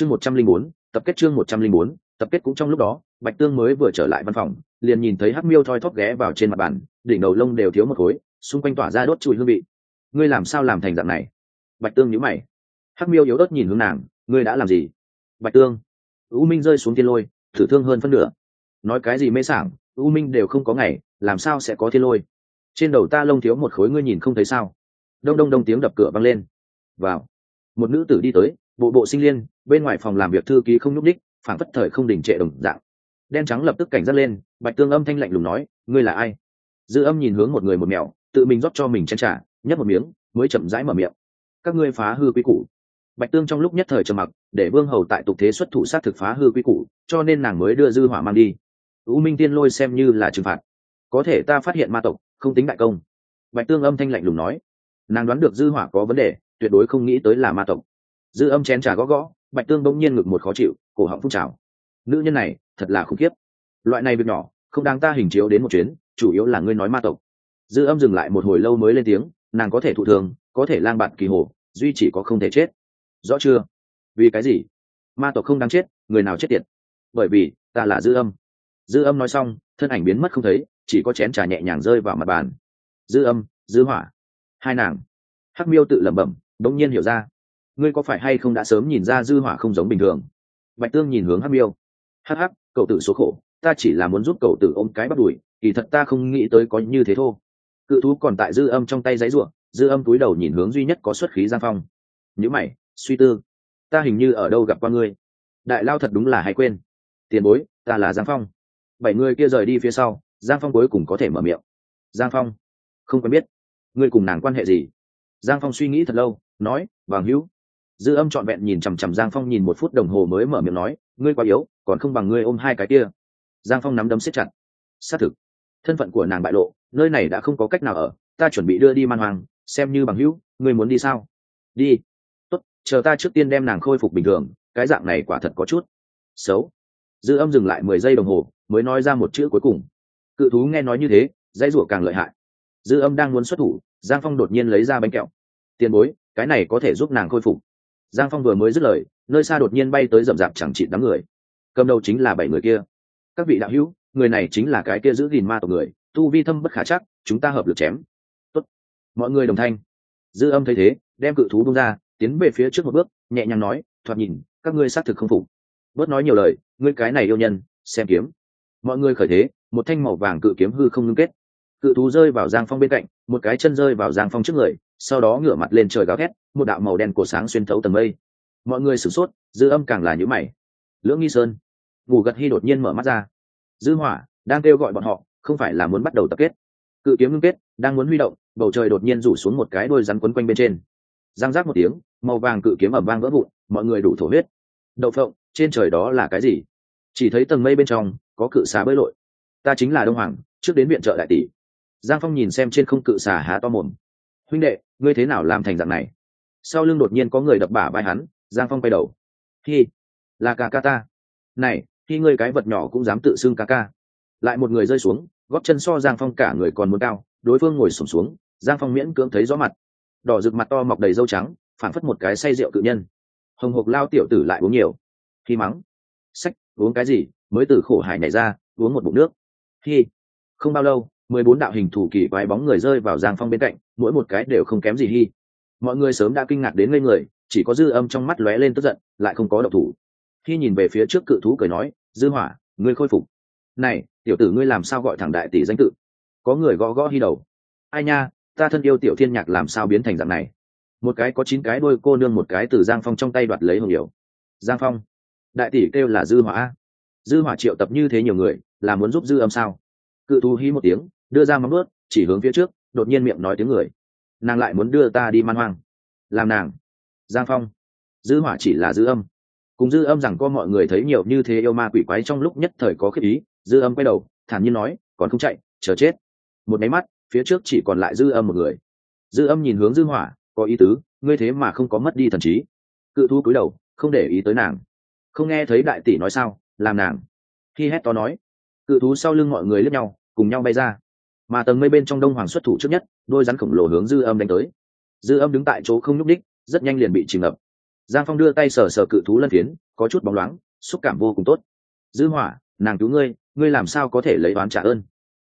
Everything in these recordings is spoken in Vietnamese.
chương một trăm linh bốn, tập kết chương một trăm linh bốn, tập kết cũng trong lúc đó, bạch tương mới vừa trở lại văn phòng, liền nhìn thấy hắc miêu thoi thóp ghé vào trên mặt bàn, đỉnh đầu lông đều thiếu một khối, xung quanh tỏa ra đốt chùi hương vị. Ngươi làm sao làm thành dạng này? Bạch tương nhíu mày. Hắc miêu yếu ớt nhìn hướng nàng, ngươi đã làm gì? Bạch tương. U minh rơi xuống thiên lôi, thử thương hơn phân nửa. Nói cái gì mê sảng, u minh đều không có ngày, làm sao sẽ có thiên lôi? Trên đầu ta lông thiếu một khối ngươi nhìn không thấy sao? Đông đông đông tiếng đập cửa vang lên. Vào. Một nữ tử đi tới, bộ bộ sinh liên bên ngoài phòng làm việc thư ký không nhúc đích phản phất thời không đình trệ đồng dạng. Đen trắng lập tức cảnh giác lên, bạch tương âm thanh lạnh lùng nói, ngươi là ai? Dư âm nhìn hướng một người một mèo tự mình rót cho mình chen trả nhấp một miếng, mới chậm rãi mở miệng. Các ngươi phá hư quy củ. Bạch tương trong lúc nhất thời trầm mặc, để vương hầu tại tục thế xuất thủ sát thực phá hư quy củ, cho nên nàng mới đưa dư hỏa mang đi. U minh tiên lôi xem như là trừng phạt. Có thể ta phát hiện ma tộc, không tính đại công. Bạch tương âm thanh lạnh lùng nói. Nàng đoán được dư hỏa có vấn đề, tuyệt đối không nghĩ tới là ma tộc. Dư âm chén trà gõ gõ bạch tương bỗng nhiên ngực một khó chịu, cổ họng phun trào. Nữ nhân này, thật là khủng khiếp. Loại này việc nhỏ, không đáng ta hình chiếu đến một chuyến, chủ yếu là ngươi nói ma tộc. Dư âm dừng lại một hồi lâu mới lên tiếng, nàng có thể thụ thường, có thể lang bạt kỳ hồ, duy chỉ có không thể chết. Rõ chưa? Vì cái gì? Ma tộc không đáng chết, người nào chết tiệt? Bởi vì, ta là dư âm. Dư âm nói xong, thân ảnh biến mất không thấy, chỉ có chén trà nhẹ nhàng rơi vào mặt bàn. Dư âm, dư hỏa. Hai nàng. Hắc miêu tự lẩm bẩm đống nhiên hiểu ra ngươi có phải hay không đã sớm nhìn ra dư hỏa không giống bình thường? Bạch tương nhìn hướng hắc miêu. Hắc hắc, cậu tử số khổ, ta chỉ là muốn giúp cậu tử ôm cái bắt đuổi kỳ thật ta không nghĩ tới có như thế thô. Cự thú còn tại dư âm trong tay giấy ruộng dư âm túi đầu nhìn hướng duy nhất có xuất khí giang phong. Nhữ mày, suy tư. Ta hình như ở đâu gặp qua ngươi? Đại lao thật đúng là hay quên. Tiền bối, ta là giang phong. Bảy người kia rời đi phía sau, giang phong cuối cùng có thể mở miệng. Giang phong, không quen biết. Ngươi cùng nàng quan hệ gì? Giang phong suy nghĩ thật lâu, nói, vàng hữu dư âm trọn vẹn nhìn chằm chằm giang phong nhìn một phút đồng hồ mới mở miệng nói, ngươi quá yếu, còn không bằng ngươi ôm hai cái kia. Giang phong nắm đấm xếp chặt. Xác thực, thân phận của nàng bại lộ, nơi này đã không có cách nào ở, ta chuẩn bị đưa đi man hoàng xem như bằng hữu, ngươi muốn đi sao? Đi. Tốt, chờ ta trước tiên đem nàng khôi phục bình thường, cái dạng này quả thật có chút xấu. Dư âm dừng lại mười giây đồng hồ, mới nói ra một chữ cuối cùng. Cự thú nghe nói như thế, dãy rủa càng lợi hại. Dư âm đang muốn xuất thủ, giang phong đột nhiên lấy ra bánh kẹo. Tiền bối, cái này có thể giúp nàng khôi phục giang phong vừa mới dứt lời, nơi xa đột nhiên bay tới rậm rạp chẳng chịt đám người. Cầm đầu chính là bảy người kia. Các vị đạo hữu, người này chính là cái kia giữ gìn ma tộc người, tu vi thâm bất khả chắc, chúng ta hợp lực chém. Tốt. mọi người đồng thanh. Dư âm thấy thế, đem cự thú bung ra, tiến về phía trước một bước, nhẹ nhàng nói, thoạt nhìn, các ngươi xác thực không phục. Bớt nói nhiều lời, ngươi cái này yêu nhân, xem kiếm. Mọi người khởi thế, một thanh màu vàng cự kiếm hư không ngưng kết. Cự thú rơi vào giang phong bên cạnh một cái chân rơi vào giang phong trước người, sau đó ngửa mặt lên trời gào thét, một đạo màu đen cổ sáng xuyên thấu tầng mây. Mọi người sửng sốt, dư âm càng là nhữ mày. Lưỡng nghi sơn. Ngủ gật hy đột nhiên mở mắt ra. Dư hỏa, đang kêu gọi bọn họ, không phải là muốn bắt đầu tập kết. Cự kiếm ngưng kết, đang muốn huy động, bầu trời đột nhiên rủ xuống một cái đôi rắn quấn quanh bên trên. Giang rác một tiếng, màu vàng cự kiếm ẩm vang vỡ vụn, mọi người đủ thổ huyết. Đậu phộng, trên trời đó là cái gì? Chỉ thấy tầng mây bên trong, có cự xá bơi lội. Ta chính là đông hoàng, trước đến viện trợ đại tỷ giang phong nhìn xem trên không cự xà há to mồm. Huynh đệ, ngươi thế nào làm thành dạng này? Sau lưng đột nhiên có người đập bả vai hắn, giang phong quay đầu. Khi là ca ca ta. Này khi ngươi cái vật nhỏ cũng dám tự xưng ca ca. Lại một người rơi xuống góp chân so giang phong cả người còn muốn cao, đối phương ngồi sổm xuống, giang phong miễn cưỡng thấy rõ mặt. Đỏ rực mặt to mọc đầy dâu trắng phản phất một cái say rượu cự nhân. Hồng hộc lao tiểu tử lại uống nhiều. Khi mắng, sách, uống cái gì? Mới từ khổ hải nhảy ra, uống một bụng nước. Khi không bao lâu mười bốn đạo hình thủ kỳ quái bóng người rơi vào giang phong bên cạnh, mỗi một cái đều không kém gì hy mọi người sớm đã kinh ngạc đến ngây người, chỉ có dư âm trong mắt lóe lên tức giận, lại không có độc thủ. Khi nhìn về phía trước cự thú cười nói, dư hỏa, ngươi khôi phục. Này, tiểu tử ngươi làm sao gọi thẳng đại tỷ danh tự? Có người gõ gõ hy đầu. Ai nha, ta thân yêu tiểu thiên nhạc làm sao biến thành dạng này? Một cái có chín cái đôi cô nương một cái từ giang phong trong tay đoạt lấy hồng hiểu giang phong, đại tỷ kêu là dư hỏa dư hỏa triệu tập như thế nhiều người, là muốn giúp dư âm sao? Cự thú hí một tiếng đưa ra móng ướt chỉ hướng phía trước, đột nhiên miệng nói tiếng người. Nàng lại muốn đưa ta đi man hoang. Làm nàng. Giang phong. Dư hỏa chỉ là dư âm. Cùng dư âm rằng có mọi người thấy nhiều như thế yêu ma quỷ quái trong lúc nhất thời có khiếp ý, dư âm quay đầu, thản nhiên nói, còn không chạy, chờ chết. Một máy mắt, phía trước chỉ còn lại dư âm một người. Dư âm nhìn hướng dư hỏa, có ý tứ, ngươi thế mà không có mất đi thần trí. Cự thú cúi đầu, không để ý tới nàng. Không nghe thấy đại tỷ nói sao, làm nàng. Khi hét to nói, cự thú sau lưng mọi người lướt nhau, cùng nhau bay ra mà tầng mây bên trong đông hoàng xuất thủ trước nhất, đôi rắn khổng lồ hướng dư âm đánh tới. Dư âm đứng tại chỗ không nhúc đích rất nhanh liền bị chìm ngập. Giang phong đưa tay sờ sờ cự thú lân phiến, có chút bóng loáng, xúc cảm vô cùng tốt. Dư hỏa, nàng cứu ngươi ngươi làm sao có thể lấy oán trả ơn?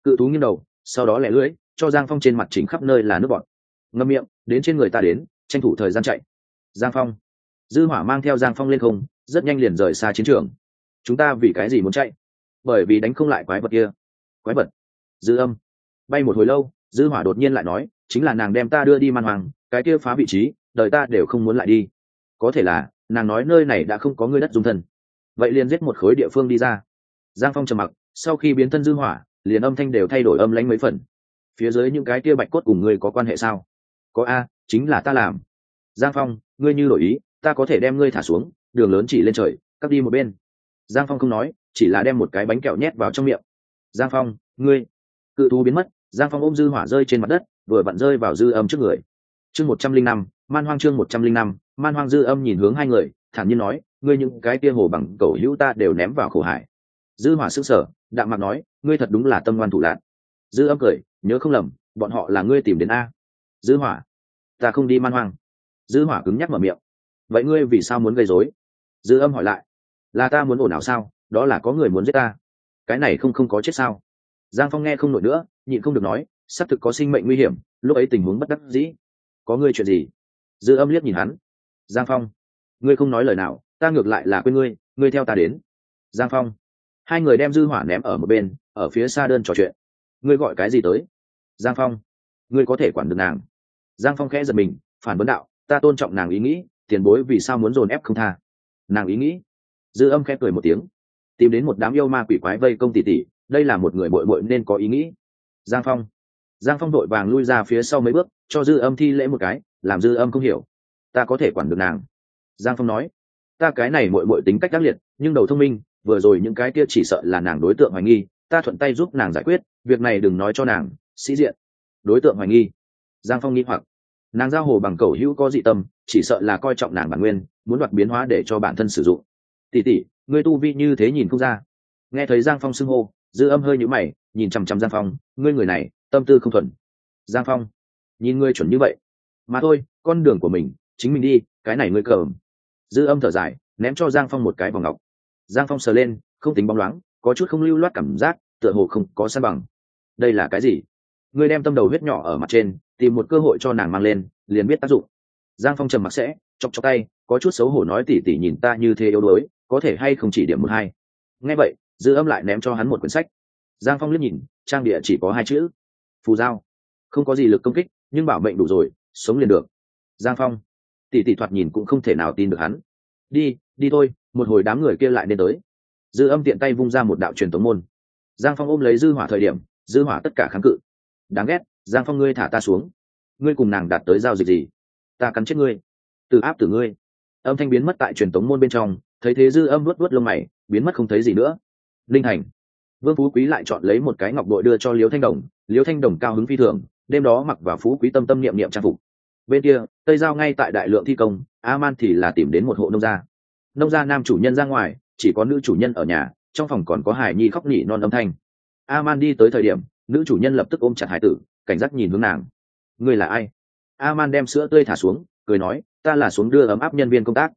Cự thú nghiêng đầu, sau đó lẻ lưỡi, cho giang phong trên mặt chính khắp nơi là nước bọt. Ngâm miệng, đến trên người ta đến, tranh thủ thời gian chạy. Giang phong. Dư hỏa mang theo giang phong lên không, rất nhanh liền rời xa chiến trường. Chúng ta vì cái gì muốn chạy? Bởi vì đánh không lại quái vật kia. Quái vật? Dư âm bay một hồi lâu, dư hỏa đột nhiên lại nói, chính là nàng đem ta đưa đi man hoàng, cái kia phá vị trí, đời ta đều không muốn lại đi. Có thể là, nàng nói nơi này đã không có người đất dung thân. Vậy liền giết một khối địa phương đi ra. Giang phong trầm mặc, sau khi biến thân dư hỏa, liền âm thanh đều thay đổi âm lãnh mấy phần. Phía dưới những cái kia bạch cốt cùng ngươi có quan hệ sao? Có a, chính là ta làm. Giang phong, ngươi như đổi ý, ta có thể đem ngươi thả xuống, đường lớn chỉ lên trời, cắt đi một bên. Giang phong không nói, chỉ là đem một cái bánh kẹo nhét vào trong miệng. Giang phong, ngươi. Cự thú biến mất giang phong ôm dư hỏa rơi trên mặt đất, vừa vặn rơi vào dư âm trước người. Chương một trăm linh năm, man hoang chương một trăm linh năm, man hoang dư âm nhìn hướng hai người, thản nhiên nói, ngươi những cái tia hồ bằng cầu hữu ta đều ném vào khổ hải. Dư hỏa sững sờ, đạm mạc nói, ngươi thật đúng là tâm ngoan thủ lạc dư âm cười, nhớ không lầm, bọn họ là ngươi tìm đến a. Dư hỏa, ta không đi man hoang. Dư hỏa cứng nhắc mở miệng, vậy ngươi vì sao muốn gây rối? Dư âm hỏi lại, là ta muốn ổn nào sao? Đó là có người muốn giết ta. Cái này không không có chết sao? Giang phong nghe không nổi nữa nhịn không được nói, xác thực có sinh mệnh nguy hiểm, lúc ấy tình huống bất đắc dĩ. Có ngươi chuyện gì? Dư âm liếc nhìn hắn. Giang phong, ngươi không nói lời nào, ta ngược lại là quên ngươi ngươi theo ta đến. Giang phong, hai người đem dư hỏa ném ở một bên, ở phía xa đơn trò chuyện. Ngươi gọi cái gì tới? Giang phong, ngươi có thể quản được nàng. Giang phong khẽ giật mình, phản vấn đạo, ta tôn trọng nàng ý nghĩ, tiền bối vì sao muốn dồn ép không tha? Nàng ý nghĩ. Dư âm khẽ cười một tiếng. Tìm đến một đám yêu ma quỷ quái vây công tỷ tỷ đây là một người bội bội nên có ý nghĩ giang phong. Giang phong đội vàng lui ra phía sau mấy bước, cho dư âm thi lễ một cái, làm dư âm không hiểu. Ta có thể quản được nàng. Giang phong nói. Ta cái này mội mội tính cách ác liệt, nhưng đầu thông minh, vừa rồi những cái kia chỉ sợ là nàng đối tượng hoài nghi, ta thuận tay giúp nàng giải quyết, việc này đừng nói cho nàng, sĩ diện. Đối tượng hoài nghi. Giang phong nghi hoặc. Nàng giao hồ bằng cầu hữu có dị tâm, chỉ sợ là coi trọng nàng bản nguyên, muốn đoạt biến hóa để cho bản thân sử dụng. Tỉ tỉ ngươi tu vi như thế nhìn không ra. Nghe thấy giang phong xưng hô dư âm hơi nhũ mày, nhìn chằm chằm giang phong, ngươi người này, tâm tư không thuần. Giang phong, nhìn ngươi chuẩn như vậy. Mà thôi, con đường của mình, chính mình đi, cái này ngươi cờm. dư âm thở dài, ném cho giang phong một cái vòng ngọc. Giang phong sờ lên, không tính bóng loáng, có chút không lưu loát cảm giác, tựa hồ không có san bằng. Đây là cái gì? Ngươi đem tâm đầu huyết nhỏ ở mặt trên, tìm một cơ hội cho nàng mang lên, liền biết tác dụng. Giang phong trầm mặc sẽ, chọc chọc tay, có chút xấu hổ nói tỉ tỉ nhìn ta như thế yếu đuối, có thể hay không chỉ điểm một hai. Nghe vậy dư âm lại ném cho hắn một quyển sách. Giang phong liếc nhìn, trang địa chỉ có hai chữ. Phù giao. Không có gì lực công kích, nhưng bảo mệnh đủ rồi, sống liền được. Giang phong. Tỷ tỷ thoạt nhìn cũng không thể nào tin được hắn. Đi đi thôi, một hồi đám người kia lại nên tới. Dư âm tiện tay vung ra một đạo truyền tống môn. Giang phong ôm lấy dư hỏa thời điểm, dư hỏa tất cả kháng cự. Đáng ghét, giang phong ngươi thả ta xuống. Ngươi cùng nàng đạt tới giao dịch gì? Ta cắn chết ngươi. Từ áp từ ngươi. Âm thanh biến mất tại truyền tống môn bên trong, thấy thế dư âm luốt luốt lông mày, biến mất không thấy gì nữa linh thành. Vương phú quý lại chọn lấy một cái ngọc bội đưa cho liêu thanh đồng. Liêu thanh đồng cao hứng phi thường, đêm đó mặc vào phú quý tâm tâm niệm niệm trang phục. Bên kia, tây giao ngay tại đại lượng thi công, a man thì là tìm đến một hộ nông gia. Nông gia nam chủ nhân ra ngoài, chỉ có nữ chủ nhân ở nhà, trong phòng còn có hải nhi khóc nhỉ non âm thanh. A man đi tới thời điểm, nữ chủ nhân lập tức ôm chặt hải tử, cảnh giác nhìn hướng nàng. Ngươi là ai? A man đem sữa tươi thả xuống, cười nói, ta là xuống đưa ấm áp nhân viên công tác.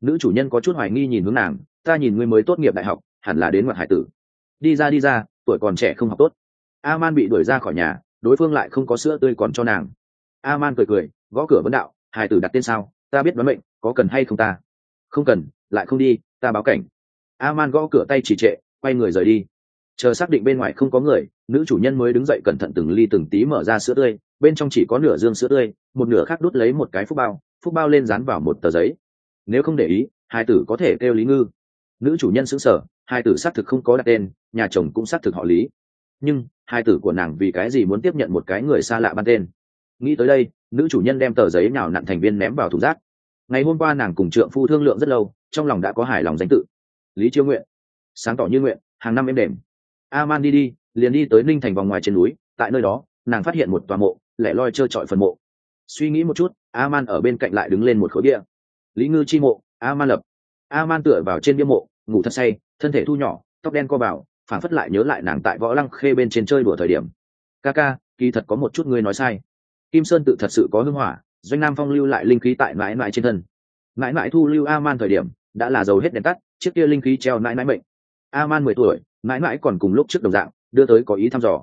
Nữ chủ nhân có chút hoài nghi nhìn hướng nàng, ta nhìn ngươi mới tốt nghiệp đại học hẳn là đến mặt hải tử. Đi ra đi ra, tuổi còn trẻ không học tốt. A man bị đuổi ra khỏi nhà, đối phương lại không có sữa tươi còn cho nàng. A man cười cười, gõ cửa vấn đạo, hải tử đặt tên sao? Ta biết đoán mệnh, có cần hay không ta? Không cần, lại không đi, ta báo cảnh. A man gõ cửa tay chỉ trệ, quay người rời đi. Chờ xác định bên ngoài không có người, nữ chủ nhân mới đứng dậy cẩn thận từng ly từng tí mở ra sữa tươi, bên trong chỉ có nửa dương sữa tươi, một nửa khác đút lấy một cái phúc bao phúc bao lên dán vào một tờ giấy. Nếu không để ý, hai tử có thể kêu lý ngư. Nữ chủ nhân xứng sở hai tử xác thực không có đặt tên, nhà chồng cũng xác thực họ lý. Nhưng, hai tử của nàng vì cái gì muốn tiếp nhận một cái người xa lạ ban tên? Nghĩ tới đây, nữ chủ nhân đem tờ giấy nào nặn thành viên ném vào thùng rác. Ngày hôm qua nàng cùng trượng phu thương lượng rất lâu, trong lòng đã có hài lòng danh tự. Lý chiêu nguyện. Sáng tỏ như nguyện, hàng năm em đềm. A man đi đi, liền đi tới ninh thành vòng ngoài trên núi, tại nơi đó, nàng phát hiện một tòa mộ, lẻ loi trơ trọi phần mộ. Suy nghĩ một chút, a man ở bên cạnh lại đứng lên một khối bia. Lý ngư chi mộ, a man lập. A man tựa vào trên bia mộ, ngủ thật say thân thể thu nhỏ, tóc đen co vào phản phất lại nhớ lại nàng tại võ lăng khê bên trên chơi đùa thời điểm. Ca ca, kỳ thật có một chút ngươi nói sai. Kim sơn tự thật sự có hưng hỏa, doanh nam phong lưu lại linh khí tại mãi mãi trên thân. Mãi mãi thu lưu a man thời điểm, đã là giàu hết đèn tắt, chiếc kia linh khí treo mãi mãi mệnh. A man mười tuổi, mãi mãi còn cùng lúc trước đồng dạng, đưa tới có ý thăm dò.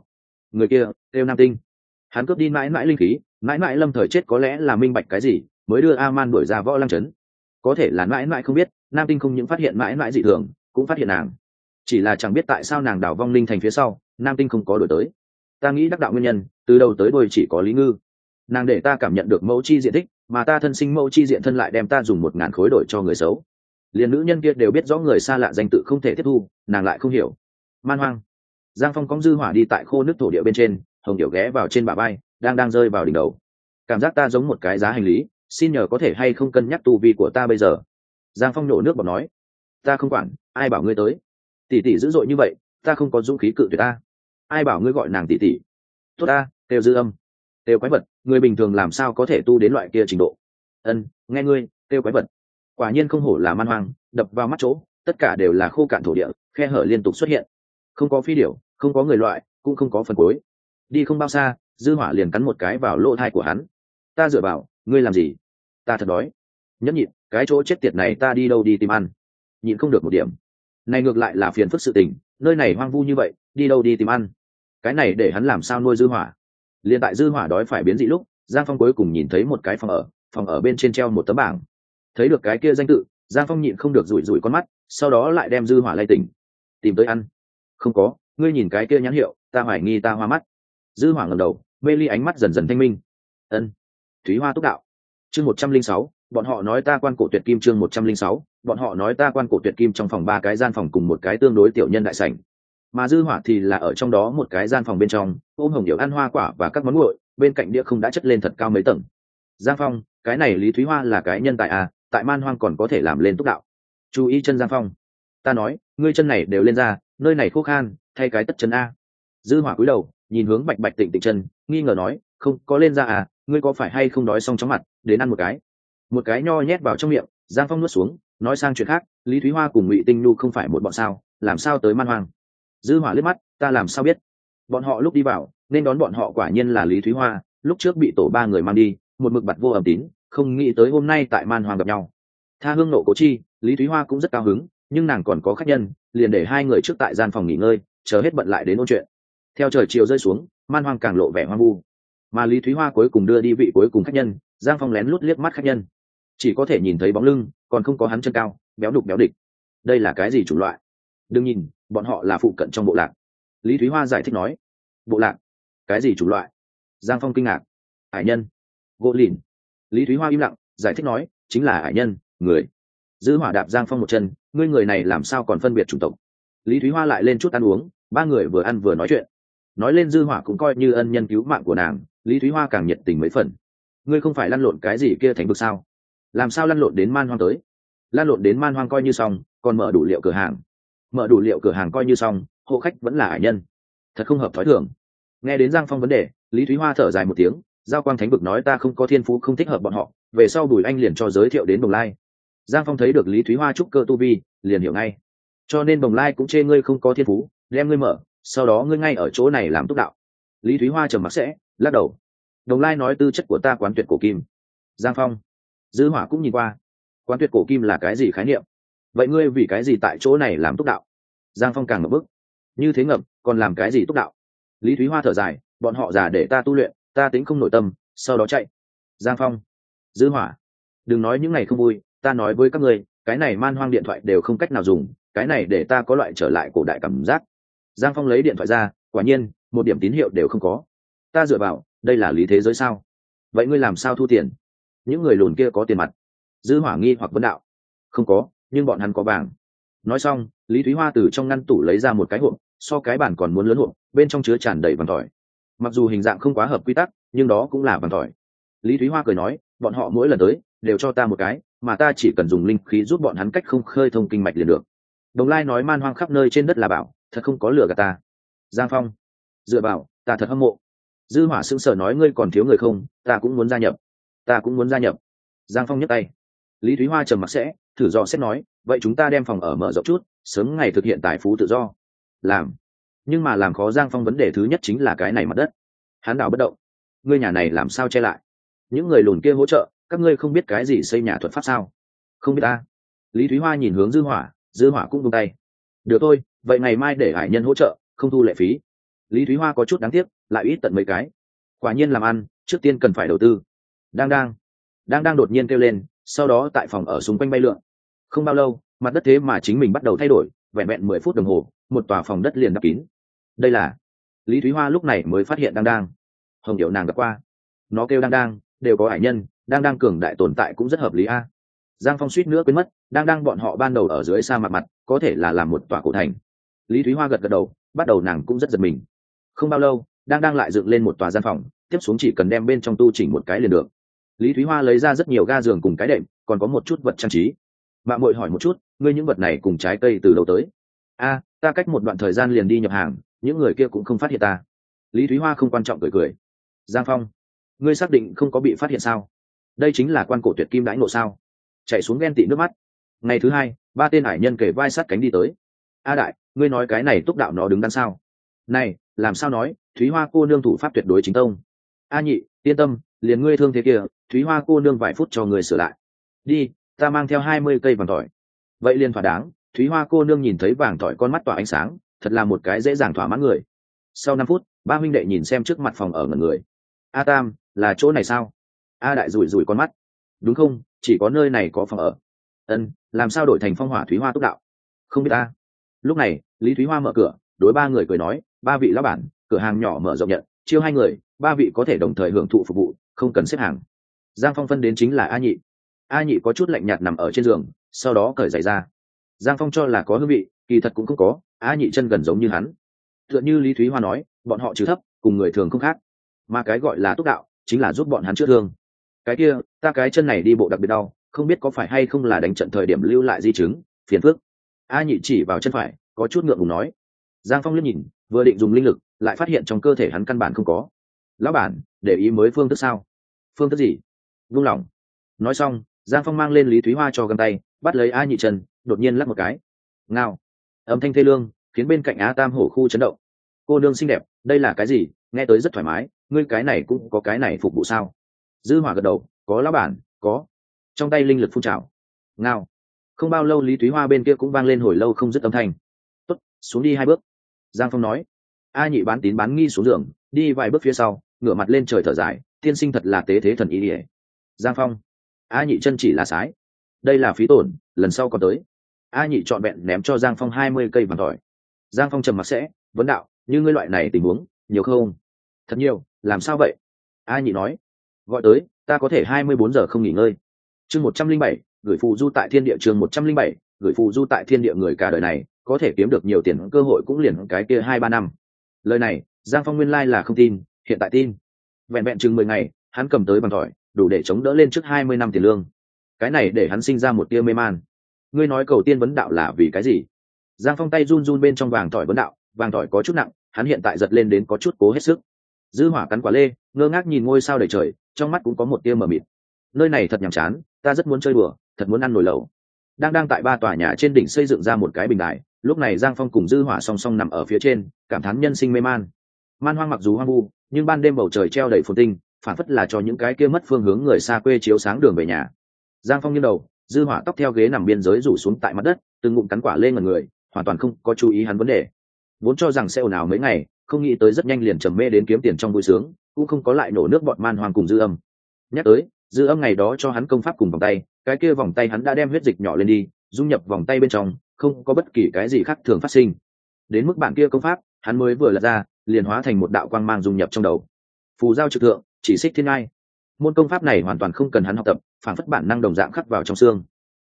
Người kia kêu nam tinh. Hắn cướp đi mãi mãi linh khí, mãi mãi lâm thời chết có lẽ là minh bạch cái gì, mới đưa a man đuổi ra võ lăng trấn. Có thể là mãi mãi không biết, nam tinh không những phát hiện mãi mãi dị thường cũng phát hiện nàng. Chỉ là chẳng biết tại sao nàng đảo vong linh thành phía sau, nam tinh không có đổi tới. Ta nghĩ đắc đạo nguyên nhân, từ đầu tới đôi chỉ có lý ngư. Nàng để ta cảm nhận được mẫu chi diện tích, mà ta thân sinh mẫu chi diện thân lại đem ta dùng một ngàn khối đổi cho người xấu. Liền nữ nhân kia đều biết rõ người xa lạ danh tự không thể tiếp thu, nàng lại không hiểu. Man hoang. Giang phong cóng dư hỏa đi tại khô nước thổ địa bên trên, hồng điệu ghé vào trên bả bay đang đang rơi vào đỉnh đầu. Cảm giác ta giống một cái giá hành lý, xin nhờ có thể hay không cân nhắc tu vi của ta bây giờ? Giang phong nổ nước bọt nói. Ta không quản ai bảo ngươi tới? Tỷ tỷ dữ dội như vậy, ta không có dũng khí cự tuyệt ta. Ai bảo ngươi gọi nàng tỷ tỷ? Tốt ta têu dư âm. Têu quái vật, người bình thường làm sao có thể tu đến loại kia trình độ? Ân, nghe ngươi têu quái vật. Quả nhiên không hổ là man hoang, đập vào mắt chỗ, tất cả đều là khô cạn thổ địa, khe hở liên tục xuất hiện. Không có phi điểu, không có người loại, cũng không có phần cuối. Đi không bao xa, dư hỏa liền cắn một cái vào lỗ thai của hắn. Ta dựa vào, ngươi làm gì? Ta thật đói. Nhẫn nhịn, cái chỗ chết tiệt này ta đi đâu đi tìm ăn? Nhịn không được một điểm này ngược lại là phiền phức sự tình, nơi này hoang vu như vậy, đi đâu đi tìm ăn? Cái này để hắn làm sao nuôi dư hỏa? Liền tại dư hỏa đói phải biến dị lúc, giang phong cuối cùng nhìn thấy một cái phòng ở phòng ở bên trên treo một tấm bảng. Thấy được cái kia danh tự, giang phong nhịn không được rủi rủi con mắt, sau đó lại đem dư hỏa lay tỉnh. Tìm tới ăn. Không có, ngươi nhìn cái kia nhãn hiệu, ta hoài nghi ta hoa mắt. Dư hỏa ngẩng đầu, mê ly ánh mắt dần dần thanh minh. Ân. Thúy hoa túc đạo. Chương một trăm linh sáu, bọn họ nói ta quan cổ tuyệt kim chương một trăm linh sáu bọn họ nói ta quan cổ tuyệt kim trong phòng ba cái gian phòng cùng một cái tương đối tiểu nhân đại sảnh. Mà dư hỏa thì là ở trong đó một cái gian phòng bên trong, ôm hồng điệu ăn hoa quả và các món nguội, bên cạnh đĩa không đã chất lên thật cao mấy tầng. Giang phong, cái này lý thúy hoa là cái nhân tài à tại man hoang còn có thể làm lên túc đạo. Chú ý chân giang phong. Ta nói, ngươi chân này đều lên ra, nơi này khô khan, thay cái tất chân a. Dư hỏa cúi đầu, nhìn hướng bạch bạch tịnh tịnh chân, nghi ngờ nói, không, có lên ra à ngươi có phải hay không đói xong chóng mặt, đến ăn một cái. Một cái nho nhét vào trong miệng, giang phong nuốt xuống nói sang chuyện khác, lý thúy hoa cùng ngụy tinh nhu không phải một bọn sao, làm sao tới man hoang? Dư hỏa liếc mắt, ta làm sao biết? Bọn họ lúc đi vào, nên đón bọn họ quả nhiên là lý thúy hoa, lúc trước bị tổ ba người mang đi, một mực bặt vô ẩm tín, không nghĩ tới hôm nay tại man hoàng gặp nhau. Tha hương nộ cố chi, lý thúy hoa cũng rất cao hứng, nhưng nàng còn có khách nhân, liền để hai người trước tại gian phòng nghỉ ngơi, chờ hết bận lại đến ôn chuyện. Theo trời chiều rơi xuống, man hoang càng lộ vẻ hoang vu. Mà lý thúy hoa cuối cùng đưa đi vị cuối cùng khách nhân, giang phong lén lút liếc mắt khách nhân. Chỉ có thể nhìn thấy bóng lưng còn không có hắn chân cao, béo đục béo địch. Đây là cái gì chủng loại? Đừng nhìn, bọn họ là phụ cận trong bộ lạc. Lý thúy hoa giải thích nói. Bộ lạc? Cái gì chủng loại? Giang phong kinh ngạc. Hải nhân. Gỗ lìn. Lý thúy hoa im lặng, giải thích nói, chính là hải nhân, người. Giữ hỏa đạp giang phong một chân, ngươi người này làm sao còn phân biệt chủng tộc? Lý thúy hoa lại lên chút ăn uống, ba người vừa ăn vừa nói chuyện. Nói lên dư hỏa cũng coi như ân nhân cứu mạng của nàng, lý thúy hoa càng nhiệt tình mấy phần. Ngươi không phải lăn lộn cái gì kia thành vực sao? Làm sao lăn lộn đến man hoang tới? Lan lộn đến man hoang coi như xong, còn mở đủ liệu cửa hàng. Mở đủ liệu cửa hàng coi như xong, hộ khách vẫn là ải nhân. Thật không hợp thói thường. Nghe đến giang phong vấn đề, lý thúy hoa thở dài một tiếng, giao quang thánh vực nói ta không có thiên phú, không thích hợp bọn họ, về sau bùi anh liền cho giới thiệu đến đồng lai. Giang phong thấy được lý thúy hoa trúc cơ tu vi, liền hiểu ngay. Cho nên đồng lai cũng chê ngươi không có thiên phú, đem ngươi mở, sau đó ngươi ngay ở chỗ này làm túc đạo. Lý thúy hoa trầm mặc sẽ, lắc đầu. Đồng lai nói tư chất của ta quán tuyệt cổ kim. Giang phong dư hỏa cũng nhìn qua. Quán tuyệt cổ kim là cái gì khái niệm? Vậy ngươi vì cái gì tại chỗ này làm túc đạo? Giang phong càng ngập bức. Như thế ngập, còn làm cái gì túc đạo? Lý thúy hoa thở dài, bọn họ giả để ta tu luyện, ta tính không nội tâm, sau đó chạy. Giang phong. Dư hỏa. Đừng nói những ngày không vui, ta nói với các ngươi, cái này man hoang điện thoại đều không cách nào dùng, cái này để ta có loại trở lại cổ đại cảm giác. Giang phong lấy điện thoại ra, quả nhiên, một điểm tín hiệu đều không có. Ta dựa vào, đây là lý thế giới sao? Vậy ngươi làm sao thu tiền? Những người lùn kia có tiền mặt. Dư hỏa nghi hoặc vấn đạo. Không có, nhưng bọn hắn có vàng. Nói xong, lý thúy hoa từ trong ngăn tủ lấy ra một cái hộp, so cái bản còn muốn lớn hộp, bên trong chứa tràn đầy vàng tỏi. Mặc dù hình dạng không quá hợp quy tắc, nhưng đó cũng là vàng tỏi. Lý thúy hoa cười nói, bọn họ mỗi lần tới, đều cho ta một cái, mà ta chỉ cần dùng linh khí giúp bọn hắn cách không khơi thông kinh mạch liền được. Đồng lai nói man hoang khắp nơi trên đất là bảo, thật không có lửa gạt ta. Giang phong, dựa vào, ta thật hâm mộ. Dư hỏa sững sờ nói, ngươi còn thiếu người không? Ta cũng muốn gia nhập ta cũng muốn gia nhập. Giang phong nhấc tay. Lý thúy hoa trầm mặc sẽ, thử do xét nói, vậy chúng ta đem phòng ở mở rộng chút, sớm ngày thực hiện tài phú tự do. Làm. Nhưng mà làm khó giang phong vấn đề thứ nhất chính là cái này mặt đất. Hán đảo bất động. Ngươi nhà này làm sao che lại? Những người lùn kia hỗ trợ, các ngươi không biết cái gì xây nhà thuật pháp sao? Không biết ta. Lý thúy hoa nhìn hướng dư hỏa dư hỏa cũng vung tay. Được thôi, vậy ngày mai để hải nhân hỗ trợ, không thu lệ phí. Lý thúy hoa có chút đáng tiếc, lại ít tận mấy cái. Quả nhiên làm ăn, trước tiên cần phải đầu tư đang đang. Đang đang đột nhiên kêu lên, sau đó tại phòng ở xung quanh bay lượn. Không bao lâu, mặt đất thế mà chính mình bắt đầu thay đổi, vẹn vẹn mười phút đồng hồ, một tòa phòng đất liền đắp kín. Đây là lý thúy hoa lúc này mới phát hiện đang đang. Hồng điệu nàng gặp qua. Nó kêu đang đang, đều có hải nhân, đang đang cường đại tồn tại cũng rất hợp lý a. Giang phong suýt nữa quên mất, đang đang bọn họ ban đầu ở dưới sa mặt mặt, có thể là làm một tòa cổ thành. Lý thúy hoa gật gật đầu, bắt đầu nàng cũng rất giật mình. Không bao lâu, đang đang lại dựng lên một tòa gian phòng, tiếp xuống chỉ cần đem bên trong tu chỉnh một cái liền được lý thúy hoa lấy ra rất nhiều ga giường cùng cái đệm, còn có một chút vật trang trí. Mạng mội hỏi một chút, ngươi những vật này cùng trái cây từ đâu tới? A, ta cách một đoạn thời gian liền đi nhập hàng, những người kia cũng không phát hiện ta. Lý thúy hoa không quan trọng cười cười. Giang phong, ngươi xác định không có bị phát hiện sao? Đây chính là quan cổ tuyệt kim đãi ngộ sao? Chạy xuống ghen tị nước mắt. Ngày thứ hai, ba tên hải nhân kể vai sát cánh đi tới. A đại, ngươi nói cái này túc đạo nó đứng đằng sau này, làm sao nói, thúy hoa cô nương thủ pháp tuyệt đối chính tông. A nhị, yên tâm, liền ngươi thương thế kia thúy hoa cô nương vài phút cho người sửa lại. Đi, ta mang theo hai mươi cây vàng tỏi. Vậy liền thỏa đáng, thúy hoa cô nương nhìn thấy vàng tỏi con mắt tỏa ánh sáng, thật là một cái dễ dàng thỏa mãn người. Sau năm phút, ba huynh đệ nhìn xem trước mặt phòng ở ngần người. A tam, là chỗ này sao? A đại rủi rủi con mắt. Đúng không, chỉ có nơi này có phòng ở. Ân, làm sao đổi thành phong hỏa thúy hoa túc đạo? Không biết ta. Lúc này, lý thúy hoa mở cửa, đối ba người cười nói, ba vị lão bản, cửa hàng nhỏ mở rộng nhận, chiêu hai người, ba vị có thể đồng thời hưởng thụ phục vụ, không cần xếp hàng giang phong phân đến chính là a nhị. A nhị có chút lạnh nhạt nằm ở trên giường, sau đó cởi giày ra. Giang phong cho là có hương vị, kỳ thật cũng không có, a nhị chân gần giống như hắn. Tựa như lý thúy hoa nói, bọn họ trừ thấp, cùng người thường không khác. Mà cái gọi là túc đạo, chính là giúp bọn hắn chữa thương. Cái kia, ta cái chân này đi bộ đặc biệt đau, không biết có phải hay không là đánh trận thời điểm lưu lại di chứng, phiền phước a nhị chỉ vào chân phải, có chút ngượng ngùng nói. Giang phong liếc nhìn, vừa định dùng linh lực, lại phát hiện trong cơ thể hắn căn bản không có. Lão bản, để ý mới phương thức sao? Phương thức gì? Vung lòng. Nói xong giang phong mang lên lý thúy hoa cho găng tay bắt lấy a nhị Trần, đột nhiên lắc một cái. Ngao. Âm thanh thê lương khiến bên cạnh á tam hổ khu chấn động. Cô nương xinh đẹp đây là cái gì? Nghe tới rất thoải mái ngươi cái này cũng có cái này phục vụ sao? Dư hỏa gật đầu có lão bản có. Trong tay linh lực phun trào. Ngao. Không bao lâu lý thúy hoa bên kia cũng vang lên hồi lâu không dứt âm thanh. Tốt xuống đi hai bước. Giang phong nói. A nhị bán tín bán nghi xuống giường đi vài bước phía sau ngửa mặt lên trời thở dài tiên sinh thật là tế thế thần ý ỉa giang phong. A nhị chân chỉ là sái. Đây là phí tổn, lần sau còn tới. A nhị chọn vẹn ném cho giang phong hai mươi cây vàng tỏi. Giang phong trầm mặc sẽ, vấn đạo, như ngươi loại này tình huống, nhiều không? Thật nhiều, làm sao vậy? A nhị nói. Gọi tới, ta có thể hai mươi bốn giờ không nghỉ ngơi. Chương một trăm linh bảy, gửi phù du tại thiên địa chương một trăm linh bảy, gửi phù du tại thiên địa người cả đời này, có thể kiếm được nhiều tiền, cơ hội cũng liền cái kia hai ba năm. Lời này, giang phong nguyên lai là không tin, hiện tại tin. Vẹn vẹn chừng mười ngày, hắn cầm tới bằng tỏi đủ để chống đỡ lên trước hai mươi năm tiền lương. Cái này để hắn sinh ra một tia mê man. Ngươi nói cầu tiên vấn đạo là vì cái gì? Giang phong tay run run bên trong vàng tỏi vấn đạo, vàng tỏi có chút nặng, hắn hiện tại giật lên đến có chút cố hết sức. Dư hỏa cắn quả lê, ngơ ngác nhìn ngôi sao đầy trời, trong mắt cũng có một tia mờ mịt. Nơi này thật nhàm chán, ta rất muốn chơi đùa, thật muốn ăn nồi lẩu. Đang đang tại ba tòa nhà trên đỉnh xây dựng ra một cái bình đài, lúc này giang phong cùng dư hỏa song song nằm ở phía trên, cảm thán nhân sinh mê man. Man hoang mặc dù hoang vu, nhưng ban đêm bầu trời treo đầy phồn tinh phản phất là cho những cái kia mất phương hướng người xa quê chiếu sáng đường về nhà. Giang phong nghiêng đầu, dư hỏa tóc theo ghế nằm biên giới rủ xuống tại mặt đất, từng ngụm cắn quả lên ngần người, hoàn toàn không có chú ý hắn vấn đề. Vốn cho rằng sẽ ồn ào mấy ngày, không nghĩ tới rất nhanh liền trầm mê đến kiếm tiền trong vui sướng, cũng không có lại nổ nước bọn man hoang cùng dư âm. Nhắc tới, dư âm ngày đó cho hắn công pháp cùng vòng tay, cái kia vòng tay hắn đã đem huyết dịch nhỏ lên đi, dung nhập vòng tay bên trong, không có bất kỳ cái gì khác thường phát sinh. Đến mức bản kia công pháp, hắn mới vừa lật ra, liền hóa thành một đạo quang mang dung nhập trong đầu. Phù giao trực thượng chỉ xích thiên ai môn công pháp này hoàn toàn không cần hắn học tập phản phất bản năng đồng dạng khắc vào trong xương.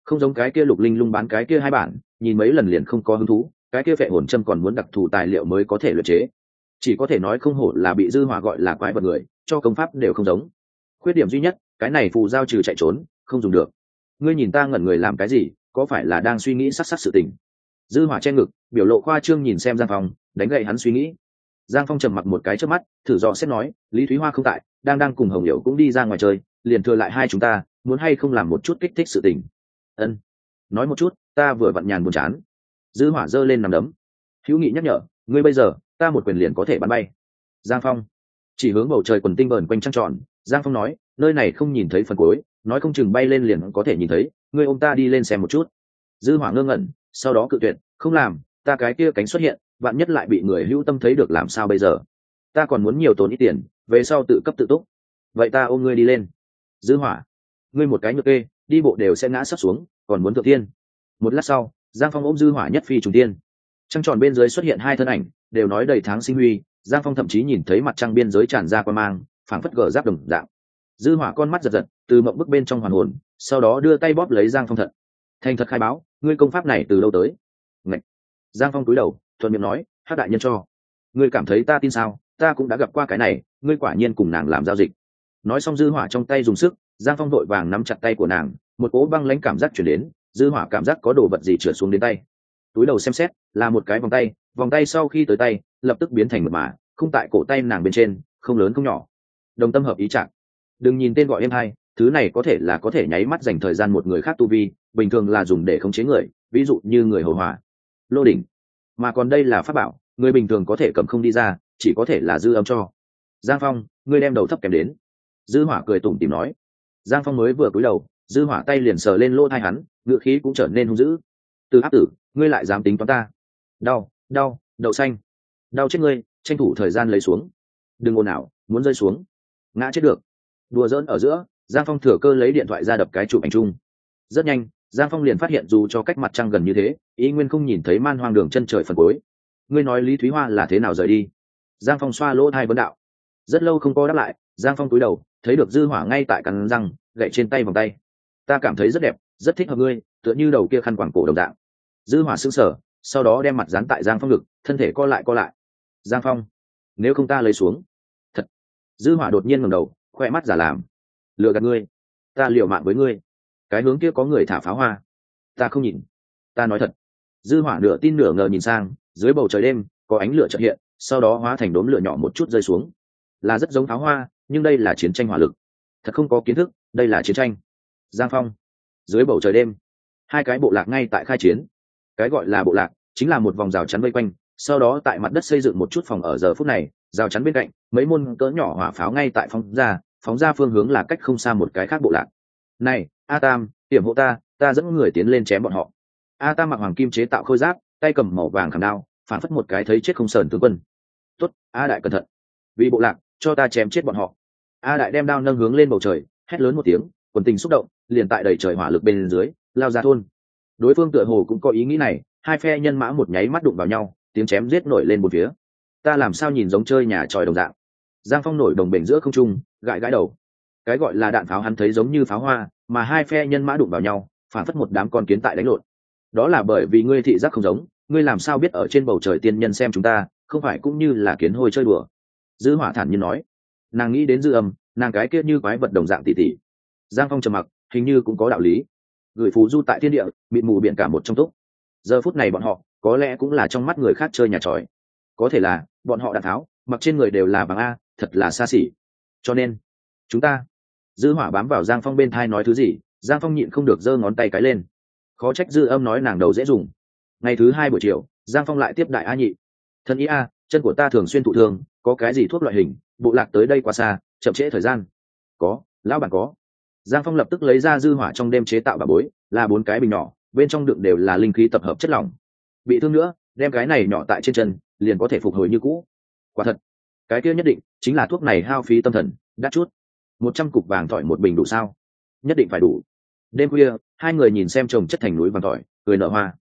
Không giống cái kia lục linh lung bán cái kia hai bản, nhìn mấy lần liền không có hứng thú, cái kia vệ hồn châm còn muốn đặc thù tài liệu mới có thể luyện chế. Chỉ có thể nói không hổ là bị dư hỏa gọi là quái vật người, cho công pháp đều không giống. Khuyết điểm duy nhất, cái này phù giao trừ chạy trốn, không dùng được. Ngươi nhìn ta ngẩn người làm cái gì, có phải là đang suy nghĩ sắc sắc sự tình? Dư hỏa che ngực, biểu lộ khoa trương nhìn xem giang phong, đánh gậy hắn suy nghĩ. Giang phong trầm mặc một cái trước mắt, thử dò xét nói, lý thúy hoa không tại đang đang cùng hồng hiểu cũng đi ra ngoài chơi, liền thừa lại hai chúng ta, muốn hay không làm một chút kích thích sự tình. Ân, nói một chút, ta vừa vặn nhàn buồn chán. Dư hỏa giơ lên nằm đấm. Hữu nghị nhắc nhở, ngươi bây giờ, ta một quyền liền có thể bắn bay. Giang phong, chỉ hướng bầu trời quần tinh bờn quanh trăng tròn, giang phong nói, nơi này không nhìn thấy phần cuối, nói không chừng bay lên liền có thể nhìn thấy, ngươi ô ta đi lên xem một chút. Dư hỏa ngơ ngẩn, sau đó cự tuyệt, không làm, ta cái kia cánh xuất hiện bạn nhất lại bị người hữu tâm thấy được làm sao bây giờ? Ta còn muốn nhiều tốn ít tiền, về sau tự cấp tự túc. Vậy ta ôm ngươi đi lên. Dư hỏa, ngươi một cái nhược kê, đi bộ đều sẽ ngã sắp xuống, còn muốn thượng tiên. Một lát sau, giang phong ôm dư hỏa nhất phi trùng tiên. Trăng tròn bên dưới xuất hiện hai thân ảnh, đều nói đầy tháng sinh huy. Giang phong thậm chí nhìn thấy mặt trăng biên giới tràn ra qua mang, phảng phất gờ giáp đồng dạng. Dư hỏa con mắt giật giật, từ mộng bức bên trong hoàn hồn, sau đó đưa tay bóp lấy giang phong thật. Thành thật khai báo, ngươi công pháp này từ đâu tới. Ngậy. giang phong cúi đầu, thuận miệng nói hát đại nhân cho, ngươi cảm thấy ta tin sao? Ta cũng đã gặp qua cái này, ngươi quả nhiên cùng nàng làm giao dịch. Nói xong dư hỏa trong tay dùng sức, giang phong vội vàng nắm chặt tay của nàng, một cỗ băng lãnh cảm giác chuyển đến, dư hỏa cảm giác có đồ vật gì trượt xuống đến tay. Túi đầu xem xét, là một cái vòng tay vòng tay sau khi tới tay, lập tức biến thành một mã không tại cổ tay nàng bên trên, không lớn không nhỏ. Đồng tâm hợp ý trạng đừng nhìn tên gọi em hai, thứ này có thể là có thể nháy mắt dành thời gian một người khác tu vi, bình thường là dùng để khống chế người, ví dụ như người hầu hòa. Lô đỉnh. Mà còn đây là pháp bảo, người bình thường có thể cầm không đi ra chỉ có thể là dư âm cho. Giang phong, ngươi đem đầu thấp kèm đến. Dư hỏa cười tủm tìm nói. Giang phong mới vừa cúi đầu, dư hỏa tay liền sờ lên lỗ thai hắn ngựa khí cũng trở nên hung dữ. Từ áp tử, ngươi lại dám tính toán ta. Đau đau, đậu xanh. Đau chết ngươi, tranh thủ thời gian lấy xuống. Đừng ồn ào, muốn rơi xuống. Ngã chết được. Đùa dỡn ở giữa, giang phong thừa cơ lấy điện thoại ra đập cái chụp ảnh chung. Rất nhanh, giang phong liền phát hiện dù cho cách mặt trăng gần như thế ý nguyên không nhìn thấy man hoang đường chân trời phần cuối. Ngươi nói lý thúy hoa là thế nào rời đi? Giang phong xoa lỗ thai vấn đạo. Rất lâu không có đáp lại, giang phong cúi đầu, thấy được dư hỏa ngay tại cắn răng, gậy trên tay vòng tay. Ta cảm thấy rất đẹp, rất thích hợp ngươi, tựa như đầu kia khăn quàng cổ đồng dạng. Dư hỏa sững sờ, sau đó đem mặt dán tại giang phong ngực, thân thể co lại co lại. Giang phong, nếu không ta lấy xuống. Thật. Dư hỏa đột nhiên ngẩng đầu, khoe mắt giả làm. Lừa gạt ngươi. Ta liều mạng với ngươi. Cái hướng kia có người thả pháo hoa. Ta không nhìn. Ta nói thật. Dư hỏa nửa tin nửa ngờ nhìn sang, dưới bầu trời đêm, có ánh lửa chợt hiện sau đó hóa thành đốm lửa nhỏ một chút rơi xuống. Là rất giống pháo hoa, nhưng đây là chiến tranh hỏa lực. Thật không có kiến thức, đây là chiến tranh. Giang phong. Dưới bầu trời đêm, hai cái bộ lạc ngay tại khai chiến. Cái gọi là bộ lạc chính là một vòng rào chắn vây quanh, sau đó tại mặt đất xây dựng một chút phòng ở giờ phút này, rào chắn bên cạnh, mấy môn cỡ nhỏ hỏa pháo ngay tại phóng ra phóng ra phương hướng là cách không xa một cái khác bộ lạc. Này a tam hiểm hộ ta ta dẫn người tiến lên chém bọn họ. A tam mặc hoàng kim chế tạo khôi giáp, tay cầm màu vàng khảm đao, phản phất một cái thấy chết không sờn tướng quân. Tốt, a đại cẩn thận. Vì bộ lạc cho ta chém chết bọn họ. A đại đem đao nâng hướng lên bầu trời hét lớn một tiếng quần tình xúc động liền tại đầy trời hỏa lực bên dưới lao ra thôn. Đối phương tựa hồ cũng có ý nghĩ này hai phe nhân mã một nháy mắt đụng vào nhau tiếng chém giết nổi lên một phía. Ta làm sao nhìn giống chơi nhà tròi đồng dạng? Giang phong nổi đồng bể giữa không trung gãi gãi đầu. Cái gọi là đạn pháo hắn thấy giống như pháo hoa mà hai phe nhân mã đụng vào nhau phản phất một đám con kiến tại đánh lộn. Đó là bởi vì ngươi thị giác không giống ngươi làm sao biết ở trên bầu trời tiên nhân xem chúng ta không phải cũng như là kiến hôi chơi đùa. Dư hỏa thản nhiên nói. Nàng nghĩ đến dư âm, nàng cái kia như quái vật đồng dạng tỷ tỷ giang phong trầm mặc, hình như cũng có đạo lý. Gửi phù du tại thiên địa, mịt mù biển cả một trong túc. Giờ phút này bọn họ, có lẽ cũng là trong mắt người khác chơi nhà tròi. Có thể là, bọn họ đạn tháo, mặc trên người đều là bằng a, thật là xa xỉ. Cho nên, chúng ta, dư hỏa bám vào giang phong bên thai nói thứ gì, giang phong nhịn không được giơ ngón tay cái lên. Khó trách dư âm nói nàng đầu dễ dùng. Ngày thứ hai buổi chiều, giang phong lại tiếp đại a nhị thân ý a, chân của ta thường xuyên thụ thương, có cái gì thuốc loại hình, bộ lạc tới đây quá xa, chậm trễ thời gian. Có, lão bản có. Giang phong lập tức lấy ra dư hỏa trong đêm chế tạo bà bối, là bốn cái bình nhỏ, bên trong đựng đều là linh khí tập hợp chất lỏng. Bị thương nữa, đem cái này nhỏ tại trên chân, liền có thể phục hồi như cũ. Quả thật, cái kia nhất định chính là thuốc này hao phí tâm thần, đắt chút. Một trăm cục vàng tỏi một bình đủ sao? Nhất định phải đủ. Đêm khuya, hai người nhìn xem chồng chất thành núi vàng tỏi cười nở hoa.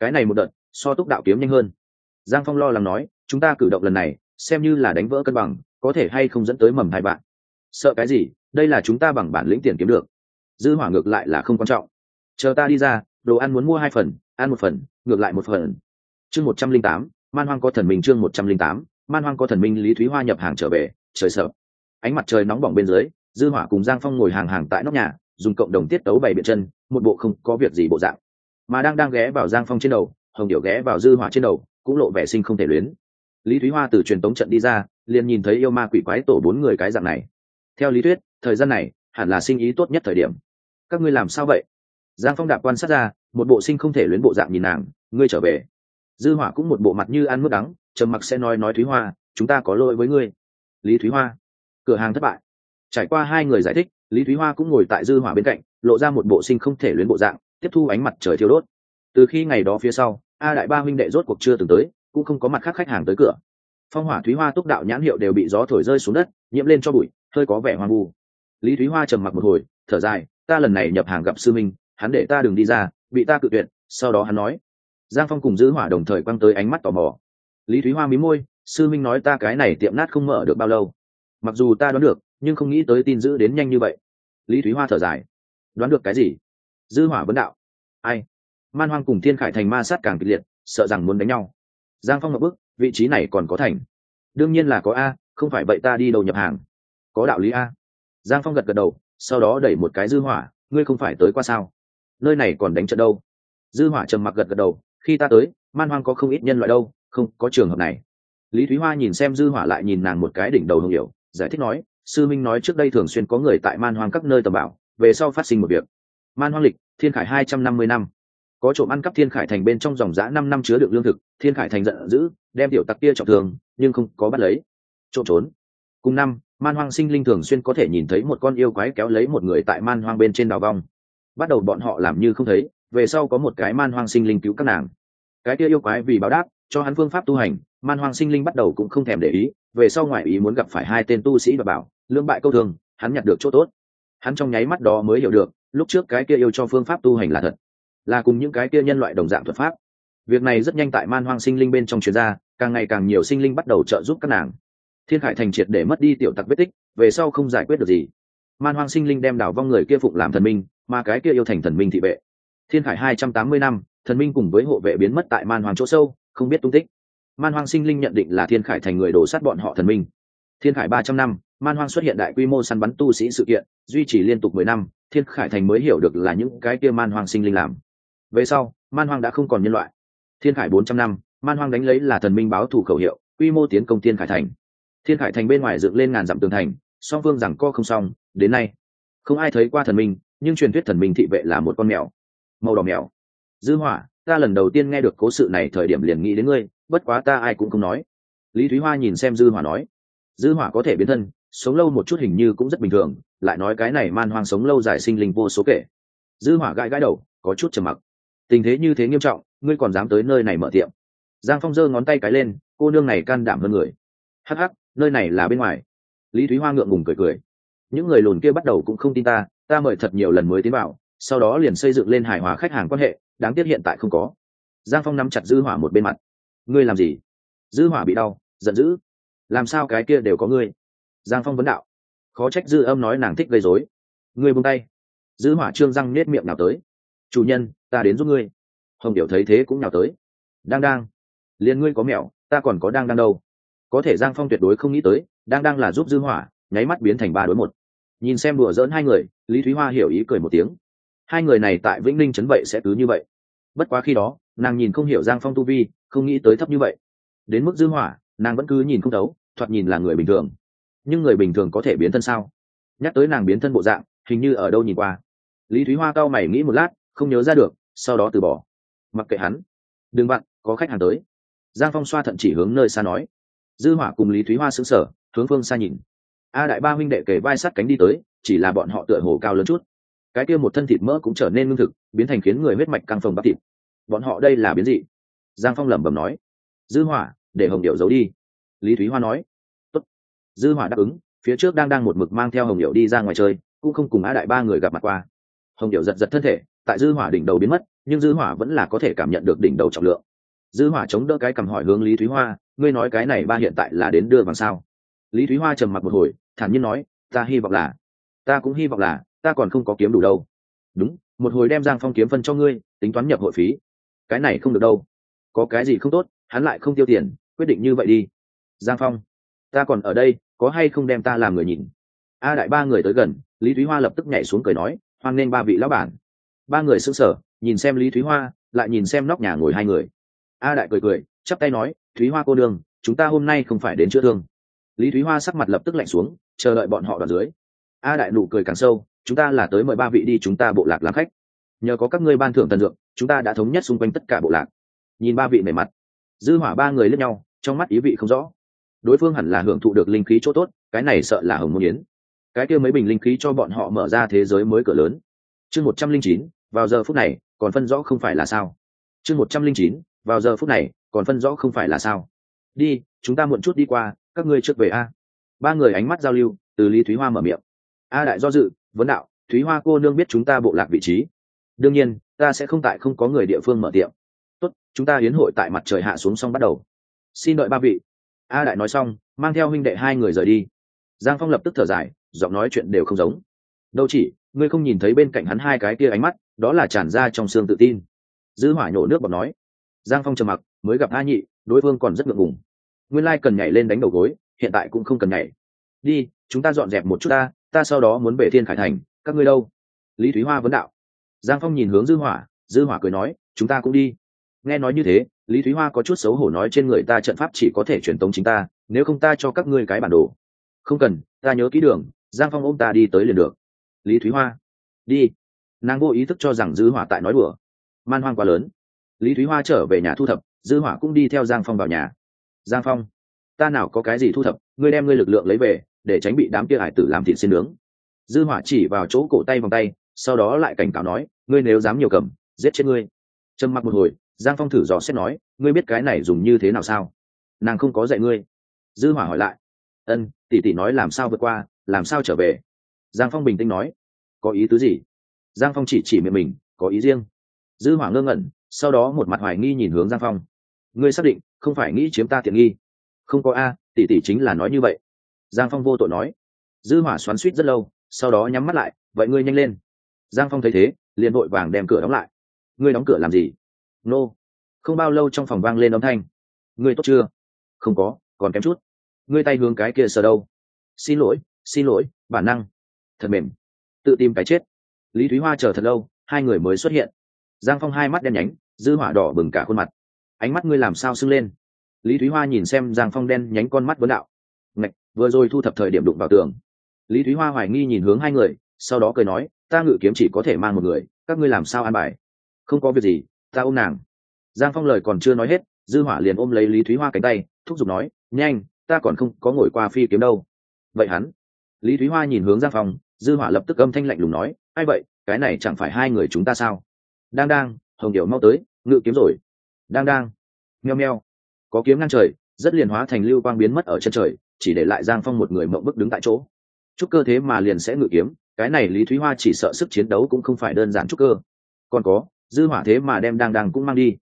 Cái này một đợt, so túc đạo kiếm nhanh hơn giang phong lo lắng nói, chúng ta cử động lần này, xem như là đánh vỡ cân bằng, có thể hay không dẫn tới mầm hai bạn. Sợ cái gì? Đây là chúng ta bằng bản lĩnh tiền kiếm được. Dư hỏa ngược lại là không quan trọng. Chờ ta đi ra, đồ ăn muốn mua hai phần, ăn một phần, ngược lại một phần. Chương một trăm linh tám, man hoang có thần minh chương một trăm linh tám, man hoang có thần minh lý thúy hoa nhập hàng trở về, trời sợ. Ánh mặt trời nóng bỏng bên dưới, dư hỏa cùng giang phong ngồi hàng hàng tại nóc nhà, dùng cộng đồng tiết tấu bảy biện chân, một bộ không có việc gì bộ dạng. Mà đang đang ghé vào giang phong trên đầu, hồng điệu ghé vào dư hỏa trên đầu cũng lộ vẻ sinh không thể luyến. Lý thúy hoa từ truyền tống trận đi ra, liền nhìn thấy yêu ma quỷ quái tổ bốn người cái dạng này. Theo lý thuyết, thời gian này, hẳn là sinh ý tốt nhất thời điểm. Các ngươi làm sao vậy? Giang phong đạp quan sát ra, một bộ sinh không thể luyến bộ dạng nhìn nàng, ngươi trở về. Dư hỏa cũng một bộ mặt như ăn mướt đắng, trầm mặc sẽ nói nói thúy hoa, chúng ta có lỗi với ngươi. Lý thúy hoa, cửa hàng thất bại. Trải qua hai người giải thích, lý thúy hoa cũng ngồi tại dư hỏa bên cạnh, lộ ra một bộ sinh không thể luyến bộ dạng, tiếp thu ánh mặt trời thiêu đốt. Từ khi ngày đó phía sau a đại ba huynh đệ rốt cuộc chưa từng tới, cũng không có mặt khác khách hàng tới cửa. Phong hỏa thúy hoa túc đạo nhãn hiệu đều bị gió thổi rơi xuống đất, nhiễm lên cho bụi, hơi có vẻ hoang vu. Lý thúy hoa trầm mặc một hồi, thở dài, ta lần này nhập hàng gặp sư minh, hắn để ta đừng đi ra, bị ta cự tuyệt. Sau đó hắn nói. Giang phong cùng giữ hỏa đồng thời quăng tới ánh mắt tò mò. Lý thúy hoa mí môi, sư minh nói ta cái này tiệm nát không mở được bao lâu. Mặc dù ta đoán được, nhưng không nghĩ tới tin giữ đến nhanh như vậy. Lý thúy hoa thở dài. Đoán được cái gì? Dư hỏa vấn đạo. Ai? Man hoang cùng thiên khải thành ma sát càng kịch liệt, sợ rằng muốn đánh nhau. Giang phong ngập bức, vị trí này còn có thành. Đương nhiên là có a, không phải vậy ta đi đầu nhập hàng. Có đạo lý a. Giang phong gật gật đầu, sau đó đẩy một cái dư hỏa, ngươi không phải tới qua sao? Nơi này còn đánh trận đâu? Dư hỏa trầm mặc gật gật đầu, khi ta tới, man hoang có không ít nhân loại đâu, không, có trường hợp này. Lý thúy hoa nhìn xem dư hỏa lại nhìn nàng một cái đỉnh đầu hồng hiểu, giải thích nói, sư minh nói trước đây thường xuyên có người tại man hoang các nơi tầm bảo, về sau phát sinh một việc. Man hoang lịch, thiên khải hai trăm năm mươi năm có trộm ăn cắp thiên khải thành bên trong dòng giã năm năm chứa đựng lương thực, thiên khải thành giận dữ, đem tiểu tặc kia trọng thương, nhưng không có bắt lấy. Trộm trốn. Cùng năm, man hoang sinh linh thường xuyên có thể nhìn thấy một con yêu quái kéo lấy một người tại man hoang bên trên đào vong. Bắt đầu bọn họ làm như không thấy, về sau có một cái man hoang sinh linh cứu các nàng. Cái kia yêu quái vì báo đáp, cho hắn phương pháp tu hành, man hoang sinh linh bắt đầu cũng không thèm để ý, về sau ngoại ý muốn gặp phải hai tên tu sĩ và bảo lương bại câu thường, hắn nhặt được chỗ tốt. Hắn trong nháy mắt đó mới hiểu được, lúc trước cái kia yêu cho phương pháp tu hành là thật là cùng những cái kia nhân loại đồng dạng thuật pháp. Việc này rất nhanh tại man hoang sinh linh bên trong chuyên gia càng ngày càng nhiều sinh linh bắt đầu trợ giúp các nàng. Thiên khải thành triệt để mất đi tiểu tặc vết tích, về sau không giải quyết được gì. Man hoang sinh linh đem đảo vong người kia phụng làm thần minh, mà cái kia yêu thành thần minh thị vệ. Thiên khải hai trăm tám mươi năm, thần minh cùng với hộ vệ biến mất tại man hoang chỗ sâu, không biết tung tích. Man hoang sinh linh nhận định là thiên khải thành người đổ sát bọn họ thần minh. Thiên khải ba trăm năm, man hoang xuất hiện đại quy mô săn bắn tu sĩ sự kiện, duy trì liên tục mười năm, thiên khải thành mới hiểu được là những cái kia man hoang sinh linh làm về sau, man hoang đã không còn nhân loại. Thiên khải bốn trăm năm, man hoang đánh lấy là thần minh báo thủ khẩu hiệu, quy mô tiến công thiên khải thành. Thiên khải thành bên ngoài dựng lên ngàn dặm tường thành, song phương rằng co không xong, đến nay, không ai thấy qua thần minh, nhưng truyền thuyết thần minh thị vệ là một con mèo. Màu đỏ mèo. Dư hỏa, ta lần đầu tiên nghe được cố sự này thời điểm liền nghĩ đến ngươi, bất quá ta ai cũng không nói. Lý thúy hoa nhìn xem dư hỏa nói. Dư hỏa có thể biến thân, sống lâu một chút hình như cũng rất bình thường, lại nói cái này man hoang sống lâu dài sinh linh vô số kể. Dư hỏa gãi gãi đầu, có chút trầm mặc tình thế như thế nghiêm trọng, ngươi còn dám tới nơi này mở tiệm. Giang phong giơ ngón tay cái lên, cô nương này can đảm hơn người. Hắc hắc, nơi này là bên ngoài. Lý thúy hoa ngượng ngùng cười cười. Những người lùn kia bắt đầu cũng không tin ta ta mời thật nhiều lần mới tiến vào, sau đó liền xây dựng lên hài hòa khách hàng quan hệ, đáng tiếc hiện tại không có. Giang phong nắm chặt dư hỏa một bên mặt. Ngươi làm gì? Dư hỏa bị đau, giận dữ. Làm sao cái kia đều có ngươi? Giang phong vấn đạo. Khó trách dư âm nói nàng thích gây rối. Ngươi buông tay. Dư hỏa trương răng nết miệng nào tới chủ nhân, ta đến giúp ngươi. Hồng điệu thấy thế cũng nào tới. Đang đang, liền ngươi có mẹo, ta còn có đang đang đâu. Có thể giang phong tuyệt đối không nghĩ tới, đang đang là giúp dư hỏa, nháy mắt biến thành ba đối một. Nhìn xem đùa dỡn hai người, lý thúy hoa hiểu ý cười một tiếng. Hai người này tại vĩnh ninh chấn vậy sẽ cứ như vậy. Bất quá khi đó, nàng nhìn không hiểu giang phong tu vi, không nghĩ tới thấp như vậy. Đến mức dư hỏa, nàng vẫn cứ nhìn không thấu, thoạt nhìn là người bình thường. Nhưng người bình thường có thể biến thân sao? Nhắc tới nàng biến thân bộ dạng, hình như ở đâu nhìn qua. Lý thúy hoa cao mày nghĩ một lát không nhớ ra được, sau đó từ bỏ. Mặc kệ hắn. Đừng vặn, có khách hàng tới. Giang phong xoa thận chỉ hướng nơi xa nói. Dư hỏa cùng lý thúy hoa sững sờ, hướng phương xa nhìn. A đại ba huynh đệ kề vai sát cánh đi tới, chỉ là bọn họ tựa hồ cao lớn chút. Cái kia một thân thịt mỡ cũng trở nên lương thực, biến thành khiến người huyết mạch căng phồng bắp thịt. Bọn họ đây là biến dị. Giang phong lẩm bẩm nói. Dư hỏa, để hồng điệu giấu đi. Lý thúy hoa nói. Tốt. dư hỏa đáp ứng, phía trước đang đang một mực mang theo hồng điệu đi ra ngoài chơi, cũng không cùng a đại ba người gặp mặt qua. Hồng điệu giật giật thân thể tại dư hỏa đỉnh đầu biến mất, nhưng dư hỏa vẫn là có thể cảm nhận được đỉnh đầu trọng lượng. Dư hỏa chống đỡ cái cầm hỏi hướng lý thúy hoa, ngươi nói cái này ba hiện tại là đến đưa bằng sao? Lý thúy hoa trầm mặc một hồi, thản nhiên nói, ta hy vọng là, ta cũng hy vọng là, ta còn không có kiếm đủ đâu. Đúng, một hồi đem giang phong kiếm phân cho ngươi, tính toán nhập hội phí. Cái này không được đâu, có cái gì không tốt, hắn lại không tiêu tiền, quyết định như vậy đi. Giang phong, ta còn ở đây, có hay không đem ta làm người nhìn? A đại ba người tới gần, lý thúy hoa lập tức nhảy xuống cười nói, hoan nghênh ba vị lão bản ba người sững sờ, nhìn xem lý thúy hoa, lại nhìn xem nóc nhà ngồi hai người. A đại cười cười, chắp tay nói, thúy hoa cô đường chúng ta hôm nay không phải đến chữa thương. Lý thúy hoa sắc mặt lập tức lạnh xuống, chờ đợi bọn họ đoạn dưới. A đại nụ cười càng sâu, chúng ta là tới mời ba vị đi, chúng ta bộ lạc làm khách. Nhờ có các ngươi ban thưởng thần dược, chúng ta đã thống nhất xung quanh tất cả bộ lạc. Nhìn ba vị nề mặt, dư hỏa ba người lẫn nhau, trong mắt ý vị không rõ. Đối phương hẳn là hưởng thụ được linh khí chỗ tốt, cái này sợ là hồng môn yến. Cái kia mấy bình linh khí cho bọn họ mở ra thế giới mới cửa lớn chương một trăm linh chín, vào giờ phút này, còn phân rõ không phải là sao. Chương một trăm linh chín, vào giờ phút này, còn phân rõ không phải là sao. Đi, chúng ta muộn chút đi qua, các ngươi trước về a. Ba người ánh mắt giao lưu, từ lý thúy hoa mở miệng. A đại do dự, vấn đạo, thúy hoa cô nương biết chúng ta bộ lạc vị trí. Đương nhiên, ta sẽ không tại không có người địa phương mở tiệm. Tốt, chúng ta hiến hội tại mặt trời hạ xuống xong bắt đầu. Xin đợi ba vị. A đại nói xong, mang theo huynh đệ hai người rời đi. Giang phong lập tức thở dài, giọng nói chuyện đều không giống. Đâu chỉ ngươi không nhìn thấy bên cạnh hắn hai cái kia ánh mắt, đó là tràn ra trong xương tự tin. Dư hỏa nhổ nước bọt nói. Giang phong trầm mặc, mới gặp a nhị, đối phương còn rất ngượng ngùng. Nguyên lai cần nhảy lên đánh đầu gối, hiện tại cũng không cần nhảy. Đi, chúng ta dọn dẹp một chút ta ta sau đó muốn về thiên khải thành, các ngươi đâu? Lý thúy hoa vấn đạo. Giang phong nhìn hướng dư hỏa dư hỏa cười nói, chúng ta cũng đi. Nghe nói như thế, lý thúy hoa có chút xấu hổ nói trên người ta trận pháp chỉ có thể truyền tống chính ta, nếu không ta cho các ngươi cái bản đồ. Không cần, ta nhớ kỹ đường, giang phong ôm ta đi tới liền được lý thúy hoa. Đi. Nàng vô ý thức cho rằng dư hỏa tại nói đùa. Man hoang quá lớn. Lý thúy hoa trở về nhà thu thập, dư hỏa cũng đi theo giang phong vào nhà. Giang phong, ta nào có cái gì thu thập, ngươi đem ngươi lực lượng lấy về, để tránh bị đám kia hải tử làm thịt xin nướng. Dư hỏa chỉ vào chỗ cổ tay vòng tay, sau đó lại cảnh cáo nói, ngươi nếu dám nhiều cầm, giết chết ngươi. Trầm mặc một hồi, giang phong thử dò xét nói, ngươi biết cái này dùng như thế nào sao? Nàng không có dạy ngươi. Dư hỏa hỏi lại, ân, tỷ tỷ nói làm sao vượt qua, làm sao trở về? Giang phong bình tĩnh nói, có ý tứ gì? Giang phong chỉ chỉ miệng mình, có ý riêng. Dư hỏa ngơ ngẩn, sau đó một mặt hoài nghi nhìn hướng giang phong. Ngươi xác định không phải nghĩ chiếm ta tiện nghi? Không có a, tỷ tỷ chính là nói như vậy. Giang phong vô tội nói. Dư hỏa xoắn suýt rất lâu, sau đó nhắm mắt lại, vậy ngươi nhanh lên. Giang phong thấy thế, liền vội vàng đem cửa đóng lại. Ngươi đóng cửa làm gì? Nô、no. không bao lâu trong phòng vang lên âm thanh. Ngươi tốt chưa? Không có, còn kém chút. Ngươi tay hướng cái kia sờ đâu? Xin lỗi xin lỗi, bản năng thật mềm. Tự tìm cái chết. Lý thúy hoa chờ thật lâu, hai người mới xuất hiện. Giang phong hai mắt đen nhánh, dư hỏa đỏ bừng cả khuôn mặt. Ánh mắt ngươi làm sao sưng lên? Lý thúy hoa nhìn xem giang phong đen nhánh con mắt vấn đạo. Ngạch, vừa rồi thu thập thời điểm đụng vào tường. Lý thúy hoa hoài nghi nhìn hướng hai người, sau đó cười nói, ta ngự kiếm chỉ có thể mang một người, các ngươi làm sao an bài? Không có việc gì, ta ôm nàng. Giang phong lời còn chưa nói hết, dư hỏa liền ôm lấy lý thúy hoa cánh tay, thúc giục nói, nhanh, ta còn không có ngồi qua phi kiếm đâu. Vậy hắn? Lý thúy hoa nhìn hướng giang phong dư hỏa lập tức âm thanh lạnh lùng nói, ai vậy? Cái này chẳng phải hai người chúng ta sao? Đang đang, hồng điểu mau tới, ngự kiếm rồi. Đang đang. Meo meo. Có kiếm ngang trời, rất liền hóa thành lưu quang biến mất ở chân trời, chỉ để lại giang phong một người mộng bức đứng tại chỗ. Chúc cơ thế mà liền sẽ ngự kiếm, cái này lý thúy hoa chỉ sợ sức chiến đấu cũng không phải đơn giản chúc cơ. Còn có, dư hỏa thế mà đem đang đang cũng mang đi.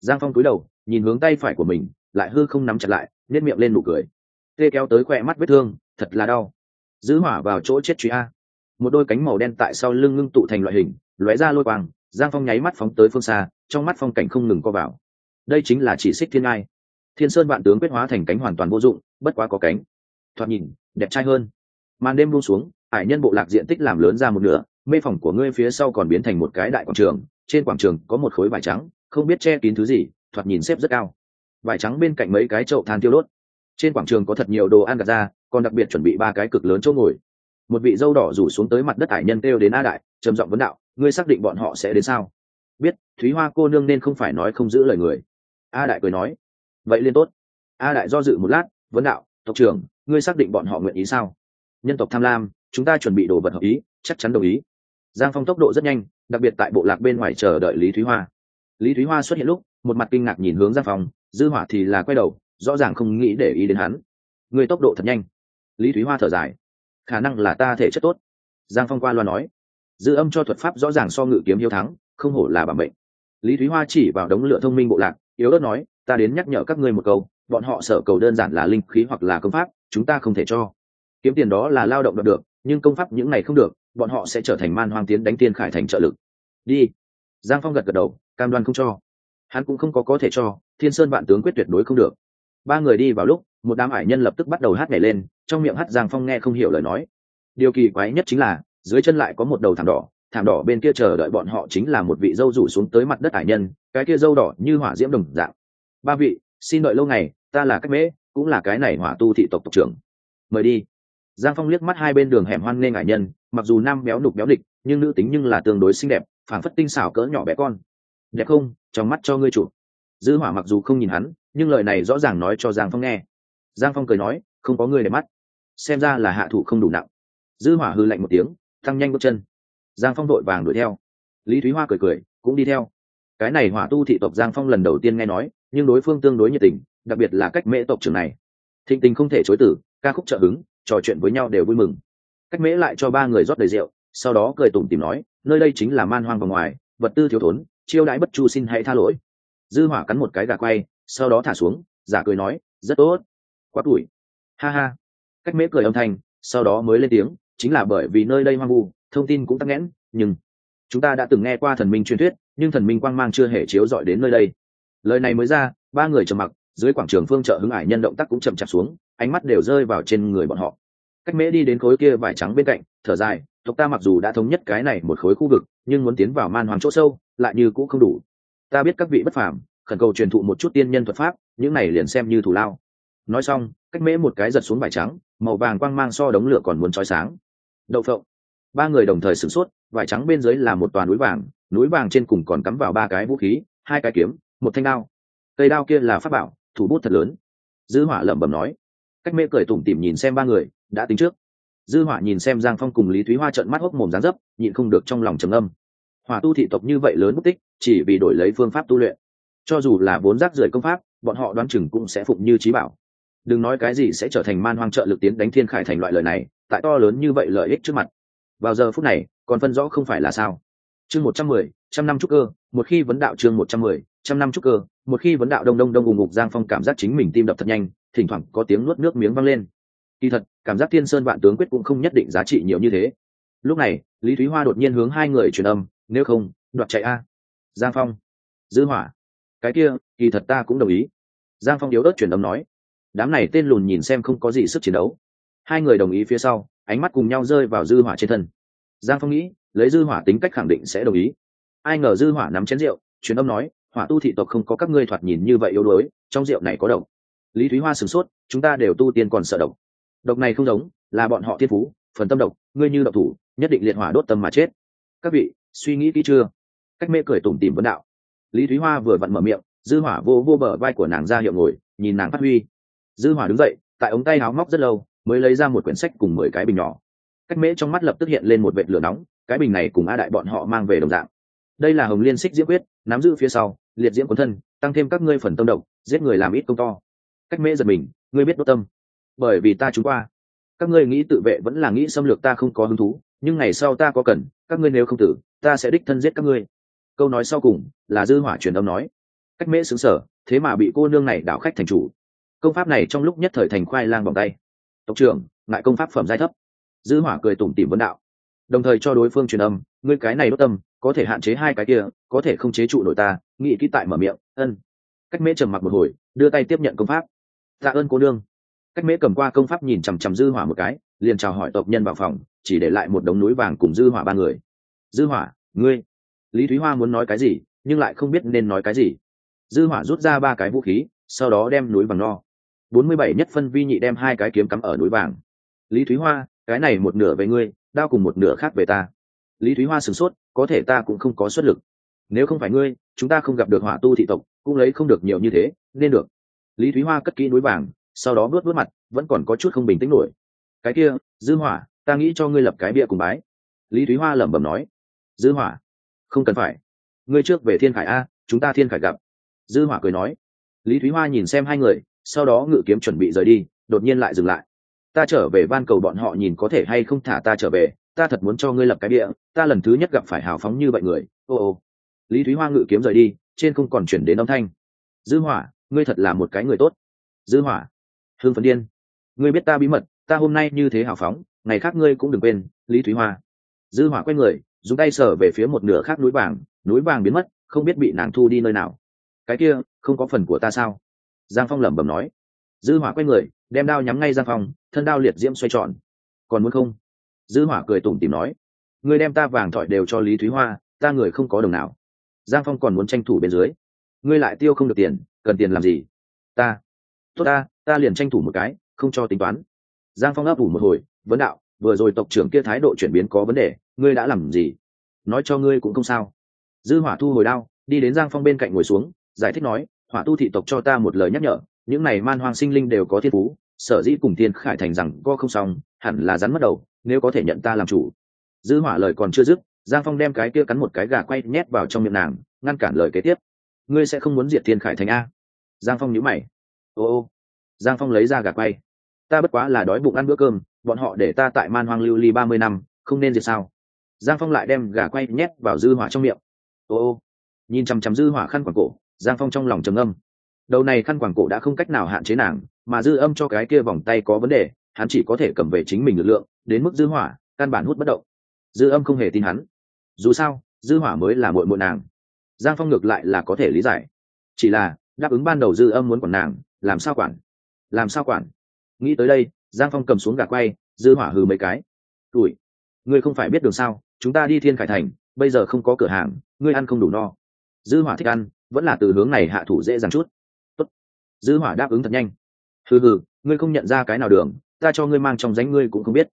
Giang phong cúi đầu, nhìn hướng tay phải của mình, lại hư không nắm chặt lại nếp miệng lên nụ cười. Tê kéo tới khỏe mắt vết thương, thật là đau giữ hỏa vào chỗ chết truy a. Một đôi cánh màu đen tại sau lưng ngưng tụ thành loại hình, lóe ra lôi quang, giang phong nháy mắt phóng tới phương xa, trong mắt phong cảnh không ngừng co vào. Đây chính là chỉ xích thiên ai thiên sơn vạn tướng quyết hóa thành cánh hoàn toàn vô dụng, bất quá có cánh. Thoạt nhìn, đẹp trai hơn. Màn đêm buông xuống, ải nhân bộ lạc diện tích làm lớn ra một nửa, mê phòng của ngươi phía sau còn biến thành một cái đại quảng trường, trên quảng trường có một khối vải trắng, không biết che kín thứ gì, thoạt nhìn xếp rất cao. Vải trắng bên cạnh mấy cái chậu than tiêu đốt. Trên quảng trường có thật nhiều đồ ăn gạt ra còn đặc biệt chuẩn bị ba cái cực lớn chỗ ngồi. Một vị dâu đỏ rủ xuống tới mặt đất hải nhân kêu đến a đại, trầm giọng vấn đạo, ngươi xác định bọn họ sẽ đến sao? Biết, thúy hoa cô nương nên không phải nói không giữ lời người. A đại cười nói, vậy liên tốt. A đại do dự một lát, vấn đạo, tộc trưởng, ngươi xác định bọn họ nguyện ý sao? Nhân tộc tham lam, chúng ta chuẩn bị đồ vật hợp ý, chắc chắn đồng ý. Giang phong tốc độ rất nhanh, đặc biệt tại bộ lạc bên ngoài chờ đợi lý thúy hoa. Lý thúy hoa xuất hiện lúc, một mặt kinh ngạc nhìn hướng giang phong, dư hỏa thì là quay đầu, rõ ràng không nghĩ để ý đến hắn. Người tốc độ thật nhanh lý thúy hoa thở dài. Khả năng là ta thể chất tốt. Giang phong qua loa nói. Dư âm cho thuật pháp rõ ràng so ngự kiếm hiếu thắng, không hổ là bản mệnh. Lý thúy hoa chỉ vào đống lửa thông minh bộ lạc, yếu ớt nói, ta đến nhắc nhở các ngươi một câu, bọn họ sở cầu đơn giản là linh khí hoặc là công pháp, chúng ta không thể cho. Kiếm tiền đó là lao động được, nhưng công pháp những này không được, bọn họ sẽ trở thành man hoang tiến đánh tiên khải thành trợ lực. Đi. Giang phong gật gật đầu, cam đoan không cho. Hắn cũng không có có thể cho, thiên sơn vạn tướng quyết tuyệt đối không được. Ba người đi vào lúc một đám ải nhân lập tức bắt đầu hát nhảy lên, trong miệng hát giang phong nghe không hiểu lời nói. Điều kỳ quái nhất chính là, dưới chân lại có một đầu thảm đỏ thảm đỏ bên kia chờ đợi bọn họ chính là một vị dâu rủ xuống tới mặt đất ải nhân, cái kia dâu đỏ như hỏa diễm đồng dạng. Ba vị, xin đợi lâu ngày, ta là cách mễ, cũng là cái này hỏa tu thị tộc tộc trưởng. Mời đi. Giang phong liếc mắt hai bên đường hẻm hoan nghê ngại nhân, mặc dù nam béo nục béo địch, nhưng nữ tính nhưng là tương đối xinh đẹp, phảng phất tinh xảo cỡ nhỏ bé con. Đẹp không? Trong mắt cho ngươi chủ dư hỏa mặc dù không nhìn hắn, nhưng lời này rõ ràng nói cho giang phong nghe giang phong cười nói, không có người để mắt. Xem ra là hạ thủ không đủ nặng. Dư hỏa hư lạnh một tiếng tăng nhanh bước chân. Giang phong đội vàng đuổi theo. Lý thúy hoa cười cười, cũng đi theo. Cái này hỏa tu thị tộc giang phong lần đầu tiên nghe nói, nhưng đối phương tương đối nhiệt tình, đặc biệt là cách mễ tộc trưởng này. Thịnh tình không thể chối tử ca khúc trợ hứng, trò chuyện với nhau đều vui mừng. Cách mễ lại cho ba người rót đầy rượu, sau đó cười tủm tìm nói, nơi đây chính là man hoang vào ngoài, vật tư thiếu thốn, chiêu đãi bất chu xin hãy tha lỗi. Dư hỏa cắn một cái gà quay, sau đó thả xuống, giả cười nói, rất tốt quá tuổi. Ha ha. Cách mễ cười âm thanh, sau đó mới lên tiếng, chính là bởi vì nơi đây hoang vu, thông tin cũng tắc nghẽn, nhưng chúng ta đã từng nghe qua thần minh truyền thuyết, nhưng thần minh quang mang chưa hề chiếu rọi đến nơi đây. Lời này mới ra, ba người trầm mặc, dưới quảng trường phương trợ hứng ải nhân động tác cũng chậm chạp xuống, ánh mắt đều rơi vào trên người bọn họ. Cách mễ đi đến khối kia vải trắng bên cạnh, thở dài, tộc ta mặc dù đã thống nhất cái này một khối khu vực, nhưng muốn tiến vào man hoàng chỗ sâu, lại như cũng không đủ. Ta biết các vị bất phàm, khẩn cầu truyền thụ một chút tiên nhân thuật pháp, những này liền xem như thủ lao nói xong, cách mễ một cái giật xuống vải trắng, màu vàng quang mang so đống lửa còn muốn trói sáng. Đậu phộng. Ba người đồng thời sửng sốt, vải trắng bên dưới là một toàn núi vàng núi vàng trên cùng còn cắm vào ba cái vũ khí, hai cái kiếm, một thanh đao. Cây đao kia là pháp bảo, thủ bút thật lớn. Dư hỏa lẩm bẩm nói. Cách mễ cười tủm tỉm nhìn xem ba người, đã tính trước. Dư hỏa nhìn xem giang phong cùng lý thúy hoa trợn mắt hốc mồm dáng dấp, nhịn không được trong lòng trầm âm hỏa tu thị tộc như vậy lớn mục tích chỉ vì đổi lấy phương pháp tu luyện. Cho dù là vốn rác rưởi công pháp, bọn họ đoán chừng cũng sẽ phụng như trí bảo đừng nói cái gì sẽ trở thành man hoang trợ lực tiến đánh thiên khải thành loại lời này, tại to lớn như vậy lợi ích trước mặt. Vào giờ phút này, còn phân rõ không phải là sao. Chương một trăm mười, trăm năm trúc cơ, một khi vấn đạo chương một trăm mười, trăm năm trúc cơ, một khi vấn đạo đông đông đông ùng ục giang phong cảm giác chính mình tim đập thật nhanh, thỉnh thoảng có tiếng nuốt nước miếng văng lên. Kỳ thật, cảm giác thiên sơn vạn tướng quyết cũng không nhất định giá trị nhiều như thế. Lúc này, lý thúy hoa đột nhiên hướng hai người truyền âm, nếu không, đoạt chạy a. Giang phong. Dư hỏa. Cái kia, kỳ thật ta cũng đồng ý. Giang phong yếu ớt truyền âm nói đám này tên lùn nhìn xem không có gì sức chiến đấu. Hai người đồng ý phía sau, ánh mắt cùng nhau rơi vào dư hỏa trên thân. Giang phong nghĩ, lấy dư hỏa tính cách khẳng định sẽ đồng ý. Ai ngờ dư hỏa nắm chén rượu, truyền âm nói, hỏa tu thị tộc không có các ngươi thoạt nhìn như vậy yếu đuối, trong rượu này có độc. Lý thúy hoa sửng sốt, chúng ta đều tu tiên còn sợ độc. Độc này không giống, là bọn họ thiên phú, phần tâm độc, ngươi như độc thủ, nhất định liệt hỏa đốt tâm mà chết. Các vị, suy nghĩ kỹ chưa? Cách mê cười tủm tỉm vấn đạo. Lý thúy hoa vừa vặn mở miệng, dư hỏa vô vô bờ vai của nàng ra hiệu ngồi, nhìn nàng phát huy dư hỏa đứng dậy tại ống tay áo móc rất lâu mới lấy ra một quyển sách cùng mười cái bình nhỏ. Cách mễ trong mắt lập tức hiện lên một vệt lửa nóng cái bình này cùng a đại bọn họ mang về đồng dạng. Đây là hồng liên xích diễm quyết nắm giữ phía sau liệt diễm cuốn thân tăng thêm các ngươi phần tâm động, giết người làm ít công to. Cách mễ giật mình ngươi biết đốt tâm. Bởi vì ta trúng qua. Các ngươi nghĩ tự vệ vẫn là nghĩ xâm lược ta không có hứng thú nhưng ngày sau ta có cần các ngươi nếu không tử ta sẽ đích thân giết các ngươi. Câu nói sau cùng là dư hỏa truyền âm nói. Cách mễ xứng sở thế mà bị cô nương này đảo khách thành chủ công pháp này trong lúc nhất thời thành khoai lang vòng tay. Tộc trưởng, ngại công pháp phẩm giai thấp. Dư hỏa cười tủm tỉm vấn đạo. Đồng thời cho đối phương truyền âm, ngươi cái này đốt tâm, có thể hạn chế hai cái kia, có thể không chế trụ nổi ta, nghĩ kỹ tại mở miệng, ân. Cách mễ trầm mặc một hồi, đưa tay tiếp nhận công pháp. Tạ ơn cô đương cách mễ cầm qua công pháp nhìn chằm chằm dư hỏa một cái, liền chào hỏi tộc nhân vào phòng, chỉ để lại một đống núi vàng cùng dư hỏa ba người. Dư hỏa, ngươi. Lý thúy hoa muốn nói cái gì, nhưng lại không biết nên nói cái gì. Dư hỏa rút ra ba cái vũ khí, sau đó đem núi vàng no bốn mươi bảy nhất phân vi nhị đem hai cái kiếm cắm ở núi vàng. Lý thúy hoa, cái này một nửa về ngươi, đao cùng một nửa khác về ta. Lý thúy hoa sửng sốt, có thể ta cũng không có xuất lực. Nếu không phải ngươi, chúng ta không gặp được hỏa tu thị tộc, cũng lấy không được nhiều như thế, nên được. Lý thúy hoa cất kỹ núi vàng, sau đó bước bước mặt, vẫn còn có chút không bình tĩnh nổi. Cái kia, dư hỏa, ta nghĩ cho ngươi lập cái bia cùng bái. Lý thúy hoa lẩm bẩm nói. Dư hỏa, không cần phải. Ngươi trước về thiên khải a, chúng ta thiên khải gặp. Dư hỏa cười nói. Lý thúy hoa nhìn xem hai người sau đó ngự kiếm chuẩn bị rời đi, đột nhiên lại dừng lại. Ta trở về van cầu bọn họ nhìn có thể hay không thả ta trở về, ta thật muốn cho ngươi lập cái địa ta lần thứ nhất gặp phải hào phóng như vậy người, ô ô. Lý thúy hoa ngự kiếm rời đi, trên không còn chuyển đến âm thanh. Dư hỏa, ngươi thật là một cái người tốt. Dư hỏa, hương phấn điên, ngươi biết ta bí mật, ta hôm nay như thế hào phóng, ngày khác ngươi cũng đừng quên, lý thúy hoa. Dư hỏa quay người, dùng tay sờ về phía một nửa khác núi vàng núi vàng biến mất, không biết bị nàng thu đi nơi nào. Cái kia, không có phần của ta sao? Giang phong lẩm bẩm nói. Dư hỏa quay người, đem đao nhắm ngay giang phong, thân đao liệt diễm xoay tròn. Còn muốn không? Dư hỏa cười tủm tỉm nói. Người đem ta vàng thỏi đều cho lý thúy hoa, ta người không có đồng nào. Giang phong còn muốn tranh thủ bên dưới. Ngươi lại tiêu không được tiền, cần tiền làm gì? Ta. Tốt ta ta liền tranh thủ một cái, không cho tính toán. Giang phong ấp ủ một hồi, vấn đạo, vừa rồi tộc trưởng kia thái độ chuyển biến có vấn đề, ngươi đã làm gì? Nói cho ngươi cũng không sao. Dư hỏa thu hồi đao, đi đến giang phong bên cạnh ngồi xuống, giải thích nói hỏa tu thị tộc cho ta một lời nhắc nhở, những này man hoang sinh linh đều có thiên phú, sở dĩ cùng Thiên khải thành rằng co không xong, hẳn là rắn mất đầu, nếu có thể nhận ta làm chủ. Dư hỏa lời còn chưa dứt, giang phong đem cái kia cắn một cái gà quay nhét vào trong miệng nàng, ngăn cản lời kế tiếp. Ngươi sẽ không muốn diệt thiên khải thành a? Giang phong nhíu mày. Ô ô. Giang phong lấy ra gà quay. Ta bất quá là đói bụng ăn bữa cơm, bọn họ để ta tại man hoang lưu ly ba mươi năm, không nên diệt sao? Giang phong lại đem gà quay nhét vào dư hỏa trong miệng. Ô ô. Nhìn chằm chằm dư hỏa khăn quàng cổ giang phong trong lòng trầm âm đầu này khăn quàng cổ đã không cách nào hạn chế nàng, mà dư âm cho cái kia vòng tay có vấn đề, hắn chỉ có thể cầm về chính mình lực lượng, đến mức dư hỏa, căn bản hút bất động. Dư âm không hề tin hắn. Dù sao, dư hỏa mới là muội muội nàng. Giang phong ngược lại là có thể lý giải. Chỉ là, đáp ứng ban đầu dư âm muốn quản nàng, làm sao quản? Làm sao quản? Nghĩ tới đây, giang phong cầm xuống gà quay, dư hỏa hừ mấy cái. Tuổi ngươi không phải biết đường sao, chúng ta đi thiên khải thành, bây giờ không có cửa hàng, ngươi ăn không đủ no. Dư hỏa thích ăn vẫn là từ hướng này hạ thủ dễ dàng chút. Tốt. dư hỏa đáp ứng thật nhanh. Hừ hừ, ngươi không nhận ra cái nào đường, ta cho ngươi mang trong danh ngươi cũng không biết.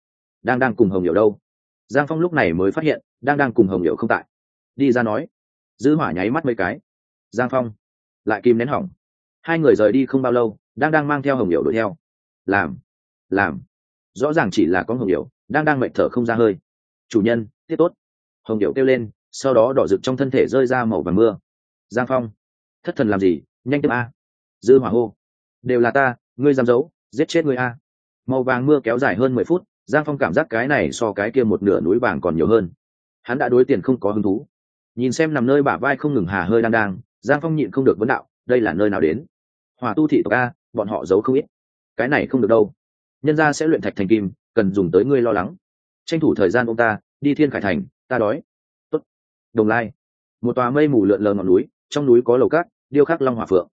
Đang đang cùng hồng hiểu đâu? Giang phong lúc này mới phát hiện, đang đang cùng hồng hiểu không tại. Đi ra nói. Dư hỏa nháy mắt mấy cái. Giang phong. Lại kim nén hỏng. Hai người rời đi không bao lâu, đang đang mang theo hồng hiểu đuổi theo. Làm. Làm. Rõ ràng chỉ là con hồng hiểu, đang đang mệt thở không ra hơi. Chủ nhân, tiếp tốt. Hồng hiểu kêu lên, sau đó đỏ rực trong thân thể rơi ra màu và mưa giang phong. Thất thần làm gì? Nhanh tiếp a. Dư hỏa hô. Đều là ta, ngươi dám giấu, giết chết ngươi a. Màu vàng mưa kéo dài hơn mười phút, giang phong cảm giác cái này so cái kia một nửa núi vàng còn nhiều hơn. Hắn đã đối tiền không có hứng thú. Nhìn xem nằm nơi bả vai không ngừng hà hơi đang đang, giang phong nhịn không được vấn đạo, đây là nơi nào đến? Hòa tu thị tộc a, bọn họ giấu không ít. Cái này không được đâu. Nhân gia sẽ luyện thạch thành kim, cần dùng tới ngươi lo lắng. Tranh thủ thời gian ông ta, đi thiên khải thành, ta đói. Tốt. đồng lai. Một tòa mây mù lượn lờ ngọn núi trong núi có lầu cát, điêu khắc long hòa phượng.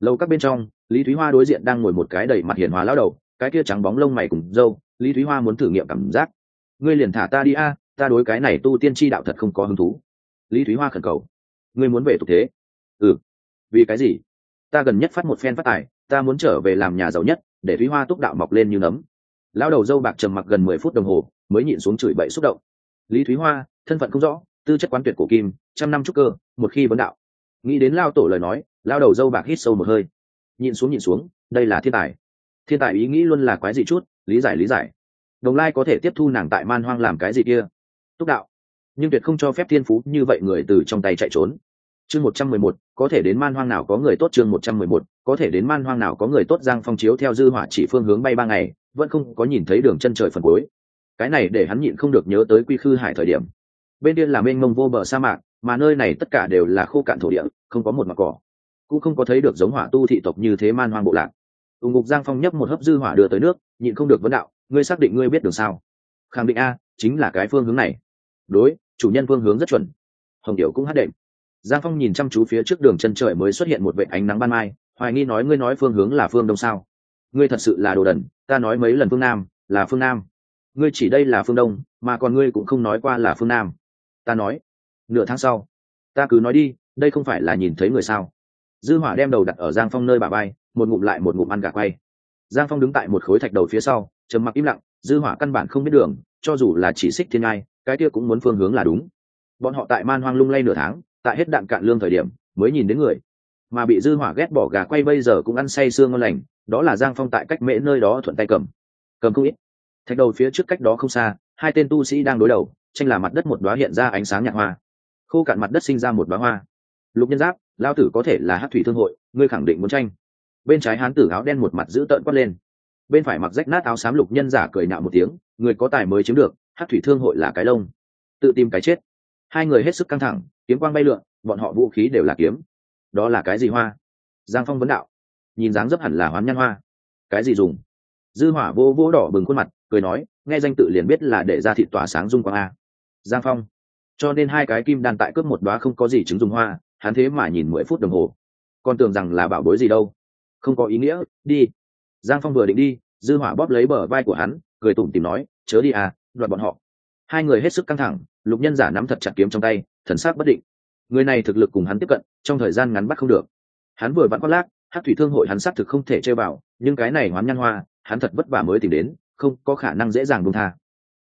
Lầu các bên trong, lý thúy hoa đối diện đang ngồi một cái đầy mặt hiền hòa lao đầu, cái kia trắng bóng lông mày cùng dâu lý thúy hoa muốn thử nghiệm cảm giác. Ngươi liền thả ta đi a, ta đối cái này tu tiên tri đạo thật không có hứng thú. Lý thúy hoa khẩn cầu. Ngươi muốn về tục thế? Ừ. Vì cái gì? Ta gần nhất phát một phen phát tài, ta muốn trở về làm nhà giàu nhất, để thúy hoa túc đạo mọc lên như nấm. Lao đầu dâu bạc trầm mặc gần mười phút đồng hồ, mới nhịn xuống chửi bậy xúc động. Lý thúy hoa, thân phận không rõ, tư chất quán tuyệt cổ kim, trăm năm trúc cơ, một khi vấn đạo nghĩ đến lao tổ lời nói, lao đầu dâu bạc hít sâu một hơi. Nhìn xuống nhìn xuống, đây là thiên tài. Thiên tài ý nghĩ luôn là quái gì chút, lý giải lý giải. Đồng lai có thể tiếp thu nàng tại man hoang làm cái gì kia? Túc đạo. Nhưng tuyệt không cho phép thiên phú như vậy người từ trong tay chạy trốn. Chương một trăm mười một, có thể đến man hoang nào có người tốt? Chương một trăm mười một, có thể đến man hoang nào có người tốt? Giang phong chiếu theo dư hỏa chỉ phương hướng bay ba ngày, vẫn không có nhìn thấy đường chân trời phần cuối. Cái này để hắn nhịn không được nhớ tới quy khư hải thời điểm. Bên kia là mênh mông vô bờ sa mạc mà nơi này tất cả đều là khô cạn thổ địa, không có một mặt cỏ. Cũng không có thấy được giống hỏa tu thị tộc như thế man hoang bộ lạc. Ủng ngục giang phong nhấp một hớp dư hỏa đưa tới nước, nhịn không được vấn đạo, ngươi xác định ngươi biết đường sao? Khẳng định a, chính là cái phương hướng này. Đối, chủ nhân phương hướng rất chuẩn. Hồng điệu cũng hát đệm. Giang phong nhìn chăm chú phía trước đường chân trời mới xuất hiện một vệ ánh nắng ban mai, hoài nghi nói, ngươi nói phương hướng là phương đông sao? Ngươi thật sự là đồ đần, ta nói mấy lần phương nam, là phương nam. Ngươi chỉ đây là phương đông, mà còn ngươi cũng không nói qua là phương nam. Ta nói nửa tháng sau. Ta cứ nói đi, đây không phải là nhìn thấy người sao? Dư hỏa đem đầu đặt ở giang phong nơi bà bay, một ngụm lại một ngụm ăn gà quay. Giang phong đứng tại một khối thạch đầu phía sau, trầm mặc im lặng, dư hỏa căn bản không biết đường, cho dù là chỉ xích thiên ngai, cái kia cũng muốn phương hướng là đúng. Bọn họ tại man hoang lung lay nửa tháng, tại hết đạn cạn lương thời điểm, mới nhìn đến người. Mà bị dư hỏa ghét bỏ gà quay bây giờ cũng ăn say xương ngon lành, đó là giang phong tại cách mễ nơi đó thuận tay cầm. Cầm không ít. Thạch đầu phía trước cách đó không xa, hai tên tu sĩ đang đối đầu, tranh là mặt đất một đóa hiện ra ánh sáng nhạt hoa khô cạn mặt đất sinh ra một bá hoa. Lục nhân giáp lao tử có thể là hát thủy thương hội, ngươi khẳng định muốn tranh. Bên trái hán tử áo đen một mặt giữ tợn quát lên. Bên phải mặc rách nát áo xám lục nhân giả cười nạo một tiếng, người có tài mới chiếm được hát thủy thương hội là cái lông. Tự tìm cái chết. Hai người hết sức căng thẳng, kiếm quang bay lượn, bọn họ vũ khí đều là kiếm. Đó là cái gì hoa? Giang phong vấn đạo. Nhìn dáng dấp hẳn là hoán nhân hoa. Cái gì dùng? Dư hỏa vô vô đỏ bừng khuôn mặt, cười nói, nghe danh tự liền biết là để ra thị tỏa sáng dung quang a. Giang phong cho nên hai cái kim đan tại cướp một đóa không có gì chứng dùng hoa, hắn thế mà nhìn mười phút đồng hồ. Còn tưởng rằng là bảo bối gì đâu. Không có ý nghĩa, đi. Giang phong vừa định đi, dư hỏa bóp lấy bờ vai của hắn, cười tủm tìm nói, chớ đi à đoạt bọn họ. Hai người hết sức căng thẳng, lục nhân giả nắm thật chặt kiếm trong tay, thần sắc bất định. Người này thực lực cùng hắn tiếp cận, trong thời gian ngắn bắt không được. Hắn vừa vặn quát lác hát thủy thương hội hắn xác thực không thể chơi vào, nhưng cái này hoán nhăn hoa, hắn thật vất vả mới tìm đến, không có khả năng dễ dàng buông tha.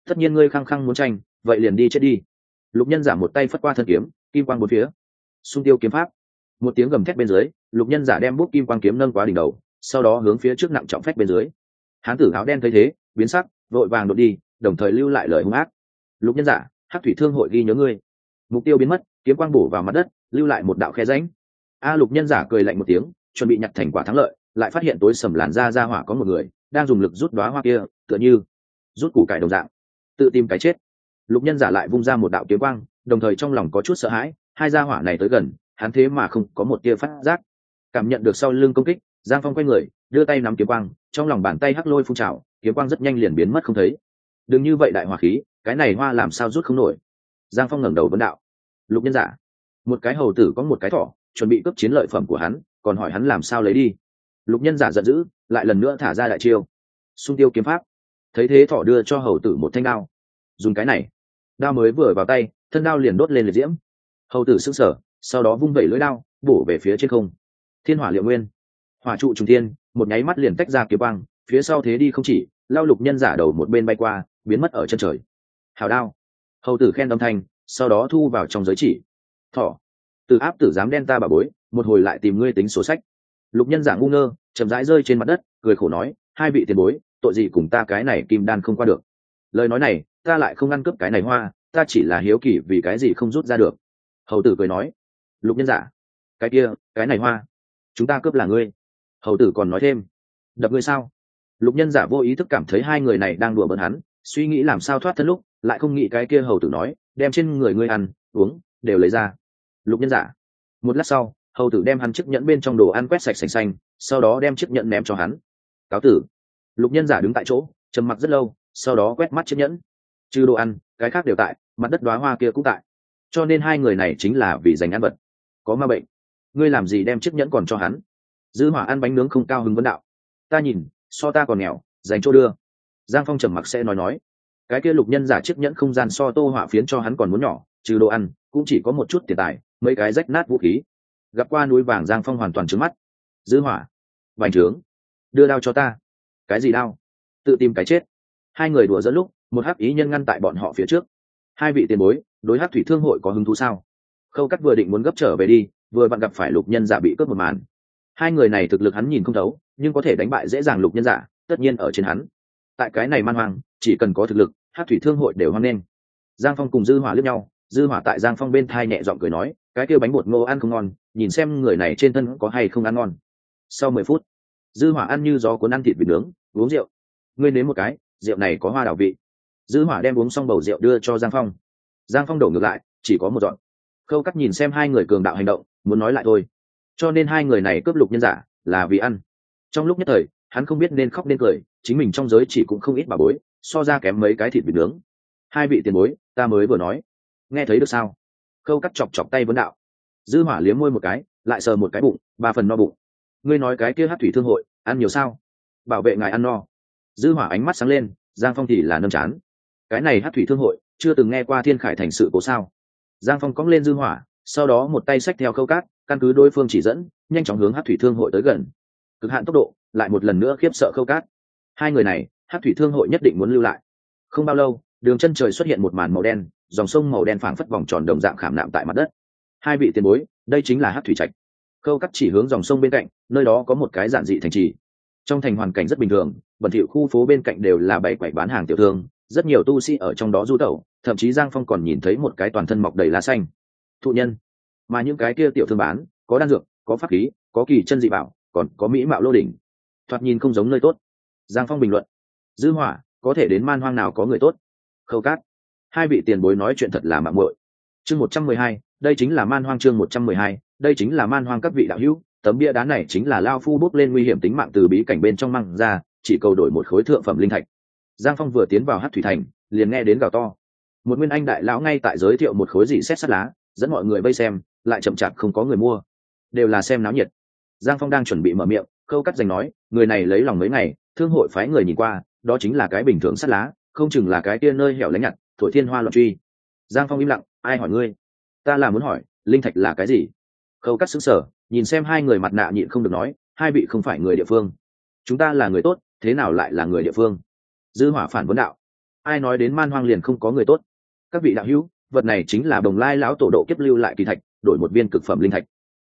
Tất nhiên ngươi khăng khăng muốn tranh, vậy liền đi chết đi lục nhân giả một tay phất qua thân kiếm, kim quang bốn phía. Xung tiêu kiếm pháp. Một tiếng gầm thét bên dưới, lục nhân giả đem bút kim quang kiếm nâng quá đỉnh đầu, sau đó hướng phía trước nặng trọng phách bên dưới. Hán tử áo đen thấy thế, biến sắc, vội vàng đột đi, đồng thời lưu lại lời hung ác. Lục nhân giả, hắc thủy thương hội ghi nhớ ngươi. Mục tiêu biến mất, kiếm quang bổ vào mặt đất, lưu lại một đạo khe ránh a lục nhân giả cười lạnh một tiếng, chuẩn bị nhặt thành quả thắng lợi, lại phát hiện tối sầm làn da ra hỏa có một người, đang dùng lực rút đoá hoa kia, tựa như rút củ cải đồng dạng, tự tìm cái chết lục nhân giả lại vung ra một đạo kiếm quang, đồng thời trong lòng có chút sợ hãi, hai gia hỏa này tới gần, hắn thế mà không có một tia phát giác. Cảm nhận được sau lưng công kích, giang phong quay người, đưa tay nắm kiếm quang, trong lòng bàn tay hắc lôi phun trào, kiếm quang rất nhanh liền biến mất không thấy. Đừng như vậy đại hỏa khí, cái này hoa làm sao rút không nổi. Giang phong ngẩng đầu vấn đạo. Lục nhân giả, một cái hầu tử có một cái thỏ, chuẩn bị cướp chiến lợi phẩm của hắn, còn hỏi hắn làm sao lấy đi. Lục nhân giả giận dữ, lại lần nữa thả ra đại chiêu. Xung tiêu kiếm pháp. Thấy thế thỏ đưa cho hầu tử một thanh đao. Dùng cái này đao mới vừa vào tay thân đao liền đốt lên liệt diễm. Hầu tử sững sở, sau đó vung vẩy lưỡi đao bổ về phía trên không. Thiên hỏa liệu nguyên. Hỏa trụ trùng thiên một nháy mắt liền tách ra kiếm băng phía sau thế đi không chỉ lao lục nhân giả đầu một bên bay qua biến mất ở chân trời. Hào đao. Hầu tử khen âm thanh sau đó thu vào trong giới chỉ. Thỏ. Từ áp tử dám đen ta bà bối một hồi lại tìm ngươi tính số sách. Lục nhân giả ngu ngơ chậm rãi rơi trên mặt đất cười khổ nói hai vị tiền bối tội gì cùng ta cái này kim đan không qua được. Lời nói này ta lại không ăn cướp cái này hoa, ta chỉ là hiếu kỳ vì cái gì không rút ra được. Hầu tử cười nói, lục nhân giả, cái kia, cái này hoa, chúng ta cướp là ngươi. Hầu tử còn nói thêm, đập ngươi sao? Lục nhân giả vô ý thức cảm thấy hai người này đang đùa bỡn hắn, suy nghĩ làm sao thoát thân lúc, lại không nghĩ cái kia hầu tử nói, đem trên người ngươi ăn, uống, đều lấy ra. Lục nhân giả, một lát sau, hầu tử đem hắn chiếc nhẫn bên trong đồ ăn quét sạch sành xanh, sau đó đem chiếc nhẫn ném cho hắn. Cáo tử. Lục nhân giả đứng tại chỗ, trầm mặc rất lâu, sau đó quét mắt chiếc nhẫn trừ đồ ăn, cái khác đều tại, mặt đất đoá hoa kia cũng tại. Cho nên hai người này chính là vì giành ăn vật. Có ma bệnh. Ngươi làm gì đem chiếc nhẫn còn cho hắn? Dư hỏa ăn bánh nướng không cao hứng vấn đạo. Ta nhìn, so ta còn nghèo, dành chỗ đưa. Giang phong trầm mặc sẽ nói nói. Cái kia lục nhân giả chiếc nhẫn không gian so tô hỏa phiến cho hắn còn muốn nhỏ, trừ đồ ăn, cũng chỉ có một chút tiền tài, mấy cái rách nát vũ khí. Gặp qua núi vàng giang phong hoàn toàn trứng mắt. Dư hỏa. Bành trướng. Đưa đao cho ta. Cái gì đao? Tự tìm cái chết. Hai người đùa dẫn lúc một hắc ý nhân ngăn tại bọn họ phía trước. Hai vị tiền bối, đối hắc thủy thương hội có hứng thú sao? Khâu cắt vừa định muốn gấp trở về đi, vừa bạn gặp phải lục nhân giả bị cướp một màn. Hai người này thực lực hắn nhìn không thấu, nhưng có thể đánh bại dễ dàng lục nhân giả, tất nhiên ở trên hắn. Tại cái này man hoang, chỉ cần có thực lực hát thủy thương hội đều hoang lên giang phong cùng dư hỏa lướt nhau, dư hỏa tại giang phong bên thai nhẹ giọng cười nói, cái kêu bánh bột ngô ăn không ngon, nhìn xem người này trên thân có hay không ăn ngon. Sau mười phút, dư hỏa ăn như gió cuốn ăn thịt vịt nướng, uống rượu. Ngươi nếm một cái, rượu này có hoa đào vị dư hỏa đem uống xong bầu rượu đưa cho giang phong. Giang phong đổ ngược lại, chỉ có một dọn. Khâu cắt nhìn xem hai người cường đạo hành động, muốn nói lại thôi. Cho nên hai người này cướp lục nhân giả là vì ăn. Trong lúc nhất thời, hắn không biết nên khóc nên cười, chính mình trong giới chỉ cũng không ít bà bối, so ra kém mấy cái thịt vịt nướng. Hai vị tiền bối, ta mới vừa nói. Nghe thấy được sao? Khâu cắt chọc chọc tay vấn đạo. Dư hỏa liếm môi một cái, lại sờ một cái bụng, ba phần no bụng. Ngươi nói cái kia hát thủy thương hội, ăn nhiều sao? Bảo vệ ngài ăn no. Dư hỏa ánh mắt sáng lên, giang phong thì là nâm chán cái này hát thủy thương hội, chưa từng nghe qua thiên khải thành sự cố sao. Giang phong cóng lên dư hỏa, sau đó một tay xách theo khâu cát, căn cứ đối phương chỉ dẫn, nhanh chóng hướng hát thủy thương hội tới gần. Cực hạn tốc độ, lại một lần nữa khiếp sợ khâu cát. Hai người này, hát thủy thương hội nhất định muốn lưu lại. Không bao lâu, đường chân trời xuất hiện một màn màu đen, dòng sông màu đen phảng phất vòng tròn đồng dạng khảm nạm tại mặt đất. Hai vị tiền bối, đây chính là hát thủy trạch. Khâu cắt chỉ hướng dòng sông bên cạnh, nơi đó có một cái giản dị thành trì. Trong thành hoàn cảnh rất bình thường, bẩn thiệu khu phố bên cạnh đều là bảy quầy bán hàng tiểu thương rất nhiều tu sĩ ở trong đó du tẩu, thậm chí giang phong còn nhìn thấy một cái toàn thân mọc đầy lá xanh. Thụ nhân, mà những cái kia tiểu thương bán, có đan dược, có pháp khí, có kỳ chân dị bảo, còn có mỹ mạo lô đỉnh. Thoạt nhìn không giống nơi tốt. Giang phong bình luận, dư hỏa, có thể đến man hoang nào có người tốt? Khâu cát, hai vị tiền bối nói chuyện thật là mạng muội. Chương một trăm mười hai, đây chính là man hoang chương một trăm mười hai, đây chính là man hoang các vị đạo hữu, tấm bia đá này chính là lao phu bốc lên nguy hiểm tính mạng từ bí cảnh bên trong măng ra, chỉ cầu đổi một khối thượng phẩm linh thạch giang phong vừa tiến vào hát thủy thành, liền nghe đến gào to. Một nguyên anh đại lão ngay tại giới thiệu một khối dị xét sắt lá, dẫn mọi người vây xem, lại chậm chạp không có người mua. Đều là xem náo nhiệt. Giang phong đang chuẩn bị mở miệng, khâu cắt giành nói, người này lấy lòng mấy ngày, thương hội phái người nhìn qua, đó chính là cái bình thường sắt lá, không chừng là cái kia nơi hẻo lánh nhặt, thổi thiên hoa loạn truy. Giang phong im lặng, ai hỏi ngươi? Ta là muốn hỏi, linh thạch là cái gì? Khâu cắt xứng sở nhìn xem hai người mặt nạ nhịn không được nói, hai vị không phải người địa phương. Chúng ta là người tốt, thế nào lại là người địa phương? Dư hỏa phản vấn đạo. Ai nói đến man hoang liền không có người tốt? Các vị đạo hữu, vật này chính là đồng lai lão tổ độ kiếp lưu lại kỳ thạch, đổi một viên cực phẩm linh thạch.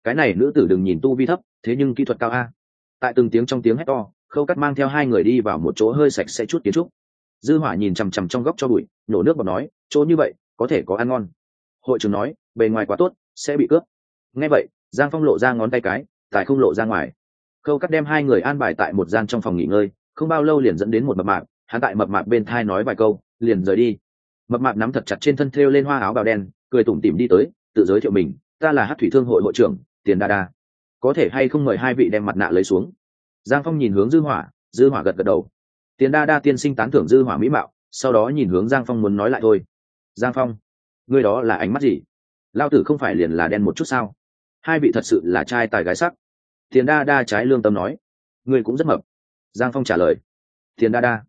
Cái này nữ tử đừng nhìn tu vi thấp, thế nhưng kỹ thuật cao a. Tại từng tiếng trong tiếng hét to, khâu cắt mang theo hai người đi vào một chỗ hơi sạch sẽ chút kiến trúc. Dư hỏa nhìn chằm chằm trong góc cho bụi nổ nước bọt nói, chỗ như vậy, có thể có ăn ngon. Hội trưởng nói, bề ngoài quá tốt, sẽ bị cướp. Nghe vậy, giang phong lộ ra ngón tay cái, tài không lộ ra ngoài. Khâu cắt đem hai người an bài tại một gian trong phòng nghỉ ngơi, không bao lâu liền dẫn đến một mập mạng hắn tại mập mạp bên thai nói vài câu, liền rời đi. Mập mạp nắm thật chặt trên thân thêu lên hoa áo bào đen, cười tủm tỉm đi tới, tự giới thiệu mình, ta là hát thủy thương hội hội trưởng, tiền đa đa. Có thể hay không mời hai vị đem mặt nạ lấy xuống? Giang phong nhìn hướng dư hỏa dư hỏa gật gật đầu. Tiền đa đa tiên sinh tán thưởng dư hỏa mỹ mạo, sau đó nhìn hướng giang phong muốn nói lại thôi. Giang phong, ngươi đó là ánh mắt gì? Lao tử không phải liền là đen một chút sao? Hai vị thật sự là trai tài gái sắc. Tiền đa đa trái lương tâm nói. Ngươi cũng rất mập. Giang phong trả lời. Tiền đa đa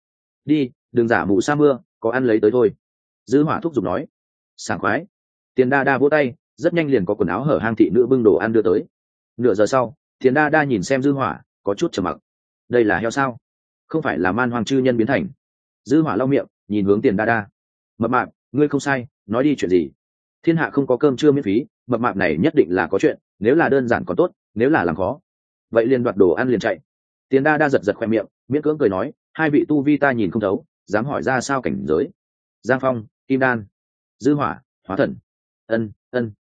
đi, đừng giả mù sa mưa, có ăn lấy tới thôi. Dư hỏa thúc giục nói. Sảng khoái. Tiền đa đa vỗ tay, rất nhanh liền có quần áo hở hang thị nữ bưng đồ ăn đưa tới. Nửa giờ sau, tiền đa đa nhìn xem dư hỏa, có chút trầm mặc. Đây là heo sao? Không phải là man hoàng chư nhân biến thành. Dư hỏa lau miệng, nhìn hướng tiền đa đa. Mập mạp, ngươi không sai, nói đi chuyện gì? Thiên hạ không có cơm chưa miễn phí, mập mạp này nhất định là có chuyện, nếu là đơn giản còn tốt, nếu là làm khó. Vậy liền đoạt đồ ăn liền chạy. Tiền đa đa giật giật khoe miệng, miễn cưỡng cười nói hai vị tu vi ta nhìn không thấu, dám hỏi ra sao cảnh giới? Giang phong, kim đan, dư hỏa, hóa thần. Ân ân.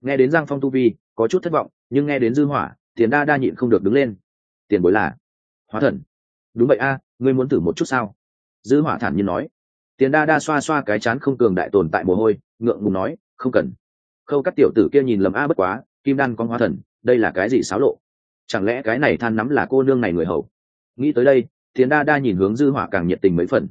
Nghe đến giang phong tu vi, có chút thất vọng, nhưng nghe đến dư hỏa, tiền đa đa nhịn không được đứng lên. Tiền bối là hóa thần. Đúng vậy a, ngươi muốn thử một chút sao? Dư hỏa thản nhiên nói. Tiền đa đa xoa xoa cái chán không cường đại tồn tại mồ hôi, ngượng ngùng nói, không cần. Khâu các tiểu tử kia nhìn lầm a bất quá, kim đan con hóa thần, đây là cái gì xáo lộ? Chẳng lẽ cái này than nắm là cô nương này người hầu? Nghĩ tới đây tiền đa đa nhìn hướng dư hỏa càng nhiệt tình mấy phần.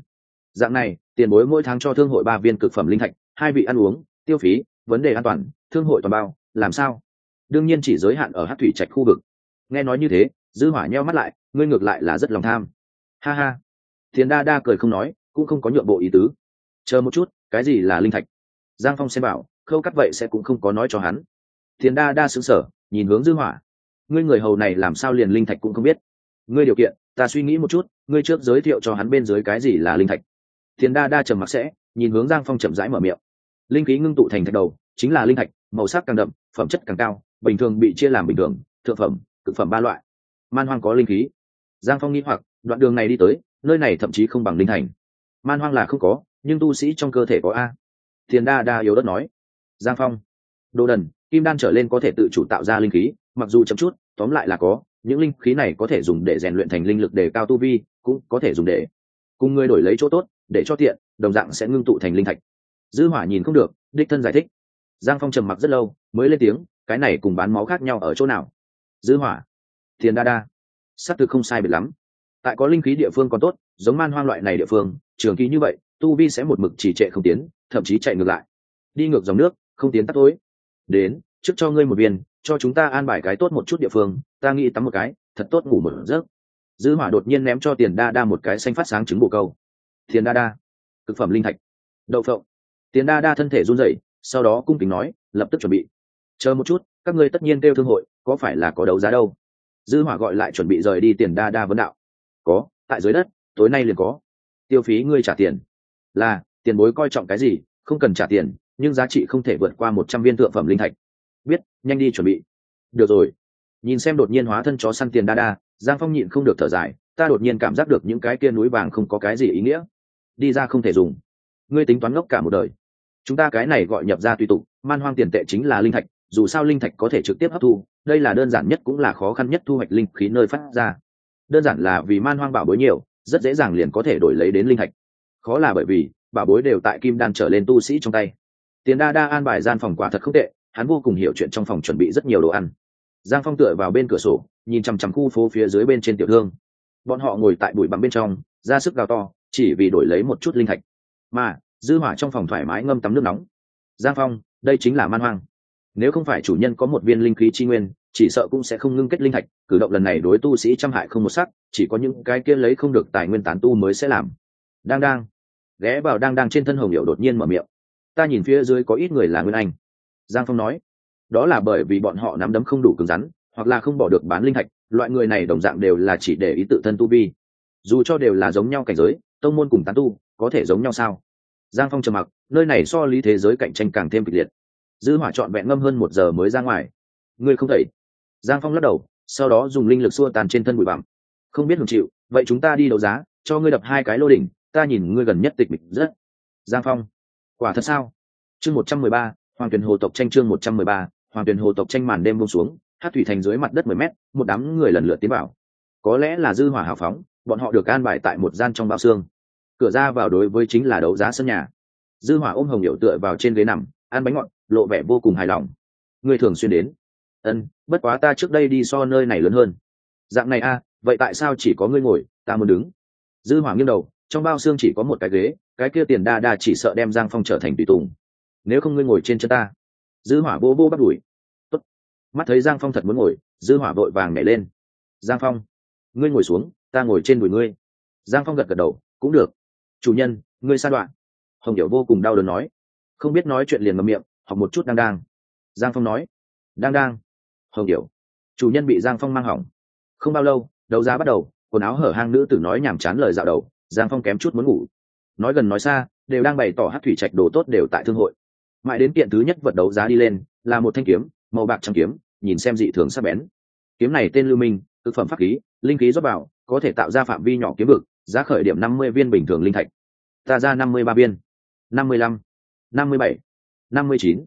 Dạng này, tiền bối mỗi tháng cho thương hội ba viên cực phẩm linh thạch, hai vị ăn uống, tiêu phí, vấn đề an toàn, thương hội toàn bao, làm sao? Đương nhiên chỉ giới hạn ở hát thủy trạch khu vực. Nghe nói như thế, dư hỏa nheo mắt lại, ngươi ngược lại là rất lòng tham. Ha ha. Tiền đa đa cười không nói, cũng không có nhượng bộ ý tứ. Chờ một chút, cái gì là linh thạch? Giang phong xem bảo, khâu cắt vậy sẽ cũng không có nói cho hắn. Tiền đa đa sững sở nhìn hướng dư hỏa. Ngươi người hầu này làm sao liền linh thạch cũng không biết? Ngươi điều kiện ta suy nghĩ một chút, ngươi trước giới thiệu cho hắn bên dưới cái gì là linh thạch. Tiền đa đa trầm mặc sẽ, nhìn hướng giang phong chậm rãi mở miệng. Linh khí ngưng tụ thành thạch đầu, chính là linh thạch, màu sắc càng đậm, phẩm chất càng cao, bình thường bị chia làm bình thường, thượng phẩm, cực phẩm ba loại. Man hoang có linh khí. Giang phong nghĩ hoặc, đoạn đường này đi tới, nơi này thậm chí không bằng linh thành. Man hoang là không có, nhưng tu sĩ trong cơ thể có a. Tiền đa đa yếu đất nói. Giang phong. Đồ đần, kim đan trở lên có thể tự chủ tạo ra linh khí, mặc dù chậm chút, tóm lại là có những linh khí này có thể dùng để rèn luyện thành linh lực để cao tu vi, cũng có thể dùng để cùng người đổi lấy chỗ tốt, để cho tiện, đồng dạng sẽ ngưng tụ thành linh thạch. Dư hỏa nhìn không được, đích thân giải thích. Giang phong trầm mặc rất lâu, mới lên tiếng, cái này cùng bán máu khác nhau ở chỗ nào? Dư hỏa tiền đa đa sắp thực không sai biệt lắm. Tại có linh khí địa phương còn tốt, giống man hoang loại này địa phương, trường kỳ như vậy, tu vi sẽ một mực trì trệ không tiến, thậm chí chạy ngược lại. Đi ngược dòng nước, không tiến tắt tối. Đến, trước cho ngươi một viên cho chúng ta an bài cái tốt một chút địa phương, ta nghĩ tắm một cái, thật tốt ngủ một giấc. Dư hỏa đột nhiên ném cho tiền đa đa một cái xanh phát sáng trứng bồ câu. Tiền đa đa, thực phẩm linh thạch. Đậu phộng. Tiền đa đa thân thể run rẩy, sau đó cung kính nói, lập tức chuẩn bị. Chờ một chút, các ngươi tất nhiên kêu thương hội, có phải là có đấu giá đâu? Dư hỏa gọi lại chuẩn bị rời đi tiền đa đa vấn đạo. Có, tại dưới đất, tối nay liền có. Tiêu phí ngươi trả tiền. Là, tiền bối coi trọng cái gì, không cần trả tiền, nhưng giá trị không thể vượt qua một trăm viên thượng phẩm linh thạch biết, nhanh đi chuẩn bị. Được rồi. Nhìn xem đột nhiên hóa thân chó săn tiền đa đa giang phong nhịn không được thở dài, ta đột nhiên cảm giác được những cái kia núi vàng không có cái gì ý nghĩa. Đi ra không thể dùng. Ngươi tính toán ngốc cả một đời. Chúng ta cái này gọi nhập ra tùy tục, man hoang tiền tệ chính là linh thạch, dù sao linh thạch có thể trực tiếp hấp thu, đây là đơn giản nhất cũng là khó khăn nhất thu hoạch linh khí nơi phát ra. Đơn giản là vì man hoang bảo bối nhiều, rất dễ dàng liền có thể đổi lấy đến linh thạch. Khó là bởi vì, bảo bối đều tại kim đan trở lên tu sĩ trong tay. Tiền đa đa an bài gian phòng quả thật không tệ hắn vô cùng hiểu chuyện trong phòng chuẩn bị rất nhiều đồ ăn. Giang phong tựa vào bên cửa sổ, nhìn chằm chằm khu phố phía dưới bên trên tiểu thương. Bọn họ ngồi tại bụi bằng bên trong, ra sức gào to, chỉ vì đổi lấy một chút linh thạch. Mà, dư hỏa trong phòng thoải mái ngâm tắm nước nóng. Giang phong, đây chính là man hoang. Nếu không phải chủ nhân có một viên linh khí chi nguyên, chỉ sợ cũng sẽ không ngưng kết linh thạch, cử động lần này đối tu sĩ trăm hại không một sắc, chỉ có những cái kia lấy không được tài nguyên tán tu mới sẽ làm. Đang đang. Ghé vào đang đang trên thân hồng hiệu đột nhiên mở miệng. Ta nhìn phía dưới có ít người là nguyên anh giang phong nói, đó là bởi vì bọn họ nắm đấm không đủ cứng rắn, hoặc là không bỏ được bán linh thạch, loại người này đồng dạng đều là chỉ để ý tự thân tu vi. Dù cho đều là giống nhau cảnh giới, tông môn cùng tán tu, có thể giống nhau sao? Giang phong trầm mặc, nơi này so lý thế giới cạnh tranh càng thêm kịch liệt. Dư hỏa trọn vẹn ngâm hơn một giờ mới ra ngoài. Ngươi không thể giang phong lắc đầu, sau đó dùng linh lực xua tàn trên thân bụi bặm. Không biết hưởng chịu, vậy chúng ta đi đấu giá, cho ngươi đập hai cái lô đỉnh, ta nhìn ngươi gần nhất tịch mịch rất. Giang phong, quả thật sao? Chương một trăm mười ba hoàng tuyền hồ tộc tranh chương một trăm mười ba hoàng tuyền hồ tộc tranh màn đêm bông xuống hát thủy thành dưới mặt đất mười mét một đám người lần lượt tiến vào. Có lẽ là dư hỏa hào phóng bọn họ được an bài tại một gian trong bao xương. Cửa ra vào đối với chính là đấu giá sân nhà. Dư hỏa ôm hồng hiệu tựa vào trên ghế nằm ăn bánh ngọt lộ vẻ vô cùng hài lòng. Người thường xuyên đến. Ân bất quá ta trước đây đi so nơi này lớn hơn. Dạng này a à, vậy tại sao chỉ có ngươi ngồi ta muốn đứng? Dư hỏa nghiêng đầu trong bao xương chỉ có một cái ghế cái kia tiền đa đa chỉ sợ đem giang phong trở thành tùy tùng nếu không ngươi ngồi trên chân ta. Dư hỏa vô vô bắt đuổi. Tốt. mắt thấy giang phong thật muốn ngồi, dư hỏa vội vàng nhảy lên. Giang phong, ngươi ngồi xuống, ta ngồi trên đùi ngươi. Giang phong gật gật đầu, cũng được. Chủ nhân, ngươi sa đoạn. Hồng điệu vô cùng đau đớn nói. Không biết nói chuyện liền ngậm miệng, học một chút đang đang giang phong nói. Đang đang hồng điệu chủ nhân bị giang phong mang hỏng. Không bao lâu, đấu giá bắt đầu, quần áo hở hang nữ tử nói nhảm chán lời dạo đầu, giang phong kém chút muốn ngủ. Nói gần nói xa, đều đang bày tỏ hát thủy trạch đồ tốt đều tại thương hội mãi đến kiện thứ nhất vật đấu giá đi lên, là một thanh kiếm, màu bạc trong kiếm, nhìn xem dị thường sắc bén. Kiếm này tên lưu minh, thực phẩm pháp khí, linh khí rót vào có thể tạo ra phạm vi nhỏ kiếm vực, giá khởi điểm năm mươi viên bình thường linh thạch. Ta ra năm mươi ba viên. năm mươi lăm, năm mươi bảy, năm mươi chín.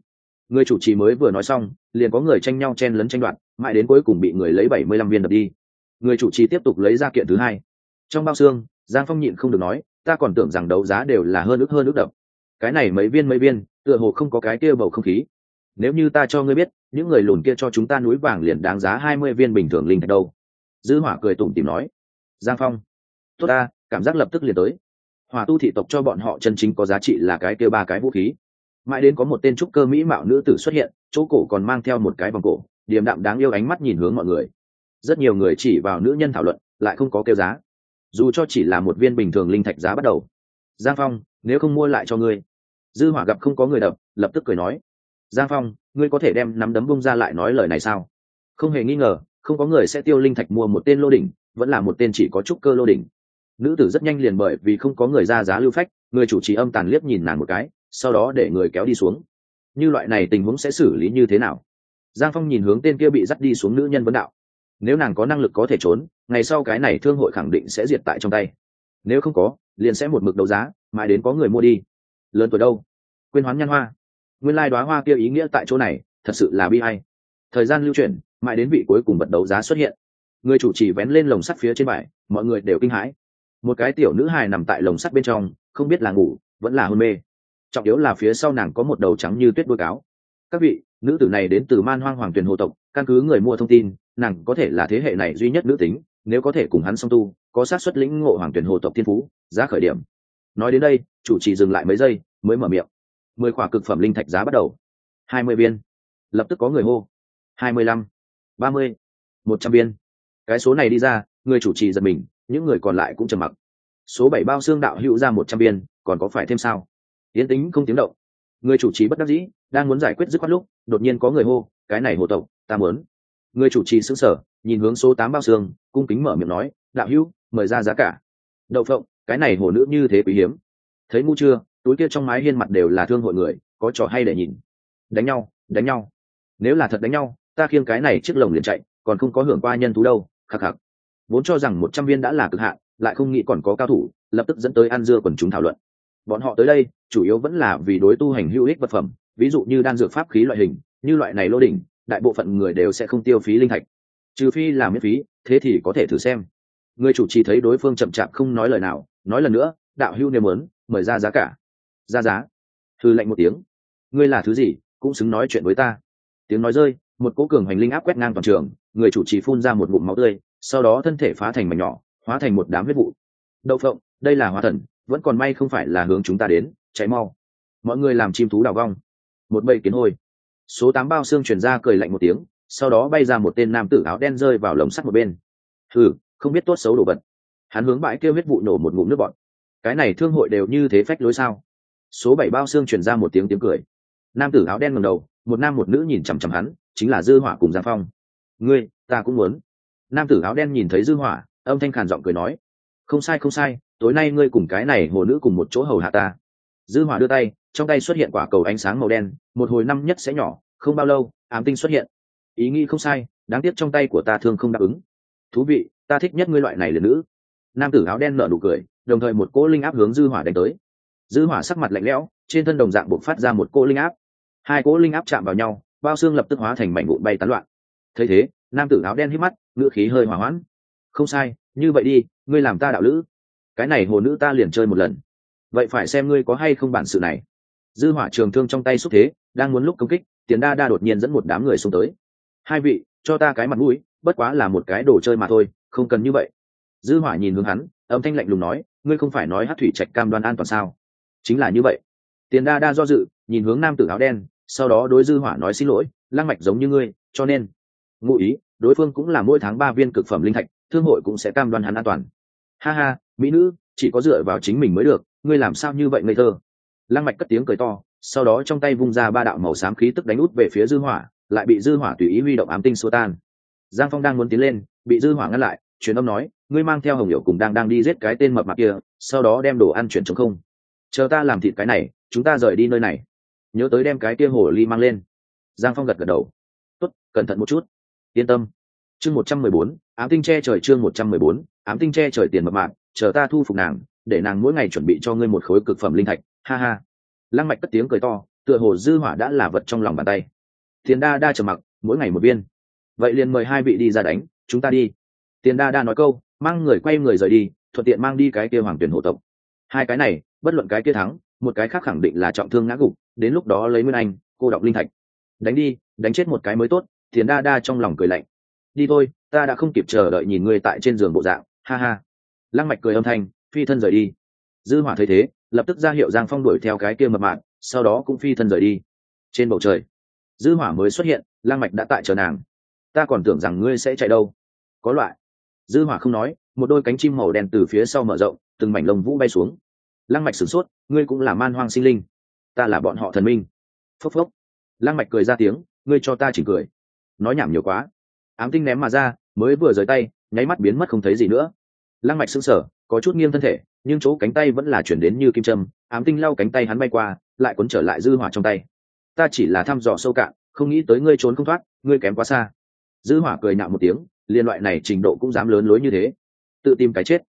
Người chủ trì mới vừa nói xong, liền có người tranh nhau chen lấn tranh đoạt, mãi đến cuối cùng bị người lấy bảy mươi lăm viên đập đi. Người chủ trì tiếp tục lấy ra kiện thứ hai. Trong bao xương, giang phong nhịn không được nói, ta còn tưởng rằng đấu giá đều là hơn ước hơn ước đập cái này mấy viên mấy viên, tựa hồ không có cái kia bầu không khí. Nếu như ta cho ngươi biết, những người lùn kia cho chúng ta núi vàng liền đáng giá hai mươi viên bình thường linh thạch đâu. Dư hỏa cười tủm tìm nói. Giang phong. Tốt ta, cảm giác lập tức liền tới. Hỏa tu thị tộc cho bọn họ chân chính có giá trị là cái kia ba cái vũ khí. Mãi đến có một tên trúc cơ mỹ mạo nữ tử xuất hiện, chỗ cổ còn mang theo một cái vòng cổ, điềm đạm đáng yêu ánh mắt nhìn hướng mọi người. Rất nhiều người chỉ vào nữ nhân thảo luận, lại không có kêu giá. Dù cho chỉ là một viên bình thường linh thạch giá bắt đầu. Giang phong, nếu không mua lại cho ngươi dư hỏa gặp không có người đập, lập tức cười nói, giang phong, ngươi có thể đem nắm đấm bung ra lại nói lời này sao? Không hề nghi ngờ, không có người sẽ tiêu linh thạch mua một tên lô đỉnh, vẫn là một tên chỉ có trúc cơ lô đỉnh. Nữ tử rất nhanh liền bởi vì không có người ra giá lưu phách, người chủ trì âm tàn liếc nhìn nàng một cái, sau đó để người kéo đi xuống. Như loại này tình huống sẽ xử lý như thế nào? Giang phong nhìn hướng tên kia bị dắt đi xuống nữ nhân vấn đạo. Nếu nàng có năng lực có thể trốn, ngày sau cái này thương hội khẳng định sẽ diệt tại trong tay. Nếu không có, liền sẽ một mực đấu giá, mãi đến có người mua đi lớn tuổi đâu? Quên hoán nhan hoa. Nguyên lai đoá hoa kia ý nghĩa tại chỗ này, thật sự là bi hay thời gian lưu chuyển, mãi đến vị cuối cùng bật đấu giá xuất hiện. Người chủ trì vén lên lồng sắt phía trên vải mọi người đều kinh hãi. Một cái tiểu nữ hài nằm tại lồng sắt bên trong, không biết là ngủ, vẫn là hôn mê. Trọng yếu là phía sau nàng có một đầu trắng như tuyết đôi cáo. Các vị, nữ tử này đến từ man hoang hoàng tuyền hồ tộc, căn cứ người mua thông tin, nàng có thể là thế hệ này duy nhất nữ tính, nếu có thể cùng hắn song tu, có sát xuất lĩnh ngộ hoàng tuyển hồ tộc thiên phú, giá khởi điểm nói đến đây, chủ trì dừng lại mấy giây, mới mở miệng. Mười khỏa cực phẩm linh thạch giá bắt đầu. Hai mươi viên. Lập tức có người hô. Hai mươi lăm, ba mươi, một trăm viên. Cái số này đi ra, người chủ trì giật mình, những người còn lại cũng trầm mặc. Số bảy bao xương đạo hữu ra một trăm viên, còn có phải thêm sao? Yến tính không tiếng động. Người chủ trì bất đắc dĩ, đang muốn giải quyết dứt khoát lúc, đột nhiên có người hô, cái này hồ tộc, ta muốn. Người chủ trì xứng sở nhìn hướng số tám bao xương, cung kính mở miệng nói, đạo hữu, mời ra giá cả. Đậu phộng cái này hồ nữ như thế quý hiếm. Thấy ngu chưa? Túi kia trong mái hiên mặt đều là thương hội người, có trò hay để nhìn. Đánh nhau đánh nhau. Nếu là thật đánh nhau, ta khiêng cái này chiếc lồng liền chạy, còn không có hưởng qua nhân thú đâu, khắc khắc. Vốn cho rằng một trăm viên đã là cực hạn, lại không nghĩ còn có cao thủ, lập tức dẫn tới ăn dưa quần chúng thảo luận. Bọn họ tới đây, chủ yếu vẫn là vì đối tu hành hữu ích vật phẩm, ví dụ như đan dược pháp khí loại hình, như loại này lô đỉnh, đại bộ phận người đều sẽ không tiêu phí linh thạch. Trừ phi là miễn phí, thế thì có thể thử xem. Người chủ trì thấy đối phương chậm chạp không nói lời nào nói lần nữa, đạo hưu nếu muốn, mời ra giá cả. Ra giá. Thư lệnh một tiếng. Ngươi là thứ gì, cũng xứng nói chuyện với ta. Tiếng nói rơi, một cỗ cường hành linh áp quét ngang toàn trường, người chủ trì phun ra một bụng máu tươi, sau đó thân thể phá thành mảnh nhỏ, hóa thành một đám huyết vụ. Đậu phộng, đây là hóa thần, vẫn còn may không phải là hướng chúng ta đến cháy mau. Mọi người làm chim thú đào vong. Một bầy kiến hôi. Số tám bao xương truyền ra cười lạnh một tiếng, sau đó bay ra một tên nam tử áo đen rơi vào lồng sắt một bên. Thử không biết tốt xấu đồ vật hắn hướng bãi kêu huyết vụ nổ một ngụm nước bọt. Cái này thương hội đều như thế phách lối sao? Số bảy bao xương truyền ra một tiếng tiếng cười. Nam tử áo đen ngầm đầu, một nam một nữ nhìn chằm chằm hắn, chính là dư hỏa cùng giang phong. Ngươi, ta cũng muốn. Nam tử áo đen nhìn thấy dư hỏa, âm thanh khàn giọng cười nói, không sai không sai, tối nay ngươi cùng cái này hồ nữ cùng một chỗ hầu hạ ta. Dư hỏa đưa tay, trong tay xuất hiện quả cầu ánh sáng màu đen, một hồi năm nhất sẽ nhỏ, không bao lâu, ám tinh xuất hiện. Ý nghĩ không sai, đáng tiếc trong tay của ta thường không đáp ứng. Thú vị, ta thích nhất ngươi loại này là nữ nam tử áo đen nở nụ cười, đồng thời một cỗ linh áp hướng dư hỏa đánh tới. Dư hỏa sắc mặt lạnh lẽo, trên thân đồng dạng bộc phát ra một cỗ linh áp. Hai cỗ linh áp chạm vào nhau, bao xương lập tức hóa thành mảnh vụn bay tán loạn. Thấy thế, nam tử áo đen hít mắt ngựa khí hơi hỏa hoãn. Không sai, như vậy đi, ngươi làm ta đạo lữ. Cái này hồ nữ ta liền chơi một lần. Vậy phải xem ngươi có hay không bản sự này. Dư hỏa trường thương trong tay xúc thế, đang muốn lúc công kích, tiền đa đa đột nhiên dẫn một đám người xuống tới. Hai vị, cho ta cái mặt mũi, bất quá là một cái đồ chơi mà thôi, không cần như vậy dư hỏa nhìn hướng hắn, âm thanh lạnh lùng nói, ngươi không phải nói hát thủy trạch cam đoan an toàn sao? Chính là như vậy. Tiền đa đa do dự, nhìn hướng nam tử áo đen, sau đó đối dư hỏa nói xin lỗi, lăng mạch giống như ngươi, cho nên ngụ ý, đối phương cũng là mỗi tháng ba viên cực phẩm linh thạch, thương hội cũng sẽ cam đoan hắn an toàn. Ha ha, mỹ nữ, chỉ có dựa vào chính mình mới được, ngươi làm sao như vậy ngây thơ? Lăng mạch cất tiếng cười to, sau đó trong tay vung ra ba đạo màu xám khí tức đánh út về phía dư hỏa, lại bị dư hỏa tùy ý huy động ám tinh xua tan. Giang phong đang muốn tiến lên, bị dư hỏa ngăn lại truyền âm nói, ngươi mang theo hồng hiệu cùng đang đang đi giết cái tên mập mạp kia, sau đó đem đồ ăn chuyển chống không. Chờ ta làm thịt cái này, chúng ta rời đi nơi này. Nhớ tới đem cái kia hồ ly mang lên. Giang phong gật gật đầu. Tốt, cẩn thận một chút. Yên tâm. Chương một trăm mười bốn, ám tinh che trời chương một trăm mười bốn, ám tinh che trời tiền mập mạp, chờ ta thu phục nàng, để nàng mỗi ngày chuẩn bị cho ngươi một khối cực phẩm linh thạch. Ha ha. Lăng mạch cất tiếng cười to, tựa hồ dư hỏa đã là vật trong lòng bàn tay. Tiền đa đa trầm mặc, mỗi ngày một viên. Vậy liền mời hai vị đi ra đánh, chúng ta đi tiền đa đa nói câu mang người quay người rời đi thuận tiện mang đi cái kia hoàng tuyển hộ tộc. Hai cái này bất luận cái kia thắng một cái khác khẳng định là trọng thương ngã gục đến lúc đó lấy nguyên anh cô đọc linh thạch. Đánh đi đánh chết một cái mới tốt tiền đa đa trong lòng cười lạnh. Đi thôi ta đã không kịp chờ đợi nhìn ngươi tại trên giường bộ dạng ha ha. Lăng mạch cười âm thanh phi thân rời đi. Dư hỏa thấy thế lập tức ra hiệu giang phong đuổi theo cái kia mập mạp, sau đó cũng phi thân rời đi. Trên bầu trời dư hỏa mới xuất hiện lăng mạch đã tại chờ nàng. Ta còn tưởng rằng ngươi sẽ chạy đâu. Có loại dư hỏa không nói, một đôi cánh chim màu đen từ phía sau mở rộng, từng mảnh lông vũ bay xuống. Lăng mạch sửng sốt, ngươi cũng là man hoang sinh linh. Ta là bọn họ thần minh. Phốc phốc. Lăng mạch cười ra tiếng, ngươi cho ta chỉ cười. Nói nhảm nhiều quá. Ám tinh ném mà ra, mới vừa rời tay, nháy mắt biến mất không thấy gì nữa. Lăng mạch sững sờ, có chút nghiêng thân thể, nhưng chỗ cánh tay vẫn là chuyển đến như kim châm. Ám tinh lau cánh tay hắn bay qua, lại cuốn trở lại dư hỏa trong tay. Ta chỉ là thăm dò sâu cạn, không nghĩ tới ngươi trốn không thoát, ngươi kém quá xa. Dư hỏa cười nhạo một tiếng liên loại này trình độ cũng dám lớn lối như thế. Tự tìm cái chết.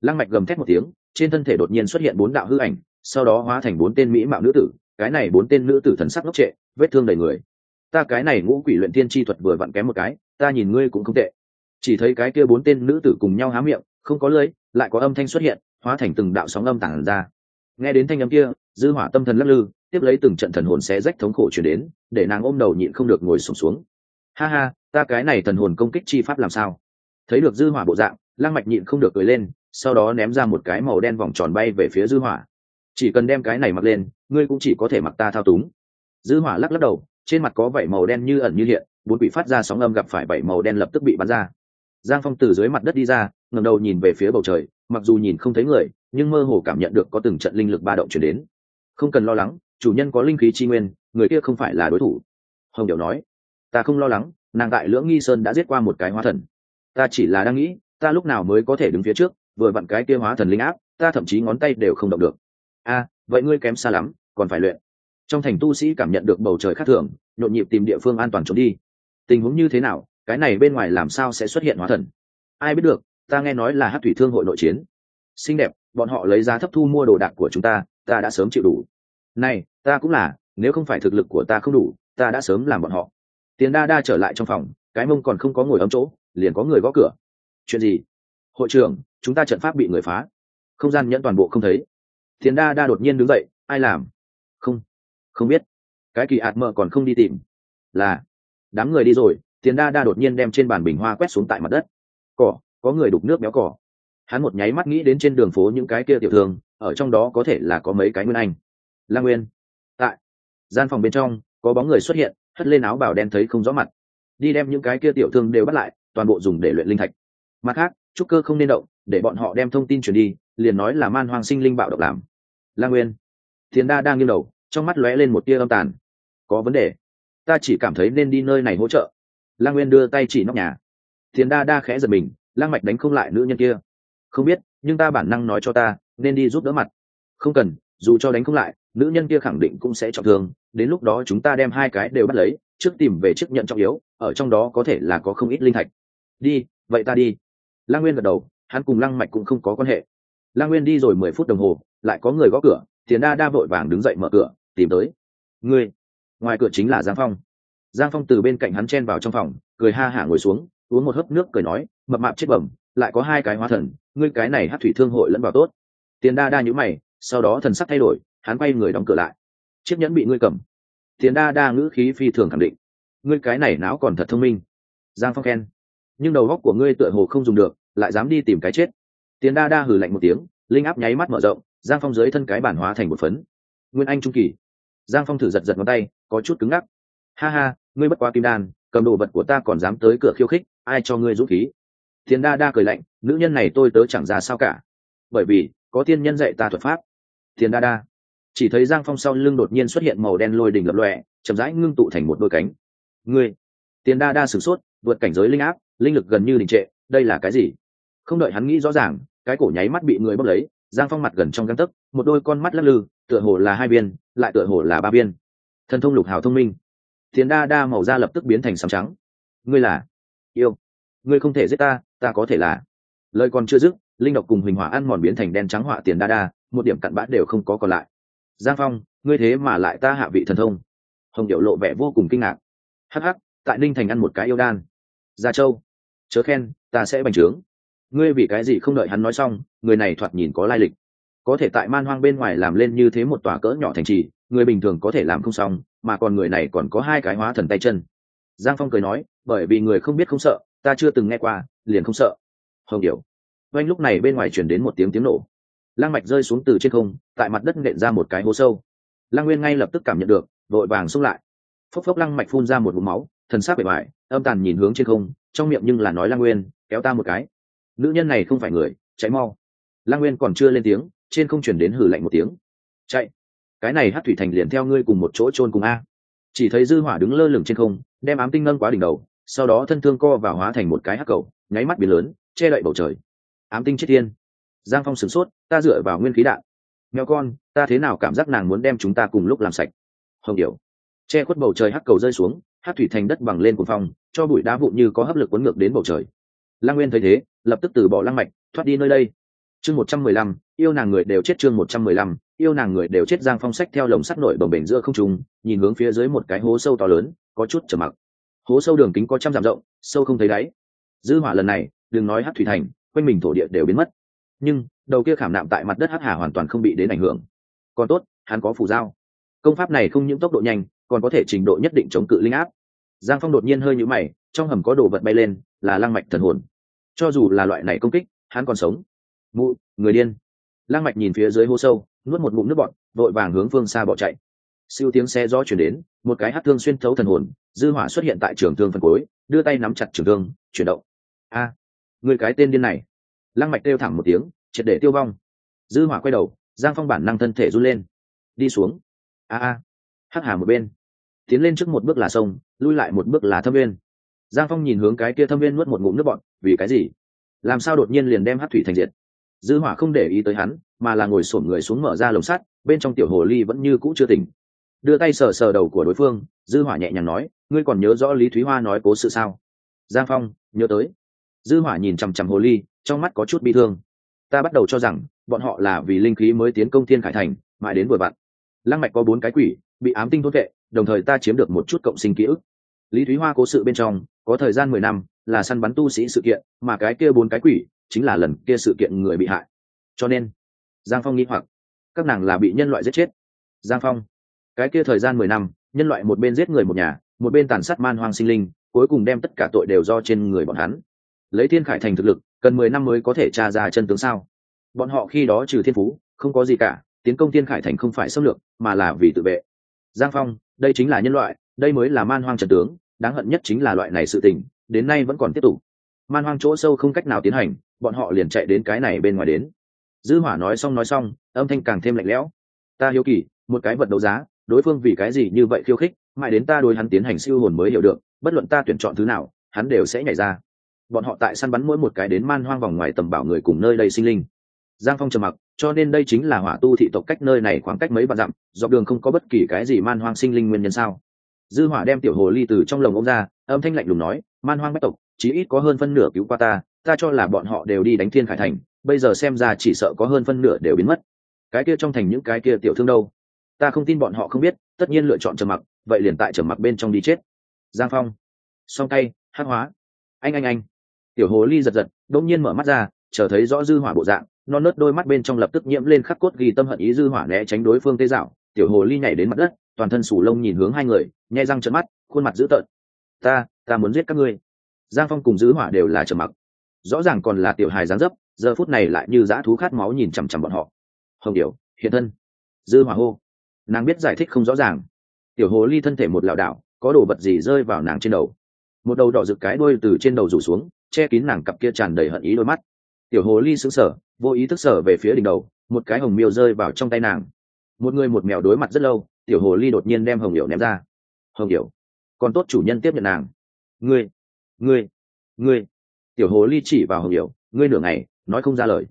Lăng mạch gầm thét một tiếng trên thân thể đột nhiên xuất hiện bốn đạo hư ảnh sau đó hóa thành bốn tên mỹ mạo nữ tử cái này bốn tên nữ tử thần sắc ngốc trệ vết thương đầy người. Ta cái này ngũ quỷ luyện tiên chi thuật vừa vặn kém một cái ta nhìn ngươi cũng không tệ. Chỉ thấy cái kia bốn tên nữ tử cùng nhau há miệng không có lưỡi lại có âm thanh xuất hiện hóa thành từng đạo sóng âm tản ra. Nghe đến thanh âm kia dư hỏa tâm thần lắc lư tiếp lấy từng trận thần hồn xé rách thống khổ chuyển đến để nàng ôm đầu nhịn không được ngồi sụp xuống, xuống ha ha, ta cái này thần hồn công kích chi pháp làm sao? Thấy được dư hỏa bộ dạng, lăng mạch nhịn không được cười lên, sau đó ném ra một cái màu đen vòng tròn bay về phía dư hỏa. Chỉ cần đem cái này mặc lên, ngươi cũng chỉ có thể mặc ta thao túng. Dư hỏa lắc lắc đầu, trên mặt có vảy màu đen như ẩn như hiện, bốn quỷ phát ra sóng âm gặp phải vảy màu đen lập tức bị bắn ra. Giang phong từ dưới mặt đất đi ra, ngẩng đầu nhìn về phía bầu trời, mặc dù nhìn không thấy người, nhưng mơ hồ cảm nhận được có từng trận linh lực ba động chuyển đến. Không cần lo lắng, chủ nhân có linh khí chi nguyên, người kia không phải là đối thủ. Hồng điệu nói ta không lo lắng, nàng tại lưỡng nghi sơn đã giết qua một cái hóa thần. Ta chỉ là đang nghĩ, ta lúc nào mới có thể đứng phía trước, vừa vặn cái kia hóa thần linh áp, ta thậm chí ngón tay đều không động được. A, vậy ngươi kém xa lắm, còn phải luyện. Trong thành tu sĩ cảm nhận được bầu trời khác thường, nhộn nhịp tìm địa phương an toàn trốn đi. Tình huống như thế nào, cái này bên ngoài làm sao sẽ xuất hiện hóa thần? Ai biết được, ta nghe nói là hát thủy thương hội nội chiến. Xinh đẹp, bọn họ lấy giá thấp thu mua đồ đạc của chúng ta ta đã sớm chịu đủ. Này, ta cũng là, nếu không phải thực lực của ta không đủ, ta đã sớm làm bọn họ tiền đa đa trở lại trong phòng, cái mông còn không có ngồi ấm chỗ, liền có người gõ cửa. Chuyện gì? Hội trưởng, chúng ta trận pháp bị người phá. Không gian nhẫn toàn bộ không thấy. Tiền đa đa đột nhiên đứng dậy, ai làm? Không không biết. Cái kỳ ạt mờ còn không đi tìm. Là, đám người đi rồi. Tiền đa đa đột nhiên đem trên bàn bình hoa quét xuống tại mặt đất. Cỏ, có người đục nước béo cỏ. Hắn một nháy mắt nghĩ đến trên đường phố những cái kia tiểu thương, ở trong đó có thể là có mấy cái nguyên anh. La nguyên, tại, gian phòng bên trong, có bóng người xuất hiện hất lên áo bảo đen thấy không rõ mặt. Đi đem những cái kia tiểu thương đều bắt lại, toàn bộ dùng để luyện linh thạch. Mặt khác, trúc cơ không nên động, để bọn họ đem thông tin truyền đi, liền nói là man hoàng sinh linh bạo động làm. La nguyên. Thiền đa đang nghiêng đầu, trong mắt lóe lên một tia âm tàn. Có vấn đề. Ta chỉ cảm thấy nên đi nơi này hỗ trợ. La nguyên đưa tay chỉ nóc nhà. Thiền đa đa khẽ giật mình lang mạch đánh không lại nữ nhân kia. Không biết, nhưng ta bản năng nói cho ta, nên đi giúp đỡ mặt. Không cần, dù cho đánh không lại, nữ nhân kia khẳng định cũng sẽ trọng thương đến lúc đó chúng ta đem hai cái đều bắt lấy, trước tìm về chức nhận trọng yếu, ở trong đó có thể là có không ít linh thạch. Đi, vậy ta đi. Lang nguyên gật đầu, hắn cùng lăng mạch cũng không có quan hệ. Lăng nguyên đi rồi mười phút đồng hồ, lại có người gõ cửa tiền đa đa vội vàng đứng dậy mở cửa, tìm tới. Ngươi, ngoài cửa chính là giang phong. Giang phong từ bên cạnh hắn chen vào trong phòng, cười ha hả ngồi xuống, uống một hớp nước cười nói, mập mạp chết bẩm, lại có hai cái hóa thần, ngươi cái này hát thủy thương hội lẫn vào tốt. Tiền đa đa nhữ mày, sau đó thần sắc thay đổi, hắn quay người đóng cửa lại chiếc nhẫn bị ngươi cầm. Tiền đa đa ngữ khí phi thường khẳng định. Ngươi cái này não còn thật thông minh. Giang phong khen. Nhưng đầu góc của ngươi tựa hồ không dùng được, lại dám đi tìm cái chết. Tiền đa đa hử lạnh một tiếng, linh áp nháy mắt mở rộng, giang phong dưới thân cái bản hóa thành một phấn. Nguyên anh trung kỳ. Giang phong thử giật giật ngón tay, có chút cứng ngắc. Ha ha, ngươi bất quá kim đan, cầm đồ vật của ta còn dám tới cửa khiêu khích, ai cho ngươi dũng khí? Tiền đa đa cười lạnh, nữ nhân này tôi tớ chẳng ra sao cả. Bởi vì, có tiên nhân dạy ta thuật pháp. Tiền đa đa chỉ thấy giang phong sau lưng đột nhiên xuất hiện màu đen lôi đỉnh lập lòe, chậm rãi ngưng tụ thành một đôi cánh. Ngươi, tiền đa đa sửng sốt, vượt cảnh giới linh áp, linh lực gần như đình trệ, đây là cái gì? Không đợi hắn nghĩ rõ ràng, cái cổ nháy mắt bị người bốc lấy, giang phong mặt gần trong găng tấc, một đôi con mắt lắc lư, tựa hồ là hai biên lại tựa hồ là ba biên thân thông lục hào thông minh. Tiền đa đa màu da lập tức biến thành sóng trắng. Ngươi là yêu. Ngươi không thể giết ta ta có thể là. Lời còn chưa dứt, linh độc cùng huỳnh hỏa ăn mòn biến thành đen trắng họa tiền đa đa, một điểm cặn bã đều không có còn lại giang phong, ngươi thế mà lại ta hạ vị thần thông. Hồng điệu lộ vẻ vô cùng kinh ngạc. Hắc hắc, tại ninh thành ăn một cái yêu đan. Gia châu, chớ khen, ta sẽ bành trướng. Ngươi vì cái gì không đợi hắn nói xong, người này thoạt nhìn có lai lịch. Có thể tại man hoang bên ngoài làm lên như thế một tòa cỡ nhỏ thành trì, người bình thường có thể làm không xong, mà còn người này còn có hai cái hóa thần tay chân. Giang phong cười nói, bởi vì người không biết không sợ, ta chưa từng nghe qua, liền không sợ. Hồng điệu oanh lúc này bên ngoài chuyển đến một tiếng tiếng nổ lang mạch rơi xuống từ trên không, tại mặt đất nện ra một cái hố sâu. Lang nguyên ngay lập tức cảm nhận được, vội vàng xông lại. Phốc phốc lăng mạch phun ra một vùng máu, thần sắc bề bại, âm tàn nhìn hướng trên không, trong miệng nhưng là nói lang nguyên, kéo ta một cái. Nữ nhân này không phải người, chạy mau. Lang nguyên còn chưa lên tiếng, trên không chuyển đến hử lạnh một tiếng. Chạy. Cái này hát thủy thành liền theo ngươi cùng một chỗ chôn cùng a. Chỉ thấy dư hỏa đứng lơ lửng trên không, đem ám tinh nâng quá đỉnh đầu, sau đó thân thương co và hóa thành một cái hắc cầu, nháy mắt biến lớn, che đậy bầu trời. Ám tinh chết thiên giang phong sửng sốt ta dựa vào nguyên khí đạn. Mèo con ta thế nào cảm giác nàng muốn đem chúng ta cùng lúc làm sạch? Hồng điệu che khuất bầu trời hắc cầu rơi xuống hát thủy thành đất bằng lên cuồng phong cho bụi đá vụn như có hấp lực cuốn ngược đến bầu trời. Lăng nguyên thấy thế lập tức từ bỏ lăng mạch thoát đi nơi đây. Chương một trăm mười lăm yêu nàng người đều chết chương một trăm mười lăm yêu nàng người đều chết giang phong sách theo lồng sắt nội bồng bềnh giữa không trùng, nhìn hướng phía dưới một cái hố sâu to lớn có chút trở mặc. Hố sâu đường kính có trăm dặm rộng sâu không thấy đáy. Dư hỏa lần này đừng nói hát thủy thành quanh mình thổ địa đều biến mất nhưng đầu kia khảm nạm tại mặt đất hắc hà hoàn toàn không bị đến ảnh hưởng. Còn tốt hắn có phủ dao công pháp này không những tốc độ nhanh còn có thể trình độ nhất định chống cự linh áp. Giang phong đột nhiên hơi nhũ mày trong hầm có đồ vật bay lên là lăng mạch thần hồn. Cho dù là loại này công kích hắn còn sống. Mụ người điên. Lăng mạch nhìn phía dưới hô sâu nuốt một ngụm nước bọt, vội vàng hướng phương xa bỏ chạy. Siêu tiếng xe gió chuyển đến một cái hát thương xuyên thấu thần hồn dư hỏa xuất hiện tại trường thương phân cối đưa tay nắm chặt trường thương chuyển động. A người cái tên điên này lăng mạch kêu thẳng một tiếng, triệt để tiêu vong. Dư hỏa quay đầu, giang phong bản năng thân thể run lên. Đi xuống. A a. Hắc hà một bên. Tiến lên trước một bước là sông, lui lại một bước là thâm viên. Giang phong nhìn hướng cái kia thâm viên nuốt một ngụm nước bọn vì cái gì? Làm sao đột nhiên liền đem hát thủy thành diệt? Dư hỏa không để ý tới hắn, mà là ngồi xổm người xuống mở ra lồng sắt, bên trong tiểu hồ ly vẫn như cũ chưa tỉnh. Đưa tay sờ sờ đầu của đối phương, dư hỏa nhẹ nhàng nói, ngươi còn nhớ rõ lý thúy hoa nói cố sự sao? Giang phong, nhớ tới. Dư hỏa nhìn chằm chằm hồ ly trong mắt có chút bi thương. Ta bắt đầu cho rằng, bọn họ là vì linh khí mới tiến công thiên khải thành, mãi đến vừa vặn. Lăng mạch có bốn cái quỷ, bị ám tinh thốt vệ, đồng thời ta chiếm được một chút cộng sinh ký ức. Lý thúy hoa cố sự bên trong, có thời gian mười năm, là săn bắn tu sĩ sự kiện, mà cái kia bốn cái quỷ, chính là lần kia sự kiện người bị hại. Cho nên, giang phong nghĩ hoặc. Các nàng là bị nhân loại giết chết. Giang phong. Cái kia thời gian mười năm, nhân loại một bên giết người một nhà, một bên tàn sát man hoang sinh linh, cuối cùng đem tất cả tội đều do trên người bọn hắn. Lấy thiên khải thành thực lực cần mười năm mới có thể tra ra chân tướng sao? Bọn họ khi đó trừ thiên phú, không có gì cả, tiến công thiên khải thành không phải xâm lược, mà là vì tự vệ. Giang phong, đây chính là nhân loại, đây mới là man hoang trần tướng, đáng hận nhất chính là loại này sự tình, đến nay vẫn còn tiếp tục. Man hoang chỗ sâu không cách nào tiến hành, bọn họ liền chạy đến cái này bên ngoài đến. Dư hỏa nói xong nói xong, âm thanh càng thêm lạnh lẽo. Ta hiếu kỳ, một cái vật đấu giá, đối phương vì cái gì như vậy khiêu khích, mãi đến ta đối hắn tiến hành siêu hồn mới hiểu được, bất luận ta tuyển chọn thứ nào, hắn đều sẽ nhảy ra bọn họ tại săn bắn mỗi một cái đến man hoang vòng ngoài tầm bảo người cùng nơi đây sinh linh. Giang phong trầm mặc, cho nên đây chính là hỏa tu thị tộc cách nơi này khoảng cách mấy vạn dặm, dọc đường không có bất kỳ cái gì man hoang sinh linh nguyên nhân sao? Dư hỏa đem tiểu hồ ly từ trong lồng ông ra, âm thanh lạnh lùng nói, man hoang bách tộc, chí ít có hơn phân nửa cứu qua ta ta cho là bọn họ đều đi đánh thiên khải thành, bây giờ xem ra chỉ sợ có hơn phân nửa đều biến mất. Cái kia trong thành những cái kia tiểu thương đâu? Ta không tin bọn họ không biết, tất nhiên lựa chọn trầm mặc, vậy liền tại trầm mặc bên trong đi chết. Giang phong song tay hát hóa. Anh anh anh tiểu hồ ly giật giật đông nhiên mở mắt ra, chờ thấy rõ dư hỏa bộ dạng non nớt đôi mắt bên trong lập tức nhiễm lên khắc cốt ghi tâm hận ý dư hỏa né tránh đối phương tê dạo tiểu hồ ly nhảy đến mặt đất, toàn thân sủ lông nhìn hướng hai người, nhai răng trợn mắt, khuôn mặt dữ tợn. Ta ta muốn giết các ngươi. Giang phong cùng dư hỏa đều là trầm mặc. Rõ ràng còn là tiểu hài dáng dấp, giờ phút này lại như dã thú khát máu nhìn chằm chằm bọn họ. Hồng điểu, hiện thân. Dư hỏa hô. Nàng biết giải thích không rõ ràng. Tiểu hồ ly thân thể một lảo đảo, có đồ vật gì rơi vào nàng trên đầu? Một đầu đỏ rực cái đuôi từ trên đầu rủ xuống che kín nàng cặp kia tràn đầy hận ý đôi mắt. Tiểu hồ ly sững sờ, vô ý thức sở về phía đỉnh đầu, một cái hồng miêu rơi vào trong tay nàng. Một người một mèo đối mặt rất lâu, tiểu hồ ly đột nhiên đem hồng hiểu ném ra. Hồng hiểu, còn tốt chủ nhân tiếp nhận nàng. Ngươi ngươi ngươi. Tiểu hồ ly chỉ vào hồng hiểu, ngươi nửa ngày, nói không ra lời.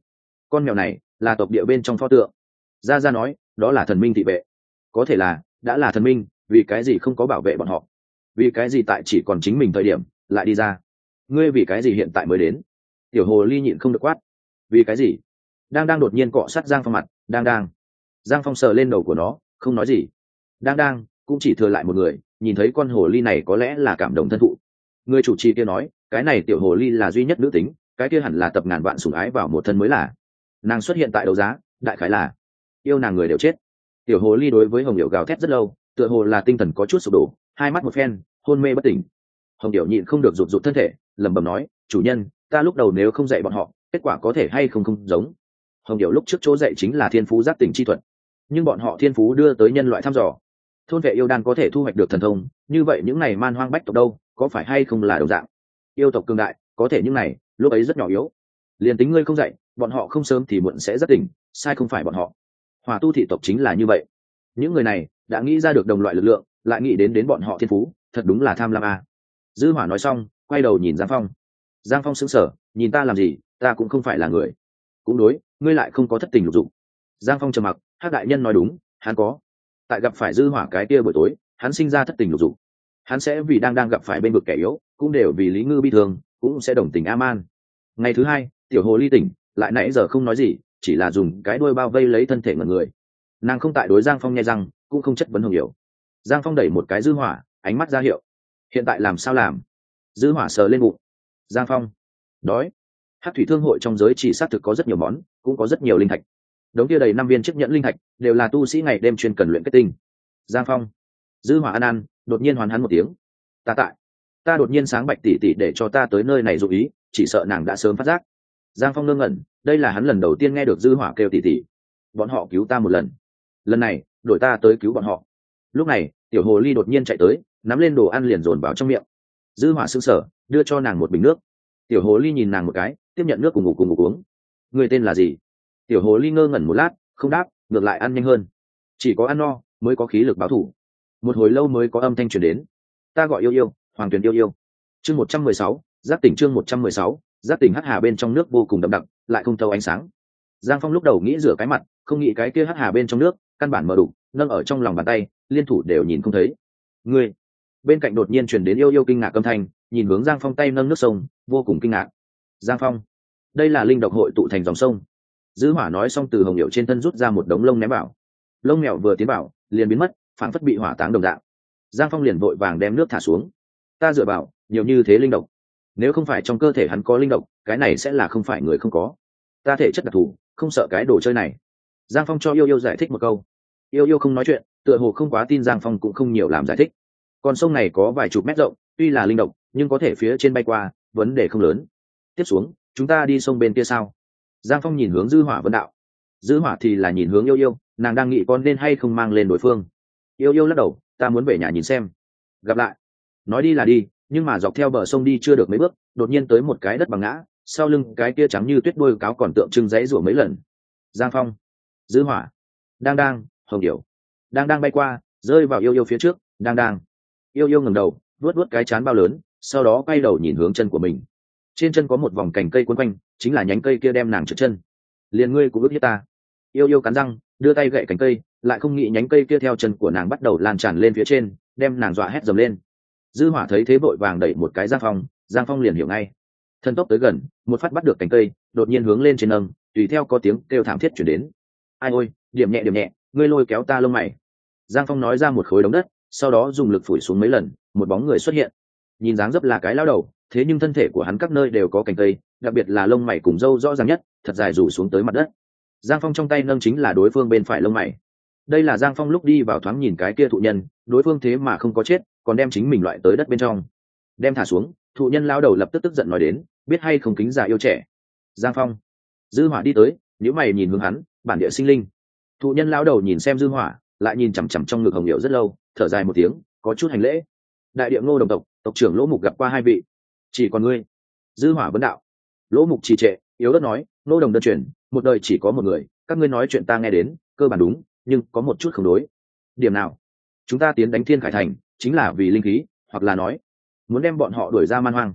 Con mèo này, là tộc địa bên trong pho tượng. Gia gia nói, đó là thần minh thị vệ. Có thể là, đã là thần minh, vì cái gì không có bảo vệ bọn họ? Vì cái gì tại chỉ còn chính mình thời điểm, lại đi ra? Ngươi vì cái gì hiện tại mới đến? Tiểu hồ ly nhịn không được quát. Vì cái gì? Đang đang đột nhiên cọ sát giang phong mặt, đang đang. Giang phong sờ lên đầu của nó, không nói gì. Đang đang, cũng chỉ thừa lại một người, nhìn thấy con hồ ly này có lẽ là cảm động thân thụ. Người chủ trì kia nói, cái này tiểu hồ ly là duy nhất nữ tính, cái kia hẳn là tập ngàn vạn sủng ái vào một thân mới là. Nàng xuất hiện tại đấu giá, đại khái là, yêu nàng người đều chết. Tiểu hồ ly đối với hồng điệu gào thét rất lâu, tựa hồ là tinh thần có chút sụp đổ, hai mắt một phen, hôn mê bất tỉnh. Hồng điệu nhịn không được rụt rụt thân thể lẩm bẩm nói, chủ nhân, ta lúc đầu nếu không dạy bọn họ, kết quả có thể hay không không giống. Hồng điệu lúc trước chỗ dạy chính là thiên phú giác tỉnh chi thuật. Nhưng bọn họ thiên phú đưa tới nhân loại thăm dò. Thôn vệ yêu đan có thể thu hoạch được thần thông, như vậy những này man hoang bách tộc đâu, có phải hay không là đồng dạng? Yêu tộc cương đại, có thể những này, lúc ấy rất nhỏ yếu. Liền tính ngươi không dạy, bọn họ không sớm thì muộn sẽ rất tỉnh, sai không phải bọn họ. Hòa tu thị tộc chính là như vậy. Những người này, đã nghĩ ra được đồng loại lực lượng, lại nghĩ đến đến bọn họ thiên phú, thật đúng là tham lam a. Dư hỏa nói xong quay đầu nhìn giang phong. Giang phong sững sờ, nhìn ta làm gì, ta cũng không phải là người. Cũng đối, ngươi lại không có thất tình lục dụng giang phong trầm mặc hát đại nhân nói đúng, hắn có. Tại gặp phải dư hỏa cái kia buổi tối, hắn sinh ra thất tình lục dụng hắn sẽ vì đang đang gặp phải bên vực kẻ yếu, cũng đều vì lý ngư bi thương, cũng sẽ đồng tình a man ngày thứ hai, tiểu hồ ly tỉnh, lại nãy giờ không nói gì, chỉ là dùng cái đuôi bao vây lấy thân thể ngần người. Nàng không tại đối giang phong nghe rằng cũng không chất vấn hồng hiểu. Giang phong đẩy một cái dư hỏa, ánh mắt ra hiệu. Hiện tại làm sao làm? Dư hỏa sờ lên bụng. Giang phong. Đói. Hát thủy thương hội trong giới chỉ xác thực có rất nhiều món cũng có rất nhiều linh thạch. Đống kia đầy năm viên chiếc nhẫn linh thạch đều là tu sĩ ngày đêm chuyên cần luyện kết tinh. Giang phong. Dư hỏa an an, đột nhiên hoàn hắn một tiếng. Ta tại. Ta đột nhiên sáng bạch tỷ tỷ để cho ta tới nơi này dụ ý chỉ sợ nàng đã sớm phát giác. Giang phong ngơ ngẩn đây là hắn lần đầu tiên nghe được dư hỏa kêu tỷ tỷ bọn họ cứu ta một lần. Lần này đổi ta tới cứu bọn họ. Lúc này tiểu hồ ly đột nhiên chạy tới nắm lên đồ ăn liền dồn vào trong miệng dư hỏa sững sờ đưa cho nàng một bình nước. Tiểu hồ ly nhìn nàng một cái, tiếp nhận nước cùng ngủ cùng ngủ uống. Người tên là gì? Tiểu hồ ly ngơ ngẩn một lát, không đáp, ngược lại ăn nhanh hơn. Chỉ có ăn no, mới có khí lực báo thủ. Một hồi lâu mới có âm thanh truyền đến. Ta gọi yêu yêu, hoàng tuyền yêu yêu. Chương một trăm mười sáu giáp tỉnh chương một trăm mười sáu giáp tỉnh hắc hà bên trong nước vô cùng đậm đặc, lại không thâu ánh sáng. Giang phong lúc đầu nghĩ rửa cái mặt, không nghĩ cái kia hắc hà bên trong nước, căn bản mở đủ, nâng ở trong lòng bàn tay, liên thủ đều nhìn không thấy. Ngươi bên cạnh đột nhiên truyền đến yêu yêu kinh ngạc âm thanh, nhìn hướng giang phong tay nâng nước sông, vô cùng kinh ngạc. Giang phong, đây là linh độc hội tụ thành dòng sông. Dư hỏa nói xong từ hồng hiệu trên thân rút ra một đống lông ném vào lông mèo vừa tiến vào liền biến mất phản phất bị hỏa táng đồng dạng. Giang phong liền vội vàng đem nước thả xuống. Ta dựa vào nhiều như thế linh độc. Nếu không phải trong cơ thể hắn có linh độc, cái này sẽ là không phải người không có. Ta thể chất đặc thù, không sợ cái đồ chơi này. Giang phong cho yêu yêu giải thích một câu. Yêu yêu không nói chuyện, tựa hồ không quá tin giang phong cũng không nhiều làm giải thích con sông này có vài chục mét rộng tuy là linh động, nhưng có thể phía trên bay qua vấn đề không lớn. Tiếp xuống chúng ta đi sông bên kia sao? Giang phong nhìn hướng dư hỏa vân đạo. Dư hỏa thì là nhìn hướng yêu yêu nàng đang nghĩ con nên hay không mang lên đối phương. Yêu yêu lắc đầu ta muốn về nhà nhìn xem. Gặp lại. Nói đi là đi nhưng mà dọc theo bờ sông đi chưa được mấy bước đột nhiên tới một cái đất bằng ngã sau lưng cái kia trắng như tuyết đôi cáo còn tượng trưng dãy rủa mấy lần. Giang phong. Dư hỏa. Đang đang hồng điểu. Đang đang bay qua rơi vào yêu yêu phía trước. Đang đang yêu yêu ngẩng đầu, vuốt vuốt cái chán bao lớn, sau đó quay đầu nhìn hướng chân của mình. Trên chân có một vòng cành cây quấn quanh, chính là nhánh cây kia đem nàng trượt chân. Liền ngươi cũng ước hiếp ta. Yêu yêu cắn răng, đưa tay gậy cành cây, lại không nghĩ nhánh cây kia theo chân của nàng bắt đầu lan tràn lên phía trên, đem nàng dọa hét dầm lên. Dư hỏa thấy thế vội vàng đẩy một cái giang phong giang phong liền hiểu ngay. Thần tốc tới gần, một phát bắt được cành cây, đột nhiên hướng lên trên nâng, tùy theo có tiếng kêu thảm thiết chuyển đến. Ai ôi, điểm nhẹ điểm nhẹ, ngươi lôi kéo ta lông mày. Giang phong nói ra một khối đống đất sau đó dùng lực phủi xuống mấy lần, một bóng người xuất hiện. Nhìn dáng dấp là cái lao đầu, thế nhưng thân thể của hắn các nơi đều có cành cây, đặc biệt là lông mày cùng râu rõ ràng nhất, thật dài rủ xuống tới mặt đất. Giang phong trong tay nâng chính là đối phương bên phải lông mày. Đây là giang phong lúc đi vào thoáng nhìn cái kia thụ nhân, đối phương thế mà không có chết, còn đem chính mình loại tới đất bên trong. Đem thả xuống, thụ nhân lao đầu lập tức tức giận nói đến, biết hay không kính già yêu trẻ. Giang phong. Dư hỏa đi tới nếu mày nhìn hướng hắn, bản địa sinh linh. Thụ nhân lao đầu nhìn xem dư hỏa lại nhìn chằm chằm trong ngực hồng hiệu rất lâu, thở dài một tiếng, có chút hành lễ. Đại địa ngô đồng tộc tộc trưởng lỗ mục gặp qua hai vị. Chỉ còn ngươi. Dư hỏa vấn đạo. Lỗ mục trì trệ, yếu đất nói, ngô đồng đơn truyền, một đời chỉ có một người, các ngươi nói chuyện ta nghe đến, cơ bản đúng, nhưng có một chút không đối. Điểm nào? Chúng ta tiến đánh thiên khải thành, chính là vì linh khí, hoặc là nói, muốn đem bọn họ đuổi ra man hoang.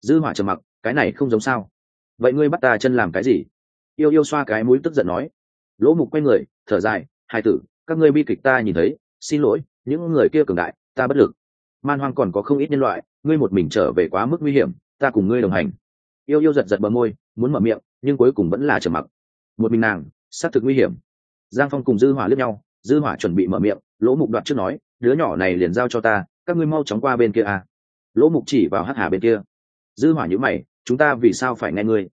Dư hỏa trầm mặc, cái này không giống sao? Vậy ngươi bắt ta chân làm cái gì? Yêu yêu xoa cái mũi tức giận nói. Lỗ mục quay người, thở dài, hai tử các ngươi bi kịch ta nhìn thấy, xin lỗi, những người kia cường đại, ta bất lực. Man hoang còn có không ít nhân loại, ngươi một mình trở về quá mức nguy hiểm, ta cùng ngươi đồng hành. Yêu yêu giật giật bờ môi, muốn mở miệng, nhưng cuối cùng vẫn là trầm mặc. Một mình nàng, xác thực nguy hiểm. Giang phong cùng dư hỏa lướt nhau, dư hỏa chuẩn bị mở miệng, lỗ mục đoạt trước nói, đứa nhỏ này liền giao cho ta, các ngươi mau chóng qua bên kia à. lỗ mục chỉ vào hắc hà bên kia. Dư hỏa nhíu mày, chúng ta vì sao phải nghe ngươi?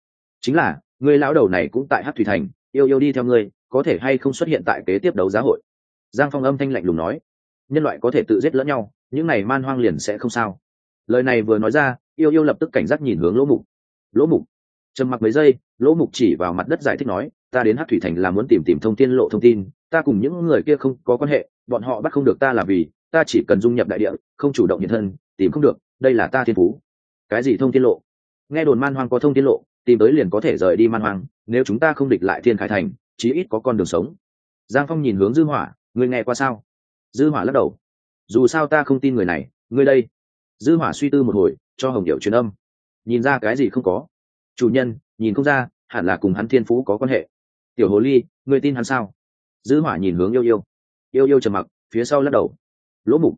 Chính là, ngươi lão đầu này cũng tại hắc thủy thành, yêu yêu đi theo ngươi có thể hay không xuất hiện tại kế tiếp đấu giá hội? Giang phong âm thanh lạnh lùng nói. Nhân loại có thể tự giết lẫn nhau, những này man hoang liền sẽ không sao. Lời này vừa nói ra, yêu yêu lập tức cảnh giác nhìn hướng lỗ mục. Lỗ mục. Trầm mặc mấy giây, lỗ mục chỉ vào mặt đất giải thích nói, ta đến hát thủy thành là muốn tìm tìm thông tin lộ thông tin, ta cùng những người kia không có quan hệ, bọn họ bắt không được ta là vì, ta chỉ cần dung nhập đại địa, không chủ động hiện thân, tìm không được, đây là ta thiên phú. Cái gì thông tin lộ? Nghe đồn man hoang có thông tin lộ, tìm tới liền có thể rời đi man hoang, nếu chúng ta không địch lại thiên khải thành chí ít có con đường sống. Giang phong nhìn hướng dư hỏa, ngươi nghe qua sao? Dư hỏa lắc đầu, dù sao ta không tin người này, ngươi đây. Dư hỏa suy tư một hồi, cho hồng điệu truyền âm, nhìn ra cái gì không có? Chủ nhân, nhìn không ra, hẳn là cùng hắn thiên phú có quan hệ. Tiểu hồ ly, ngươi tin hắn sao? Dư hỏa nhìn hướng yêu yêu yêu yêu trầm mặc, phía sau lắc đầu, lỗ mục.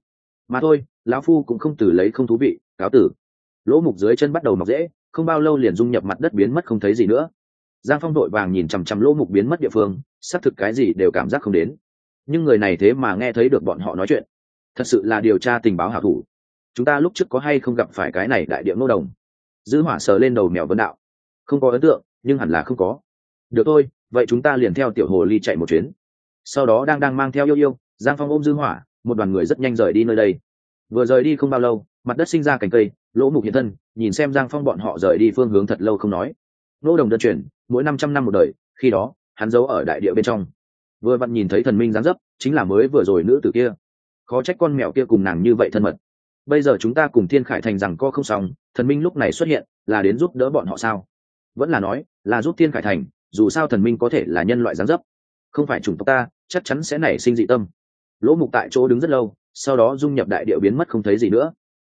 Mà thôi, lão phu cũng không từ lấy không thú vị, cáo tử. Lỗ mục dưới chân bắt đầu mọc dễ không bao lâu liền dung nhập mặt đất biến mất không thấy gì nữa giang phong đội vàng nhìn chằm chằm lỗ mục biến mất địa phương, xác thực cái gì đều cảm giác không đến. Nhưng người này thế mà nghe thấy được bọn họ nói chuyện. Thật sự là điều tra tình báo hảo thủ. Chúng ta lúc trước có hay không gặp phải cái này đại địa ngô đồng? Giữ hỏa sờ lên đầu mèo vấn đạo. Không có ấn tượng, nhưng hẳn là không có. Được thôi, vậy chúng ta liền theo tiểu hồ ly chạy một chuyến. Sau đó đang đang mang theo yêu yêu, giang phong ôm dư hỏa, một đoàn người rất nhanh rời đi nơi đây. Vừa rời đi không bao lâu, mặt đất sinh ra cành cây, lỗ mục hiện thân, nhìn xem giang phong bọn họ rời đi phương hướng thật lâu không nói nô đồng đơn truyền, mỗi năm trăm năm một đời khi đó hắn giấu ở đại địa bên trong. Vừa vặn nhìn thấy thần minh giáng dấp chính là mới vừa rồi nữ tử kia. Khó trách con mèo kia cùng nàng như vậy thân mật. Bây giờ chúng ta cùng thiên khải thành rằng co không xong thần minh lúc này xuất hiện là đến giúp đỡ bọn họ sao? Vẫn là nói là giúp thiên khải thành dù sao thần minh có thể là nhân loại giáng dấp. Không phải chủng tộc ta chắc chắn sẽ nảy sinh dị tâm. Lỗ mục tại chỗ đứng rất lâu sau đó dung nhập đại điệu biến mất không thấy gì nữa.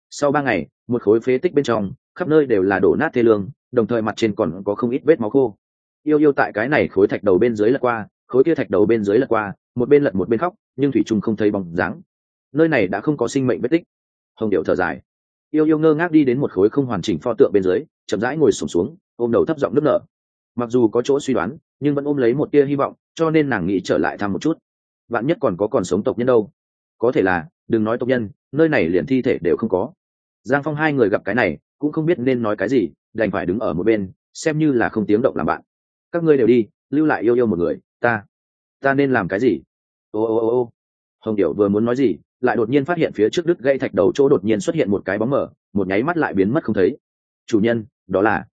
Sau ba ngày một khối phế tích bên trong khắp nơi đều là đổ nát thê lương đồng thời mặt trên còn có không ít vết máu khô. Yêu yêu tại cái này khối thạch đầu bên dưới lật qua khối kia thạch đầu bên dưới lật qua một bên lật một bên khóc nhưng thủy trung không thấy bóng dáng. Nơi này đã không có sinh mệnh vết tích. Hồng điệu thở dài. Yêu yêu ngơ ngác đi đến một khối không hoàn chỉnh pho tượng bên dưới chậm rãi ngồi sùng xuống, xuống ôm đầu thấp giọng nức nở. Mặc dù có chỗ suy đoán nhưng vẫn ôm lấy một tia hy vọng cho nên nàng nghĩ trở lại thăm một chút. Bạn nhất còn có còn sống tộc nhân đâu? Có thể là đừng nói tộc nhân nơi này liền thi thể đều không có. Giang phong hai người gặp cái này cũng không biết nên nói cái gì đành phải đứng ở một bên, xem như là không tiếng động làm bạn. Các ngươi đều đi, lưu lại yêu yêu một người, ta ta nên làm cái gì? Ô ô ô ô. Hồng điệu vừa muốn nói gì, lại đột nhiên phát hiện phía trước đứt gây thạch đầu chỗ đột nhiên xuất hiện một cái bóng mở một nháy mắt lại biến mất không thấy. Chủ nhân, đó là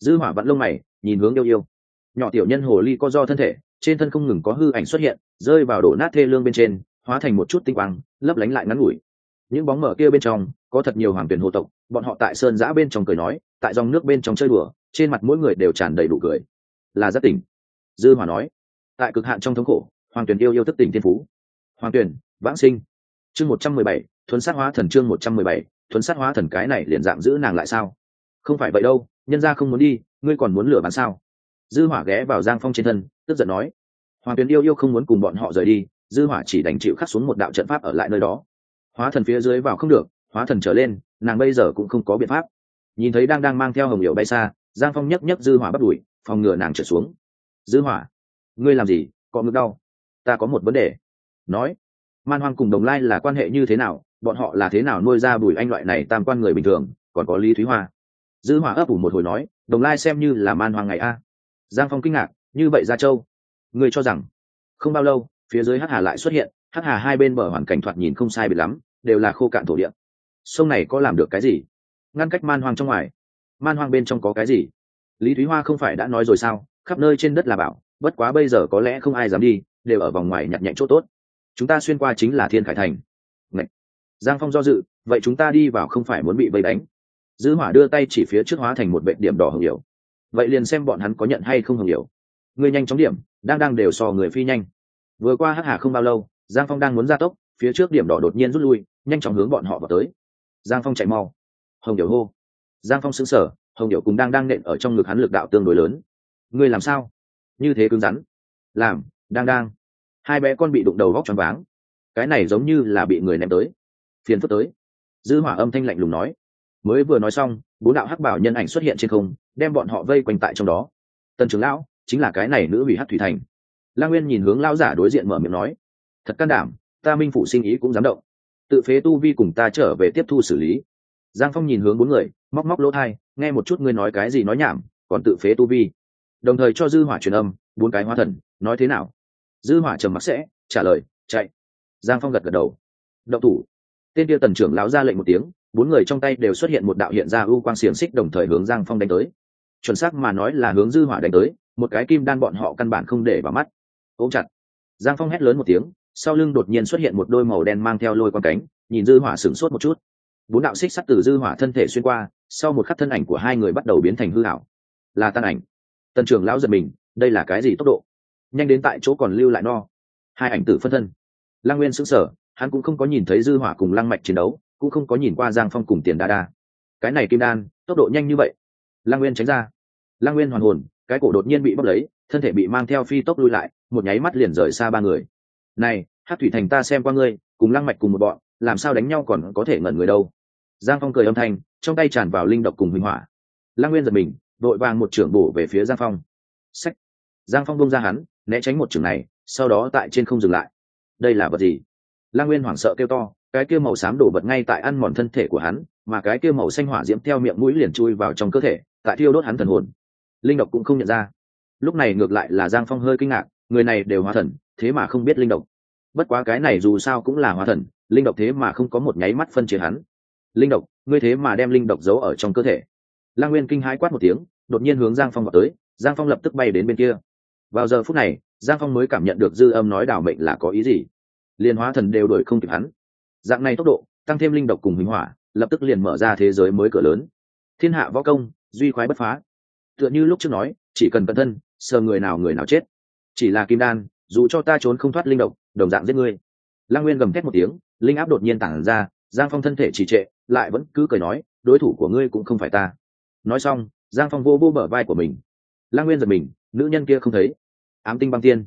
dư hỏa vặn lông mày, nhìn hướng yêu yêu. Nhỏ tiểu nhân hồ ly co do thân thể, trên thân không ngừng có hư ảnh xuất hiện, rơi vào đổ nát thê lương bên trên, hóa thành một chút tinh quang, lấp lánh lại ngắn ngủi. Những bóng mở kia bên trong, có thật nhiều hoàng tuyển hồ tộc, bọn họ tại sơn giã bên trong cười nói tại dòng nước bên trong chơi đùa, trên mặt mỗi người đều tràn đầy đủ cười. Là rất tỉnh. Dư hòa nói, tại cực hạn trong thống khổ, hoàng tuyền yêu yêu thức tỉnh thiên phú. Hoàng tuyền, vãng sinh. Chương một trăm mười bảy thuấn sát hóa thần chương một trăm mười bảy thuấn sát hóa thần cái này liền dạng giữ nàng lại sao? Không phải vậy đâu, nhân gia không muốn đi, ngươi còn muốn lửa bán sao? Dư hỏa ghé vào giang phong trên thân, tức giận nói, hoàng tuyền yêu yêu không muốn cùng bọn họ rời đi, dư hỏa chỉ đành chịu khắc xuống một đạo trận pháp ở lại nơi đó. Hóa thần phía dưới vào không được, hóa thần trở lên, nàng bây giờ cũng không có biện pháp nhìn thấy đang đang mang theo hồng hiệu bay xa, giang phong nhấc nhấc dư hỏa bắt đuổi phòng ngừa nàng trở xuống. Dư hỏa, ngươi làm gì? Có ngực đau. Ta có một vấn đề. Nói, man hoang cùng đồng lai là quan hệ như thế nào? Bọn họ là thế nào nuôi ra bùi anh loại này tam quan người bình thường? Còn có lý thúy hoa. Dư hỏa ấp ủ một hồi nói, đồng lai xem như là man hoang ngày a. Giang phong kinh ngạc, như vậy ra châu. Người cho rằng, không bao lâu, phía dưới hắc hà lại xuất hiện, hắc hà hai bên bờ hoàn cảnh thoạt nhìn không sai biệt lắm, đều là khô cạn thổ địa. Sông này có làm được cái gì? Ngăn cách man hoang trong ngoài. Man hoang bên trong có cái gì? Lý thúy hoa không phải đã nói rồi sao? Khắp nơi trên đất là bảo, bất quá bây giờ có lẽ không ai dám đi, đều ở vòng ngoài nhặt nhạnh chỗ tốt. Chúng ta xuyên qua chính là thiên khải thành. Ngậy. giang phong do dự, vậy chúng ta đi vào không phải muốn bị vây đánh. Dư hỏa đưa tay chỉ phía trước hóa thành một bệnh điểm đỏ hồng hiểu. Vậy liền xem bọn hắn có nhận hay không hồng hiểu. Người nhanh chóng điểm, đang đang đều so người phi nhanh. Vừa qua hắc hà không bao lâu, giang phong đang muốn ra tốc, phía trước điểm đỏ đột nhiên rút lui, nhanh chóng hướng bọn họ vào tới. Giang phong chạy mau hồng điệu hô. Giang phong sững sờ, hồng điệu cũng đang đang nện ở trong ngực hắn lực đạo tương đối lớn. Ngươi làm sao? Như thế cứng rắn. Làm, đang đang. Hai bé con bị đụng đầu vóc choáng váng. Cái này giống như là bị người ném tới. Phiền phức tới. Dư hỏa âm thanh lạnh lùng nói. Mới vừa nói xong, bốn đạo hắc bảo nhân ảnh xuất hiện trên không, đem bọn họ vây quanh tại trong đó. Tần trưởng lão, chính là cái này nữ hủy hắc thủy thành. Lang nguyên nhìn hướng lão giả đối diện mở miệng nói. Thật can đảm, ta minh phụ sinh ý cũng dám động. Tự phế tu vi cùng ta trở về tiếp thu xử lý giang phong nhìn hướng bốn người, móc móc lỗ thai nghe một chút ngươi nói cái gì nói nhảm, còn tự phế tu vi. Đồng thời cho dư hỏa truyền âm, bốn cái hóa thần, nói thế nào? Dư hỏa trầm mặc sẽ, trả lời, chạy. Giang phong gật gật đầu. Đậu thủ. Tên kia tần trưởng lão ra lệnh một tiếng, bốn người trong tay đều xuất hiện một đạo hiện ra ưu quang xiềng xích đồng thời hướng giang phong đánh tới. Chuẩn xác mà nói là hướng dư hỏa đánh tới, một cái kim đan bọn họ căn bản không để vào mắt. Ôm chặt. Giang phong hét lớn một tiếng, sau lưng đột nhiên xuất hiện một đôi màu đen mang theo lôi quang cánh, nhìn dư hỏa sửng sốt một chút bốn đạo xích sắt từ dư hỏa thân thể xuyên qua, sau một khắc thân ảnh của hai người bắt đầu biến thành hư ảo. Là tan ảnh. Tần trưởng lão giật mình, đây là cái gì tốc độ? Nhanh đến tại chỗ còn lưu lại no. Hai ảnh tử phân thân. Lăng nguyên sững sờ, hắn cũng không có nhìn thấy dư hỏa cùng lăng mạch chiến đấu, cũng không có nhìn qua giang phong cùng tiền đa đa. Cái này kim đan, tốc độ nhanh như vậy. Lăng nguyên tránh ra. Lăng nguyên hoàn hồn, cái cổ đột nhiên bị bóc lấy, thân thể bị mang theo phi tốc lui lại, một nháy mắt liền rời xa ba người. Này hát thủy thành ta xem qua ngươi, cùng lăng mạch cùng một bọn, làm sao đánh nhau còn có thể ngẩn người đâu? Giang phong cười âm thanh, trong tay tràn vào linh độc cùng huỳnh hỏa lăng nguyên giật mình vội vàng một trưởng bổ về phía giang phong. Sách giang phong bông ra hắn, né tránh một trưởng này, sau đó tại trên không dừng lại. Đây là vật gì? Lăng nguyên hoảng sợ kêu to, cái kia màu xám đổ vật ngay tại ăn mòn thân thể của hắn, mà cái kia màu xanh hỏa diễm theo miệng mũi liền chui vào trong cơ thể, tại thiêu đốt hắn thần hồn. Linh độc cũng không nhận ra. Lúc này ngược lại là giang phong hơi kinh ngạc, người này đều hóa thần, thế mà không biết linh độc. Bất quá cái này dù sao cũng là hóa thần, linh độc thế mà không có một nháy mắt phân chia hắn linh độc, ngươi thế mà đem linh độc giấu ở trong cơ thể. Lang nguyên kinh hãi quát một tiếng, đột nhiên hướng giang phong vào tới, giang phong lập tức bay đến bên kia. Vào giờ phút này, giang phong mới cảm nhận được dư âm nói đảo mệnh là có ý gì. Liên hóa thần đều đổi không kịp hắn. Dạng này tốc độ, tăng thêm linh độc cùng minh hỏa, lập tức liền mở ra thế giới mới cửa lớn. Thiên hạ võ công, duy khoái bất phá. Tựa như lúc trước nói, chỉ cần cẩn thân, sờ người nào người nào chết. Chỉ là kim đan, dù cho ta trốn không thoát linh độc, đồng dạng giết ngươi. Lăng nguyên gầm thét một tiếng, linh áp đột nhiên tản ra, giang phong thân thể trì trệ lại vẫn cứ cười nói, đối thủ của ngươi cũng không phải ta. Nói xong, giang phong vô vô bờ vai của mình. Lăng nguyên giật mình, nữ nhân kia không thấy. Ám tinh băng tiên.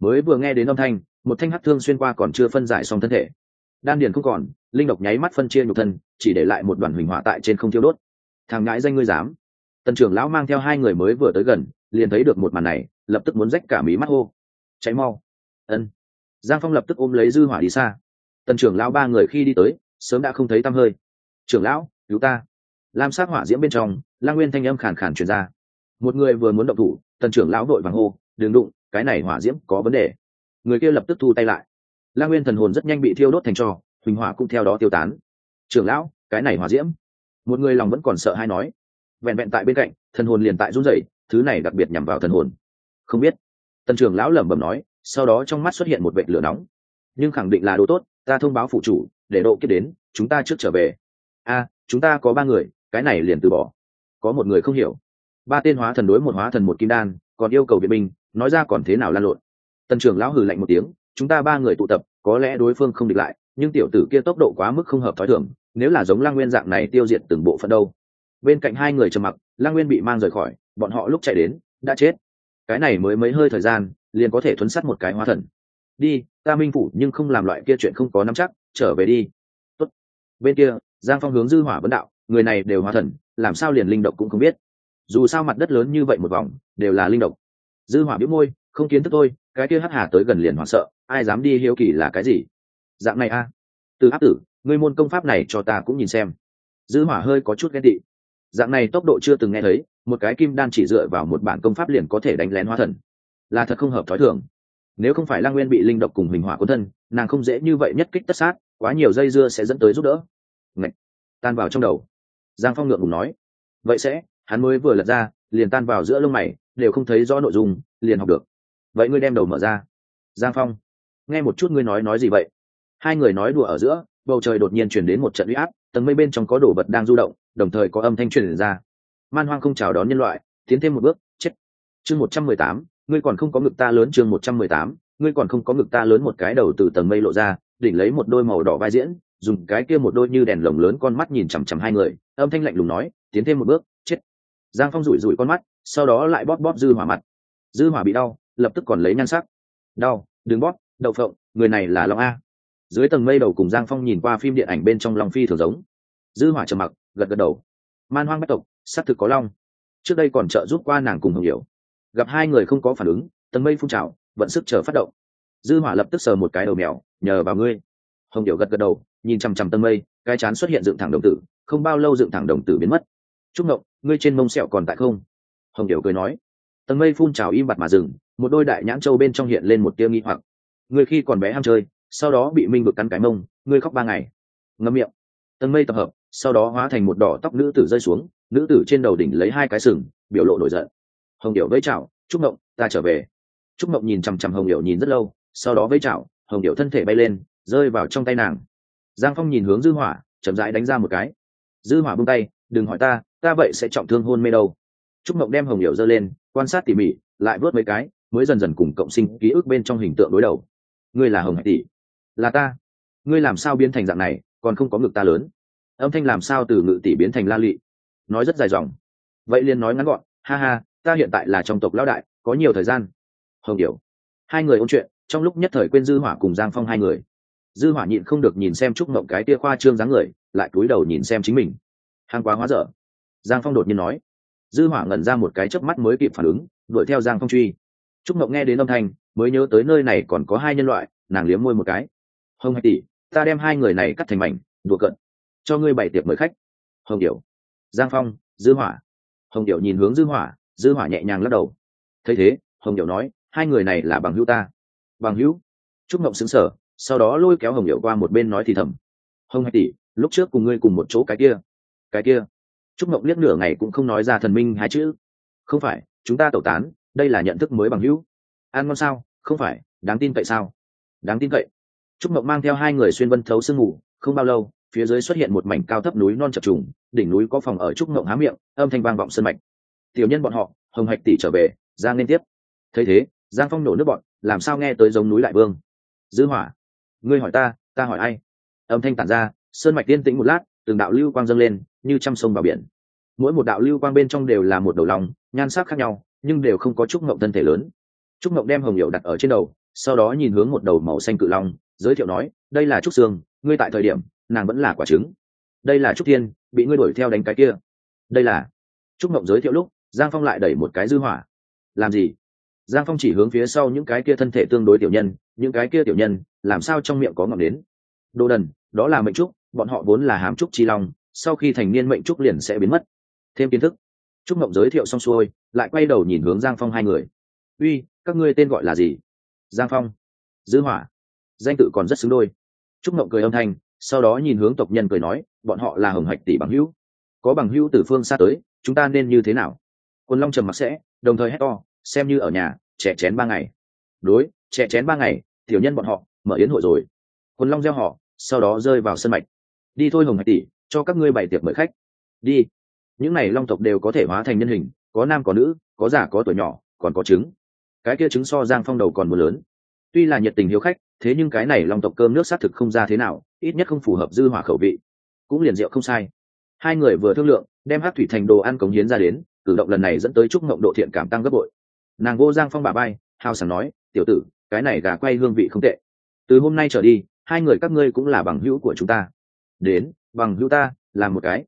Mới vừa nghe đến âm thanh, một thanh hắc thương xuyên qua còn chưa phân giải xong thân thể. Đan điền không còn, linh độc nháy mắt phân chia nhục thân, chỉ để lại một đoàn huỳnh hỏa tại trên không thiêu đốt. Thằng ngãi danh ngươi dám. Tần trưởng lão mang theo hai người mới vừa tới gần, liền thấy được một màn này, lập tức muốn rách cả mí mắt hô. Cháy mau. Ân. Giang phong lập tức ôm lấy dư hỏa đi xa. Tần trưởng lão ba người khi đi tới, sớm đã không thấy tăm hơi trưởng lão, cứu ta. Lam sát hỏa diễm bên trong, lang nguyên thanh âm khàn khàn truyền ra. Một người vừa muốn động thủ, tần trưởng lão đội vàng hô, đừng đụng, cái này hỏa diễm có vấn đề. Người kia lập tức thu tay lại. Lang nguyên thần hồn rất nhanh bị thiêu đốt thành trò, huỳnh hỏa cũng theo đó tiêu tán. Trưởng lão, cái này hỏa diễm. Một người lòng vẫn còn sợ hay nói. Vẹn vẹn tại bên cạnh, thần hồn liền tại run rẩy, thứ này đặc biệt nhằm vào thần hồn. Không biết, tần trưởng lão lẩm bẩm nói, sau đó trong mắt xuất hiện một vệt lửa nóng. Nhưng khẳng định là đồ tốt, ta thông báo phụ chủ, để độ kiếp đến, chúng ta trước trở về a chúng ta có ba người, cái này liền từ bỏ. Có một người không hiểu. Ba tên hóa thần đối một hóa thần một kim đan, còn yêu cầu viện binh nói ra còn thế nào lan lộn. Tần trưởng lão hừ lạnh một tiếng, chúng ta ba người tụ tập, có lẽ đối phương không địch lại, nhưng tiểu tử kia tốc độ quá mức không hợp thói thường, nếu là giống lang nguyên dạng này tiêu diệt từng bộ phận đâu. Bên cạnh hai người trầm mặc lang nguyên bị mang rời khỏi, bọn họ lúc chạy đến, đã chết. Cái này mới mấy hơi thời gian, liền có thể thuấn sát một cái hóa thần. Đi, ta minh phủ nhưng không làm loại kia chuyện không có nắm chắc, trở về đi. Tốt. bên kia giang phong hướng dư hỏa vấn đạo, người này đều hóa thần, làm sao liền linh độc cũng không biết. Dù sao mặt đất lớn như vậy một vòng, đều là linh độc dư hỏa biếu môi, không kiến thức tôi cái kia hắc hà tới gần liền hoảng sợ, ai dám đi hiếu kỳ là cái gì? Dạng này a. Từ áp tử, ngươi môn công pháp này cho ta cũng nhìn xem. Dư hỏa hơi có chút ghét tị. Dạng này tốc độ chưa từng nghe thấy, một cái kim đan chỉ dựa vào một bản công pháp liền có thể đánh lén hóa thần. Là thật không hợp thói thường. Nếu không phải lang nguyên bị linh độc cùng hình hỏa quân thân, nàng không dễ như vậy nhất kích tất sát, quá nhiều dây dưa sẽ dẫn tới giúp đỡ ngạch tan vào trong đầu. Giang phong ngượng ngùng nói, vậy sẽ, hắn mới vừa lật ra, liền tan vào giữa lông mày, đều không thấy rõ nội dung, liền học được. Vậy ngươi đem đầu mở ra. Giang phong, nghe một chút ngươi nói nói gì vậy? Hai người nói đùa ở giữa, bầu trời đột nhiên chuyển đến một trận uy áp, tầng mây bên trong có đồ vật đang du động, đồng thời có âm thanh truyền ra. Man hoang không chào đón nhân loại, tiến thêm một bước, chết. Chương một trăm mười tám, ngươi còn không có ngực ta lớn chương một trăm mười tám, ngươi còn không có ngực ta lớn một cái đầu từ tầng mây lộ ra, đỉnh lấy một đôi màu đỏ vai diễn dùng cái kia một đôi như đèn lồng lớn con mắt nhìn chằm chằm hai người, âm thanh lạnh lùng nói, tiến thêm một bước, chết. Giang phong rủi rủi con mắt, sau đó lại bóp bóp dư hỏa mặt. Dư hỏa bị đau, lập tức còn lấy nhan sắc. Đau đứng bóp, đậu phộng, người này là long a. Dưới tầng mây đầu cùng giang phong nhìn qua phim điện ảnh bên trong long phi thường giống. Dư hỏa trầm mặc, gật gật đầu. Man hoang bách tộc, xác thực có long. Trước đây còn trợ giúp qua nàng cùng hồng hiểu. Gặp hai người không có phản ứng, tầng mây phun trào, vận sức chờ phát động. Dư hỏa lập tức sờ một cái đầu mèo, nhờ vào ngươi hồng điệu gật gật đầu, nhìn chằm chằm tân mây, cái chán xuất hiện dựng thẳng đồng tử, không bao lâu dựng thẳng đồng tử biến mất. Trúc ngộng, ngươi trên mông sẹo còn tại không? Hồng điệu cười nói. Tầng mây phun trào im bặt mà dừng, một đôi đại nhãn châu bên trong hiện lên một tia nghi hoặc. Ngươi khi còn bé ham chơi, sau đó bị minh vực cắn cái mông, ngươi khóc ba ngày. Ngâm miệng. Tầng mây tập hợp, sau đó hóa thành một đỏ tóc nữ tử rơi xuống, nữ tử trên đầu đỉnh lấy hai cái sừng, biểu lộ nổi giận. Hồng điệu vẫy chào, trúc ngộng, ta trở về. Trúc ngộng nhìn chằm chằm hồng điệu nhìn rất lâu, sau đó vẫy chào, hồng điệu thân thể bay lên rơi vào trong tay nàng. Giang phong nhìn hướng dư hỏa, chậm rãi đánh ra một cái. Dư hỏa buông tay, đừng hỏi ta ta vậy sẽ trọng thương hôn mê đâu. Trúc Mộng đem hồng hiểu giơ lên, quan sát tỉ mỉ, lại vớt mấy cái, mới dần dần cùng cộng sinh ký ức bên trong hình tượng đối đầu. Ngươi là hồng hải tỷ? Là ta. Ngươi làm sao biến thành dạng này, còn không có ngực ta lớn? Âm thanh làm sao từ ngự tỷ biến thành la lị? Nói rất dài dòng. Vậy liền nói ngắn gọn, ha ha, ta hiện tại là trong tộc lão đại, có nhiều thời gian. Hồng điệu hai người ôn chuyện, trong lúc nhất thời quên dư hỏa cùng giang phong hai người dư hỏa nhịn không được nhìn xem trúc mộng cái tia khoa trương dáng người, lại cúi đầu nhìn xem chính mình. Hàng quá hóa dở. Giang phong đột nhiên nói. Dư hỏa ngẩn ra một cái chớp mắt mới kịp phản ứng, đuổi theo giang phong truy. Trúc mộng nghe đến âm thanh, mới nhớ tới nơi này còn có hai nhân loại, nàng liếm môi một cái. Hồng hạch tỷ, ta đem hai người này cắt thành mảnh, đùa cận cho ngươi bày tiệc mời khách. Hồng điểu. Giang phong, dư hỏa. Hồng điểu nhìn hướng dư hỏa dư hỏa nhẹ nhàng lắc đầu. Thấy thế, hồng điểu nói, hai người này là bằng hữu ta. Bằng hữu? Trúc ngộng sững sờ sau đó lôi kéo hồng hiệu qua một bên nói thì thầm, hồng hạch tỷ, lúc trước cùng ngươi cùng một chỗ cái kia cái kia. Trúc mộng liếc nửa ngày cũng không nói ra thần minh hai chữ. Không phải, chúng ta tẩu tán, đây là nhận thức mới bằng hữu. Ăn ngon sao? Không phải, đáng tin cậy sao? Đáng tin cậy. Trúc mộng mang theo hai người xuyên vân thấu sương mù, không bao lâu, phía dưới xuất hiện một mảnh cao thấp núi non chập trùng, đỉnh núi có phòng ở trúc mộng há miệng, âm thanh vang vọng sân mạch. Tiểu nhân bọn họ, hồng hạch tỷ trở về giang liên tiếp. Thấy thế, giang phong nổ nước bọn, làm sao nghe tới giống núi lại vương? Dư hỏa ngươi hỏi ta ta hỏi ai? Âm thanh tản ra, sơn mạch tiên tĩnh một lát, từng đạo lưu quang dâng lên, như trăm sông vào biển. Mỗi một đạo lưu quang bên trong đều là một đầu lòng, nhan sắc khác nhau, nhưng đều không có trúc ngộng thân thể lớn. Trúc ngộng đem hồng hiệu đặt ở trên đầu, sau đó nhìn hướng một đầu màu xanh cự long, giới thiệu nói, đây là trúc sương ngươi tại thời điểm, nàng vẫn là quả trứng. Đây là trúc thiên, bị ngươi đuổi theo đánh cái kia. Đây là. Trúc ngộng giới thiệu lúc, giang phong lại đẩy một cái dư hỏa. Làm gì? Giang phong chỉ hướng phía sau những cái kia thân thể tương đối tiểu nhân, những cái kia tiểu nhân, làm sao trong miệng có ngọc đến? Đồ đần, đó là mệnh trúc, bọn họ vốn là hám trúc chi long, sau khi thành niên mệnh trúc liền sẽ biến mất. Thêm kiến thức. Trúc mộng giới thiệu xong xuôi, lại quay đầu nhìn hướng giang phong hai người. Uy, các ngươi tên gọi là gì? Giang phong. Dư hỏa. Danh tự còn rất xứng đôi. Trúc mộng cười âm thanh, sau đó nhìn hướng tộc nhân cười nói, bọn họ là hồng hạch tỷ bằng hữu. Có bằng hữu từ phương xa tới, chúng ta nên như thế nào? Quân long trầm mặc sẽ, đồng thời hét to xem như ở nhà trẻ chén ba ngày. Đối trẻ chén ba ngày, tiểu nhân bọn họ, mở yến hội rồi. Quần long gieo họ, sau đó rơi vào sân mạch. Đi thôi hồng hạch tỷ, cho các ngươi bày tiệc mời khách. Đi. Những này long tộc đều có thể hóa thành nhân hình, có nam có nữ, có già có tuổi nhỏ, còn có trứng. Cái kia trứng so giang phong đầu còn mưa lớn. Tuy là nhiệt tình hiếu khách, thế nhưng cái này long tộc cơm nước xác thực không ra thế nào, ít nhất không phù hợp dư hỏa khẩu vị. Cũng liền rượu không sai. Hai người vừa thương lượng, đem hát thủy thành đồ ăn cống hiến ra đến, cử động lần này dẫn tới chúc mộng độ thiện cảm tăng gấp bội nàng vô giang phong bà bay hào sảng nói, tiểu tử, cái này gà quay hương vị không tệ. Từ hôm nay trở đi, hai người các ngươi cũng là bằng hữu của chúng ta. Đến, bằng hữu ta, làm một cái.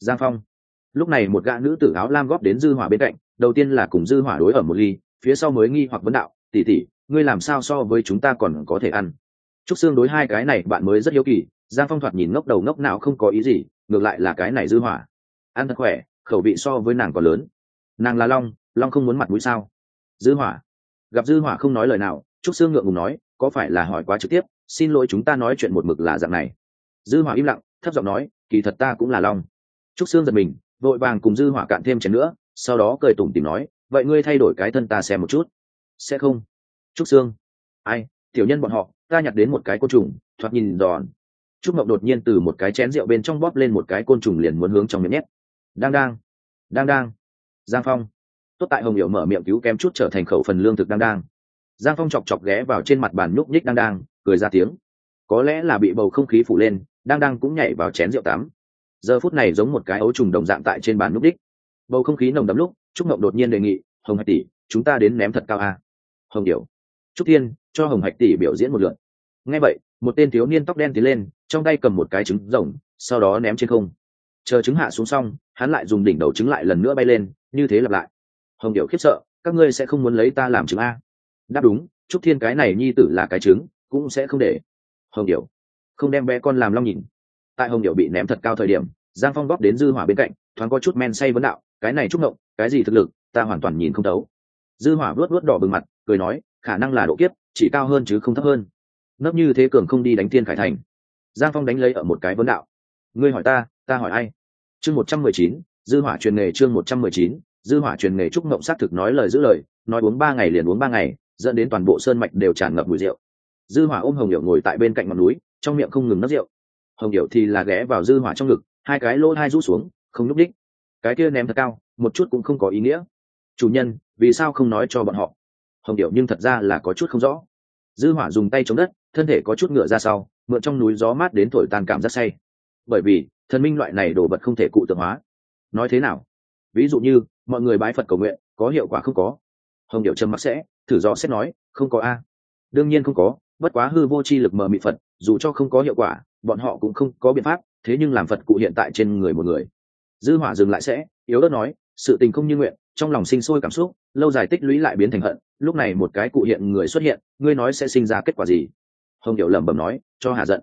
Giang phong. Lúc này một gã nữ tử áo lam góp đến dư hỏa bên cạnh, đầu tiên là cùng dư hỏa đối ở một ly, phía sau mới nghi hoặc vấn đạo, tỷ tỷ, ngươi làm sao so với chúng ta còn có thể ăn? Trúc xương đối hai cái này bạn mới rất hiếu kỳ, giang phong thoạt nhìn ngốc đầu ngốc não không có ý gì, ngược lại là cái này dư hỏa. Ăn thật khỏe, khẩu vị so với nàng còn lớn. Nàng là long long không muốn mặt mũi sao? Dư hỏa. Gặp dư hỏa không nói lời nào, trúc Sương ngượng ngùng nói, có phải là hỏi quá trực tiếp, xin lỗi chúng ta nói chuyện một mực là dạng này. Dư hỏa im lặng, thấp giọng nói, kỳ thật ta cũng là long. Trúc Sương giật mình, vội vàng cùng dư hỏa cạn thêm chén nữa, sau đó cười tủm tỉm nói, vậy ngươi thay đổi cái thân ta xem một chút. Sẽ không. Trúc Sương. ai, tiểu nhân bọn họ, ta nhặt đến một cái côn trùng, thoạt nhìn giòn. Trúc ngọc đột nhiên từ một cái chén rượu bên trong bóp lên một cái côn trùng liền muốn hướng trong miệng nhét. Đang đang. Đang đang. Giang phong tốt tại hồng hiểu mở miệng cứu kém chút trở thành khẩu phần lương thực đang đang. Giang phong chọc chọc ghé vào trên mặt bàn nhúc nhích đang đang, cười ra tiếng. Có lẽ là bị bầu không khí phủ lên, đang đang cũng nhảy vào chén rượu tắm. Giờ phút này giống một cái ấu trùng đồng dạng tại trên bàn nhúc nhích. Bầu không khí nồng đấm lúc, trúc ngộng đột nhiên đề nghị, hồng hạch tỷ, chúng ta đến ném thật cao a. Hồng hiểu trúc thiên, cho hồng hạch tỷ biểu diễn một lượt. Ngay vậy, một tên thiếu niên tóc đen tiến lên, trong tay cầm một cái trứng rồng, sau đó ném trên không. Chờ trứng hạ xuống xong, hắn lại dùng đỉnh đầu trứng lại lần nữa bay lên, như thế lặp lại hồng điệu khiếp sợ, các ngươi sẽ không muốn lấy ta làm chứng a. Đáp đúng, trúc thiên cái này nhi tử là cái trứng cũng sẽ không để. Hồng điệu không đem bé con làm long nhìn. Tại hồng điệu bị ném thật cao thời điểm, giang phong bóp đến dư hỏa bên cạnh, thoáng có chút men say vấn đạo, cái này trúc ngộng, cái gì thực lực, ta hoàn toàn nhìn không thấu. Dư hỏa vuốt vuốt đỏ bừng mặt, cười nói, khả năng là độ kiếp, chỉ cao hơn chứ không thấp hơn. Nấp như thế cường không đi đánh Thiên khải thành. Giang phong đánh lấy ở một cái vấn đạo. Ngươi hỏi ta ta hỏi ai? Chương một trăm mười chín, dư hỏa truyền nghề chương một trăm mười chín dư hỏa truyền nghề trúc ngộng xác thực nói lời giữ lời, nói uống ba ngày liền uống ba ngày, dẫn đến toàn bộ sơn mạch đều tràn ngập mùi rượu. Dư hỏa ôm hồng diệu ngồi tại bên cạnh ngọn núi, trong miệng không ngừng nấc rượu. Hồng diệu thì là ghé vào dư hỏa trong ngực, hai cái lỗ hai rũ xuống, không núp đích cái kia ném thật cao, một chút cũng không có ý nghĩa. Chủ nhân, vì sao không nói cho bọn họ? Hồng diệu nhưng thật ra là có chút không rõ. Dư hỏa dùng tay chống đất, thân thể có chút ngựa ra sau, mượn trong núi gió mát đến thổi tan cảm rất say. Bởi vì, thần minh loại này đồ vật không thể cụ tượng hóa. Nói thế nào? Ví dụ như, mọi người bái phật cầu nguyện, có hiệu quả không có? Hồng điệu trầm mặc sẽ, thử do xét nói, không có a. Đương nhiên không có, bất quá hư vô chi lực mờ mị phật, dù cho không có hiệu quả, bọn họ cũng không có biện pháp, thế nhưng làm phật cụ hiện tại trên người một người. Dư hỏa dừng lại sẽ, yếu đất nói, sự tình không như nguyện, trong lòng sinh sôi cảm xúc, lâu dài tích lũy lại biến thành hận, lúc này một cái cụ hiện người xuất hiện, ngươi nói sẽ sinh ra kết quả gì? Hồng điệu lẩm bẩm nói, cho hạ giận.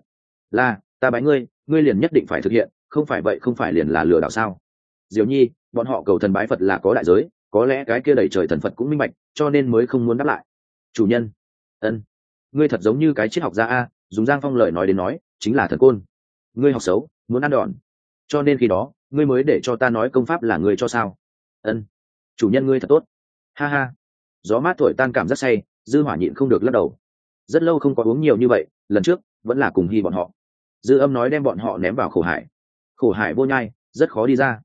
Là, ta bái ngươi ngươi liền nhất định phải thực hiện, không phải vậy không phải liền là lừa đảo sao? Diều nhi bọn họ cầu thần bái phật là có đại giới, có lẽ cái kia đầy trời thần phật cũng minh bạch, cho nên mới không muốn đáp lại. Chủ nhân. Ân. Ngươi thật giống như cái triết học gia a, dùng giang phong lời nói đến nói, chính là thần côn. Ngươi học xấu, muốn ăn đòn. Cho nên khi đó, ngươi mới để cho ta nói công pháp là ngươi cho sao. Ân. Chủ nhân ngươi thật tốt. Ha ha. Gió mát thổi tan cảm rất say, dư hỏa nhịn không được lắc đầu. Rất lâu không có uống nhiều như vậy, lần trước, vẫn là cùng hy bọn họ. Dư âm nói đem bọn họ ném vào khổ hải. Khổ hải vô nhai, rất khó đi ra.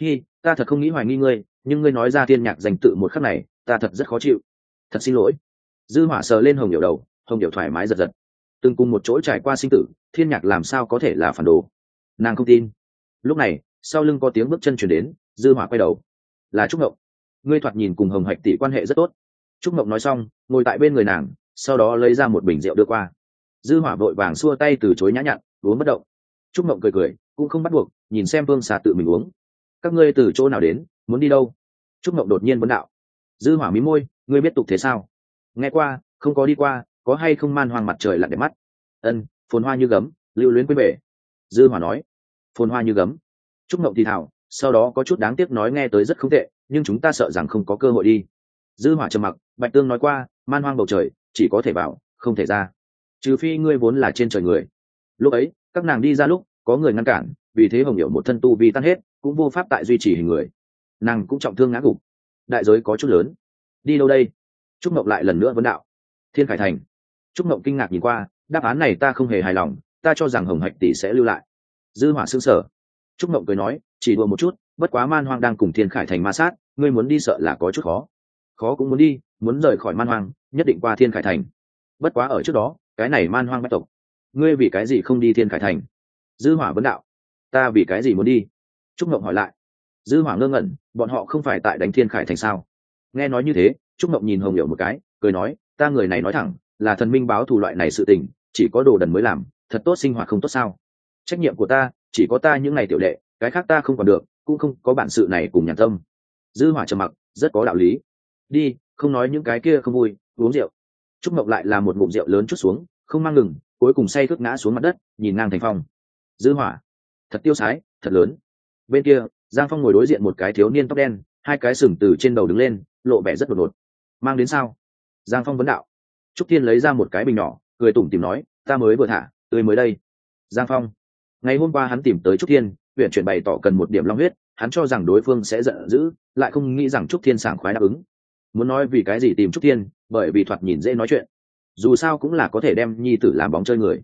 Hy ta thật không nghĩ hoài nghi ngươi, nhưng ngươi nói ra thiên nhạc dành tự một khắc này, ta thật rất khó chịu. Thật xin lỗi. Dư hỏa sờ lên hồng điệu đầu, hồng điệu thoải mái giật giật. Từng cùng một chỗ trải qua sinh tử, thiên nhạc làm sao có thể là phản đồ? Nàng không tin. Lúc này, sau lưng có tiếng bước chân chuyển đến, dư hỏa quay đầu. Là trúc ngộng ngươi thoạt nhìn cùng hồng hạch tỷ quan hệ rất tốt. Trúc ngộng nói xong, ngồi tại bên người nàng, sau đó lấy ra một bình rượu đưa qua. Dư hỏa vội vàng xua tay từ chối nhã nhặn, uống bất động. Trúc ngộng cười cười, cũng không bắt buộc, nhìn xem vương xà tự mình uống các ngươi từ chỗ nào đến, muốn đi đâu? Trúc mộng đột nhiên vấn đạo. Dư hỏa mí môi, ngươi biết tục thế sao? Nghe qua, không có đi qua, có hay không man hoang mặt trời lặn đẹp mắt? Ân, phồn hoa như gấm, lưu luyến quên bể. Dư hỏa nói. Phồn hoa như gấm. Trúc mộng thì thảo sau đó có chút đáng tiếc nói nghe tới rất không tệ, nhưng chúng ta sợ rằng không có cơ hội đi. Dư hỏa trầm mặc, bạch tương nói qua, man hoang bầu trời, chỉ có thể vào không thể ra. Trừ phi ngươi vốn là trên trời người. Lúc ấy, các nàng đi ra lúc, có người ngăn cản, vì thế hồng hiểu một thân tu vi tan hết cũng vô pháp tại duy trì hình người. Nàng cũng trọng thương ngã gục. Đại giới có chút lớn. Đi đâu đây? Trúc mộng lại lần nữa vấn đạo. Thiên khải thành. Trúc mộng kinh ngạc nhìn qua, đáp án này ta không hề hài lòng, ta cho rằng hồng hạch tỷ sẽ lưu lại. Dư hỏa xương sở. Trúc mộng cười nói, chỉ đùa một chút, bất quá man hoang đang cùng thiên khải thành ma sát, ngươi muốn đi sợ là có chút khó. Khó cũng muốn đi, muốn rời khỏi man hoang, nhất định qua thiên khải thành. Bất quá ở trước đó, cái này man hoang bách tộc. Ngươi vì cái gì không đi thiên khải thành? Dư hỏa vấn đạo. Ta vì cái gì muốn đi? Trúc mộng hỏi lại. Dư hỏa ngơ ngẩn, bọn họ không phải tại đánh thiên khải thành sao? Nghe nói như thế, trúc mộng nhìn hồng hiểu một cái, cười nói, ta người này nói thẳng, là thần minh báo thù loại này sự tình, chỉ có đồ đần mới làm, thật tốt sinh hoạt không tốt sao? Trách nhiệm của ta, chỉ có ta những ngày tiểu đệ, cái khác ta không còn được, cũng không có bản sự này cùng nhàn tâm. Dư hỏa trầm mặc, rất có đạo lý. Đi, không nói những cái kia không vui, uống rượu. Trúc mộng lại là một ngụm rượu lớn chút xuống, không mang ngừng, cuối cùng say khước ngã xuống mặt đất, nhìn ngang thành phong. Dư hỏa, thật tiêu sái, thật lớn bên kia, giang phong ngồi đối diện một cái thiếu niên tóc đen, hai cái sừng từ trên đầu đứng lên, lộ vẻ rất đột ngột. Mang đến sao? Giang phong vấn đạo. Trúc thiên lấy ra một cái bình nhỏ, cười tủm tìm nói, ta mới vừa thả, tươi mới đây. Giang phong. Ngày hôm qua hắn tìm tới trúc thiên, huyện chuyển bày tỏ cần một điểm long huyết, hắn cho rằng đối phương sẽ giận dữ, lại không nghĩ rằng trúc thiên sảng khoái đáp ứng. Muốn nói vì cái gì tìm trúc thiên, bởi vì thoạt nhìn dễ nói chuyện. Dù sao cũng là có thể đem nhi tử làm bóng chơi người.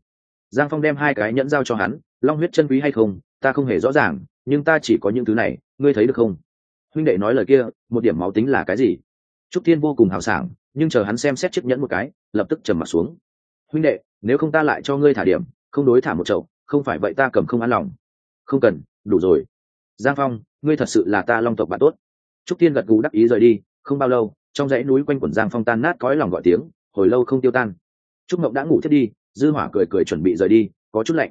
Giang phong đem hai cái nhẫn giao cho hắn, long huyết chân quý hay không, ta không hề rõ ràng nhưng ta chỉ có những thứ này, ngươi thấy được không? Huynh đệ nói lời kia, một điểm máu tính là cái gì? Trúc thiên vô cùng hào sảng, nhưng chờ hắn xem xét chiếc nhẫn một cái, lập tức trầm m ặ t xuống. Huynh đệ, nếu không ta lại cho ngươi thả điểm, không đối thả một chậu, không phải vậy ta cầm không an lòng. Không cần, đủ rồi. Giang phong, ngươi thật sự là ta long tộc bạn tốt. Trúc thiên gật gù đắc ý rời đi, không bao lâu, trong dãy núi quanh quần giang phong tan nát cõi lòng gọi tiếng, hồi lâu không tiêu tan. Trúc mộng đã ngủ thiết đi, dư hỏa cười cười chuẩn bị rời đi, có chút lạnh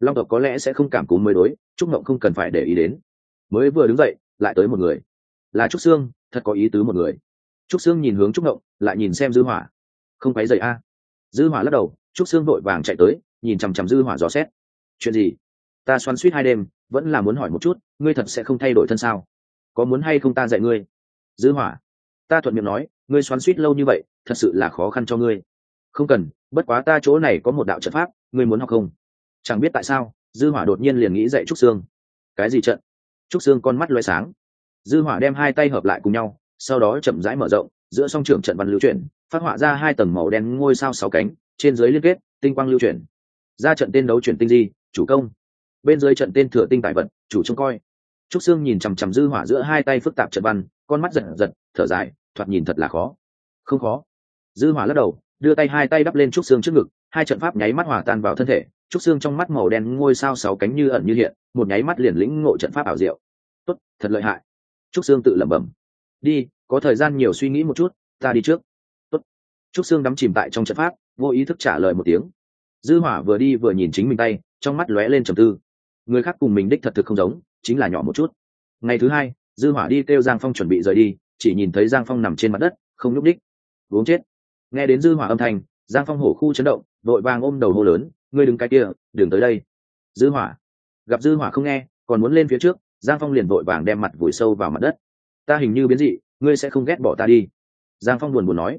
long tộc có lẽ sẽ không cảm cúm mới đối, trúc mộng không cần phải để ý đến. Mới vừa đứng dậy, lại tới một người. Là trúc sương, thật có ý tứ một người. Trúc sương nhìn hướng trúc mộng lại nhìn xem dư hỏa. Không quấy dậy a. Dư hỏa lắc đầu, trúc sương vội vàng chạy tới, nhìn chằm chằm dư hỏa dò xét. Chuyện gì? Ta xoắn suýt hai đêm, vẫn là muốn hỏi một chút, ngươi thật sẽ không thay đổi thân sao? Có muốn hay không ta dạy ngươi? Dư hỏa, ta thuận miệng nói, ngươi xoắn suýt lâu như vậy, thật sự là khó khăn cho ngươi. Không cần, bất quá ta chỗ này có một đạo trận pháp, ngươi muốn học không? Chẳng biết tại sao dư hỏa đột nhiên liền nghĩ dậy trúc xương, cái gì trận? Trúc xương con mắt loay sáng. Dư hỏa đem hai tay hợp lại cùng nhau sau đó chậm rãi mở rộng giữa song trưởng trận văn lưu chuyển phát họa ra hai tầng màu đen ngôi sao sáu cánh trên dưới liên kết tinh quang lưu chuyển. Ra trận tên đấu chuyển tinh di chủ công. Bên dưới trận tên thừa tinh tài vật chủ trông coi. Trúc xương nhìn chằm chằm dư hỏa giữa hai tay phức tạp trận văn con mắt giật giật thở dài thoạt nhìn thật là khó. Không khó. Dư hỏa lắc đầu đưa tay hai tay đắp lên trúc xương trước ngực hai trận pháp nháy mắt hòa tan vào thân thể trúc xương trong mắt màu đen ngôi sao sáu cánh như ẩn như hiện, một nháy mắt liền lĩnh ngộ trận pháp ảo diệu. Tốt, thật lợi hại. Trúc xương tự lẩm bẩm. Đi, có thời gian nhiều suy nghĩ một chút, ta đi trước. Tốt. Trúc xương đắm chìm tại trong trận pháp, vô ý thức trả lời một tiếng. Dư hỏa vừa đi vừa nhìn chính mình tay, trong mắt lóe lên trầm tư. Người khác cùng mình đích thật thực không giống, chính là nhỏ một chút. Ngày thứ hai, dư hỏa đi kêu giang phong chuẩn bị rời đi, chỉ nhìn thấy giang phong nằm trên mặt đất, không nhúc đích uống chết. Nghe đến dư hỏa âm thanh, giang phong hổ khu chấn động, đội vàng ôm đầu hô lớn ngươi đứng cái kia đừng tới đây. Dư hỏa. Gặp dư hỏa không nghe còn muốn lên phía trước giang phong liền vội vàng đem mặt vùi sâu vào mặt đất. Ta hình như biến dị ngươi sẽ không ghét bỏ ta đi. Giang phong buồn buồn nói.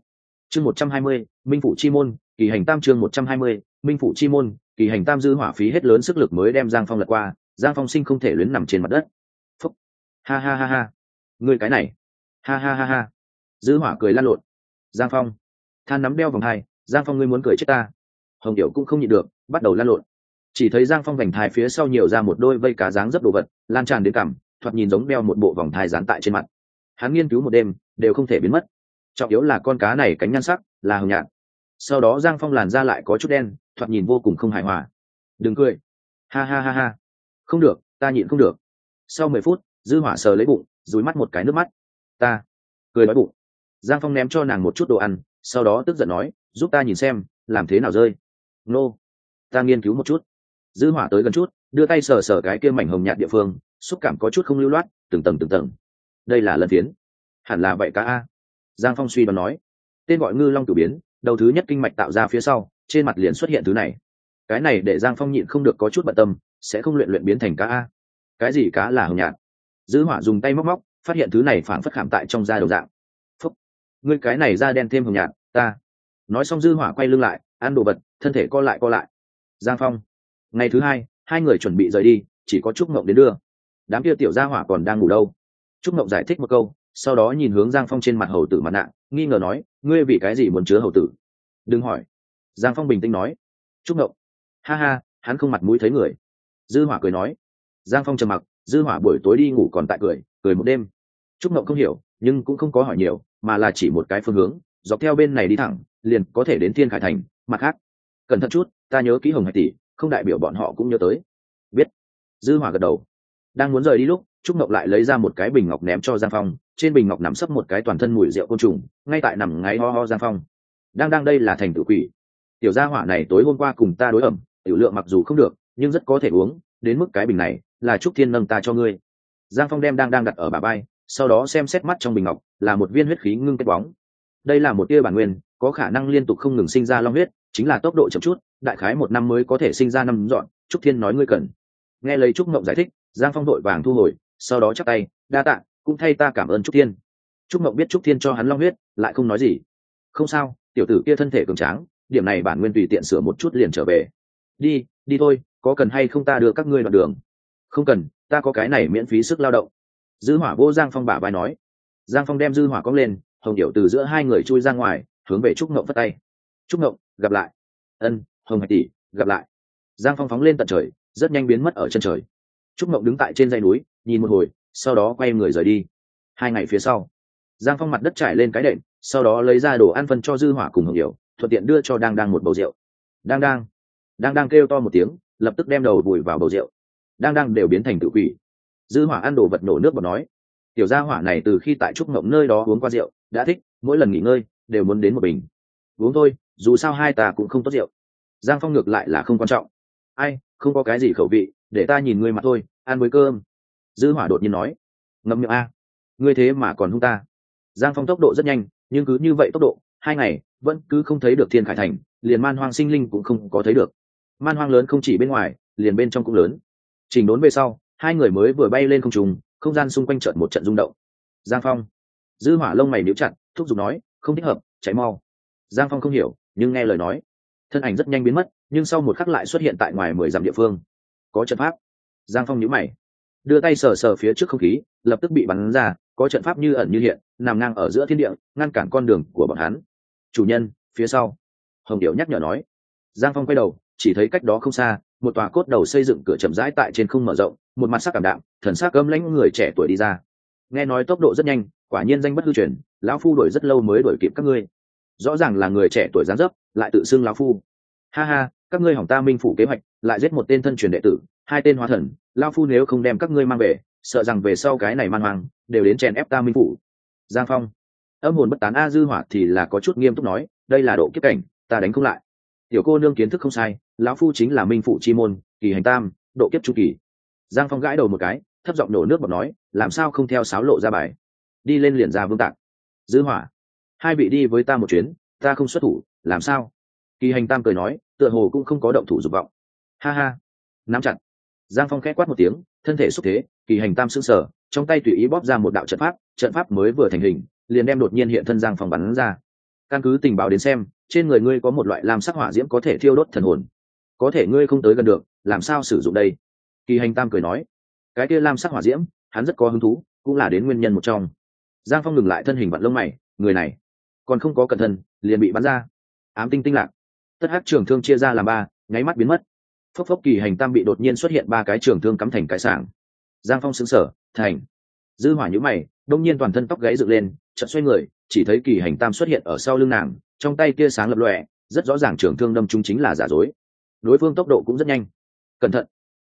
Chương một trăm hai mươi, minh phủ chi môn kỳ hành tam chương một trăm hai mươi, minh phủ chi môn kỳ hành tam dư hỏa phí hết lớn sức lực mới đem giang phong lật qua giang phong sinh không thể luyến nằm trên mặt đất. Phúc. Ha ha ha ha. Ngươi cái này. Ha ha ha ha. Dư hỏa cười lan lộn. Giang phong. Than nắm đeo vòng hai giang phong ngươi muốn cười chết ta hồng điệu cũng không nhịn được, bắt đầu lan lộn. Chỉ thấy giang phong vành thai phía sau nhiều ra một đôi vây cá dáng rất đồ vật, lan tràn đến cằm, thoạt nhìn giống đeo một bộ vòng thai dán tại trên mặt. Hắn nghiên cứu một đêm, đều không thể biến mất. Trọng yếu là con cá này cánh nhan sắc, là hồng nhạt. Sau đó giang phong làn ra lại có chút đen, thoạt nhìn vô cùng không hài hòa. Đừng cười. Ha ha ha ha. Không được, ta nhịn không được. Sau mười phút, dư hỏa sờ lấy bụng dúi mắt một cái nước mắt. Ta cười nói bụng. Giang phong ném cho nàng một chút đồ ăn, sau đó tức giận nói, giúp ta nhìn xem, làm thế nào rơi? Nô, ta nghiên cứu một chút. Dư hỏa tới gần chút, đưa tay sờ sờ cái kia mảnh hồng nhạt địa phương, xúc cảm có chút không lưu loát, từng tầng từng tầng. Đây là lần phiến. Hẳn là vậy cá a. Giang phong suy đoán nói. Tên gọi ngư long cử biến, đầu thứ nhất kinh mạch tạo ra phía sau, trên mặt liền xuất hiện thứ này. Cái này để giang phong nhịn không được có chút bận tâm, sẽ không luyện luyện biến thành cá a. Cái gì cá là hồng nhạt? Dư hỏa dùng tay móc móc, phát hiện thứ này phản phất khảm tại trong da đầu dạng. Phúc. Ngươi cái này da đen thêm hồng nhạt, ta. Nói xong dư hỏa quay lưng lại, ăn đồ vật thân thể co lại co lại. Giang phong, ngày thứ hai hai người chuẩn bị rời đi, chỉ có trúc mộng đến đưa. Đám kia tiểu gia hỏa còn đang ngủ đâu? Trúc mộng giải thích một câu, sau đó nhìn hướng giang phong trên mặt hầu tử mặt nạ, nghi ngờ nói, ngươi vì cái gì muốn chứa hầu tử? Đừng hỏi. Giang phong bình tĩnh nói. Trúc mộng. Ha ha, hắn không mặt mũi thấy người. Dư hỏa cười nói. Giang phong trầm mặc, dư hỏa buổi tối đi ngủ còn tại cười cười một đêm. Trúc mộng không hiểu, nhưng cũng không có hỏi nhiều, mà là chỉ một cái phương hướng, dọc theo bên này đi thẳng, liền có thể đến thiên khải thành, mặt khác cẩn thận chút, ta nhớ kỹ hồng hải tỷ, không đại biểu bọn họ cũng nhớ tới. Biết. Dư hỏa gật đầu. Đang muốn rời đi lúc, trúc ngọc lại lấy ra một cái bình ngọc ném cho giang phong, trên bình ngọc nằm sấp một cái toàn thân mùi rượu côn trùng, ngay tại nằm ngáy ho ho giang phong. Đang đang đây là thành tự quỷ. Tiểu gia hỏa này tối hôm qua cùng ta đối ẩm, tiểu lượng mặc dù không được, nhưng rất có thể uống, đến mức cái bình này là trúc thiên nâng ta cho ngươi. Giang phong đem đang đang đặt ở bà bay sau đó xem xét mắt trong bình ngọc, là một viên huyết khí ngưng kết bóng. Đây là một tia bản nguyên, có khả năng liên tục không ngừng sinh ra long huyết chính là tốc độ chậm chút, đại khái một năm mới có thể sinh ra năm dọn, trúc thiên nói ngươi cần. Nghe lấy trúc mộng giải thích, giang phong đội vàng thu hồi, sau đó chắc tay, đa tạ, cũng thay ta cảm ơn trúc thiên. Trúc mộng biết trúc thiên cho hắn long huyết, lại không nói gì. Không sao, tiểu tử kia thân thể cường tráng, điểm này bản nguyên tùy tiện sửa một chút liền trở về. Đi đi thôi, có cần hay không ta đưa các ngươi đoạn đường? Không cần, ta có cái này miễn phí sức lao động. Dư hỏa vô giang phong bả vai nói. Giang phong đem dư hỏa cong lên, hồng điệu từ giữa hai người chui ra ngoài, hướng về trúc ngộng vất tay. Trúc ngộng gặp lại. Ân, hồng hạch tỷ, gặp lại. Giang phong phóng lên tận trời, rất nhanh biến mất ở chân trời. Trúc mộng đứng tại trên dãy núi, nhìn một hồi, sau đó quay người rời đi. Hai ngày phía sau, giang phong mặt đất trải lên cái đệm, sau đó lấy ra đồ ăn phân cho dư hỏa cùng hồng hiểu thuận tiện đưa cho đang đang một bầu rượu. Đang đang đang đang kêu to một tiếng, lập tức đem đầu vùi vào bầu rượu. Đang đang đều biến thành tự quỷ. Dư hỏa ăn đồ vật nổ nước và nói, tiểu gia hỏa này từ khi tại trúc mộng nơi đó uống qua rượu, đã thích, mỗi lần nghỉ ngơi, đều muốn đến một bình uống thôi, dù sao hai ta cũng không tốt rượu. Giang phong ngược lại là không quan trọng. Ai, không có cái gì khẩu vị, để ta nhìn ngươi mà thôi, ăn với cơm. Dư hỏa đột nhiên nói. Ngậm miệng a. Ngươi thế mà còn hung ta. Giang phong tốc độ rất nhanh, nhưng cứ như vậy tốc độ, hai ngày, vẫn cứ không thấy được thiên khải thành, liền man hoang sinh linh cũng không có thấy được. Man hoang lớn không chỉ bên ngoài, liền bên trong cũng lớn. Trình đốn về sau, hai người mới vừa bay lên không trùng không gian xung quanh trận một trận rung động. Giang phong. Dư hỏa lông mày níu chặt, thúc giục nói, không thích hợp cháy mau giang phong không hiểu, nhưng nghe lời nói, thân ảnh rất nhanh biến mất, nhưng sau một khắc lại xuất hiện tại ngoài mười dặm địa phương. Có trận pháp. Giang phong nhíu mày, đưa tay sờ sờ phía trước không khí, lập tức bị bắn ra, có trận pháp như ẩn như hiện, nằm ngang ở giữa thiên địa, ngăn cản con đường của bọn hắn. Chủ nhân, phía sau. Hồng điệu nhắc nhở nói. Giang phong quay đầu, chỉ thấy cách đó không xa, một tòa cốt đầu xây dựng cửa chậm rãi tại trên không mở rộng, một mặt sắc cảm đạm, thần sắc cấm lãnh người trẻ tuổi đi ra. Nghe nói tốc độ rất nhanh, quả nhiên danh bất hư truyền, lão phu đuổi rất lâu mới đuổi kịp các ngươi rõ ràng là người trẻ tuổi gián dấp, lại tự xưng lão phu. Ha ha, các ngươi hỏng ta minh phủ kế hoạch, lại giết một tên thân truyền đệ tử, hai tên hóa thần, lão phu nếu không đem các ngươi mang về, sợ rằng về sau cái này man hoang, đều đến chèn ép ta minh phủ. Giang phong. Âm hồn bất tán a dư hỏa thì là có chút nghiêm túc nói, đây là độ kiếp cảnh, ta đánh không lại. Tiểu cô nương kiến thức không sai, lão phu chính là minh phụ chi môn, kỳ hành tam, độ kiếp chu kỳ. Giang phong gãi đầu một cái, thấp giọng nổ nước bọt nói, làm sao không theo sáo lộ ra bài? Đi lên liền ra vương tạc. Dư hỏa hai vị đi với ta một chuyến, ta không xuất thủ, làm sao? Kỳ hành tam cười nói, tựa hồ cũng không có động thủ dục vọng. Ha ha. Nắm chặt. Giang phong khẽ quát một tiếng, thân thể xúc thế, kỳ hành tam sững sờ, trong tay tùy ý bóp ra một đạo trận pháp trận pháp mới vừa thành hình, liền đem đột nhiên hiện thân giang phong bắn ra. Căn cứ tình báo đến xem, trên người ngươi có một loại lam sắc hỏa diễm có thể thiêu đốt thần hồn. Có thể ngươi không tới gần được, làm sao sử dụng đây? Kỳ hành tam cười nói. Cái kia lam sắc hỏa diễm, hắn rất có hứng thú, cũng là đến nguyên nhân một trong. Giang phong ngừng lại thân hình bận lông mày, người này còn không có cẩn thận, liền bị bắn ra. Ám tinh tinh lạc. Tất hát trường thương chia ra làm ba, nháy mắt biến mất. Phốc phốc kỳ hành tam bị đột nhiên xuất hiện ba cái trường thương cắm thành cái sảng. Giang phong xứng sở thành. Dư hỏa nhũ mày, đông nhiên toàn thân tóc gáy dựng lên, chợt xoay người, chỉ thấy kỳ hành tam xuất hiện ở sau lưng nàng, trong tay kia sáng lập lòe, rất rõ ràng trường thương đâm chúng chính là giả dối. Đối phương tốc độ cũng rất nhanh. Cẩn thận.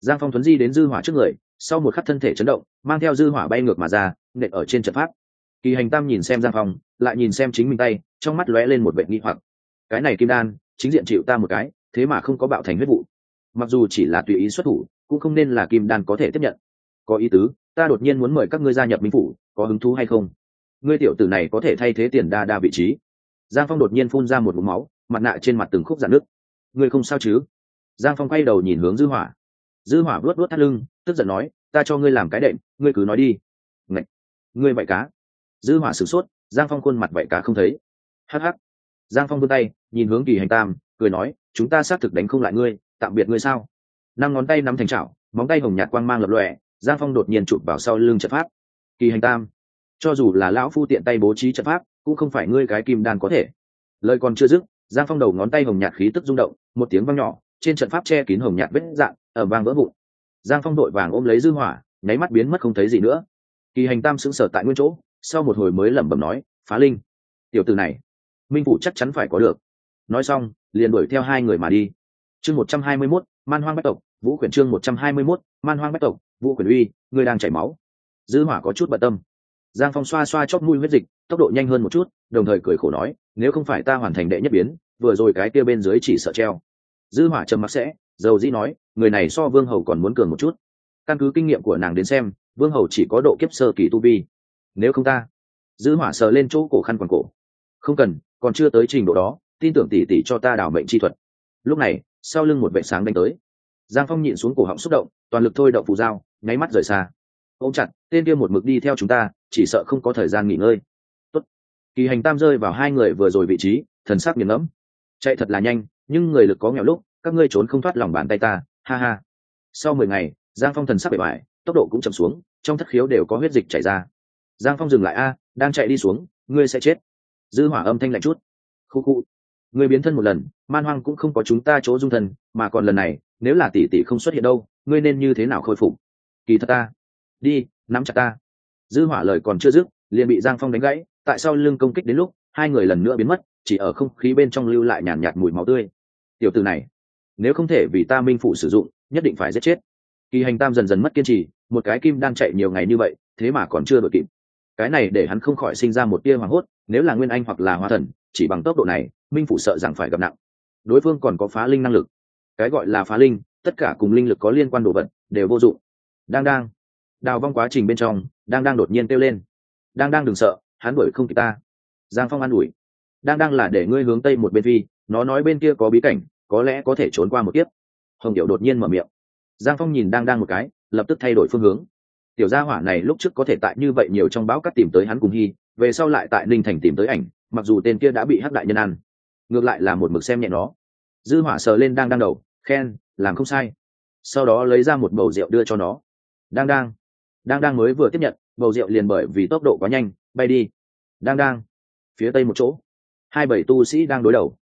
Giang phong thuấn di đến dư hỏa trước người, sau một khắc thân thể chấn động, mang theo dư hỏa bay ngược mà ra, nện ở trên trận pháp. Kỳ hành tam nhìn xem giang phong lại nhìn xem chính mình tay, trong mắt lóe lên một vệ nghi hoặc. Cái này kim đan, chính diện chịu ta một cái, thế mà không có bạo thành huyết vụ. Mặc dù chỉ là tùy ý xuất thủ, cũng không nên là kim đan có thể tiếp nhận. Có ý tứ, ta đột nhiên muốn mời các ngươi gia nhập minh phủ, có hứng thú hay không? Ngươi tiểu tử này có thể thay thế tiền đa đa vị trí. Giang phong đột nhiên phun ra một mũ máu, mặt nạ trên mặt từng khúc giãn nước ngươi không sao chứ? Giang phong quay đầu nhìn hướng dư hỏa. Dư hỏa vuốt vuốt thắt lưng, tức giận nói, ta cho ngươi làm cái đệm, ngươi cứ nói đi. Ngậy! ngươi vậy cá. Dư hỏa sửng sốt giang phong khuôn mặt vậy cả không thấy. Hắc hắc. Giang phong vươn tay, nhìn hướng kỳ hành tam, cười nói, chúng ta xác thực đánh không lại ngươi, tạm biệt ngươi sao? Năm ngón tay nắm thành chảo, móng tay hồng nhạt quang mang lập lòe, giang phong đột nhiên chụp vào sau lưng trận pháp. Kỳ hành tam, cho dù là lão phu tiện tay bố trí trận pháp, cũng không phải ngươi cái kim đan có thể. Lời còn chưa dứt, giang phong đầu ngón tay hồng nhạt khí tức rung động, một tiếng vang nhỏ, trên trận pháp che kín hồng nhạt vết dạng ở vang vỡ vụn. Giang phong đội vàng ôm lấy dư hỏa, nháy mắt biến mất không thấy gì nữa. Kỳ hành tam sững sờ tại nguyên chỗ sau một hồi mới lẩm bẩm nói, phá linh, tiểu tử này, minh phủ chắc chắn phải có được. Nói xong, liền đuổi theo hai người mà đi. Chương một trăm hai mươi mốt, man hoang bách tộc, vũ quyển chương một trăm hai mươi mốt, man hoang bách tộc, vũ quyển uy, người đang chảy máu. Dư hỏa có chút bận tâm. Giang phong xoa xoa chót mũi huyết dịch, tốc độ nhanh hơn một chút, đồng thời cười khổ nói, nếu không phải ta hoàn thành đệ nhất biến, vừa rồi cái kia bên dưới chỉ sợ treo. Dư hỏa trầm mặc sẽ, dầu dĩ nói, người này so vương hầu còn muốn cường một chút. Căn cứ kinh nghiệm của nàng đến xem, vương hầu chỉ có độ kiếp sơ kỳ tu vi nếu không ta, giữ hỏa sờ lên chỗ cổ khăn quàng cổ. Không cần, còn chưa tới trình độ đó, tin tưởng tỉ tỉ cho ta đảo mệnh chi thuật. Lúc này, sau lưng một vệ sáng đánh tới. Giang phong nhịn xuống cổ họng xúc động, toàn lực thôi động phù dao, nháy mắt rời xa. Ôm chặt, tên kia một mực đi theo chúng ta, chỉ sợ không có thời gian nghỉ ngơi. Tốt. kỳ hành tam rơi vào hai người vừa rồi vị trí, thần sắc nghiền ngẫm. Chạy thật là nhanh, nhưng người lực có nghèo lúc, các ngươi trốn không thoát lòng bàn tay ta, ha ha. Sau mười ngày, giang phong thần sắc bề bài tốc độ cũng chậm xuống, trong thất khiếu đều có huyết dịch chảy ra giang phong dừng lại a đang chạy đi xuống ngươi sẽ chết. Dư hỏa âm thanh lạnh chút. Khu khu ngươi biến thân một lần man hoang cũng không có chúng ta chỗ dung thần, mà còn lần này nếu là tỷ tỷ không xuất hiện đâu ngươi nên như thế nào khôi phục? Kỳ thật ta đi nắm chặt ta. Dư hỏa lời còn chưa dứt liền bị giang phong đánh gãy tại sao lưng công kích đến lúc hai người lần nữa biến mất chỉ ở không khí bên trong lưu lại nhàn nhạt, mùi máu tươi. Tiểu từ này nếu không thể vì ta minh phụ sử dụng nhất định phải giết chết. Kỳ hành tam dần dần mất kiên trì một cái kim đang chạy nhiều ngày như vậy thế mà còn chưa đội kịp cái này để hắn không khỏi sinh ra một tia hoảng hốt, nếu là nguyên anh hoặc là hoa thần, chỉ bằng tốc độ này, minh phụ sợ rằng phải gặp nặng. Đối phương còn có phá linh năng lực. Cái gọi là phá linh, tất cả cùng linh lực có liên quan đồ vật, đều vô dụng. Đang đang. Đào vong quá trình bên trong, đang đang đột nhiên kêu lên. Đang đang đừng sợ, hắn đuổi không kịp ta. Giang phong an ủi. Đang đang là để ngươi hướng tây một bên phi, nó nói bên kia có bí cảnh, có lẽ có thể trốn qua một kiếp. Hồng điệu đột nhiên mở miệng. Giang phong nhìn đang đang một cái, lập tức thay đổi phương hướng tiểu gia hỏa này lúc trước có thể tại như vậy nhiều trong báo cắt tìm tới hắn cùng hy, về sau lại tại ninh thành tìm tới ảnh, mặc dù tên kia đã bị hắc đại nhân ăn. Ngược lại là một mực xem nhẹ nó. Dư hỏa sờ lên đang đang đầu, khen, làm không sai. Sau đó lấy ra một bầu rượu đưa cho nó. Đang đang. Đang đang mới vừa tiếp nhận, bầu rượu liền bởi vì tốc độ quá nhanh, bay đi. Đang đang. Phía tây một chỗ. Hai bảy tu sĩ đang đối đầu.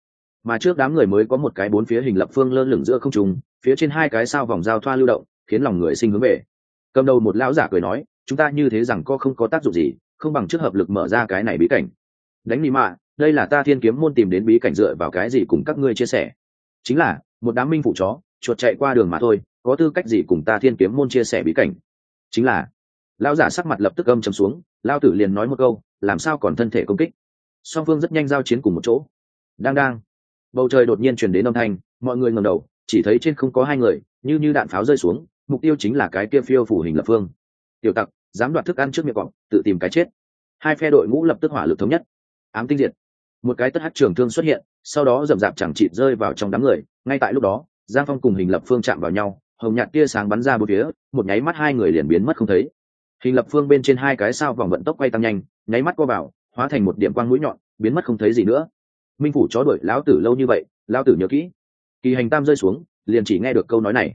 Mà trước đám người mới có một cái bốn phía hình lập phương lơ lửng giữa không trung, phía trên hai cái sao vòng giao thoa lưu động, khiến lòng người sinh hướng về cầm đầu một lão giả cười nói, chúng ta như thế rằng co không có tác dụng gì, không bằng trước hợp lực mở ra cái này bí cảnh. Đánh nị mạ đây là ta thiên kiếm môn tìm đến bí cảnh dựa vào cái gì cùng các ngươi chia sẻ? Chính là, một đám minh phụ chó, chuột chạy qua đường mà thôi, có tư cách gì cùng ta thiên kiếm môn chia sẻ bí cảnh? Chính là. Lão giả sắc mặt lập tức âm trầm xuống lao tử liền nói một câu, làm sao còn thân thể công kích? Song phương rất nhanh giao chiến cùng một chỗ. Đang đang. Bầu trời đột nhiên chuyển đến âm thanh, mọi người ngầm đầu, chỉ thấy trên không có hai người, như như đạn pháo rơi xuống mục tiêu chính là cái kia phiêu phủ hình lập phương. Tiểu tặc, dám đoạt thức ăn trước miệng cọp, tự tìm cái chết. Hai phe đội ngũ lập tức hỏa lực thống nhất. Ám tinh diệt. Một cái tất hát trường thương xuất hiện, sau đó rậm rạp chẳng chịt rơi vào trong đám người. Ngay tại lúc đó, giang phong cùng hình lập phương chạm vào nhau, hồng nhạt tia sáng bắn ra bốn phía, một nháy mắt hai người liền biến mất không thấy. Hình lập phương bên trên hai cái sao vòng vận tốc quay tăng nhanh, nháy mắt qua vào, hóa thành một điểm quang mũi nhọn, biến mất không thấy gì nữa. Minh phủ chó đuổi lão tử lâu như vậy, lão tử nhớ kỹ. Kỳ hành tam rơi xuống, liền chỉ nghe được câu nói này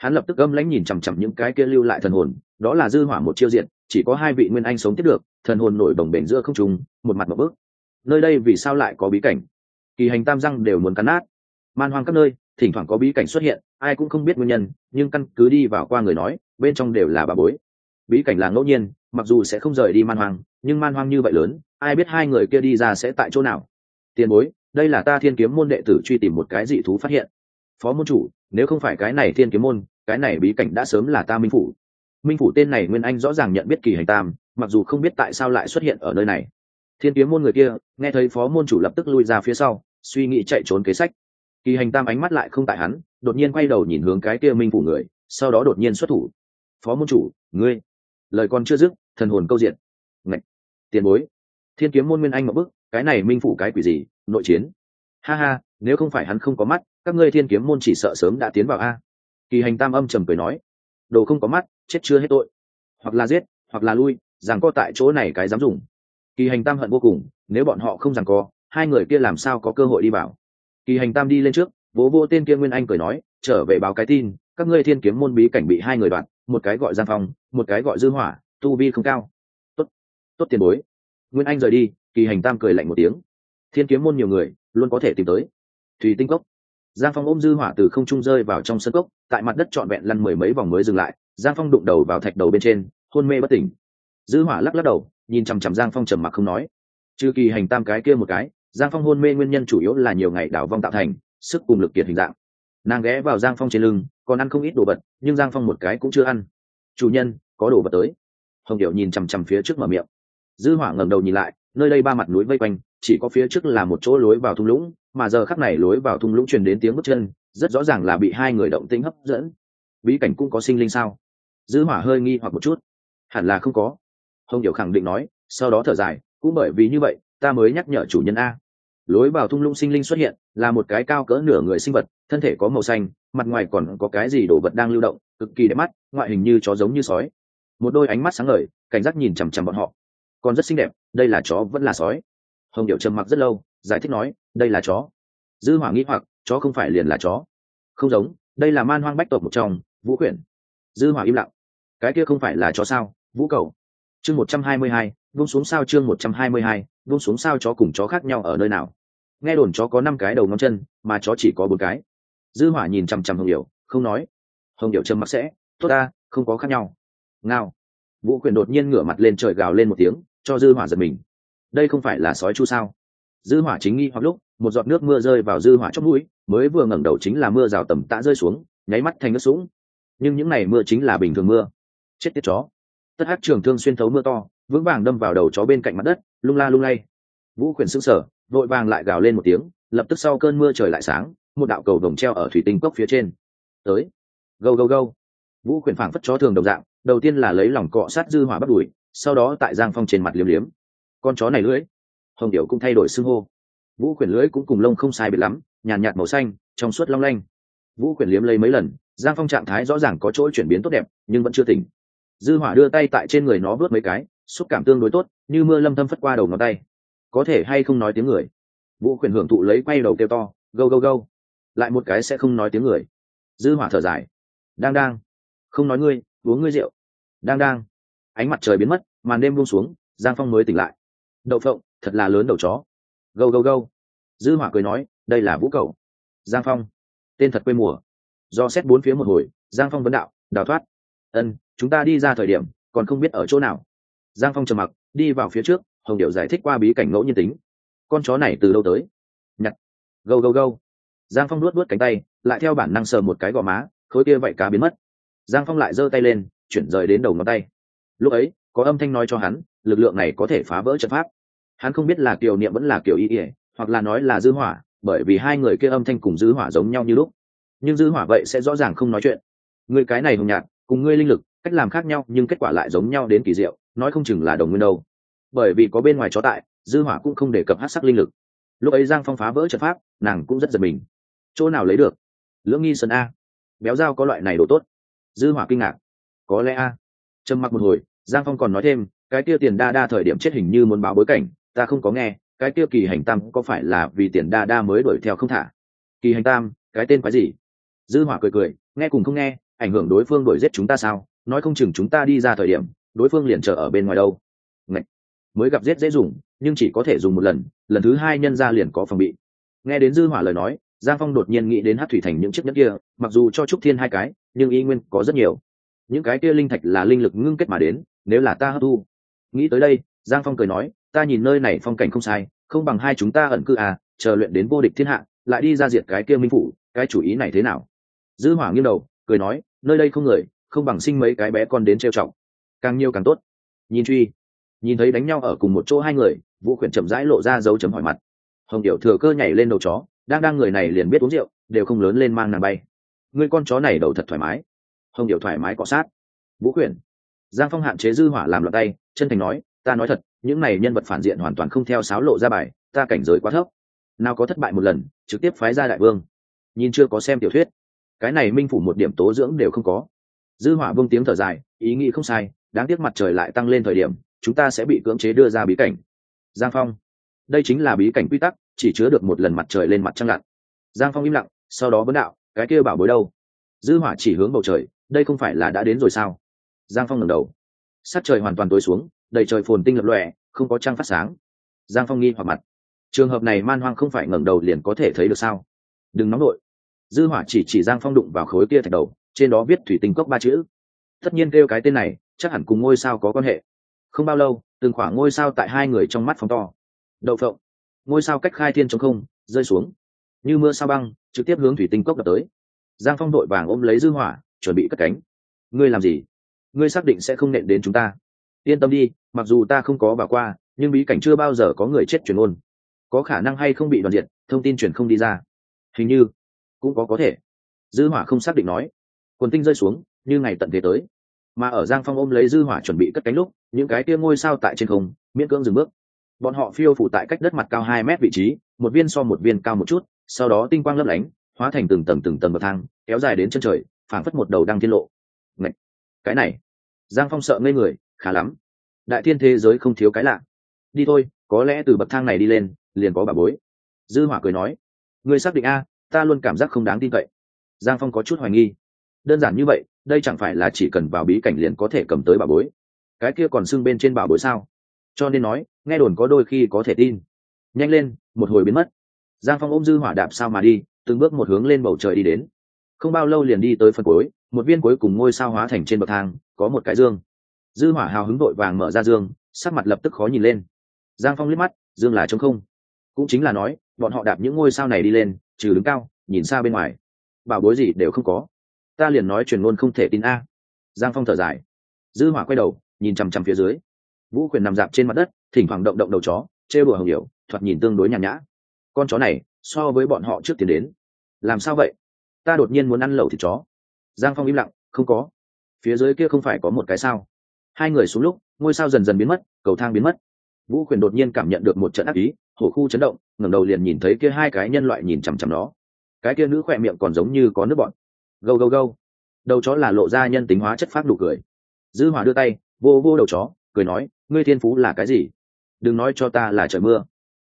hắn lập tức âm lãnh nhìn chằm chằm những cái kia lưu lại thần hồn, đó là dư hỏa một chiêu diện, chỉ có hai vị nguyên anh sống tiếp được, thần hồn nổi đồng bền giữa không trung, một mặt một bước. Nơi đây vì sao lại có bí cảnh? Kỳ hành tam răng đều muốn cắn nát. Man hoang các nơi, thỉnh thoảng có bí cảnh xuất hiện, ai cũng không biết nguyên nhân, nhưng căn cứ đi vào qua người nói, bên trong đều là bà bối. Bí cảnh là ngẫu nhiên, mặc dù sẽ không rời đi man hoang, nhưng man hoang như vậy lớn, ai biết hai người kia đi ra sẽ tại chỗ nào? Tiền bối, đây là ta thiên kiếm môn đệ tử truy tìm một cái dị thú phát hiện. Phó môn chủ, nếu không phải cái này thiên kiếm môn cái này bí cảnh đã sớm là ta minh phủ. Minh phủ tên này nguyên anh rõ ràng nhận biết kỳ hành tam, mặc dù không biết tại sao lại xuất hiện ở nơi này. Thiên kiếm môn người kia, nghe thấy phó môn chủ lập tức lui ra phía sau, suy nghĩ chạy trốn kế sách. Kỳ hành tam ánh mắt lại không tại hắn, đột nhiên quay đầu nhìn hướng cái kia minh phủ người, sau đó đột nhiên xuất thủ. Phó môn chủ, ngươi. Lời còn chưa dứt, thần hồn câu diện. Ngạch! tiền bối. Thiên kiếm môn nguyên anh một bức cái này minh phủ cái quỷ gì? Nội chiến. Ha ha, nếu không phải hắn không có mắt, các ngươi thiên kiếm môn chỉ sợ sớm đã tiến vào a kỳ hành tam âm trầm cười nói, đồ không có mắt, chết chưa hết tội. Hoặc là giết, hoặc là lui, rằng co tại chỗ này cái dám dùng. Kỳ hành tam hận vô cùng, nếu bọn họ không rằng co hai người kia làm sao có cơ hội đi vào. Kỳ hành tam đi lên trước, vỗ vô tên kia nguyên anh cười nói, trở về báo cái tin, các ngươi thiên kiếm môn bí cảnh bị hai người đoạn, một cái gọi giang phong, một cái gọi dư hỏa, tu vi không cao. Tốt tốt tiền bối. Nguyên anh rời đi, kỳ hành tam cười lạnh một tiếng. Thiên kiếm môn nhiều người, luôn có thể tìm tới. Thùy tinh cốc giang phong ôm dư hỏa từ không trung rơi vào trong sân cốc, tại mặt đất trọn vẹn lăn mười mấy vòng mới dừng lại, giang phong đụng đầu vào thạch đầu bên trên, hôn mê bất tỉnh. Dư hỏa lắc lắc đầu, nhìn chằm chằm giang phong trầm mặc không nói. Trừ kỳ hành tam cái kia một cái, giang phong hôn mê nguyên nhân chủ yếu là nhiều ngày đảo vong tạo thành, sức cùng lực kiệt hình dạng. Nàng ghé vào giang phong trên lưng, còn ăn không ít đồ vật, nhưng giang phong một cái cũng chưa ăn. Chủ nhân, có đồ vật tới. Hồng điệu nhìn chằm chằm phía trước mở miệng. Dư hỏa ngẩng đầu nhìn lại, nơi đây ba mặt núi vây quanh, chỉ có phía trước là một chỗ lối vào thung lũng mà giờ khắc này lối vào thung lũng truyền đến tiếng bước chân, rất rõ ràng là bị hai người động tĩnh hấp dẫn. Bí cảnh cũng có sinh linh sao? Dư hỏa hơi nghi hoặc một chút. Hẳn là không có. Hồng điểu khẳng định nói, sau đó thở dài, cũng bởi vì như vậy, ta mới nhắc nhở chủ nhân a. Lối vào thung lũng sinh linh xuất hiện, là một cái cao cỡ nửa người sinh vật, thân thể có màu xanh, mặt ngoài còn có cái gì đồ vật đang lưu động, cực kỳ đẹp mắt, ngoại hình như chó giống như sói. Một đôi ánh mắt sáng ngời, cảnh giác nhìn chằm chằm bọn họ. Còn rất xinh đẹp, đây là chó vẫn là sói. Hồng điệu trầm mặc rất lâu, giải thích nói đây là chó. Dư hỏa nghĩ hoặc chó không phải liền là chó. Không giống đây là man hoang bách tộc một trong vũ quyển. Dư hỏa im lặng. Cái kia không phải là chó sao? Vũ cầu. Chương một trăm hai mươi hai, vung xuống sao chương một trăm hai mươi hai, vung xuống sao chó cùng chó khác nhau ở nơi nào? Nghe đồn chó có năm cái đầu ngón chân mà chó chỉ có bốn cái. Dư hỏa nhìn chằm chằm hồng điểu không nói. Hồng điểu trầm mặc sẽ tốt ta không có khác nhau. Ngao. Vũ quyền đột nhiên ngửa mặt lên trời gào lên một tiếng cho dư hỏa giật mình. Đây không phải là sói chu sao? Dư hỏa chính nghi hoặc lúc, một giọt nước mưa rơi vào dư hỏa trong mũi, mới vừa ngẩng đầu chính là mưa rào tầm tã rơi xuống, nháy mắt thành nước sũng. Nhưng những ngày mưa chính là bình thường mưa. Chết tiết chó. Tất hát trường thương xuyên thấu mưa to, vững vàng đâm vào đầu chó bên cạnh mặt đất, lung la lung lay. Vũ quyền sững sờ, vội vàng lại gào lên một tiếng, lập tức sau cơn mưa trời lại sáng, một đạo cầu đồng treo ở thủy tinh cốc phía trên. Tới. Gâu gâu gâu. Vũ quyền phảng phất chó thường đồng dạng, đầu tiên là lấy lòng cọ sát dư hỏa bắt đuổi sau đó tại giang phong trên mặt liếm liếm. Con chó này lưỡi hồng điệu cũng thay đổi xưng hô. Vũ quyển lưỡi cũng cùng lông không sai biệt lắm, nhàn nhạt màu xanh, trong suốt long lanh. Vũ quyển liếm lấy mấy lần, giang phong trạng thái rõ ràng có chỗ chuyển biến tốt đẹp, nhưng vẫn chưa tỉnh. Dư hỏa đưa tay tại trên người nó vớt mấy cái, xúc cảm tương đối tốt, như mưa lâm thâm phất qua đầu ngón tay. Có thể hay không nói tiếng người? Vũ quyển hưởng thụ lấy quay đầu kêu to, gâu gâu gâu. Lại một cái sẽ không nói tiếng người. Dư hỏa thở dài. Đang đang. Không nói ngươi, uống ngươi rượu. Đang đang. Ánh mặt trời biến mất, màn đêm buông xuống, giang phong mới tỉnh lại. Đậu phộng thật là lớn đầu chó. Gâu gâu gâu. Dư hỏa cười nói, đây là vũ cầu. Giang phong. Tên thật quê mùa. Do xét bốn phía một hồi, giang phong vấn đạo, đào thoát. Ân, chúng ta đi ra thời điểm, còn không biết ở chỗ nào. Giang phong trầm mặc, đi vào phía trước, hồng điệu giải thích qua bí cảnh ngẫu nhiên tính. Con chó này từ đâu tới? Nhặt. Gâu gâu gâu. Giang phong nuốt nuốt cánh tay, lại theo bản năng sờ một cái gò má, khối kia vậy cá biến mất. Giang phong lại giơ tay lên, chuyển rời đến đầu ngón tay. Lúc ấy, có âm thanh nói cho hắn, lực lượng này có thể phá vỡ trận pháp hắn không biết là kiều niệm vẫn là kiều y ỉa, hoặc là nói là dư hỏa, bởi vì hai người kia âm thanh cùng dư hỏa giống nhau như lúc. Nhưng dư hỏa vậy sẽ rõ ràng không nói chuyện. Người cái này hùng nhạt cùng ngươi linh lực, cách làm khác nhau, nhưng kết quả lại giống nhau đến kỳ diệu, nói không chừng là đồng nguyên đâu. Bởi vì có bên ngoài chó tại, dư hỏa cũng không đề cập hát sắc linh lực. Lúc ấy giang phong phá vỡ trận pháp, nàng cũng rất giật mình. Chỗ nào lấy được? Lưỡng nghi sơn a. Béo dao có loại này đồ tốt. Dư hỏa kinh ngạc. Có lẽ a. Trầm mặc một hồi, giang phong còn nói thêm, cái kia tiền đa đa thời điểm chết hình như muốn báo bối cảnh ta không có nghe, cái kia kỳ hành tam có phải là vì tiền đa đa mới đuổi theo không thả? Kỳ hành tam, cái tên quái gì? Dư hỏa cười cười, nghe cùng không nghe, ảnh hưởng đối phương đuổi giết chúng ta sao? Nói không chừng chúng ta đi ra thời điểm, đối phương liền chờ ở bên ngoài đâu. Ngậy! mới gặp giết dễ dùng, nhưng chỉ có thể dùng một lần lần thứ hai nhân ra liền có phòng bị. Nghe đến dư hỏa lời nói, giang phong đột nhiên nghĩ đến hát thủy thành những chiếc nhẫn kia, mặc dù cho trúc thiên hai cái, nhưng y nguyên có rất nhiều. Những cái kia linh thạch là linh lực ngưng kết mà đến, nếu là ta hấp thu. Nghĩ tới đây, giang phong cười nói ta nhìn nơi này phong cảnh không sai, không bằng hai chúng ta ẩn cư à chờ luyện đến vô địch thiên hạ, lại đi ra diệt cái kia minh phủ, cái chủ ý này thế nào? Dư hỏa nghiêng đầu, cười nói, nơi đây không người, không bằng sinh mấy cái bé con đến trêu trọng càng nhiều càng tốt. Nhìn truy. Nhìn thấy đánh nhau ở cùng một chỗ hai người, vũ khuyển chậm rãi lộ ra dấu chấm hỏi mặt. Hồng điệu thừa cơ nhảy lên đầu chó, đang đang người này liền biết uống rượu, đều không lớn lên mang nàng bay. Người con chó này đầu thật thoải mái. Hồng điệu thoải mái cọ sát. Vũ khuyển. Giang phong hạn chế dư hỏa làm loạn tay, chân thành nói, ta nói thật những này nhân vật phản diện hoàn toàn không theo sáo lộ ra bài, ta cảnh giới quá thấp. Nào có thất bại một lần, trực tiếp phái ra đại vương. Nhìn chưa có xem tiểu thuyết. Cái này minh phủ một điểm tố dưỡng đều không có. Dư hỏa vương tiếng thở dài, ý nghĩ không sai, đáng tiếc mặt trời lại tăng lên thời điểm, chúng ta sẽ bị cưỡng chế đưa ra bí cảnh. Giang phong. Đây chính là bí cảnh quy tắc, chỉ chứa được một lần mặt trời lên mặt trăng lặn. Giang phong im lặng, sau đó vấn đạo, cái kia bảo bối đâu? Dư hỏa chỉ hướng bầu trời, đây không phải là đã đến rồi sao? Giang phong ngẩng đầu. Sát trời hoàn toàn tối xuống đầy trời phồn tinh lập lòe, không có trăng phát sáng. Giang phong nghi hoặc mặt. Trường hợp này man hoang không phải ngẩng đầu liền có thể thấy được sao? Đừng nóng đội dư hỏa chỉ chỉ giang phong đụng vào khối kia thạch đầu, trên đó viết thủy tinh cốc ba chữ. Tất nhiên kêu cái tên này, chắc hẳn cùng ngôi sao có quan hệ. Không bao lâu, từng khoảng ngôi sao tại hai người trong mắt phóng to. Đậu phộng. Ngôi sao cách khai thiên trong không, rơi xuống. Như mưa sao băng, trực tiếp hướng thủy tinh cốc đập tới. Giang phong đội vàng ôm lấy dư hỏa, chuẩn bị cất cánh. Ngươi làm gì? Ngươi xác định sẽ không nện đến chúng ta yên tâm đi, mặc dù ta không có vào qua, nhưng bí cảnh chưa bao giờ có người chết truyền ôn. Có khả năng hay không bị đoàn diệt, thông tin truyền không đi ra. Hình như cũng có có thể. Dư hỏa không xác định nói. Quần tinh rơi xuống, như ngày tận thế tới. Mà ở giang phong ôm lấy dư hỏa chuẩn bị cất cánh lúc, những cái kia ngôi sao tại trên không, miễn cưỡng dừng bước. Bọn họ phiêu phủ tại cách đất mặt cao hai mét vị trí, một viên so một viên cao một chút, sau đó tinh quang lấp lánh, hóa thành từng tầng từng tầng bậc thang, kéo dài đến chân trời, phảng phất một đầu đang thiên lộ. Ngậy! cái này. Giang phong sợ ngây người khá lắm. Đại thiên thế giới không thiếu cái lạ. Đi thôi, có lẽ từ bậc thang này đi lên, liền có bà bối. Dư hỏa cười nói. Người xác định a, ta luôn cảm giác không đáng tin cậy. Giang phong có chút hoài nghi. Đơn giản như vậy, đây chẳng phải là chỉ cần vào bí cảnh liền có thể cầm tới bà bối? Cái kia còn xưng bên trên bảo bối sao? Cho nên nói, nghe đồn có đôi khi có thể tin. Nhanh lên, một hồi biến mất. Giang phong ôm dư hỏa đạp sao mà đi, từng bước một hướng lên bầu trời đi đến. Không bao lâu liền đi tới phần cuối, một viên cuối cùng ngôi sao hóa thành trên bậc thang, có một cái dương dư hỏa hào hứng đội vàng mở ra dương, sắc mặt lập tức khó nhìn lên. Giang phong liếc mắt, dương là trống không. Cũng chính là nói, bọn họ đạp những ngôi sao này đi lên, trừ đứng cao, nhìn xa bên ngoài. Bảo bối gì đều không có. Ta liền nói truyền ngôn không thể tin a. Giang phong thở dài. Dư hỏa quay đầu, nhìn chằm chằm phía dưới. Vũ quyền nằm dạp trên mặt đất, thỉnh thoảng động động đầu chó, trêu đùa hồng hiểu thoạt nhìn tương đối nhàn nhã. Con chó này, so với bọn họ trước tiến đến. Làm sao vậy? Ta đột nhiên muốn ăn lẩu thịt chó. Giang phong im lặng, không có. Phía dưới kia không phải có một cái sao hai người xuống lúc, ngôi sao dần dần biến mất, cầu thang biến mất. Vũ quyền đột nhiên cảm nhận được một trận ác ý, hổ khu chấn động, ngẩng đầu liền nhìn thấy kia hai cái nhân loại nhìn chằm chằm nó. Cái kia nữ khỏe miệng còn giống như có nước bọn gâu gâu gâu. Đầu chó là lộ ra nhân tính hóa chất phát đủ cười. Dư hỏa đưa tay, vô vô đầu chó, cười nói, ngươi thiên phú là cái gì? Đừng nói cho ta là trời mưa.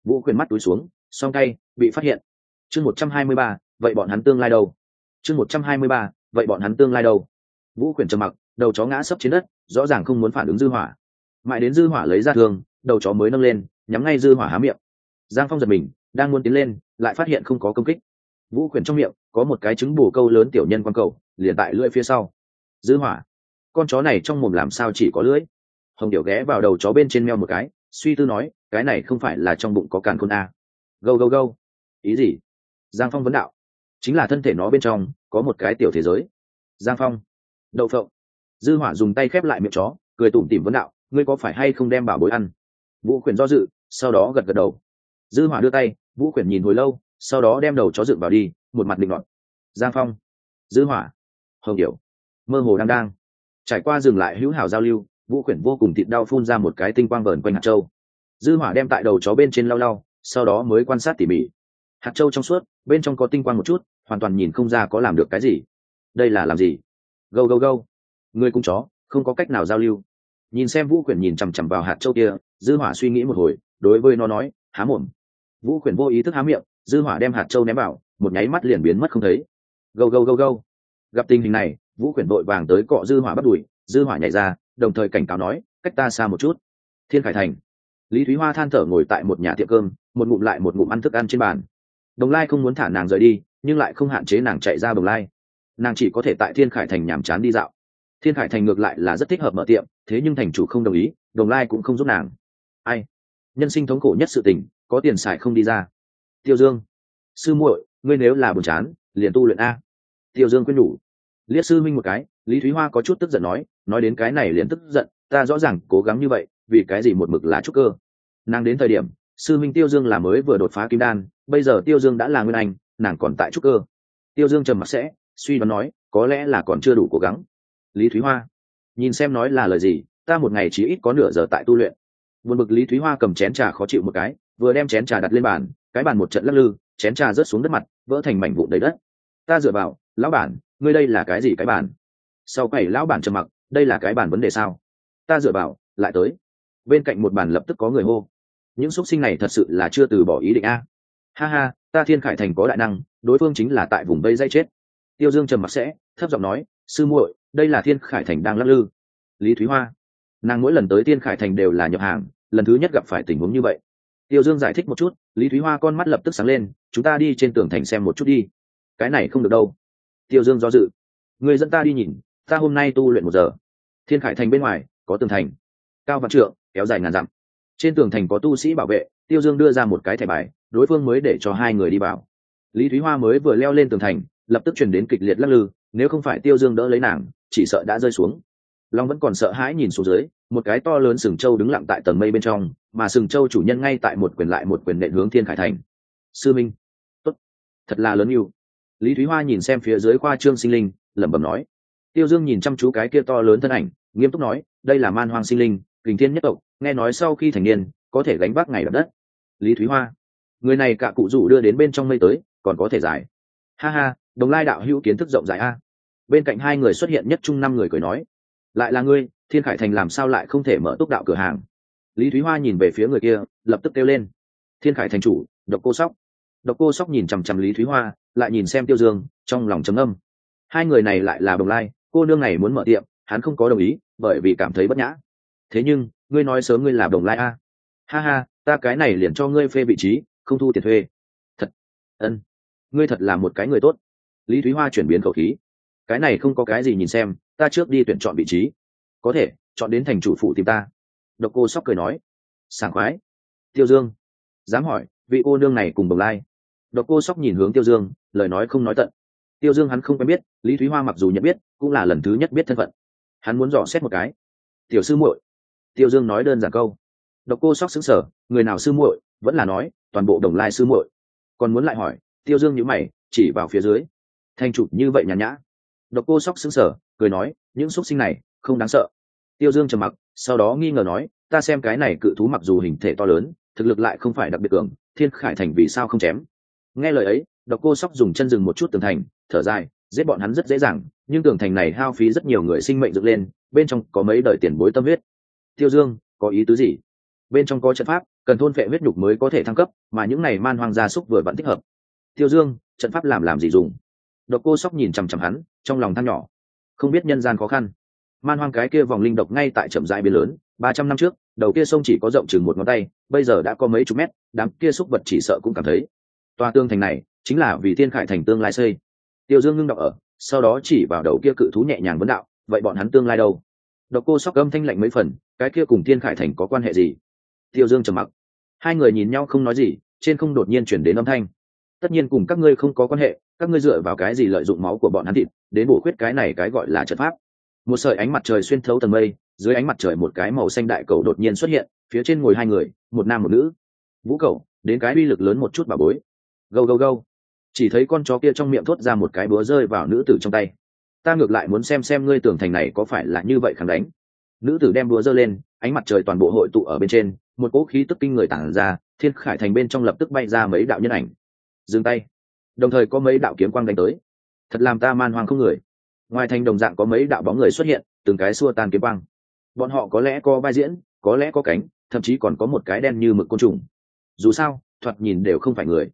Vũ quyền mắt túi xuống, song tay bị phát hiện. Chương một trăm hai mươi ba, vậy bọn hắn tương lai đâu? Chương một trăm hai mươi ba, vậy bọn hắn tương lai đâu? Vũ quyền trầm mặc đầu chó ngã sấp trên đất, rõ ràng không muốn phản ứng dư hỏa. Mãi đến dư hỏa lấy ra thương, đầu chó mới nâng lên, nhắm ngay dư hỏa há miệng. Giang phong giật mình, đang muốn tiến lên, lại phát hiện không có công kích. Vũ khuyển trong miệng, có một cái trứng bù câu lớn tiểu nhân quan cầu, liền tại lưỡi phía sau. Dư hỏa. Con chó này trong mồm làm sao chỉ có lưỡi? Hồng điểu ghé vào đầu chó bên trên meo một cái, suy tư nói, cái này không phải là trong bụng có càn khôn a gâu gâu gâu. Ý gì? Giang phong vấn đạo. Chính là thân thể nó bên trong, có một cái tiểu thế giới. Giang phong. Đậu phộng dư hỏa dùng tay khép lại miệng chó, cười tủm tỉm vấn đạo, ngươi có phải hay không đem bảo bối ăn? Vũ khuyển do dự, sau đó gật gật đầu. Dư hỏa đưa tay, vũ khuyển nhìn hồi lâu, sau đó đem đầu chó dựng vào đi, một mặt định luận giang phong. Dư hỏa. Hồng điệu mơ hồ đang đang. Trải qua dừng lại hữu hảo giao lưu, vũ khuyển vô cùng thịt đau phun ra một cái tinh quang vờn quanh hạt châu. Dư hỏa đem tại đầu chó bên trên lau lau, sau đó mới quan sát tỉ mỉ. Hạt châu trong suốt, bên trong có tinh quang một chút, hoàn toàn nhìn không ra có làm được cái gì. Đây là làm gì? Gâu gâu gâu người cùng chó, không có cách nào giao lưu. Nhìn xem vũ Quyển nhìn chằm chằm vào hạt châu kia, dư hỏa suy nghĩ một hồi, đối với nó nói, há mồm. Vũ Quyển vô ý thức há miệng, dư hỏa đem hạt châu ném vào, một nháy mắt liền biến mất không thấy. Gâu gâu gâu gâu. Gặp tình hình này, vũ Quyển vội vàng tới cọ dư hỏa bắt đuổi dư hỏa nhảy ra, đồng thời cảnh cáo nói, cách ta xa một chút. Thiên khải thành. Lý thúy hoa than thở ngồi tại một nhà tiệm cơm, một ngụm lại một ngụm ăn thức ăn trên bàn. Đồng lai không muốn thả nàng rời đi, nhưng lại không hạn chế nàng chạy ra đồng lai. Nàng chỉ có thể tại thiên khải thành nhàm chán đi dạo thiên khải thành ngược lại là rất thích hợp mở tiệm, thế nhưng thành chủ không đồng ý, đồng lai cũng không giúp nàng. Ai? Nhân sinh thống khổ nhất sự tình, có tiền xài không đi ra. Tiêu dương. Sư muội, ngươi nếu là buồn chán, liền tu luyện a. Tiêu dương quyên nhủ. Liệt sư minh một cái, lý thúy hoa có chút tức giận nói nói đến cái này liền tức giận, ta rõ ràng cố gắng như vậy, vì cái gì một mực là trúc cơ. Nàng đến thời điểm, sư minh tiêu dương là mới vừa đột phá kim đan, bây giờ tiêu dương đã là nguyên anh, nàng còn tại trúc cơ. Tiêu dương trầm mặc sẽ, suy đoán nói, có lẽ là còn chưa đủ cố gắng lý thúy hoa. Nhìn xem nói là lời gì, ta một ngày chỉ ít có nửa giờ tại tu luyện. Buồn bực lý thúy hoa cầm chén trà khó chịu một cái, vừa đem chén trà đặt lên bàn, cái bàn một trận lắc lư, chén trà rớt xuống đất mặt, vỡ thành mảnh vụn đầy đất. Ta dựa vào, lão bản, ngươi đây là cái gì cái bàn? Sau quầy, lão bản trầm mặc, đây là cái bàn vấn đề sao? Ta dựa vào, lại tới. Bên cạnh một bàn lập tức có người hô, những x u ấ t sinh này thật sự là chưa từ bỏ ý định a. Ha ha, ta thiên khải thành có đại năng, đối phương chính là tại vùng vây dây chết. Tiêu dương trầm mặc sẽ, thấp giọng nói, sư muội đây là thiên khải thành đang lắc lư. Lý thúy hoa, nàng mỗi lần tới thiên khải thành đều là nhập hàng, lần thứ nhất gặp phải tình huống như vậy. Tiêu dương giải thích một chút, lý thúy hoa con mắt lập tức sáng lên, chúng ta đi trên tường thành xem một chút đi. Cái này không được đâu. Tiêu dương do dự. Người dẫn ta đi nhìn, ta hôm nay tu luyện một giờ. Thiên khải thành bên ngoài có tường thành, cao Vạn trượng, kéo dài ngàn dặm. Trên tường thành có tu sĩ bảo vệ, tiêu dương đưa ra một cái thẻ bài, đối phương mới để cho hai người đi vào. Lý thúy hoa mới vừa leo lên tường thành, lập tức chuyển đến kịch liệt lắc lư, nếu không phải tiêu dương đỡ lấy nàng chỉ sợ đã rơi xuống. Long vẫn còn sợ hãi nhìn xuống dưới, một cái to lớn sừng châu đứng lặng tại tầng mây bên trong, mà sừng châu chủ nhân ngay tại một quyền lại một quyền nện hướng thiên khải thành. Sư minh, tốt, thật là lớn yêu. Lý thúy hoa nhìn xem phía dưới khoa trương sinh linh, lẩm bẩm nói. Tiêu dương nhìn chăm chú cái kia to lớn thân ảnh, nghiêm túc nói, đây là man hoang sinh linh, kình thiên nhất tộc, nghe nói sau khi thành niên, có thể gánh vác ngày đập đất. Lý thúy hoa, người này cả cụ rủ đưa đến bên trong mây tới, còn có thể giải. Ha ha, đồng lai đạo hữu kiến thức rộng rãi a bên cạnh hai người xuất hiện nhất chung năm người cười nói, lại là ngươi, thiên khải thành làm sao lại không thể mở túc đạo cửa hàng? Lý thúy hoa nhìn về phía người kia, lập tức kêu lên, thiên khải thành chủ, độc cô sóc. Độc cô sóc nhìn chằm chằm lý thúy hoa, lại nhìn xem tiêu dương, trong lòng trầm âm hai người này lại là đồng lai, cô nương này muốn mở tiệm, hắn không có đồng ý, bởi vì cảm thấy bất nhã. Thế nhưng, ngươi nói sớm ngươi là đồng lai a. Ha ha, ta cái này liền cho ngươi phê vị trí, không thu tiền thuê. Thật, ân, ngươi thật là một cái người tốt. Lý thúy hoa chuyển biến khẩu khí cái này không có cái gì nhìn xem, ta trước đi tuyển chọn vị trí. Có thể, chọn đến thành chủ phụ tìm ta. Độc cô sóc cười nói. Sảng khoái. Tiêu dương. Dám hỏi, vị cô nương này cùng đồng lai. Độc cô sóc nhìn hướng tiêu dương, lời nói không nói tận. Tiêu dương hắn không quen biết, lý thúy hoa mặc dù nhận biết, cũng là lần thứ nhất biết thân phận. Hắn muốn dò xét một cái. Tiểu sư muội. Tiêu dương nói đơn giản câu. Độc cô sóc xứng sở người nào sư muội, vẫn là nói, toàn bộ đồng lai sư muội. Còn muốn lại hỏi, tiêu dương nhữ mày, chỉ vào phía dưới. Thanh chủ như vậy nhàn nhã độc cô sóc xứng sở cười nói, những xúc sinh này không đáng sợ. Tiêu dương trầm mặc, sau đó nghi ngờ nói, ta xem cái này cự thú mặc dù hình thể to lớn, thực lực lại không phải đặc biệt cường, thiên khải thành vì sao không chém? Nghe lời ấy, độc cô sóc dùng chân dừng một chút tường thành, thở dài, giết bọn hắn rất dễ dàng, nhưng tường thành này hao phí rất nhiều người sinh mệnh dựng lên, bên trong có mấy đời tiền bối tâm huyết. Tiêu dương, có ý tứ gì? Bên trong có trận pháp, cần thôn vệ huyết nhục mới có thể thăng cấp, mà những này man hoang gia súc vừa vẫn thích hợp. Tiêu dương, trận pháp làm làm gì dùng? Độc cô sóc nhìn chằm chằm hắn trong lòng than nhỏ. Không biết nhân gian khó khăn. Man hoang cái kia vòng linh độc ngay tại chậm dại biến lớn, ba trăm năm trước, đầu kia sông chỉ có rộng chừng một ngón tay, bây giờ đã có mấy chục mét, đám kia xúc vật chỉ sợ cũng cảm thấy. Toa tương thành này, chính là vì thiên khải thành tương lai xây. Tiêu dương ngưng đọc ở, sau đó chỉ vào đầu kia cự thú nhẹ nhàng vấn đạo, vậy bọn hắn tương lai đâu? Độc cô sóc âm thanh lạnh mấy phần, cái kia cùng thiên khải thành có quan hệ gì? Tiêu dương trầm mặc. Hai người nhìn nhau không nói gì, trên không đột nhiên chuyển đến âm thanh. Tất nhiên cùng các ngươi không có quan hệ các ngươi dựa vào cái gì lợi dụng máu của bọn hắn thịt, đến bổ khuyết cái này cái gọi là trận pháp? Một sợi ánh mặt trời xuyên thấu tầng mây, dưới ánh mặt trời một cái màu xanh đại cầu đột nhiên xuất hiện, phía trên ngồi hai người, một nam một nữ. Vũ cầu, đến cái uy lực lớn một chút bà bối. Gâu gâu gâu. Chỉ thấy con chó kia trong miệng thốt ra một cái búa rơi vào nữ tử trong tay. Ta ngược lại muốn xem xem ngươi tưởng thành này có phải là như vậy khẳng đánh. Nữ tử đem búa giơ lên, ánh mặt trời toàn bộ hội tụ ở bên trên, một cỗ khí tức kinh người tản ra, thiên khải thành bên trong lập tức bay ra mấy đạo nhân ảnh. Dừng tay đồng thời có mấy đạo kiếm quang đánh tới. Thật làm ta man hoang không người. Ngoài thành đồng dạng có mấy đạo bóng người xuất hiện, từng cái xua tan kiếm quang. Bọn họ có lẽ có vai diễn, có lẽ có cánh, thậm chí còn có một cái đen như mực côn trùng. Dù sao, thoạt nhìn đều không phải người.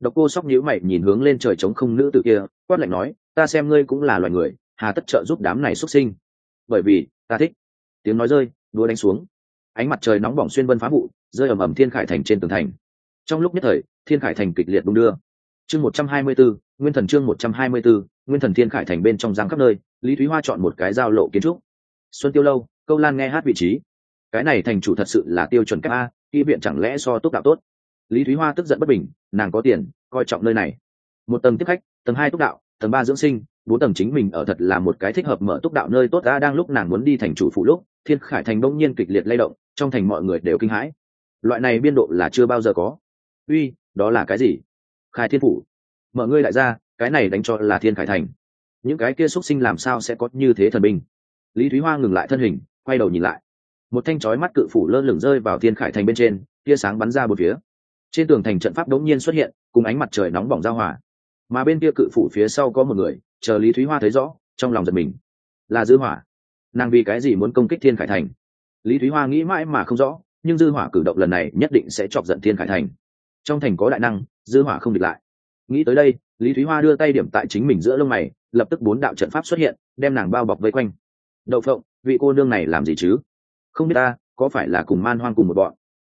Độc cô sóc nhíu mày nhìn hướng lên trời trống không nữ tử kia, quát lạnh nói, ta xem ngươi cũng là loài người, hà tất trợ giúp đám này xuất sinh. Bởi vì, ta thích. Tiếng nói rơi, đua đánh xuống. Ánh mặt trời nóng bỏng xuyên vân phá vụ, rơi ầm ầm thiên khải thành trên tường thành. Trong lúc nhất thời, thiên khải thành kịch liệt đung đưa chương một trăm hai mươi 124, nguyên thần chương một trăm hai mươi 124, nguyên thần thiên khải thành bên trong giang khắp nơi lý thúy hoa chọn một cái giao lộ kiến trúc. Xuân tiêu lâu câu lan nghe hát vị trí. Cái này thành chủ thật sự là tiêu chuẩn cấp a y viện chẳng lẽ so túc đạo tốt? Lý thúy hoa tức giận bất bình nàng có tiền coi trọng nơi này. Một tầng tiếp khách tầng hai túc đạo tầng ba dưỡng sinh bốn tầng chính mình ở thật là một cái thích hợp mở túc đạo nơi tốt ta đang lúc nàng muốn đi thành chủ phụ lúc thiên khải thành đông nhiên kịch liệt lay động trong thành mọi người đều kinh hãi. Loại này biên độ là chưa bao giờ có. Uy đó là cái gì? Khai thiên phủ. Mở ngươi lại ra cái này đánh cho là thiên khải thành. Những cái kia x u ấ t sinh làm sao sẽ có như thế thần binh? Lý thúy hoa ngừng lại thân hình, quay đầu nhìn lại. Một thanh chói mắt cự phủ lơ lửng rơi vào thiên khải thành bên trên, tia sáng bắn ra một phía. Trên tường thành trận pháp đống nhiên xuất hiện, cùng ánh mặt trời nóng bỏng giao hòa. Mà bên kia cự phủ phía sau có một người, chờ lý thúy hoa thấy rõ, trong lòng giật mình. Là dư hỏa. Nàng vì cái gì muốn công kích thiên khải thành? Lý thúy hoa nghĩ mãi mà không rõ, nhưng dư hỏa cử động lần này nhất định sẽ chọc giận thiên khải thành trong thành có đại năng, dư hỏa không địch lại. Nghĩ tới đây, lý thúy hoa đưa tay điểm tại chính mình giữa lông mày, lập tức bốn đạo trận pháp xuất hiện, đem nàng bao bọc vây quanh. Đậu phộng, vị cô nương này làm gì chứ? Không biết ta, có phải là cùng man hoang cùng một bọn?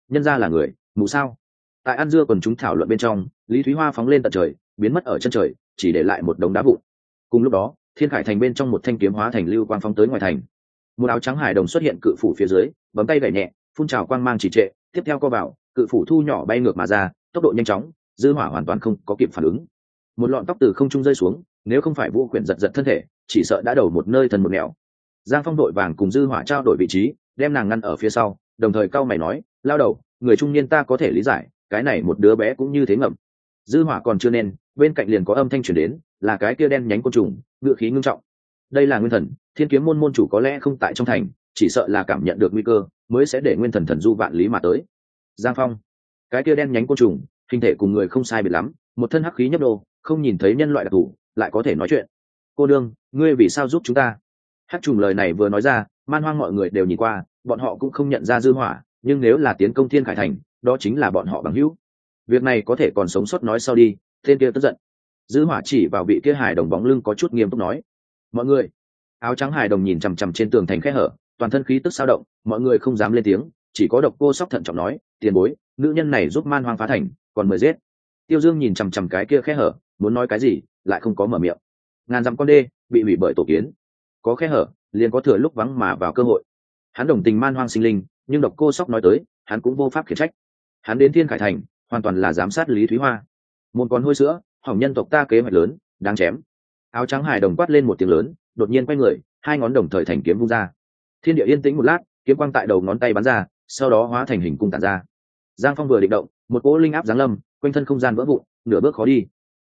Nhân ra là người, mù sao? Tại ăn dưa còn chúng thảo luận bên trong, lý thúy hoa phóng lên tận trời, biến mất ở chân trời, chỉ để lại một đống đá vụn. Cùng lúc đó, thiên khải thành bên trong một thanh kiếm hóa thành lưu quang phóng tới ngoài thành. Một áo trắng hải đồng xuất hiện cự phủ phía dưới, bấm tay gảy nhẹ, phun trào quang mang chỉ trệ, tiếp theo co vào cự phủ thu nhỏ bay ngược mà ra, tốc độ nhanh chóng, dư hỏa hoàn toàn không có kịp phản ứng. Một lọn tóc từ không trung rơi xuống, nếu không phải vũ quyển giật giật thân thể, chỉ sợ đã đầu một nơi thần một nẻo. Giang phong đội vàng cùng dư hỏa trao đổi vị trí, đem nàng ngăn ở phía sau, đồng thời cau mày nói, lao đầu, người trung niên ta có thể lý giải, cái này một đứa bé cũng như thế ngậm. Dư hỏa còn chưa nên, bên cạnh liền có âm thanh truyền đến, là cái kia đen nhánh côn trùng, ngựa khí ngưng trọng. Đây là nguyên thần, thiên kiếm môn môn chủ có lẽ không tại trong thành, chỉ sợ là cảm nhận được nguy cơ, mới sẽ để nguyên thần thần du vạn lý mà tới giang phong. Cái kia đen nhánh côn trùng, hình thể cùng người không sai biệt lắm, một thân hắc khí nhấp đô, không nhìn thấy nhân loại đặc thù, lại có thể nói chuyện. Cô đương ngươi vì sao giúp chúng ta? Hắc trùng lời này vừa nói ra, man hoang mọi người đều nhìn qua, bọn họ cũng không nhận ra dư hỏa, nhưng nếu là tiến công thiên khải thành, đó chính là bọn họ bằng hữu. Việc này có thể còn sống sót nói sau đi, tên kia tức giận. Dư hỏa chỉ vào vị kia hài đồng bóng lưng có chút nghiêm túc nói. Mọi người, áo trắng hài đồng nhìn chằm chằm trên tường thành khe hở, toàn thân khí tức sao động, mọi người không dám lên tiếng chỉ có độc cô sóc thận trọng nói, tiền bối, nữ nhân này giúp man hoang phá thành, còn mời giết. Tiêu dương nhìn chằm chằm cái kia khe hở, muốn nói cái gì, lại không có mở miệng. Ngàn dặm con đê, bị hủy bởi tổ kiến. Có khe hở, liền có thừa lúc vắng mà vào cơ hội. Hắn đồng tình man hoang sinh linh, nhưng độc cô sóc nói tới, hắn cũng vô pháp khiển trách. Hắn đến thiên khải thành, hoàn toàn là giám sát lý thúy hoa. Một con hôi sữa, hỏng nhân tộc ta kế hoạch lớn, đáng chém. Áo trắng hải đồng quát lên một tiếng lớn, đột nhiên quay người, hai ngón đồng thời thành kiếm vung ra. Thiên địa yên tĩnh một lát, kiếm quang tại đầu ngón tay bắn ra sau đó hóa thành hình cung tản ra. Giang phong vừa định động, một cỗ linh áp giáng lâm, quanh thân không gian vỡ vụn, nửa bước khó đi.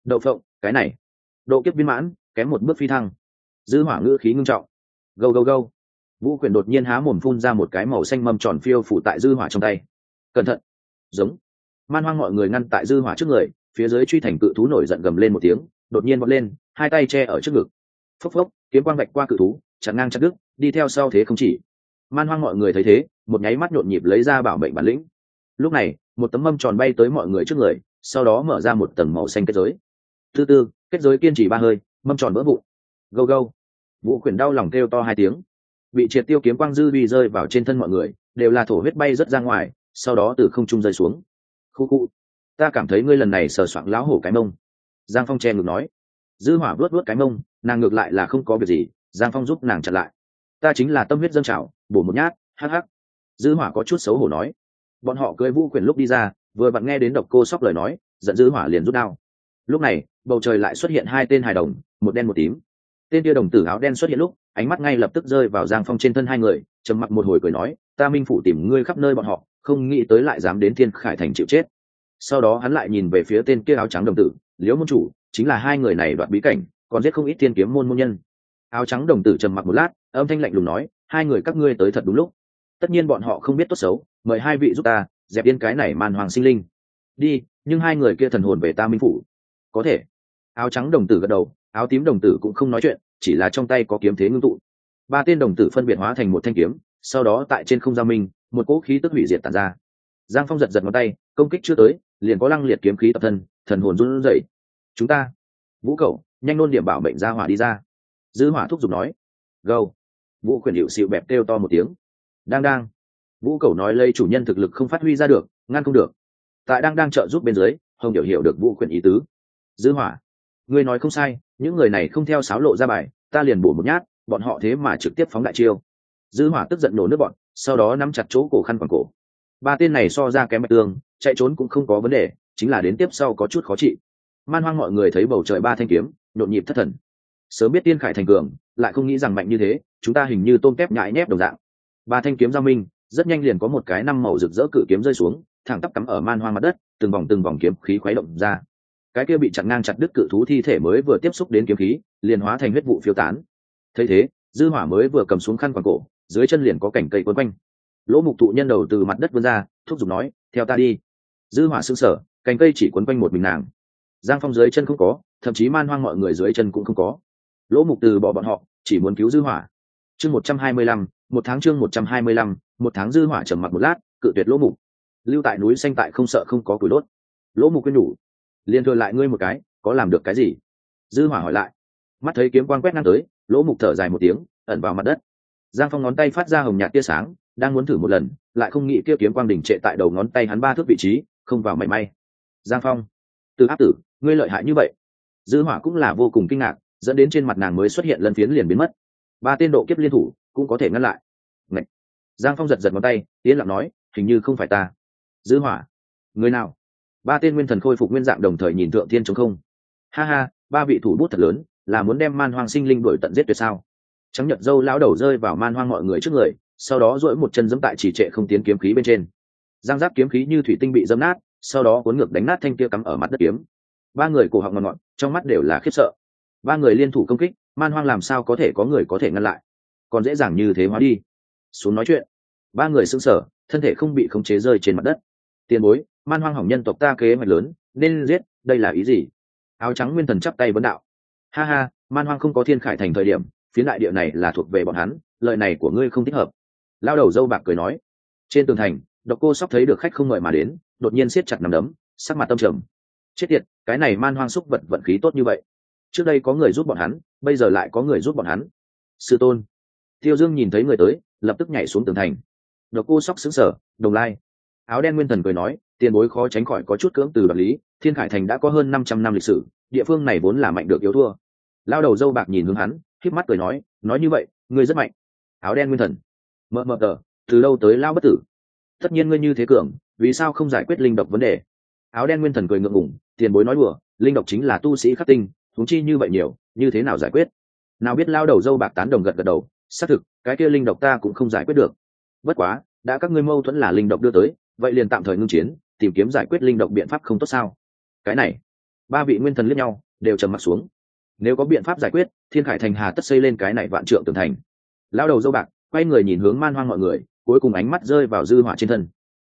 Đậu phộng, cái này. Độ kiếp viên mãn, kém một bước phi thăng. Dư hỏa ngữ khí ngưng trọng. Gâu gâu gâu. Vũ quyền đột nhiên há mồm phun ra một cái màu xanh mâm tròn phiêu phủ tại dư hỏa trong tay. Cẩn thận. Giống. Man hoang mọi người ngăn tại dư hỏa trước người, phía dưới truy thành cự thú nổi giận gầm lên một tiếng, đột nhiên bật lên, hai tay che ở trước ngực. Phốc phốc, kiếm quang vạch qua cự thú, chặn ngang chặt đứt, đi theo sau thế không chỉ man hoang mọi người thấy thế, một nháy mắt nhộn nhịp lấy ra bảo mệnh bản lĩnh. Lúc này, một tấm mâm tròn bay tới mọi người trước người, sau đó mở ra một tầng màu xanh kết giới. Thứ tư, kết giới kiên trì ba hơi, mâm tròn vỡ vụn. Gâu gâu. Vũ khuyển đau lòng kêu to hai tiếng. Bị triệt tiêu kiếm quang dư bị rơi vào trên thân mọi người, đều là thổ huyết bay rất ra ngoài, sau đó từ không trung rơi xuống. Khu khu. Ta cảm thấy ngươi lần này sờ soạng lão hổ cái mông. Giang phong che ngược nói. Dư hỏa vớt vớt cái mông, nàng ngược lại là không có việc gì, giang phong giúp nàng chặn lại. Ta chính là tâm huyết dâng trào bổ một nhát, hắc hắc. Dư hỏa có chút xấu hổ nói. Bọn họ cưới vũ quyền lúc đi ra, vừa vặn nghe đến độc cô sóc lời nói, giận dư hỏa liền rút đao. Lúc này, bầu trời lại xuất hiện hai tên hài đồng, một đen một tím. Tên kia đồng tử áo đen xuất hiện lúc, ánh mắt ngay lập tức rơi vào giang phong trên thân hai người, trầm mặc một hồi cười nói, ta minh phủ tìm ngươi khắp nơi bọn họ, không nghĩ tới lại dám đến thiên khải thành chịu chết. Sau đó hắn lại nhìn về phía tên kia áo trắng đồng tử, liễu môn chủ, chính là hai người này đoạt bí cảnh, còn giết không ít thiên kiếm môn môn nhân. Áo trắng đồng tử trầm mặc một lát âm thanh lạnh lùng nói, hai người các ngươi tới thật đúng lúc. Tất nhiên bọn họ không biết tốt xấu, mời hai vị giúp ta, dẹp yên cái này màn hoàng sinh linh. Đi, nhưng hai người kia thần hồn về ta minh phủ. Có thể. Áo trắng đồng tử gật đầu, áo tím đồng tử cũng không nói chuyện, chỉ là trong tay có kiếm thế ngưng tụ. Ba tên đồng tử phân biệt hóa thành một thanh kiếm, sau đó tại trên không gian minh, một cỗ khí tức hủy diệt tàn ra. Giang phong giật giật ngón tay, công kích chưa tới, liền có lăng liệt kiếm khí tập thân, thần hồn run rẩy. Chúng ta, vũ cậu nhanh nôn điểm bảo mệnh ra hỏa đi ra. Dư hỏa thúc giục nói, gâu vũ quyền hiệu xịu bẹp kêu to một tiếng. Đang đang. Vũ cầu nói lây chủ nhân thực lực không phát huy ra được, ngăn không được. Tại đang đang trợ giúp bên dưới, hồng hiểu hiểu được vũ quyền ý tứ. Dư hỏa. Ngươi nói không sai, những người này không theo sáo lộ ra bài, ta liền bổ một nhát, bọn họ thế mà trực tiếp phóng đại chiêu. Dư hỏa tức giận nổ nước bọn, sau đó nắm chặt chỗ cổ khăn quàng cổ. Ba tên này so ra kém mặt tương chạy trốn cũng không có vấn đề, chính là đến tiếp sau có chút khó trị man hoang mọi người thấy bầu trời ba thanh kiếm, nhộn nhịp thất thần sớm biết tiên khải thành cường, lại không nghĩ rằng mạnh như thế, chúng ta hình như tôm tép nhãi nhép đồng dạng. Ba thanh kiếm giao minh, rất nhanh liền có một cái năm màu rực rỡ cự kiếm rơi xuống, thẳng tắp cắm ở man hoang mặt đất, từng vòng từng vòng kiếm khí khuấy động ra. Cái kia bị chặn ngang chặt đứt cự thú thi thể mới vừa tiếp xúc đến kiếm khí, liền hóa thành huyết vụ phiêu tán. Thấy thế, dư hỏa mới vừa cầm xuống khăn quàng cổ, dưới chân liền có cảnh cây quấn quanh. Lỗ mục thụ nhân đầu từ mặt đất vươn ra, thúc giục nói, theo ta đi. Dư hỏa sững sờ, cành cây chỉ quấn quanh một mình nàng. Giang phong dưới chân không có, thậm chí man hoang mọi người dưới chân cũng không có lỗ mục từ bỏ bọn họ, chỉ muốn cứu dư hỏa. Chương một trăm hai mươi lăm, một tháng chương một trăm hai mươi lăm, một tháng dư hỏa trầm mặc một lát, cự tuyệt lỗ mục. Lưu tại núi xanh tại không sợ không có củi đốt. Lỗ mục quên nhủ liền thừa lại ngươi một cái, có làm được cái gì? Dư hỏa hỏi lại. Mắt thấy kiếm quang quét ngang tới, lỗ mục thở dài một tiếng, ẩn vào mặt đất. Giang phong ngón tay phát ra hồng nhạt tia sáng, đang muốn thử một lần, lại không nghĩ kia kiếm quang đỉnh trệ tại đầu ngón tay hắn ba thước vị trí, không vào mảy may. Giang phong, từ áp tử, ngươi lợi hại như vậy. Dư hỏa cũng là vô cùng kinh ngạc dẫn đến trên mặt nàng mới xuất hiện lần phiến liền biến mất. Ba tên độ kiếp liên thủ cũng có thể ngăn lại. Ngậy. giang phong giật giật ngón tay tiến lặng nói, hình như không phải ta. Dư hỏa. Người nào? Ba tên nguyên thần khôi phục nguyên dạng đồng thời nhìn thượng thiên chống không. Ha ha, ba vị thủ bút thật lớn, là muốn đem man hoang sinh linh đuổi tận giết tuyệt sao? Trắng nhật dâu lão đầu rơi vào man hoang mọi người trước người, sau đó duỗi một chân dẫm tại chỉ trệ không tiến kiếm khí bên trên. Giang giáp kiếm khí như thủy tinh bị dẫm nát, sau đó cuốn ngược đánh nát thanh kia cắm ở mặt đất kiếm. Ba người cổ họng ngọn ngọn, trong mắt đều là khiếp sợ ba người liên thủ công kích, man hoang làm sao có thể có người có thể ngăn lại? Còn dễ dàng như thế hóa đi. Xuống nói chuyện. Ba người xứng sở thân thể không bị khống chế rơi trên mặt đất. Tiền bối, man hoang hỏng nhân tộc ta kế hoạch lớn, nên giết, đây là ý gì? Áo trắng nguyên thần chắp tay vấn đạo. Ha ha, man hoang không có thiên khải thành thời điểm, phiến đại địa này là thuộc về bọn hắn, lợi này của ngươi không thích hợp. Lao đầu dâu bạc cười nói. Trên tường thành, độc cô sóc thấy được khách không ngợi mà đến, đột nhiên siết chặt nằm đấm, sắc mặt tâm trầm. Chết tiệt, cái này man hoang xúc vật vận khí tốt như vậy trước đây có người giúp bọn hắn, bây giờ lại có người giúp bọn hắn. Sư tôn. Tiêu dương nhìn thấy người tới, lập tức nhảy xuống tường thành. Độc cô sóc xứng sở đồng lai. Áo đen nguyên thần cười nói, tiền bối khó tránh khỏi có chút cưỡng từ vật lý, thiên khải thành đã có hơn năm trăm năm lịch sử, địa phương này vốn là mạnh được yếu thua. Lao đầu dâu bạc nhìn hướng hắn híp mắt cười nói nói như vậy, ngươi rất mạnh. Áo đen nguyên thần. Mờ mờ tờ, từ đâu tới lao bất tử? Tất nhiên ngươi như thế cường, vì sao không giải quyết linh độc vấn đề? Áo đen nguyên thần cười ngượng ngủng tiền bối nói đùa, linh độc chính là tu sĩ khắc tinh thúng chi như vậy nhiều, như thế nào giải quyết? Nào biết lao đầu dâu bạc tán đồng gật gật đầu, xác thực, cái kia linh độc ta cũng không giải quyết được. Bất quá, đã các ngươi mâu thuẫn là linh độc đưa tới, vậy liền tạm thời ngưng chiến, tìm kiếm giải quyết linh độc biện pháp không tốt sao? Cái này, ba vị nguyên thần liếc nhau, đều trầm mặt xuống. Nếu có biện pháp giải quyết, thiên khải thành hà tất xây lên cái này vạn trượng tường thành. Lao đầu dâu bạc, quay người nhìn hướng man hoang mọi người, cuối cùng ánh mắt rơi vào dư hỏa trên thân.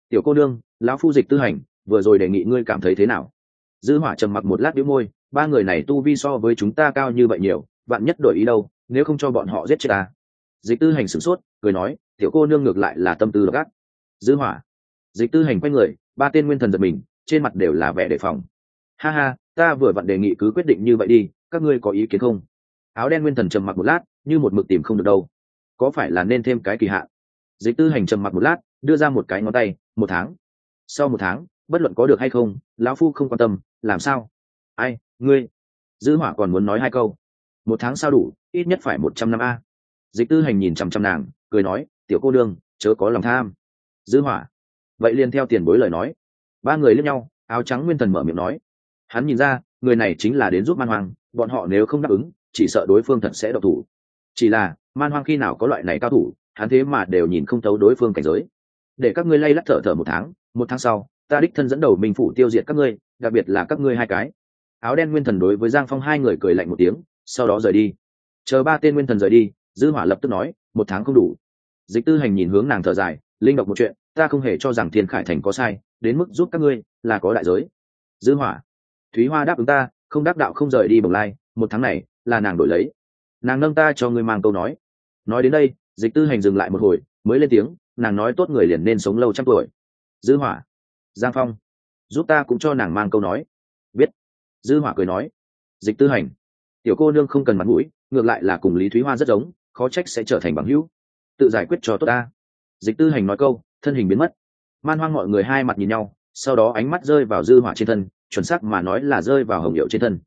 Tiểu cô nương, lão phu dịch tư hành, vừa rồi đề nghị ngươi cảm thấy thế nào? Dư hỏa trầm mặc một lát đĩu môi ba người này tu vi so với chúng ta cao như vậy nhiều bạn nhất đổi ý đâu, nếu không cho bọn họ giết chết ta. Dịch tư hành sửng sốt, cười nói, tiểu cô nương ngược lại là tâm tư gắt dư hỏa. Dịch tư hành quay người, ba tên nguyên thần giật mình, trên mặt đều là vẻ đề phòng. Ha ha, ta vừa vặn đề nghị cứ quyết định như vậy đi, các ngươi có ý kiến không? Áo đen nguyên thần trầm mặc một lát, như một mực tìm không được đâu. Có phải là nên thêm cái kỳ hạn? Dịch tư hành trầm mặc một lát, đưa ra một cái ngón tay, một tháng. Sau một tháng, bất luận có được hay không, lão phu không quan tâm, làm sao? Ai ngươi, dư hỏa còn muốn nói hai câu. Một tháng sao đủ, ít nhất phải một trăm năm a. Dịch tư hành nhìn chằm chằm nàng, cười nói, tiểu cô đương, chớ có lòng tham. Dư hỏa. Vậy liền theo tiền bối lời nói. Ba người lướt nhau, áo trắng nguyên thần mở miệng nói. Hắn nhìn ra, người này chính là đến giúp man hoang, bọn họ nếu không đáp ứng, chỉ sợ đối phương thật sẽ độc thủ. Chỉ là, man hoang khi nào có loại này cao thủ, hắn thế mà đều nhìn không thấu đối phương cảnh giới. Để các ngươi lay lắc thở thở một tháng một tháng sau, ta đích thân dẫn đầu minh phủ tiêu diệt các ngươi, đặc biệt là các ngươi hai cái áo đen nguyên thần đối với giang phong hai người cười lạnh một tiếng, sau đó rời đi. Chờ ba tên nguyên thần rời đi, dư hỏa lập tức nói, một tháng không đủ. Dịch tư hành nhìn hướng nàng thở dài, linh độc một chuyện, ta không hề cho rằng thiên khải thành có sai, đến mức giúp các ngươi là có đại giới. Dư hỏa, thúy hoa đáp ứng ta, không đắc đạo không rời đi bồng lai, một tháng này là nàng đổi lấy. Nàng nâng ta cho ngươi mang câu nói. Nói đến đây, dịch tư hành dừng lại một hồi, mới lên tiếng, nàng nói tốt người liền nên sống lâu trăm tuổi. Dư hỏa, giang phong, giúp ta cũng cho nàng mang câu nói dư hỏa cười nói, dịch tư hành, tiểu cô nương không cần mặt mũi, ngược lại là cùng lý thúy hoa rất giống, khó trách sẽ trở thành bằng hữu. Tự giải quyết cho tốt ta. Dịch tư hành nói câu, thân hình biến mất. Man hoang mọi người hai mặt nhìn nhau, sau đó ánh mắt rơi vào dư hỏa trên thân, chuẩn xác mà nói là rơi vào hồng hiệu trên thân.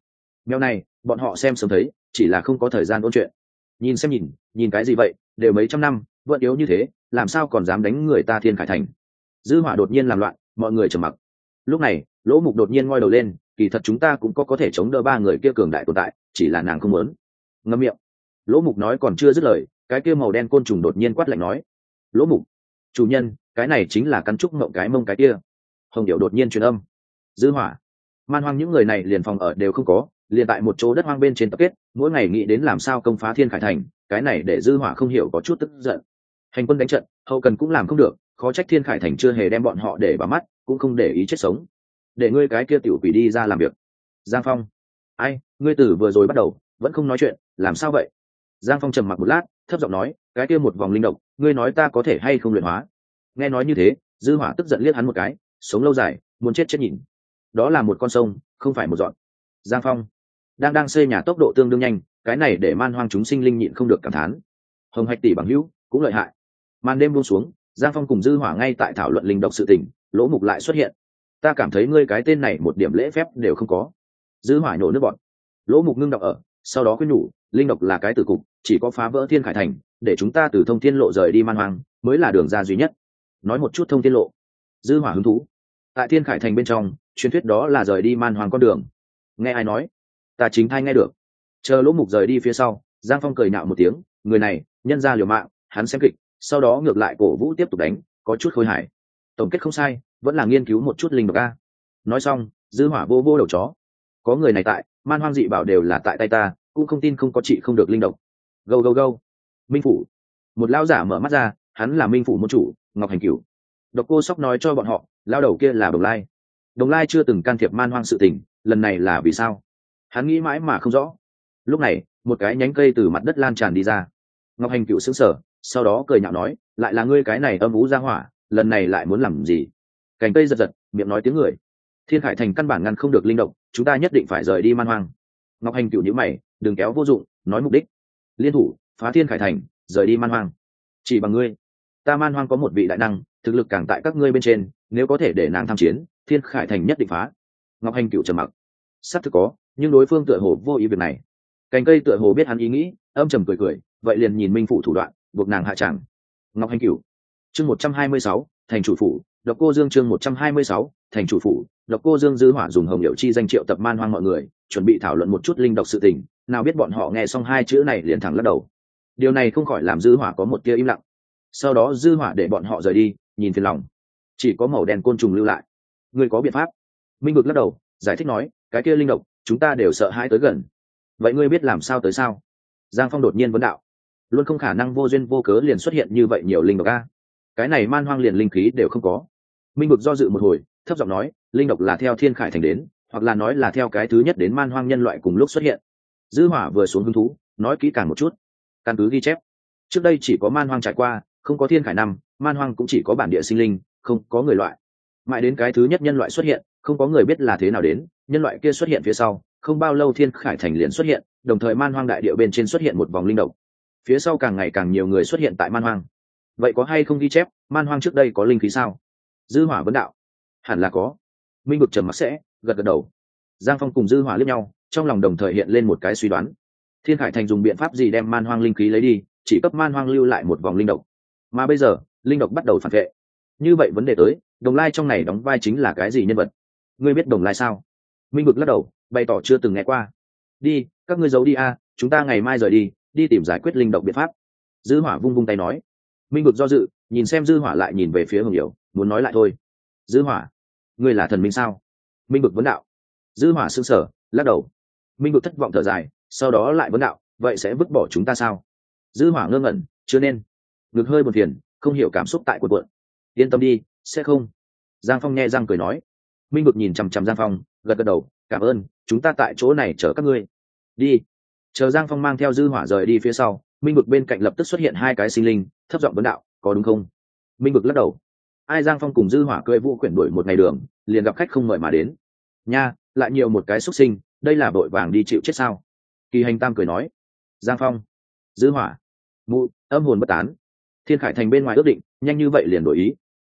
Mèo này, bọn họ xem sớm thấy, chỉ là không có thời gian ôn chuyện. Nhìn xem nhìn nhìn cái gì vậy, đều mấy trăm năm, vẫn yếu như thế, làm sao còn dám đánh người ta thiên khải thành? Dư hỏa đột nhiên làm loạn, mọi người trầm mặc. Lúc này, lỗ mục đột nhiên ngoi đầu lên kỳ thật chúng ta cũng có có thể chống đỡ ba người kia cường đại tồn tại, chỉ là nàng không muốn. Ngâm miệng. Lỗ mục nói còn chưa dứt lời, cái kia màu đen côn trùng đột nhiên quát lạnh nói. Lỗ mục, chủ nhân, cái này chính là căn trúc mộng cái mông cái kia. Hồng điệu đột nhiên truyền âm. Dư hỏa. Man hoang những người này liền phòng ở đều không có, liền tại một chỗ đất hoang bên trên tập kết, mỗi ngày nghĩ đến làm sao công phá thiên khải thành, cái này để dư hỏa không hiểu có chút tức giận. Hành quân đánh trận, hậu cần cũng làm không được, khó trách thiên khải thành chưa hề đem bọn họ để vào mắt, cũng không để ý chết sống để ngươi cái kia tiểu quỷ đi ra làm việc. Giang phong. Ai, ngươi tử vừa rồi bắt đầu, vẫn không nói chuyện, làm sao vậy? Giang phong trầm mặc một lát, thấp giọng nói, cái kia một vòng linh độc, ngươi nói ta có thể hay không luyện hóa? Nghe nói như thế, dư hỏa tức giận liếc hắn một cái, sống lâu dài, muốn chết chết nhìn. Đó là một con sông, không phải một dọn. Giang phong. Đang đang xây nhà tốc độ tương đương nhanh, cái này để man hoang chúng sinh linh nhịn không được cảm thán. Hồng hạch tỷ bằng hữu, cũng lợi hại. Màn đêm buông xuống, giang phong cùng dư hỏa ngay tại thảo luận linh độc sự tình, lỗ mục lại xuất hiện ta cảm thấy ngươi cái tên này một điểm lễ phép đều không có. Dư hỏa nhổ nước bọn lỗ mục ngưng đọc ở, sau đó quyết nhủ, linh độc là cái tử cục, chỉ có phá vỡ thiên khải thành, để chúng ta từ thông thiên lộ rời đi man hoang, mới là đường ra duy nhất. Nói một chút thông thiên lộ. Dư hỏa hứng thú. Tại thiên khải thành bên trong, truyền thuyết đó là rời đi man hoang con đường. Nghe ai nói? Ta chính thay nghe được. Chờ lỗ mục rời đi phía sau, giang phong cười nạo một tiếng, người này, nhân ra liều mạng, hắn xem kịch, sau đó ngược lại cổ vũ tiếp tục đánh, có chút khôi hài tổng kết không sai vẫn là nghiên cứu một chút linh độc a. Nói xong, dư hỏa vô vô đầu chó. Có người này tại, man hoang dị bảo đều là tại tay ta, cũng không tin không có chị không được linh độc. Gâu gâu gâu. Minh phủ. Một lao giả mở mắt ra, hắn là minh phủ môn chủ, ngọc hành cửu. Độc cô sóc nói cho bọn họ lao đầu kia là đồng lai. Đồng lai chưa từng can thiệp man hoang sự tình, lần này là vì sao? Hắn nghĩ mãi mà không rõ. Lúc này, một cái nhánh cây từ mặt đất lan tràn đi ra. Ngọc hành cựu xứng sở sau đó cười nhạo nói, lại là ngươi cái này âm ú ra hỏa, lần này lại muốn làm gì? Cành cây giật giật, miệng nói tiếng người. Thiên khải thành căn bản ngăn không được linh động, chúng ta nhất định phải rời đi man hoang. Ngọc hành cựu nhữ mày, đừng kéo vô dụng, nói mục đích. Liên thủ, phá thiên khải thành, rời đi man hoang. Chỉ bằng ngươi. Ta man hoang có một vị đại năng, thực lực càng tại các ngươi bên trên, nếu có thể để nàng tham chiến, thiên khải thành nhất định phá. Ngọc hành cựu trầm mặc. Sắp thực có, nhưng đối phương tựa hồ vô ý việc này. Cành cây tựa hồ biết hắn ý nghĩ, âm trầm cười cười, vậy liền nhìn minh phụ thủ đoạn, buộc nàng hạ tràng. Ngọc hành Cựu. chương một trăm hai mươi sáu, thành chủ phủ độc cô dương chương một trăm hai mươi sáu, thành chủ phủ. Độc cô dương dư hỏa dùng hồng hiệu chi danh triệu tập man hoang mọi người, chuẩn bị thảo luận một chút linh độc sự tình. Nào biết bọn họ nghe xong hai chữ này liền thẳng lắc đầu. Điều này không khỏi làm dư hỏa có một tia im lặng. Sau đó dư hỏa để bọn họ rời đi, nhìn phiền lòng. Chỉ có màu đen côn trùng lưu lại. Người có biện pháp? Minh vực lắc đầu, giải thích nói, cái kia linh độc, chúng ta đều sợ hãi tới gần. Vậy ngươi biết làm sao tới sao? Giang phong đột nhiên vấn đạo. Luôn không khả năng vô duyên vô cớ liền xuất hiện như vậy nhiều linh độc a cái này man hoang liền linh khí đều không có. Minh vực do dự một hồi, thấp giọng nói, linh độc là theo thiên khải thành đến, hoặc là nói là theo cái thứ nhất đến man hoang nhân loại cùng lúc xuất hiện. Dư hỏa vừa xuống hứng thú, nói kỹ càng một chút. Căn cứ ghi chép, trước đây chỉ có man hoang trải qua, không có thiên khải năm, man hoang cũng chỉ có bản địa sinh linh, không có người loại. Mãi đến cái thứ nhất nhân loại xuất hiện, không có người biết là thế nào đến, nhân loại kia xuất hiện phía sau, không bao lâu thiên khải thành liền xuất hiện, đồng thời man hoang đại địa bên trên xuất hiện một vòng linh độc. Phía sau càng ngày càng nhiều người xuất hiện tại man hoang vậy có hay không ghi chép, man hoang trước đây có linh khí sao? Dư hỏa vấn đạo. Hẳn là có. Minh bực trầm mặc sẽ, gật gật đầu. Giang phong cùng dư hỏa liếc nhau, trong lòng đồng thời hiện lên một cái suy đoán. Thiên khải thành dùng biện pháp gì đem man hoang linh khí lấy đi, chỉ cấp man hoang lưu lại một vòng linh độc. Mà bây giờ, linh độc bắt đầu phản vệ. Như vậy vấn đề tới, đồng lai trong này đóng vai chính là cái gì nhân vật? Ngươi biết đồng lai sao? Minh bực lắc đầu, bày tỏ chưa từng nghe qua. Đi, các ngươi giấu đi a, chúng ta ngày mai rời đi đi tìm giải quyết linh độc biện pháp. Dư hỏa vung vung tay nói minh bực do dự, nhìn xem dư hỏa lại nhìn về phía hồng hiểu, muốn nói lại thôi. Dư hỏa, ngươi là thần minh sao? Minh bực vấn đạo. Dư hỏa sững sờ, lắc đầu. Minh bực thất vọng thở dài, sau đó lại vấn đạo, vậy sẽ vứt bỏ chúng ta sao? Dư hỏa ngơ ngẩn, chưa nên. Ngực hơi buồn phiền, không hiểu cảm xúc tại cuộn cuộn. Yên tâm đi, sẽ không. Giang phong nghe răng cười nói. Minh bực nhìn chằm chằm giang phong, gật gật đầu, cảm ơn, chúng ta tại chỗ này chở các ngươi. Đi. Chờ giang phong mang theo dư hỏa rời đi phía sau minh bực bên cạnh lập tức xuất hiện hai cái sinh linh, thấp giọng vấn đạo, có đúng không? Minh bực lắc đầu. Ai giang phong cùng dư hỏa cưỡi vũ quyển đuổi một ngày đường, liền gặp khách không mời mà đến. Nha, lại nhiều một cái xuất sinh, đây là vội vàng đi chịu chết sao? Kỳ hành tam cười nói. Giang phong, dư hỏa, mụ, âm hồn bất tán. Thiên khải thành bên ngoài ước định, nhanh như vậy liền đổi ý.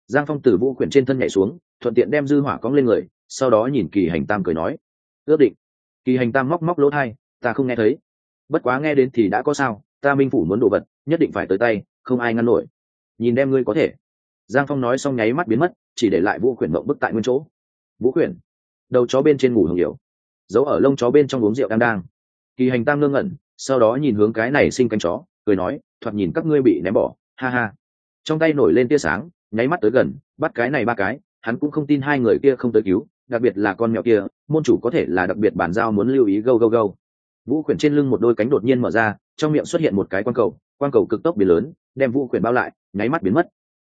Giang phong từ vũ quyển trên thân nhảy xuống, thuận tiện đem dư hỏa cong lên người, sau đó nhìn kỳ hành tam cười nói. Ước định. Kỳ hành tam móc móc lỗ thai ta không nghe thấy. Bất quá nghe đến thì đã có sao ta minh phủ muốn đồ vật, nhất định phải tới tay, không ai ngăn nổi. Nhìn đem ngươi có thể. Giang phong nói xong nháy mắt biến mất, chỉ để lại vũ khuyển mộng bức tại nguyên chỗ. Vũ khuyển, đầu chó bên trên ngủ hưởng hiểu giấu ở lông chó bên trong uống rượu đang đang. Kỳ hành tam ngơ ngẩn, sau đó nhìn hướng cái này sinh canh chó, cười nói, thoạt nhìn các ngươi bị ném bỏ, ha ha. Trong tay nổi lên tia sáng, nháy mắt tới gần, bắt cái này ba cái, hắn cũng không tin hai người kia không tới cứu, đặc biệt là con mèo kia, môn chủ có thể là đặc biệt bản giao muốn lưu ý gâu gâu gâu vũ khuyển trên lưng một đôi cánh đột nhiên mở ra, trong miệng xuất hiện một cái quang cầu quang cầu cực tốc biến lớn, đem vũ khuyển bao lại, nháy mắt biến mất.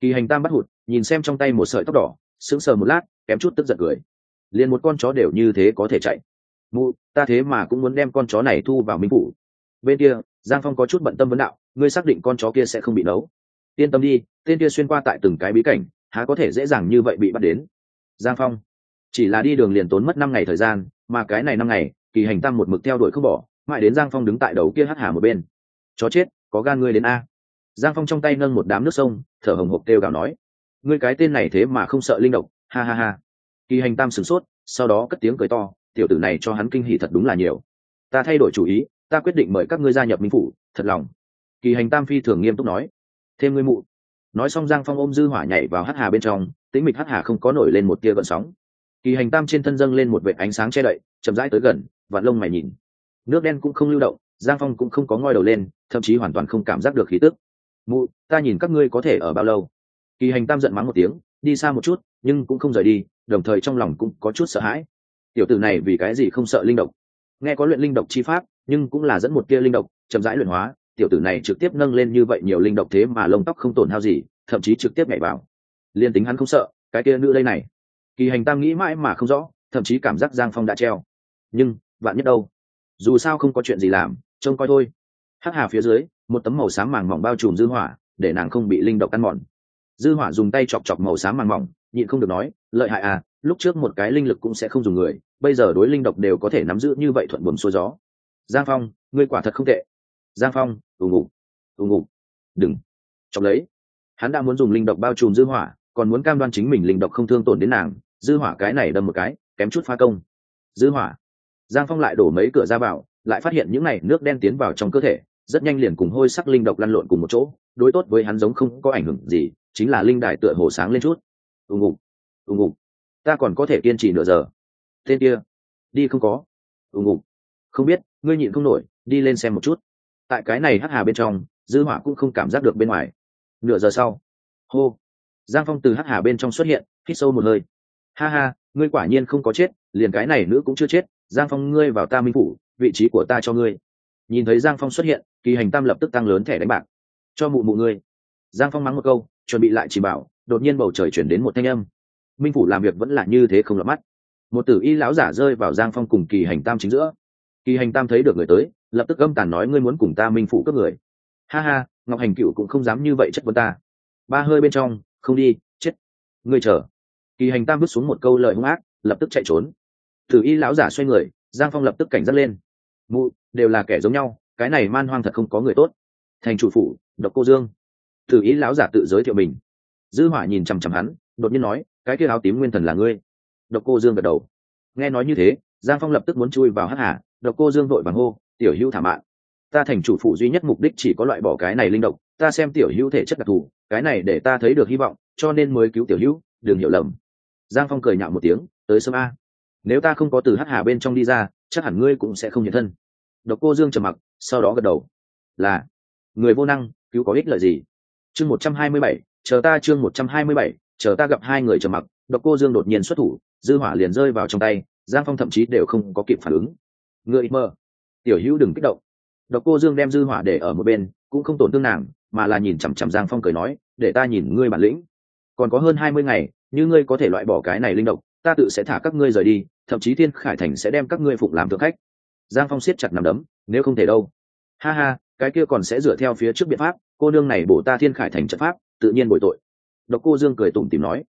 Kỳ hành tam bắt hụt, nhìn xem trong tay một sợi tóc đỏ, sững sờ một lát, kém chút tức giận cười. Liền một con chó đều như thế có thể chạy. Mụ, ta thế mà cũng muốn đem con chó này thu vào minh phủ. Bên kia, giang phong có chút bận tâm vấn đạo, ngươi xác định con chó kia sẽ không bị nấu. Yên tâm đi, tên kia xuyên qua tại từng cái bí cảnh, há có thể dễ dàng như vậy bị bắt đến. Giang phong, chỉ là đi đường liền tốn mất năm ngày thời gian, mà cái này năm ngày kỳ hành tam một mực theo đuổi không bỏ, mãi đến giang phong đứng tại đầu kia hắc hà một bên. Chó chết, có gan ngươi đến a. Giang phong trong tay nâng một đám nước sông, thở hồng hộc kêu gào nói. Ngươi cái tên này thế mà không sợ linh độc, ha ha ha. Kỳ hành tam sửng sốt, sau đó cất tiếng cười to, tiểu tử này cho hắn kinh hỉ thật đúng là nhiều. Ta thay đổi chủ ý, ta quyết định mời các ngươi gia nhập minh phủ, thật lòng. Kỳ hành tam phi thường nghiêm túc nói. Thêm ngươi mụ. Nói xong giang phong ôm dư hỏa nhảy vào hắc hà bên trong, tĩnh mịch hắc hà không có nổi lên một tia gợn sóng. Kỳ hành tam trên thân dâng lên một vệt ánh sáng che đậy, chậm rãi tới gần và lông mày nhìn. Nước đen cũng không lưu động, giang phong cũng không có ngoi đầu lên, thậm chí hoàn toàn không cảm giác được khí tức. Mụ, ta nhìn các ngươi có thể ở bao lâu? Kỳ hành tam giận mắng một tiếng, đi xa một chút, nhưng cũng không rời đi, đồng thời trong lòng cũng có chút sợ hãi. Tiểu tử này vì cái gì không sợ linh độc? Nghe có luyện linh độc chi pháp, nhưng cũng là dẫn một kia linh độc, chậm rãi luyện hóa, tiểu tử này trực tiếp nâng lên như vậy nhiều linh độc thế mà lông tóc không tổn hao gì, thậm chí trực tiếp nhảy vào. Liên tính hắn không sợ, cái kia nữ đây này. Kỳ hành tam nghĩ mãi mà không rõ, thậm chí cảm giác giang phong đã treo. Nhưng vạn nhất đâu. Dù sao không có chuyện gì làm, trông coi thôi. Hắc hà phía dưới, một tấm màu xám màng mỏng bao trùm dư hỏa, để nàng không bị linh độc ăn mòn. Dư hỏa dùng tay chọc chọc màu xám màng mỏng, nhịn không được nói, lợi hại à lúc trước một cái linh lực cũng sẽ không dùng người, bây giờ đối linh độc đều có thể nắm giữ như vậy thuận buồm xuôi gió. Giang phong, ngươi quả thật không tệ. Giang phong, ù ngủ ù ngủ. Đừng. Chọc lấy. Hắn đã muốn dùng linh độc bao trùm dư hỏa, còn muốn cam đoan chính mình linh độc không thương tổn đến nàng, dư hỏa cái này đâm một cái, kém chút phá công. Dư hỏa giang phong lại đổ mấy cửa ra vào, lại phát hiện những này nước đen tiến vào trong cơ thể, rất nhanh liền cùng hôi sắc linh độc lăn lộn cùng một chỗ. Đối tốt với hắn giống không có ảnh hưởng gì, chính là linh đài tựa hồ sáng lên chút. Ù ngục ù ngục ta còn có thể kiên trì nửa giờ. Tên kia, đi không có. Ù ngục không biết, ngươi nhịn không nổi, đi lên xem một chút. Tại cái này hắc hà bên trong, dư hỏa cũng không cảm giác được bên ngoài. Nửa giờ sau, hô, giang phong từ hắc hà bên trong xuất hiện, hít sâu một hơi. Ha ha, ngươi quả nhiên không có chết, liền cái này nữa cũng chưa chết giang phong, ngươi vào ta minh phủ, vị trí của ta cho ngươi. Nhìn thấy giang phong xuất hiện, kỳ hành tam lập tức tăng lớn thẻ đánh bạc. Cho mụ mụ ngươi. Giang phong mắng một câu, chuẩn bị lại chỉ bảo, đột nhiên bầu trời chuyển đến một thanh âm. Minh phủ làm việc vẫn là như thế không lọt mắt. Một tử y lão giả rơi vào giang phong cùng kỳ hành tam chính giữa. Kỳ hành tam thấy được người tới, lập tức âm tàn nói, ngươi muốn cùng ta minh phủ cướp người? Ha ha, ngọc hành cựu cũng không dám như vậy chất vấn ta. Ba hơi bên trong, không đi, chết. Ngươi chờ. Kỳ hành tam bước xuống một câu lời hung ác, lập tức chạy trốn tử y lão giả xoay người, giang phong lập tức cảnh giác lên. Mụ, đều là kẻ giống nhau, cái này man hoang thật không có người tốt. Thành chủ phủ, độc cô dương. Tử y lão giả tự giới thiệu mình. Dư hỏa nhìn chằm chằm hắn, đột nhiên nói, cái kia áo tím nguyên thần là ngươi. Độc cô dương gật đầu. Nghe nói như thế, giang phong lập tức muốn chui vào hắc hà, độc cô dương vội vàng hô, tiểu hữu thả mạng. Ta thành chủ phụ duy nhất mục đích chỉ có loại bỏ cái này linh độc, ta xem tiểu hữu thể chất đặc thù, cái này để ta thấy được hy vọng, cho nên mới cứu tiểu hữu, đừng hiểu lầm. Giang phong cười nhạo một tiếng, tới sớm a nếu ta không có từ hắc hà bên trong đi ra chắc hẳn ngươi cũng sẽ không nhận thân. Độc cô dương trầm mặc sau đó gật đầu. Là. Người vô năng cứu có ích lợi gì? Chương một trăm hai mươi bảy chờ ta chương một trăm hai mươi bảy chờ ta gặp hai người trầm mặc độc cô dương đột nhiên xuất thủ dư hỏa liền rơi vào trong tay giang phong thậm chí đều không có kịp phản ứng. Người mơ. Tiểu hữu đừng kích động. Độc cô dương đem dư hỏa để ở một bên cũng không tổn thương nàng mà là nhìn chằm chằm giang phong cười nói để ta nhìn ngươi bản lĩnh. Còn có hơn hai mươi ngày như ngươi có thể loại bỏ cái này linh động, ta tự sẽ thả các ngươi rời đi thậm chí thiên khải thành sẽ đem các ngươi phục làm thượng khách. Giang phong siết chặt nằm đấm, nếu không thể đâu. Ha ha, cái kia còn sẽ dựa theo phía trước biện pháp, cô nương này bổ ta thiên khải thành trận pháp, tự nhiên bội tội. Độc cô dương cười tủm tìm nói.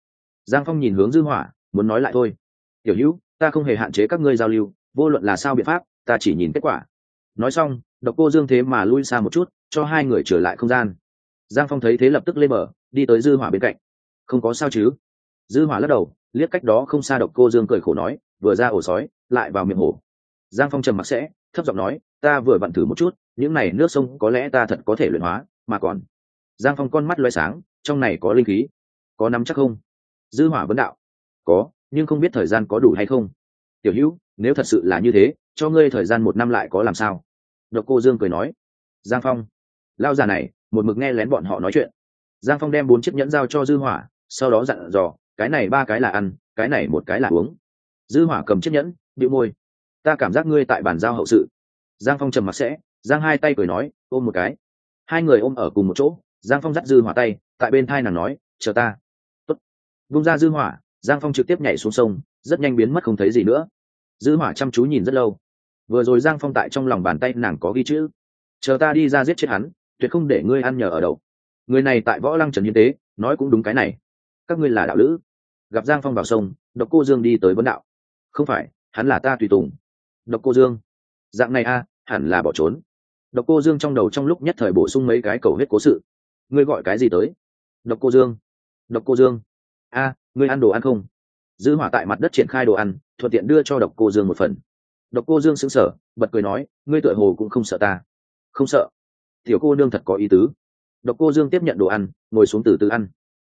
Giang phong nhìn hướng dư hỏa, muốn nói lại thôi. Tiểu hữu, ta không hề hạn chế các ngươi giao lưu, vô luận là sao biện pháp, ta chỉ nhìn kết quả. Nói xong, độc cô dương thế mà lui xa một chút, cho hai người trở lại không gian. Giang phong thấy thế lập tức lên mở đi tới dư hỏa bên cạnh. Không có sao chứ? Dư hỏa lắc đầu, liếc cách đó không xa độc cô dương cười khổ nói vừa ra ổ sói, lại vào miệng hổ. Giang phong trầm mặc sẽ, thấp giọng nói, ta vừa vặn thử một chút, những này nước sông có lẽ ta thật có thể luyện hóa, mà còn. Giang phong con mắt loay sáng, trong này có linh khí. Có nắm chắc không? Dư hỏa vấn đạo. Có, nhưng không biết thời gian có đủ hay không. Tiểu hữu, nếu thật sự là như thế, cho ngươi thời gian một năm lại có làm sao? Độc cô dương cười nói. Giang phong lao già này, một mực nghe lén bọn họ nói chuyện. Giang phong đem bốn chiếc nhẫn giao cho dư hỏa, sau đó dặn dò, cái này ba cái là ăn, cái này một cái là uống dư hỏa cầm chiếc nhẫn, bĩu môi. Ta cảm giác ngươi tại bàn giao hậu sự. Giang phong trầm mặc sẽ, giang hai tay cười nói, ôm một cái. Hai người ôm ở cùng một chỗ, giang phong dắt dư hỏa tay, tại bên thai nàng nói, chờ ta. Tốt. vung ra dư hỏa, giang phong trực tiếp nhảy xuống sông, rất nhanh biến mất không thấy gì nữa. Dư hỏa chăm chú nhìn rất lâu. Vừa rồi giang phong tại trong lòng bàn tay nàng có ghi chữ, chờ ta đi ra giết chết hắn, tuyệt không để ngươi ăn nhờ ở đậu. người này tại võ lăng trần như tế, nói cũng đúng cái này. Các ngươi là đạo lữ. Gặp giang phong vào sông, độc cô dương đi tới vấn đạo không phải, hắn là ta tùy tùng. Độc cô dương. Dạng này a, hẳn là bỏ trốn. Độc cô dương trong đầu trong lúc nhất thời bổ sung mấy cái cầu hết cố sự. Ngươi gọi cái gì tới? Độc cô dương. Độc cô dương. A, ngươi ăn đồ ăn không? Dư hỏa tại mặt đất triển khai đồ ăn, thuận tiện đưa cho độc cô dương một phần. Độc cô dương sững sờ, bật cười nói, ngươi tựa hồ cũng không sợ ta. Không sợ. Tiểu cô nương thật có ý tứ. Độc cô dương tiếp nhận đồ ăn, ngồi xuống từ từ ăn.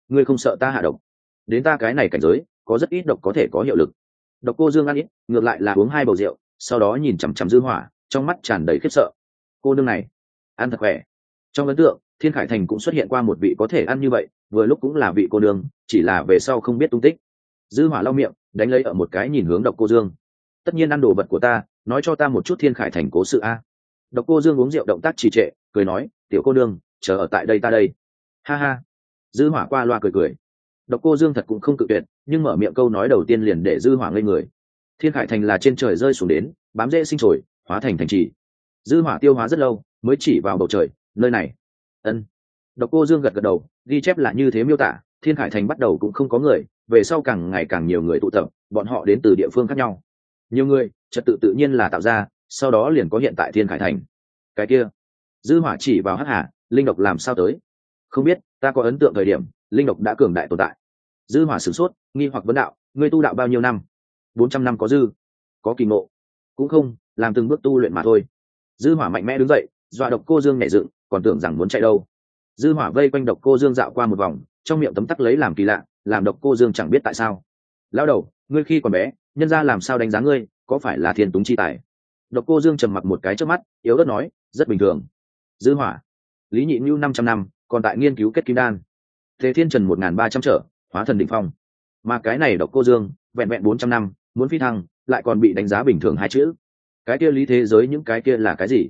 Ngươi không sợ ta hạ độc. Đến ta cái này cảnh giới, có rất ít độc có thể có hiệu lực độc cô dương ăn ít, ngược lại là uống hai bầu rượu, sau đó nhìn chằm chằm dư hỏa, trong mắt tràn đầy khiếp sợ. Cô nương này, ăn thật khỏe. Trong ấn tượng, thiên khải thành cũng xuất hiện qua một vị có thể ăn như vậy, vừa lúc cũng là vị cô nương, chỉ là về sau không biết tung tích. Dư hỏa lau miệng, đánh lấy ở một cái nhìn hướng độc cô dương. Tất nhiên ăn đồ vật của ta, nói cho ta một chút thiên khải thành cố sự a. Độc cô dương uống rượu động tác trì trệ, cười nói, tiểu cô đương chờ ở tại đây ta đây. Ha ha. Dư hỏa qua loa cười cười. Độc cô dương thật cũng không cự tuyệt nhưng mở miệng câu nói đầu tiên liền để dư hỏa ngây người. Thiên khải thành là trên trời rơi xuống đến, bám dễ sinh trồi, hóa thành thành trì. Dư hỏa tiêu hóa rất lâu, mới chỉ vào bầu trời, nơi này. Ân. Độc cô dương gật gật đầu, ghi chép là như thế miêu tả, thiên khải thành bắt đầu cũng không có người, về sau càng ngày càng nhiều người tụ tập, bọn họ đến từ địa phương khác nhau. Nhiều người, trật tự tự nhiên là tạo ra, sau đó liền có hiện tại thiên khải thành. Cái kia. Dư hỏa chỉ vào hắc hà, linh độc làm sao tới? Không biết, ta có ấn tượng thời điểm, linh độc đã cường đại tồn tại dư hỏa sửng sốt, nghi hoặc vấn đạo, ngươi tu đạo bao nhiêu năm? Bốn trăm năm có dư. Có kỳ ngộ. Cũng không, làm từng bước tu luyện mà thôi. Dư hỏa mạnh mẽ đứng dậy, dọa độc cô dương nhảy dựng, còn tưởng rằng muốn chạy đâu? Dư hỏa vây quanh độc cô dương dạo qua một vòng, trong miệng tấm tắc lấy làm kỳ lạ, làm độc cô dương chẳng biết tại sao. Lao đầu, ngươi khi còn bé, nhân gia làm sao đánh giá ngươi, có phải là thiên túng chi tài? Độc cô dương trầm mặc một cái trước mắt, yếu ớt nói, rất bình thường. Dư hỏa, lý nhị nhu năm trăm năm, còn tại nghiên cứu kết kim đan. Thế thiên trần một nghìn ba trăm trở hóa thần đỉnh phong. Mà cái này độc cô dương, vẹn vẹn bốn trăm năm, muốn phi thăng, lại còn bị đánh giá bình thường hai chữ. Cái kia lý thế giới những cái kia là cái gì?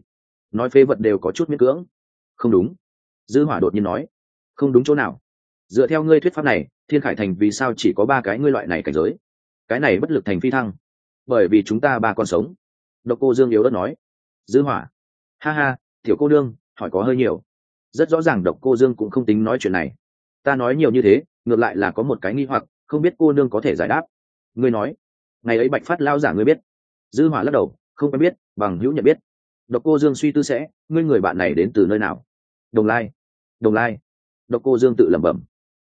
Nói phê vật đều có chút miễn cưỡng. Không đúng. Dư hỏa đột nhiên nói. Không đúng chỗ nào. Dựa theo ngươi thuyết pháp này, thiên khải thành vì sao chỉ có ba cái ngươi loại này cảnh giới? Cái này bất lực thành phi thăng. Bởi vì chúng ta ba con sống. Độc cô dương yếu đất nói. Dư hỏa. Ha ha, tiểu cô đương, hỏi có hơi nhiều. Rất rõ ràng độc cô dương cũng không tính nói chuyện này. Ta nói nhiều như thế ngược lại là có một cái nghi hoặc, không biết cô nương có thể giải đáp. Ngươi nói. Ngày ấy bạch phát lao giả ngươi biết. Dư hỏa lắc đầu, không quen biết, bằng hữu nhận biết. Độc cô dương suy tư sẽ, ngươi người bạn này đến từ nơi nào? Đồng lai. Đồng lai. Độc cô dương tự lẩm bẩm.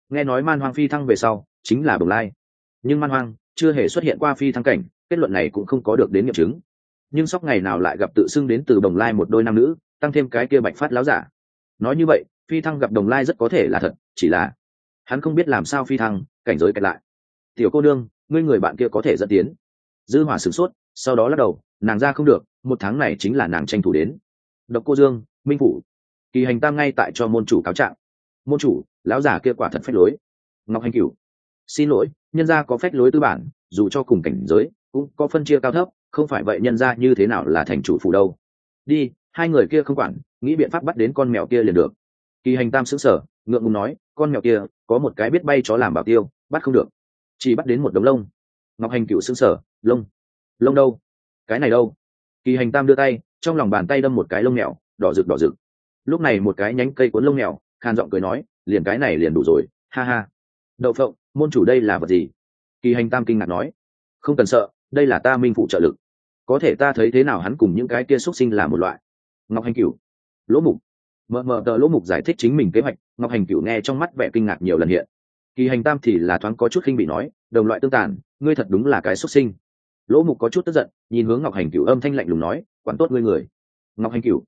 Nghe nói man hoang phi thăng về sau, chính là đồng lai. Nhưng man hoang chưa hề xuất hiện qua phi thăng cảnh, kết luận này cũng không có được đến nghiệm chứng. Nhưng sóc ngày nào lại gặp tự xưng đến từ đồng lai một đôi nam nữ, tăng thêm cái kia bạch phát láo giả. Nói như vậy, phi thăng gặp đồng lai rất có thể là thật, chỉ là hắn không biết làm sao phi thăng, cảnh giới kẹt lại. Tiểu cô đương ngươi người bạn kia có thể dẫn tiến. Dư hỏa sửng sốt, sau đó lắc đầu, nàng ra không được, một tháng này chính là nàng tranh thủ đến. Độc cô dương, minh phủ. Kỳ hành tam ngay tại cho môn chủ cáo trạng. Môn chủ, lão giả kia quả thật phách lối. Ngọc hành cửu. Xin lỗi, nhân gia có phách lối tư bản, dù cho cùng cảnh giới, cũng có phân chia cao thấp, không phải vậy nhân gia như thế nào là thành chủ phủ đâu. Đi, hai người kia không quản, nghĩ biện pháp bắt đến con mèo kia liền được. Kỳ hành tam sững sở ngượng ngùng nói con mèo kia, có một cái biết bay chó làm bảo tiêu, bắt không được. Chỉ bắt đến một đống lông. Ngọc hành cựu sững sở lông? Lông đâu? Cái này đâu? Kỳ hành tam đưa tay, trong lòng bàn tay đâm một cái lông mèo, đỏ rực đỏ rực. Lúc này một cái nhánh cây cuốn lông mèo khan giọng cười nói, liền cái này liền đủ rồi, ha ha. Đậu phộng, môn chủ đây là vật gì? Kỳ hành tam kinh ngạc nói, không cần sợ, đây là ta minh phụ trợ lực. Có thể ta thấy thế nào hắn cùng những cái kia xuất sinh là một loại. Ngọc hành cửu, lỗ mục. Mờ mờ tờ lỗ mục giải thích chính mình kế hoạch ngọc hành cửu nghe trong mắt vẻ kinh ngạc nhiều lần hiện. Kỳ hành tam thì là thoáng có chút khinh bị nói, đồng loại tương tàn, ngươi thật đúng là cái xuất sinh. Lỗ mục có chút tức giận, nhìn hướng ngọc hành cửu âm thanh lạnh lùng nói, quản tốt ngươi người. Ngọc hành cửu,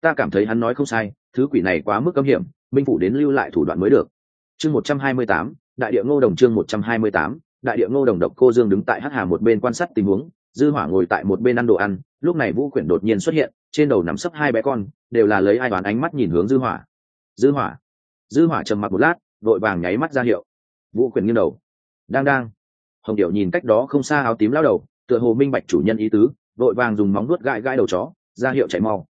ta cảm thấy hắn nói không sai, thứ quỷ này quá mức âm hiểm, minh phủ đến lưu lại thủ đoạn mới được. Chương một trăm hai mươi tám, đại địa ngô đồng chương một trăm hai mươi tám, đại địa ngô đồng độc cô dương đứng tại hắc hà một bên quan sát tình huống, dư hỏa ngồi tại một bên ăn đồ ăn, lúc này vũ quyển đột nhiên xuất hiện, trên đầu nắm sấp hai bé con, đều là lấy ai đoán ánh mắt nhìn hướng dư hỏa. Dư hỏa dư hỏa trầm mặc một lát, vội vàng nháy mắt ra hiệu. Vũ quyển nghiêng đầu. Đang đang. Hồng điệu nhìn cách đó không xa áo tím lao đầu, tựa hồ minh bạch chủ nhân ý tứ, vội vàng dùng móng nuốt gãi gãi đầu chó, ra hiệu chạy mau.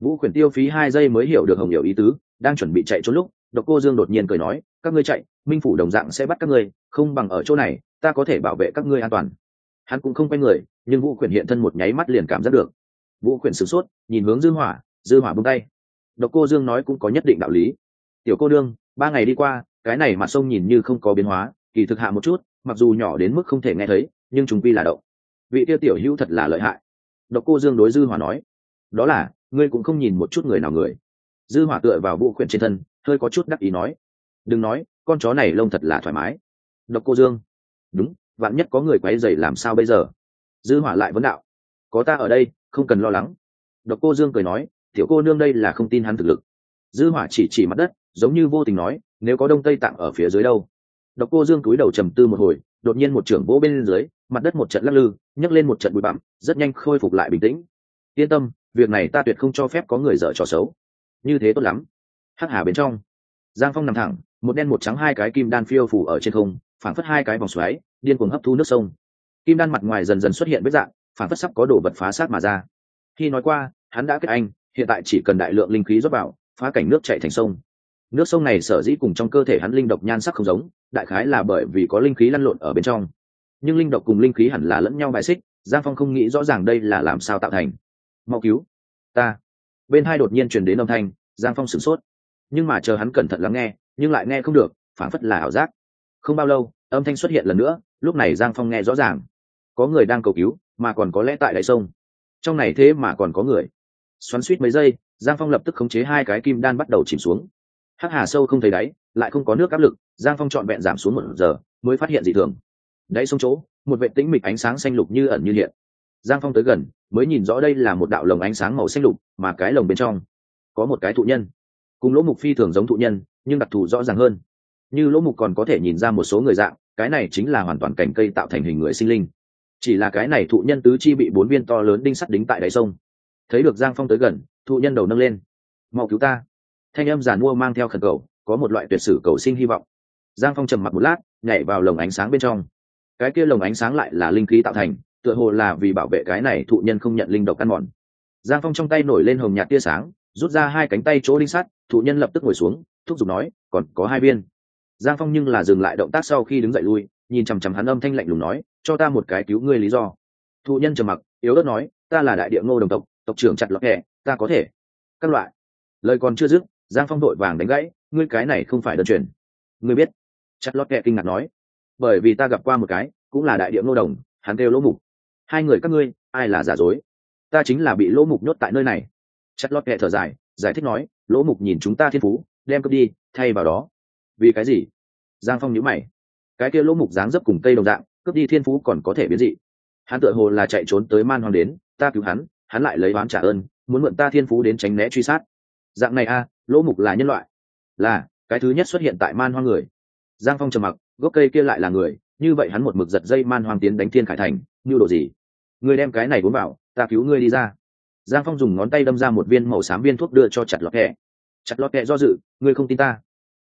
Vũ quyển tiêu phí hai giây mới hiểu được hồng điệu ý tứ, đang chuẩn bị chạy trốn lúc, độc cô dương đột nhiên cười nói, các ngươi chạy, minh phủ đồng dạng sẽ bắt các ngươi, không bằng ở chỗ này, ta có thể bảo vệ các ngươi an toàn. Hắn cũng không quay người, nhưng vũ quyển hiện thân một nháy mắt liền cảm giác được. Vũ quyển sửng sốt, nhìn hướng dư hỏa dư hỏa buông tay. Độc cô dương nói cũng có nhất định đạo lý tiểu cô đương, ba ngày đi qua, cái này mặt sông nhìn như không có biến hóa, kỳ thực hạ một chút, mặc dù nhỏ đến mức không thể nghe thấy, nhưng chúng quy là động. Vị tiêu tiểu hữu thật là lợi hại. Độc cô dương đối dư hỏa nói, đó là, ngươi cũng không nhìn một chút người nào người. Dư hỏa tựa vào vũ quyển trên thân, hơi có chút đắc ý nói, đừng nói, con chó này lông thật là thoải mái. Độc cô dương, đúng, vạn nhất có người quấy rầy làm sao bây giờ? Dư hỏa lại vấn đạo, có ta ở đây, không cần lo lắng. Độc cô dương cười nói, tiểu cô nương đây là không tin hắn thực lực. Dư hỏa chỉ chỉ mặt đất giống như vô tình nói, nếu có đông tây tạng ở phía dưới đâu? Độc cô dương cúi đầu trầm tư một hồi, đột nhiên một trưởng vỗ bên dưới, mặt đất một trận lắc lư, nhấc lên một trận bụi bặm, rất nhanh khôi phục lại bình tĩnh. Yên tâm, việc này ta tuyệt không cho phép có người dở trò xấu. Như thế tốt lắm. Hắc hà bên trong, giang phong nằm thẳng, một đen một trắng hai cái kim đan phiêu phủ ở trên không, phảng phất hai cái vòng xoáy, điên cuồng hấp thu nước sông. Kim đan mặt ngoài dần dần xuất hiện vết dạng, phảng phất sắp có đồ vật phá sát mà ra. Khi nói qua, hắn đã kết anh, hiện tại chỉ cần đại lượng linh khí rót vào, phá cảnh nước chạy thành sông nước sông này sở dĩ cùng trong cơ thể hắn linh độc nhan sắc không giống, đại khái là bởi vì có linh khí lăn lộn ở bên trong. Nhưng linh độc cùng linh khí hẳn là lẫn nhau bài xích, giang phong không nghĩ rõ ràng đây là làm sao tạo thành. Mau cứu ta. Bên hai đột nhiên truyền đến âm thanh, giang phong sửng sốt. Nhưng mà chờ hắn cẩn thận lắng nghe, nhưng lại nghe không được phản phất là ảo giác. Không bao lâu, âm thanh xuất hiện lần nữa, lúc này giang phong nghe rõ ràng. Có người đang cầu cứu, mà còn có lẽ tại đại sông. Trong này thế mà còn có người. Xoắn suýt mấy giây, giang phong lập tức khống chế hai cái kim đan bắt đầu chìm xuống hắc hà sâu không thấy đáy, lại không có nước áp lực, giang phong trọn vẹn giảm xuống một giờ, mới phát hiện dị thường. Đáy sông chỗ, một vệ tĩnh mịch ánh sáng xanh lục như ẩn như hiện. Giang phong tới gần, mới nhìn rõ đây là một đạo lồng ánh sáng màu xanh lục, mà cái lồng bên trong, có một cái thụ nhân. Cùng lỗ mục phi thường giống thụ nhân, nhưng đặc thù rõ ràng hơn. Như lỗ mục còn có thể nhìn ra một số người dạng, cái này chính là hoàn toàn cành cây tạo thành hình người sinh linh. Chỉ là cái này thụ nhân tứ chi bị bốn viên to lớn đinh sắt đính tại đáy sông. Thấy được giang phong tới gần, thụ nhân đầu nâng lên. Mau cứu ta thanh âm giàn mua mang theo khẩn cầu, có một loại tuyệt sử cầu sinh hy vọng. Giang phong trầm mặc một lát, nhảy vào lồng ánh sáng bên trong. Cái kia lồng ánh sáng lại là linh khí tạo thành, tựa hồ là vì bảo vệ cái này thụ nhân không nhận linh độc ăn mòn. Giang phong trong tay nổi lên hồng nhạt tia sáng, rút ra hai cánh tay chỗ linh sắt, thụ nhân lập tức ngồi xuống, thúc giục nói, còn có hai viên. Giang phong nhưng là dừng lại động tác sau khi đứng dậy lui, nhìn chằm chằm hắn âm thanh lạnh lùng nói, cho ta một cái cứu ngươi lý do. Thụ nhân trầm mặc, yếu ớt nói, ta là đại địa ngô đồng tộc tộc trưởng chặt lọc hẹ ta có thể. Các loại. Lời còn chưa dứt giang phong đội vàng đánh gãy, ngươi cái này không phải đơn truyền. Ngươi biết. Chặt lót hẹ kinh ngạc nói, bởi vì ta gặp qua một cái, cũng là đại địa ngô đồng, hắn kêu lỗ mục. Hai người các ngươi, ai là giả dối? Ta chính là bị lỗ mục nhốt tại nơi này. Chặt lót hẹ thở dài, giải thích nói, lỗ mục nhìn chúng ta thiên phú, đem cướp đi, thay vào đó. Vì cái gì? Giang phong nhíu mày. Cái kia lỗ mục dáng dấp cùng cây đồng dạng, cướp đi thiên phú còn có thể biến dị. Hắn tựa hồ là chạy trốn tới man hoàng đến, ta cứu hắn hắn lại lấy oán trả ơn, muốn mượn ta thiên phú đến tránh né truy sát. Dạng này a lỗ mục là nhân loại. Là, cái thứ nhất xuất hiện tại man hoang người. Giang phong trầm mặc, gốc cây kia lại là người, như vậy hắn một mực giật dây man hoang tiến đánh thiên khải thành, như đồ gì? Người đem cái này cuốn vào ta cứu ngươi đi ra. Giang phong dùng ngón tay đâm ra một viên màu xám viên thuốc đưa cho chặt lọt kẹ. Chặt lọt kẹ do dự, ngươi không tin ta.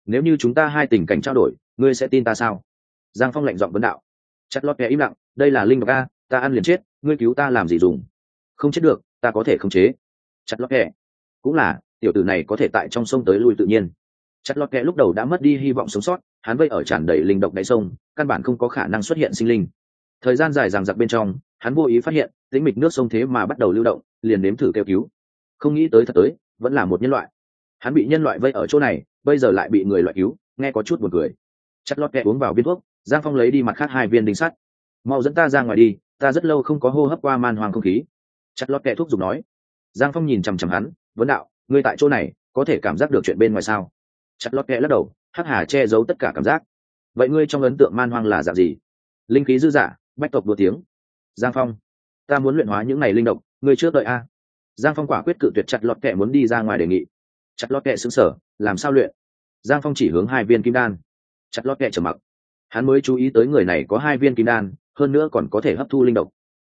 Nếu như chúng ta hai tình cảnh trao đổi, ngươi sẽ tin ta sao? Giang phong lạnh giọng vấn đạo. Chặt lọt kẹ im lặng, đây là linh độc a, ta ăn liền chết, ngươi cứu ta làm gì dùng? Không chết được, ta có thể khống chế. Chặt lọt kẹ. Cũng là tiểu tử này có thể tại trong sông tới lui tự nhiên. Chặt lót kẽ lúc đầu đã mất đi hy vọng sống sót, hắn vây ở tràn đầy linh độc đáy sông, căn bản không có khả năng xuất hiện sinh linh. Thời gian dài ràng giặc bên trong, hắn vô ý phát hiện, tĩnh mịch nước sông thế mà bắt đầu lưu động, liền nếm thử kêu cứu. Không nghĩ tới thật tới, vẫn là một nhân loại. Hắn bị nhân loại vây ở chỗ này, bây giờ lại bị người loại cứu, nghe có chút buồn cười. Chặt lót kẽ uống vào viên thuốc, giang phong lấy đi mặt khác hai viên đinh sắt. Mau dẫn ta ra ngoài đi, ta rất lâu không có hô hấp qua man hoàng không khí. Chặt lót kẽ thuốc dùng nói. Giang phong nhìn chằm chằm hắn, vấn đạo ngươi tại chỗ này có thể cảm giác được chuyện bên ngoài sao? Chặt lót kẽ lắc đầu hắc hà che giấu tất cả cảm giác. Vậy ngươi trong ấn tượng man hoang là dạng gì? Linh khí dư dả bách tộc đua tiếng. Giang phong ta muốn luyện hóa những này linh động, ngươi trước đợi a. Giang phong quả quyết cự tuyệt chặt lọt kệ muốn đi ra ngoài đề nghị. Chặt lọt kệ xứng sở làm sao luyện? Giang phong chỉ hướng hai viên kim đan. Chặt lọt kệ trở mặc. Hắn mới chú ý tới người này có hai viên kim đan hơn nữa còn có thể hấp thu linh độc.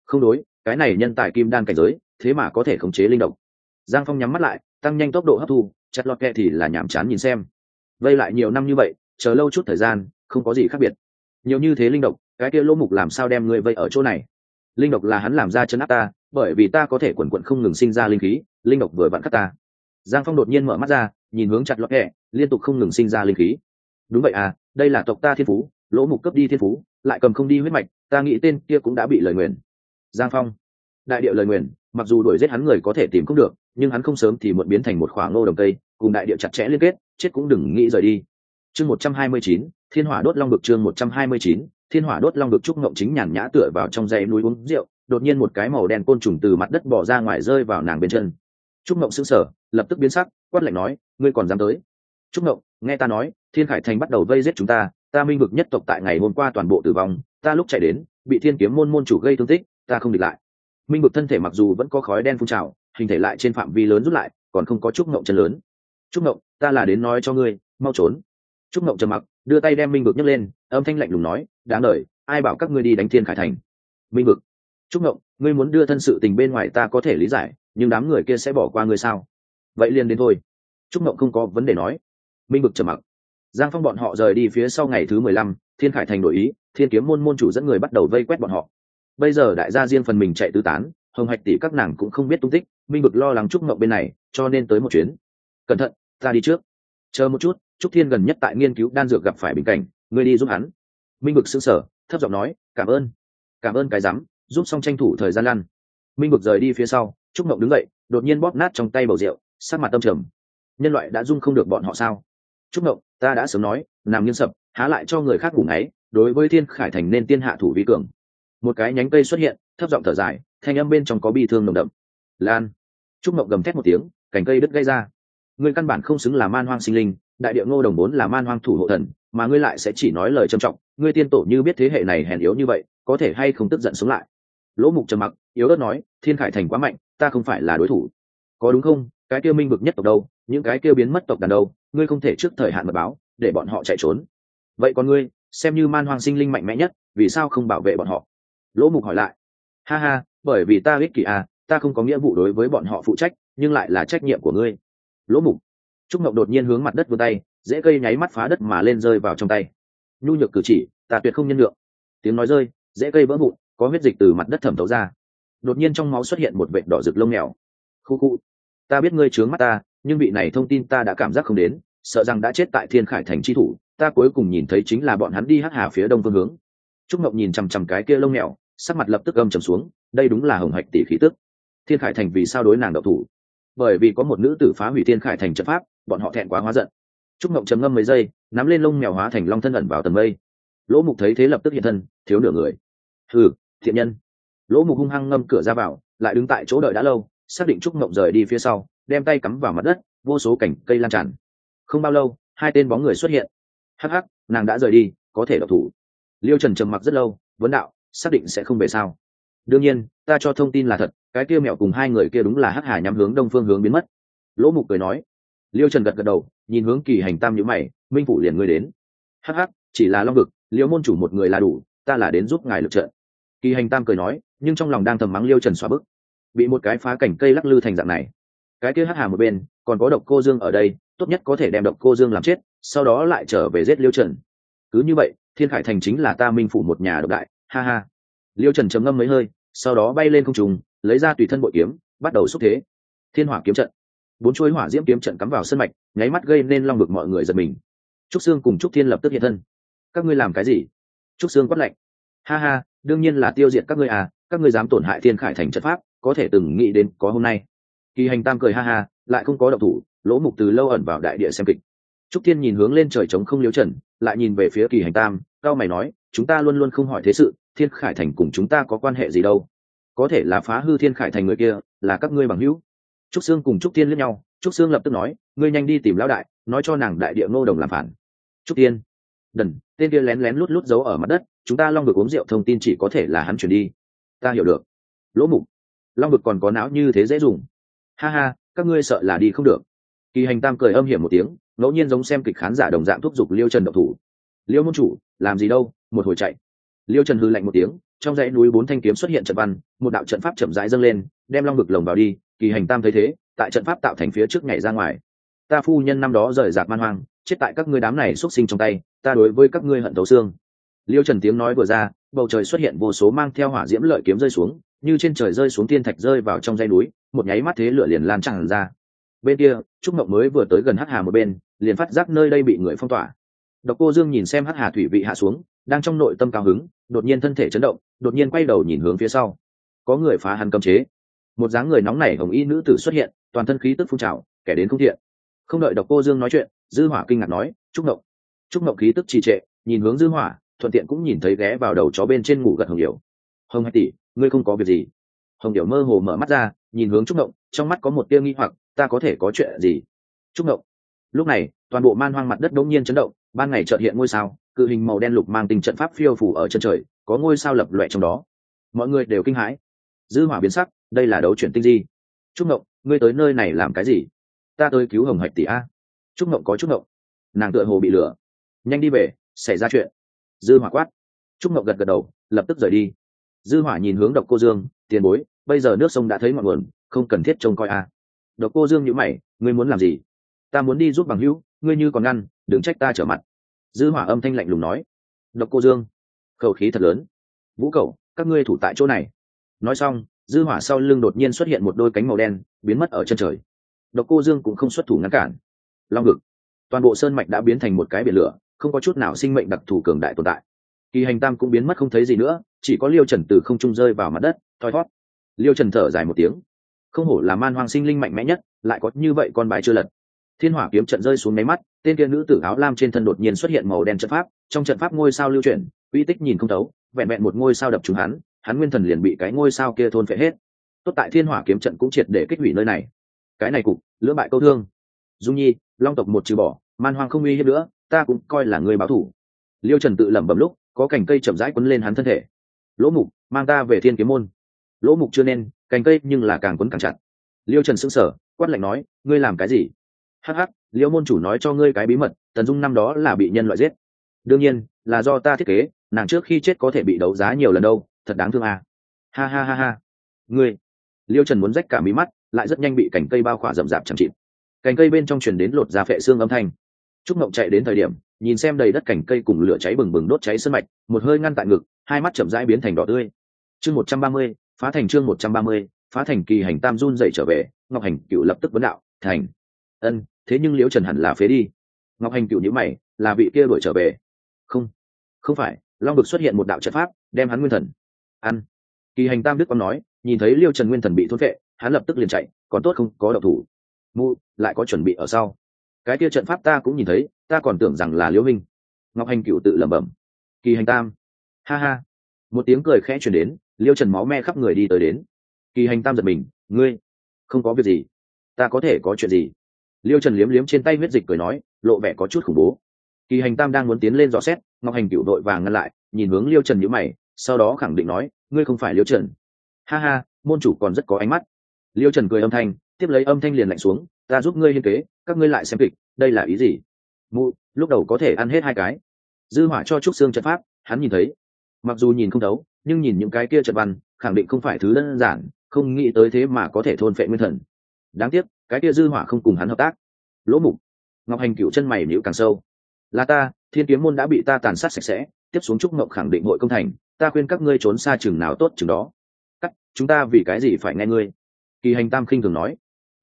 Không đối cái này nhân tại kim đan cảnh giới thế mà có thể khống chế linh độc giang phong nhắm mắt lại, tăng nhanh tốc độ hấp thu, chặt lọt kẹ thì là nhảm chán nhìn xem. Vây lại nhiều năm như vậy, chờ lâu chút thời gian, không có gì khác biệt. Nhiều như thế linh độc, cái kia lỗ mục làm sao đem người vây ở chỗ này? Linh độc là hắn làm ra chân áp ta, bởi vì ta có thể quần quận không ngừng sinh ra linh khí, linh độc vừa vặn cắt ta. Giang phong đột nhiên mở mắt ra, nhìn hướng chặt lọt kẹ, liên tục không ngừng sinh ra linh khí. Đúng vậy à đây là tộc ta thiên phú, lỗ mục cấp đi thiên phú, lại cầm không đi huyết mạch, ta nghĩ tên kia cũng đã bị lời nguyền. Giang phong, đại địa lời nguyền mặc dù đuổi giết hắn người có thể tìm không được, nhưng hắn không sớm thì muộn biến thành một khoảng ngô đồng tây cùng đại địa chặt chẽ liên kết, chết cũng đừng nghĩ rời đi. Chương một trăm hai mươi chín, thiên hỏa đốt long bực chương một trăm hai mươi chín, thiên hỏa đốt long bực trúc ngộng chính nhàn nhã tựa vào trong dãy núi uống rượu, đột nhiên một cái màu đen côn trùng từ mặt đất bỏ ra ngoài rơi vào nàng bên chân. Trúc ngộng sững sờ, lập tức biến sắc, quát lạnh nói, ngươi còn dám tới? Trúc ngộng nghe ta nói, thiên khải thành bắt đầu vây giết chúng ta ta minh vực nhất tộc tại ngày hôm qua toàn bộ tử vong, ta lúc chạy đến, bị thiên kiếm môn môn chủ gây thương tích, ta không địch lại minh vực thân thể mặc dù vẫn có khói đen phun trào, hình thể lại trên phạm vi lớn rút lại, còn không có trúc ngộng chân lớn. Trúc ngộng, ta là đến nói cho ngươi, mau trốn. Trúc ngộng trầm mặc, đưa tay đem minh vực nhấc lên, âm thanh lạnh lùng nói, đáng lời, ai bảo các ngươi đi đánh thiên khải thành? Minh vực trúc ngộng, ngươi muốn đưa thân sự tình bên ngoài ta có thể lý giải, nhưng đám người kia sẽ bỏ qua ngươi sao? Vậy liền đến thôi. Trúc ngộng không có vấn đề nói. Minh vực trầm mặc. Giang phong bọn họ rời đi phía sau ngày thứ mười lăm, thiên khải thành đổi ý, thiên kiếm môn môn chủ dẫn người bắt đầu vây quét bọn họ bây giờ đại gia riêng phần mình chạy tứ tán, hồng hạch tỷ các nàng cũng không biết tung tích, minh vực lo lắng trúc mộng bên này, cho nên tới một chuyến. Cẩn thận, ta đi trước. Chờ một chút, trúc thiên gần nhất tại nghiên cứu đan dược gặp phải bình cảnh, ngươi đi giúp hắn. Minh vực xưng sở thấp giọng nói, cảm ơn cảm ơn cái rắm, giúp xong tranh thủ thời gian lăn minh vực rời đi phía sau trúc mộng đứng dậy, đột nhiên bóp nát trong tay bầu rượu sát mặt tâm trầm. Nhân loại đã dung không được bọn họ sao? Trúc mộng, ta đã sớm nói nằm nghiêng sập, há lại cho người khác ngủ ngáy, đối với thiên khải thành nên tiên hạ thủ vi cường một cái nhánh cây xuất hiện, thấp giọng thở dài, thanh âm bên trong có bi thương nồng đậm. Lan. Trúc mộng gầm thét một tiếng, cành cây đứt gây ra. Ngươi căn bản không xứng là man hoang sinh linh, đại địa ngô đồng vốn là man hoang thủ hộ thần, mà ngươi lại sẽ chỉ nói lời trầm trọng, ngươi tiên tổ như biết thế hệ này hèn yếu như vậy, có thể hay không tức giận sống lại? Lỗ mục trầm mặc, yếu ớt nói, thiên khải thành quá mạnh, ta không phải là đối thủ. Có đúng không? Cái kia minh vực nhất tộc đâu? Những cái kia biến mất tộc đàn đâu? Ngươi không thể trước thời hạn mật báo, để bọn họ chạy trốn. Vậy còn ngươi, xem như man hoang sinh linh mạnh mẽ nhất, vì sao không bảo vệ bọn họ? Lỗ mục hỏi lại. Ha ha, bởi vì ta ích kỷ à ta không có nghĩa vụ đối với bọn họ phụ trách, nhưng lại là trách nhiệm của ngươi. Lỗ mục. Trúc mộng đột nhiên hướng mặt đất vươn tay, dễ cây nháy mắt phá đất mà lên rơi vào trong tay. Nhu nhược cử chỉ, ta tuyệt không nhân lượng tiếng nói rơi, dễ cây vỡ vụn, có huyết dịch từ mặt đất thẩm thấu ra. Đột nhiên trong máu xuất hiện một vệt đỏ rực lông mèo. Khu khu. Ta biết ngươi trướng mắt ta, nhưng vị này thông tin ta đã cảm giác không đến, sợ rằng đã chết tại thiên khải thành tri thủ, ta cuối cùng nhìn thấy chính là bọn hắn đi hắc hà phía đông phương hướng. Trúc mộng nhìn chằm chằm cái kia lông mèo sắc mặt lập tức âm trầm xuống, đây đúng là hồng hạch tỷ khí tức. Thiên khải thành vì sao đối nàng độc thủ? Bởi vì có một nữ tử phá hủy thiên khải thành trận pháp, bọn họ thẹn quá hóa giận. Trúc mộng trầm ngâm mấy giây, nắm lên lông mèo hóa thành long thân ẩn vào tầng mây. Lỗ mục thấy thế lập tức hiện thân, thiếu nửa người. Hừ, thiện nhân. Lỗ mục hung hăng ngâm cửa ra vào, lại đứng tại chỗ đợi đã lâu, xác định trúc ngộng rời đi phía sau, đem tay cắm vào mặt đất, vô số cảnh cây lan tràn. Không bao lâu, hai tên bóng người xuất hiện. Hắc hắc, nàng đã rời đi, có thể độc thủ. Liêu trần trầm mặc rất lâu, vấn đạo xác định sẽ không về sao. Đương nhiên, ta cho thông tin là thật, cái kia mẹo cùng hai người kia đúng là hắc hà nhắm hướng đông phương hướng biến mất. Lỗ mục cười nói. Liêu trần gật gật đầu, nhìn hướng kỳ hành tam nhữ mày, minh phủ liền ngươi đến. Hắc hắc, chỉ là long vực, liêu môn chủ một người là đủ, ta là đến giúp ngài lực trận. Kỳ hành tam cười nói, nhưng trong lòng đang thầm mắng liêu trần xóa bức. Bị một cái phá cảnh cây lắc lư thành dạng này. Cái kia hắc hà một bên, còn có độc cô dương ở đây, tốt nhất có thể đem độc cô dương làm chết, sau đó lại trở về giết liêu trần. Cứ như vậy, thiên khải thành chính là ta minh phủ một nhà độc đại ha ha. Liêu trần chấm ngâm mấy hơi, sau đó bay lên không trùng lấy ra tùy thân bội kiếm, bắt đầu xúc thế. Thiên hỏa kiếm trận. Bốn chuôi hỏa diễm kiếm trận cắm vào sân mạch, nháy mắt gây nên long bực mọi người giật mình. Trúc sương cùng trúc thiên lập tức hiện thân. Các ngươi làm cái gì? Trúc sương quát lạnh. Ha ha, đương nhiên là tiêu diệt các ngươi à các ngươi dám tổn hại thiên khải thành trận pháp, có thể từng nghĩ đến có hôm nay. Kỳ hành tam cười ha ha, lại không có động thủ, lỗ mục từ lâu ẩn vào đại địa xem kịch. Trúc thiên nhìn hướng lên trời trống không liếu trần, lại nhìn về phía kỳ hành tam, cao mày nói, chúng ta luôn luôn không hỏi thế sự thiên khải thành cùng chúng ta có quan hệ gì đâu? Có thể là phá hư thiên khải thành người kia, là các ngươi bằng hữu. Trúc sương cùng trúc Tiên lẫn nhau, trúc sương lập tức nói, ngươi nhanh đi tìm lão đại, nói cho nàng đại địa ngô đồng làm phản. Trúc tiên? Đần, tên kia lén lén lút lút giấu ở mặt đất, chúng ta long vực uống rượu thông tin chỉ có thể là hắn chuyển đi. Ta hiểu được. Lỗ mục, long vực còn có não như thế dễ dùng. Ha ha, các ngươi sợ là đi không được. Kỳ hành tam cười âm hiểm một tiếng, ngẫu nhiên giống xem kịch khán giả đồng dạng thúc giục liêu trần độc thủ. Liêu môn chủ, làm gì đâu, một hồi chạy liêu trần hư lạnh một tiếng, trong dãy núi bốn thanh kiếm xuất hiện trận văn, một đạo trận pháp chậm rãi dâng lên, đem long ngực lồng vào đi, kỳ hành tam thấy thế, tại trận pháp tạo thành phía trước nhảy ra ngoài. Ta phu nhân năm đó rời rạc man hoang, chết tại các ngươi đám này xuất sinh trong tay, ta đối với các ngươi hận thấu xương. Liêu trần tiếng nói vừa ra, bầu trời xuất hiện vô số mang theo hỏa diễm lợi kiếm rơi xuống, như trên trời rơi xuống thiên thạch rơi vào trong dây núi, một nháy mắt thế lửa liền lan tràn ra. Bên kia, trúc mộng mới vừa tới gần hắc hà một bên, liền phát giác nơi đây bị người phong tỏa. Độc cô dương nhìn xem hắc hà thủy vị hạ xuống đang trong nội tâm cao hứng, đột nhiên thân thể chấn động, đột nhiên quay đầu nhìn hướng phía sau. Có người phá hắn cấm chế. Một dáng người nóng nảy hồng y nữ tử xuất hiện, toàn thân khí tức phun trào, kẻ đến không thiện. Không đợi độc cô dương nói chuyện, dư hỏa kinh ngạc nói, trúc mộng trúc mộng khí tức trì trệ, nhìn hướng dư hỏa, thuận tiện cũng nhìn thấy ghé vào đầu chó bên trên ngủ gật hồng điểu. Hồng hai tỷ, ngươi không có việc gì. Hồng điểu mơ hồ mở mắt ra, nhìn hướng trúc mộng trong mắt có một tia nghi hoặc, ta có thể có chuyện gì? Trúc mộng lúc này, toàn bộ man hoang mặt đất đống nhiên chấn động, ban ngày chợt hiện ngôi sao cự hình màu đen lục mang tình trận pháp phiêu phủ ở chân trời, có ngôi sao lập loẹ trong đó. Mọi người đều kinh hãi. Dư hỏa biến sắc, đây là đấu chuyển tinh di. Trúc ngộng, ngươi tới nơi này làm cái gì? Ta tới cứu hồng hạch tỷ a. Trúc ngộng có trúc ngộng. Nàng tựa hồ bị lửa nhanh đi về, xảy ra chuyện. Dư hỏa quát. Trúc ngộng gật gật đầu, lập tức rời đi. Dư hỏa nhìn hướng độc cô dương, tiền bối, bây giờ nước sông đã thấy ngọn nguồn, không cần thiết trông coi a. Độc cô dương nhíu mày, ngươi muốn làm gì? Ta muốn đi giúp bằng hữu, ngươi như còn ngăn, đừng trách ta trở mặt dư hỏa âm thanh lạnh lùng nói. Độc cô dương, khẩu khí thật lớn. Vũ cầu các ngươi thủ tại chỗ này. Nói xong, dư hỏa sau lưng đột nhiên xuất hiện một đôi cánh màu đen, biến mất ở chân trời. Độc cô dương cũng không xuất thủ ngăn cản. Long ngực toàn bộ sơn mạch đã biến thành một cái biển lửa, không có chút nào sinh mệnh đặc thù cường đại tồn tại. Kỳ hành tam cũng biến mất không thấy gì nữa, chỉ có liêu trần từ không trung rơi vào mặt đất, thoi thót liêu trần thở dài một tiếng. Không hổ là man hoang sinh linh mạnh mẽ nhất, lại có như vậy con bài chưa lật. Thiên hỏa kiếm trận rơi xuống máy mắt tên kia nữ tử áo lam trên thân đột nhiên xuất hiện màu đen trận pháp, trong trận pháp ngôi sao lưu chuyển, uy tích nhìn không thấu, vẹn vẹn một ngôi sao đập trúng hắn hắn nguyên thần liền bị cái ngôi sao kia thôn phệ hết. Tốt tại thiên hỏa kiếm trận cũng triệt để kích hủy nơi này. Cái này cục, lưỡng bại câu thương. Dung nhi, long tộc một trừ bỏ, man hoang không uy hiếp nữa, ta cũng coi là người báo thủ. Liêu trần tự lẩm bẩm lúc, có cành cây chậm rãi quấn lên hắn thân thể. Lỗ mục, mang ta về thiên kiếm môn. Lỗ mục chưa nên, cành cây nhưng là càng quấn càng chặt. Liêu trần sững sờ, quát lạnh nói, ngươi làm cái gì? Hắc hắc Liễu môn chủ nói cho ngươi cái bí mật, tần dung năm đó là bị nhân loại giết. Đương nhiên, là do ta thiết kế, nàng trước khi chết có thể bị đấu giá nhiều lần đâu, thật đáng thương à. ha ha ha ha. Ngươi. Liêu trần muốn rách cả mí mắt, lại rất nhanh bị cành cây bao khỏa rậm rạp chẳng chịt. Cành cây bên trong truyền đến lột da phệ xương âm thanh. Trúc mộng chạy đến thời điểm, nhìn xem đầy đất cành cây cùng lửa cháy bừng bừng đốt cháy sân mạch, một hơi ngăn tại ngực, hai mắt chậm rãi biến thành đỏ tươi. Chương một trăm ba mươi, phá thành chương một trăm ba mươi, phá thành kỳ hành tam run dậy trở về, ngọc hành cựu lập tức vấn đạo, thành. Ân thế nhưng liễu trần hẳn là phế đi. Ngọc hành cựu nhữ mày, là vị kia đuổi trở về. Không không phải, long vực xuất hiện một đạo trận pháp, đem hắn nguyên thần ăn. Kỳ hành tam đức con nói, nhìn thấy liêu trần nguyên thần bị thốt vệ hắn lập tức liền chạy, còn tốt không có độc thủ. Mu lại có chuẩn bị ở sau. Cái kia trận pháp ta cũng nhìn thấy, ta còn tưởng rằng là liễu minh. Ngọc hành cựu tự lẩm bẩm. Kỳ hành tam. Ha ha. Một tiếng cười khẽ chuyển đến, liêu trần máu me khắp người đi tới đến. Kỳ hành tam giật mình, ngươi, không có việc gì. Ta có thể có chuyện gì? Liêu trần liếm liếm trên tay huyết dịch cười nói, lộ vẻ có chút khủng bố. Kỳ hành tam đang muốn tiến lên dò xét, ngọc hành cựu đội vàng ngăn lại, nhìn hướng liêu trần nhữ mày, sau đó khẳng định nói, ngươi không phải liêu trần. Ha ha, môn chủ còn rất có ánh mắt. Liêu trần cười âm thanh, tiếp lấy âm thanh liền lạnh xuống, ta giúp ngươi liên kế, các ngươi lại xem kịch, đây là ý gì? Mụ, lúc đầu có thể ăn hết hai cái. Dư hỏa cho trúc xương trận pháp, hắn nhìn thấy. Mặc dù nhìn không thấu, nhưng nhìn những cái kia trận văn, khẳng định không phải thứ đơn giản, không nghĩ tới thế mà có thể thôn phệ nguyên thần. Đáng tiếc cái kia dư hỏa không cùng hắn hợp tác. Lỗ mục. Ngọc hành cựu chân mày nhíu càng sâu. Là ta, thiên kiếm môn đã bị ta tàn sát sạch sẽ, tiếp xuống trúc ngọc khẳng định hội công thành, ta khuyên các ngươi trốn xa chừng nào tốt chừng đó. Cắt, chúng ta vì cái gì phải nghe ngươi? Kỳ hành tam khinh thường nói.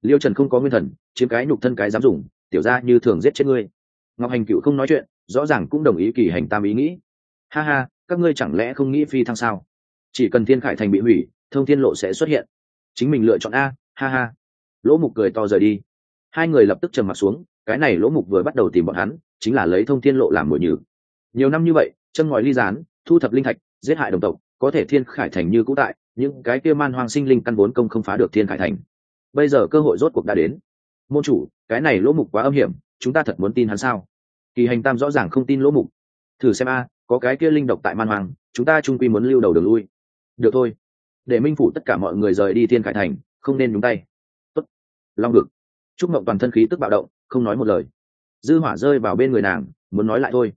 Liêu trần không có nguyên thần, chiếm cái nhục thân cái dám dùng, tiểu ra như thường giết chết ngươi. Ngọc hành cựu không nói chuyện, rõ ràng cũng đồng ý kỳ hành tam ý nghĩ. Ha ha, các ngươi chẳng lẽ không nghĩ phi thăng sao? Chỉ cần thiên khải thành bị hủy, thông thiên lộ sẽ xuất hiện. Chính mình lựa chọn a, ha ha lỗ mục cười to rời đi. Hai người lập tức trầm m ặ t xuống, cái này lỗ mục vừa bắt đầu tìm bọn hắn, chính là lấy thông thiên lộ làm mồi nhử. Nhiều năm như vậy, chân ngòi ly gián, thu thập linh thạch, giết hại đồng tộc, có thể thiên khải thành như cũ tại những cái kia man hoang sinh linh căn vốn công không phá được thiên khải thành. Bây giờ cơ hội rốt cuộc đã đến. Môn chủ, cái này lỗ mục quá âm hiểm, chúng ta thật muốn tin hắn sao? Kỳ hành tam rõ ràng không tin lỗ mục. Thử xem a, có cái kia linh độc tại man hoang, chúng ta trung quy muốn lưu đầu đường lui. Được thôi. Để minh phủ tất cả mọi người rời đi thiên khải thành, không nên nhúng tay long ngực. Trúc mộng toàn thân khí tức bạo động, không nói một lời. Dư hỏa rơi vào bên người nàng, muốn nói lại thôi.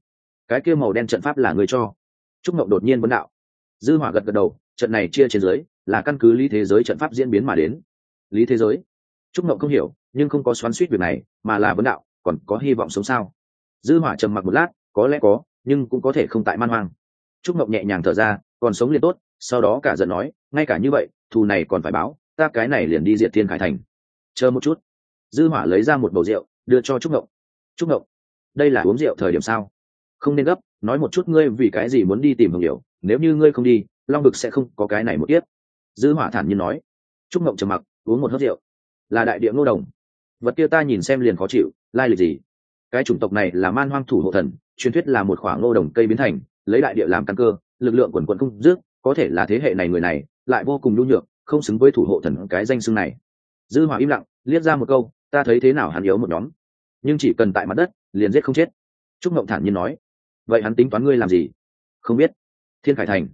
Cái kia màu đen trận pháp là người cho. Trúc mộng đột nhiên vấn đạo. Dư hỏa gật gật đầu, trận này chia trên dưới, là căn cứ lý thế giới trận pháp diễn biến mà đến. Lý thế giới? Trúc mộng không hiểu, nhưng không có xoắn suýt việc này, mà là vấn đạo, còn có hy vọng sống sao? Dư hỏa trầm mặc một lát, có lẽ có, nhưng cũng có thể không tại man hoang. Trúc mộng nhẹ nhàng thở ra, còn sống liền tốt, sau đó cả giận nói, ngay cả như vậy, thù này còn phải báo, ta cái này liền đi diệt thiên khải thành chờ một chút. Dư hỏa lấy ra một bầu rượu đưa cho trúc ngộng. trúc ngộng, đây là uống rượu thời điểm sao? Không nên gấp nói một chút ngươi vì cái gì muốn đi tìm hồng hiểu nếu như ngươi không đi long vực sẽ không có cái này một tiếp dư hỏa thản nhiên nói. Trúc ngộng trầm mặc uống một hớp rượu. Là đại địa ngô đồng. Vật kia ta nhìn xem liền khó chịu lai lịch gì? Cái chủng tộc này là man hoang thủ hộ thần truyền thuyết là một khoảng ngô đồng cây biến thành lấy đại địa làm căn cơ lực lượng quần quần không dứt có thể là thế hệ này người này lại vô cùng nhu nhược không xứng với thủ hộ thần cái danh xưng này dư hỏa im lặng, liếc ra một câu, ta thấy thế nào hắn yếu một nhóm. Nhưng chỉ cần tại mặt đất, liền giết không chết. Trúc ngộng thản nhiên nói, vậy hắn tính toán ngươi làm gì? Không biết. Thiên khải thành.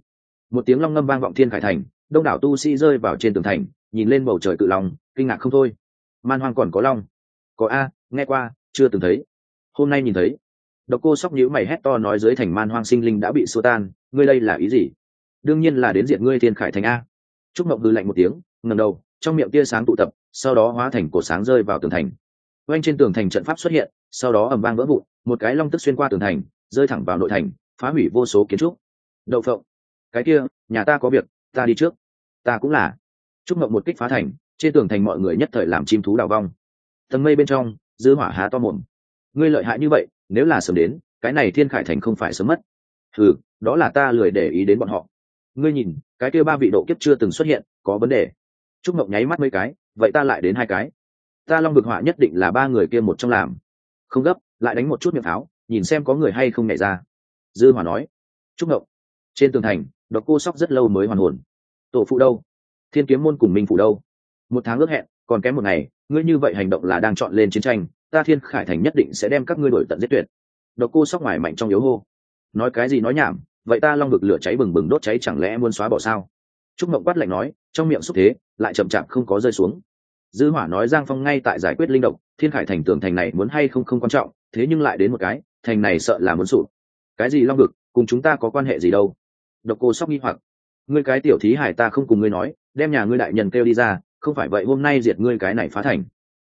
Một tiếng long ngâm vang vọng thiên khải thành, đông đảo tu sĩ rơi vào trên tường thành, nhìn lên bầu trời cự long, kinh ngạc không thôi. Man hoang còn có long? Có a, nghe qua, chưa từng thấy. Hôm nay nhìn thấy. Độc cô sóc nhữ mày hét to nói dưới thành man hoang sinh linh đã bị xua tan, ngươi đây là ý gì? Đương nhiên là đến diện ngươi thiên khải thành a. Trúc mộng hư lạnh một tiếng ngầm đầu trong miệng tia sáng tụ tập, sau đó hóa thành cổ sáng rơi vào tường thành. Oanh trên tường thành trận pháp xuất hiện, sau đó ầm vang vỡ vụn, một cái long tức xuyên qua tường thành, rơi thẳng vào nội thành, phá hủy vô số kiến trúc. Đậu phộng. Cái kia, nhà ta có việc, ta đi trước. Ta cũng là. Chúc mộng một kích phá thành, trên tường thành mọi người nhất thời làm chim thú đào vong. Tầng mây bên trong, dư hỏa há to mồm. Ngươi lợi hại như vậy, nếu là sớm đến, cái này thiên khải thành không phải sớm mất. Ừ đó là ta lười để ý đến bọn họ. Ngươi nhìn, cái kia ba vị độ kiếp chưa từng xuất hiện, có vấn đề trúc mộng nháy mắt mấy cái, vậy ta lại đến hai cái. Ta long Bực họa nhất định là ba người kia một trong làm. Không gấp, lại đánh một chút miệng pháo, nhìn xem có người hay không nhảy ra. Dư hòa nói trúc mộng, trên tường thành, độc cô sóc rất lâu mới hoàn hồn. Tổ phụ đâu? Thiên kiếm môn cùng minh phụ đâu? Một tháng ước hẹn, còn kém một ngày, ngươi như vậy hành động là đang chọn lên chiến tranh, ta thiên khải thành nhất định sẽ đem các ngươi đổi tận giết tuyệt. Độc cô sóc ngoài mạnh trong yếu hô. Nói cái gì nói nhảm, vậy ta long Bực lửa cháy bừng bừng đốt cháy chẳng lẽ muốn xóa bỏ sao? Trúc mộng quát lạnh nói, trong miệng xúc thế lại chậm chạp không có rơi xuống. Dư hỏa nói giang phong ngay tại giải quyết linh động thiên khải thành tường thành này muốn hay không không quan trọng, thế nhưng lại đến một cái, thành này sợ là muốn sụp. Cái gì long vực, cùng chúng ta có quan hệ gì đâu? Độc cô sóc nghi hoặc. Ngươi cái tiểu thí hải ta không cùng ngươi nói, đem nhà ngươi đại nhân kêu đi ra, không phải vậy hôm nay diệt ngươi cái này phá thành.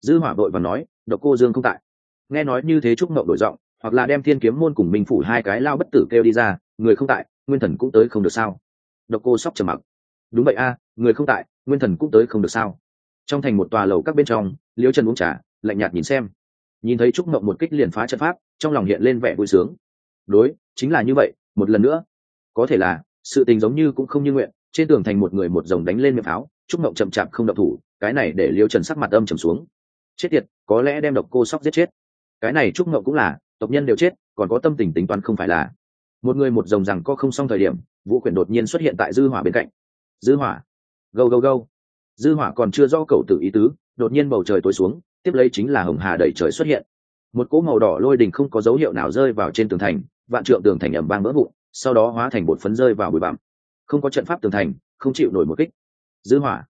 Dư hỏa vội và nói, độc cô dương không tại. Nghe nói như thế trúc mộng đổi giọng, hoặc là đem thiên kiếm môn cùng minh phủ hai cái lao bất tử kêu đi ra, người không tại, nguyên thần cũng tới không được sao? Độc cô sóc trầm mặc. Đúng vậy a, người không tại nguyên thần cũng tới không được sao? Trong thành một tòa lầu các bên trong, liễu trần uống trà, lạnh nhạt nhìn xem. Nhìn thấy trúc mộng một kích liền phá trận pháp, trong lòng hiện lên vẻ vui sướng. Đối, chính là như vậy, một lần nữa. Có thể là, sự tình giống như cũng không như nguyện, trên tường thành một người một dòng đánh lên miệng pháo, trúc mộng chậm chạp không độc thủ, cái này để liễu trần sắc mặt âm trầm xuống. Chết tiệt, có lẽ đem độc cô sóc giết chết. Cái này trúc mộng cũng là, tộc nhân đều chết, còn có tâm tình tính toán không phải là. Một người một dòng rằng có không xong thời điểm, vũ quyển đột nhiên xuất hiện tại dư hỏa bên cạnh. Dư hỏa gâu gâu gâu. Dư hỏa còn chưa do cầu tử ý tứ đột nhiên bầu trời tối xuống tiếp lấy chính là hồng hà đẩy trời xuất hiện. Một cỗ màu đỏ lôi đình không có dấu hiệu nào rơi vào trên tường thành vạn trượng tường thành ầm vang vỡ vụn sau đó hóa thành bột phấn rơi vào bụi bặm. Không có trận pháp tường thành không chịu nổi một kích. Dư hỏa.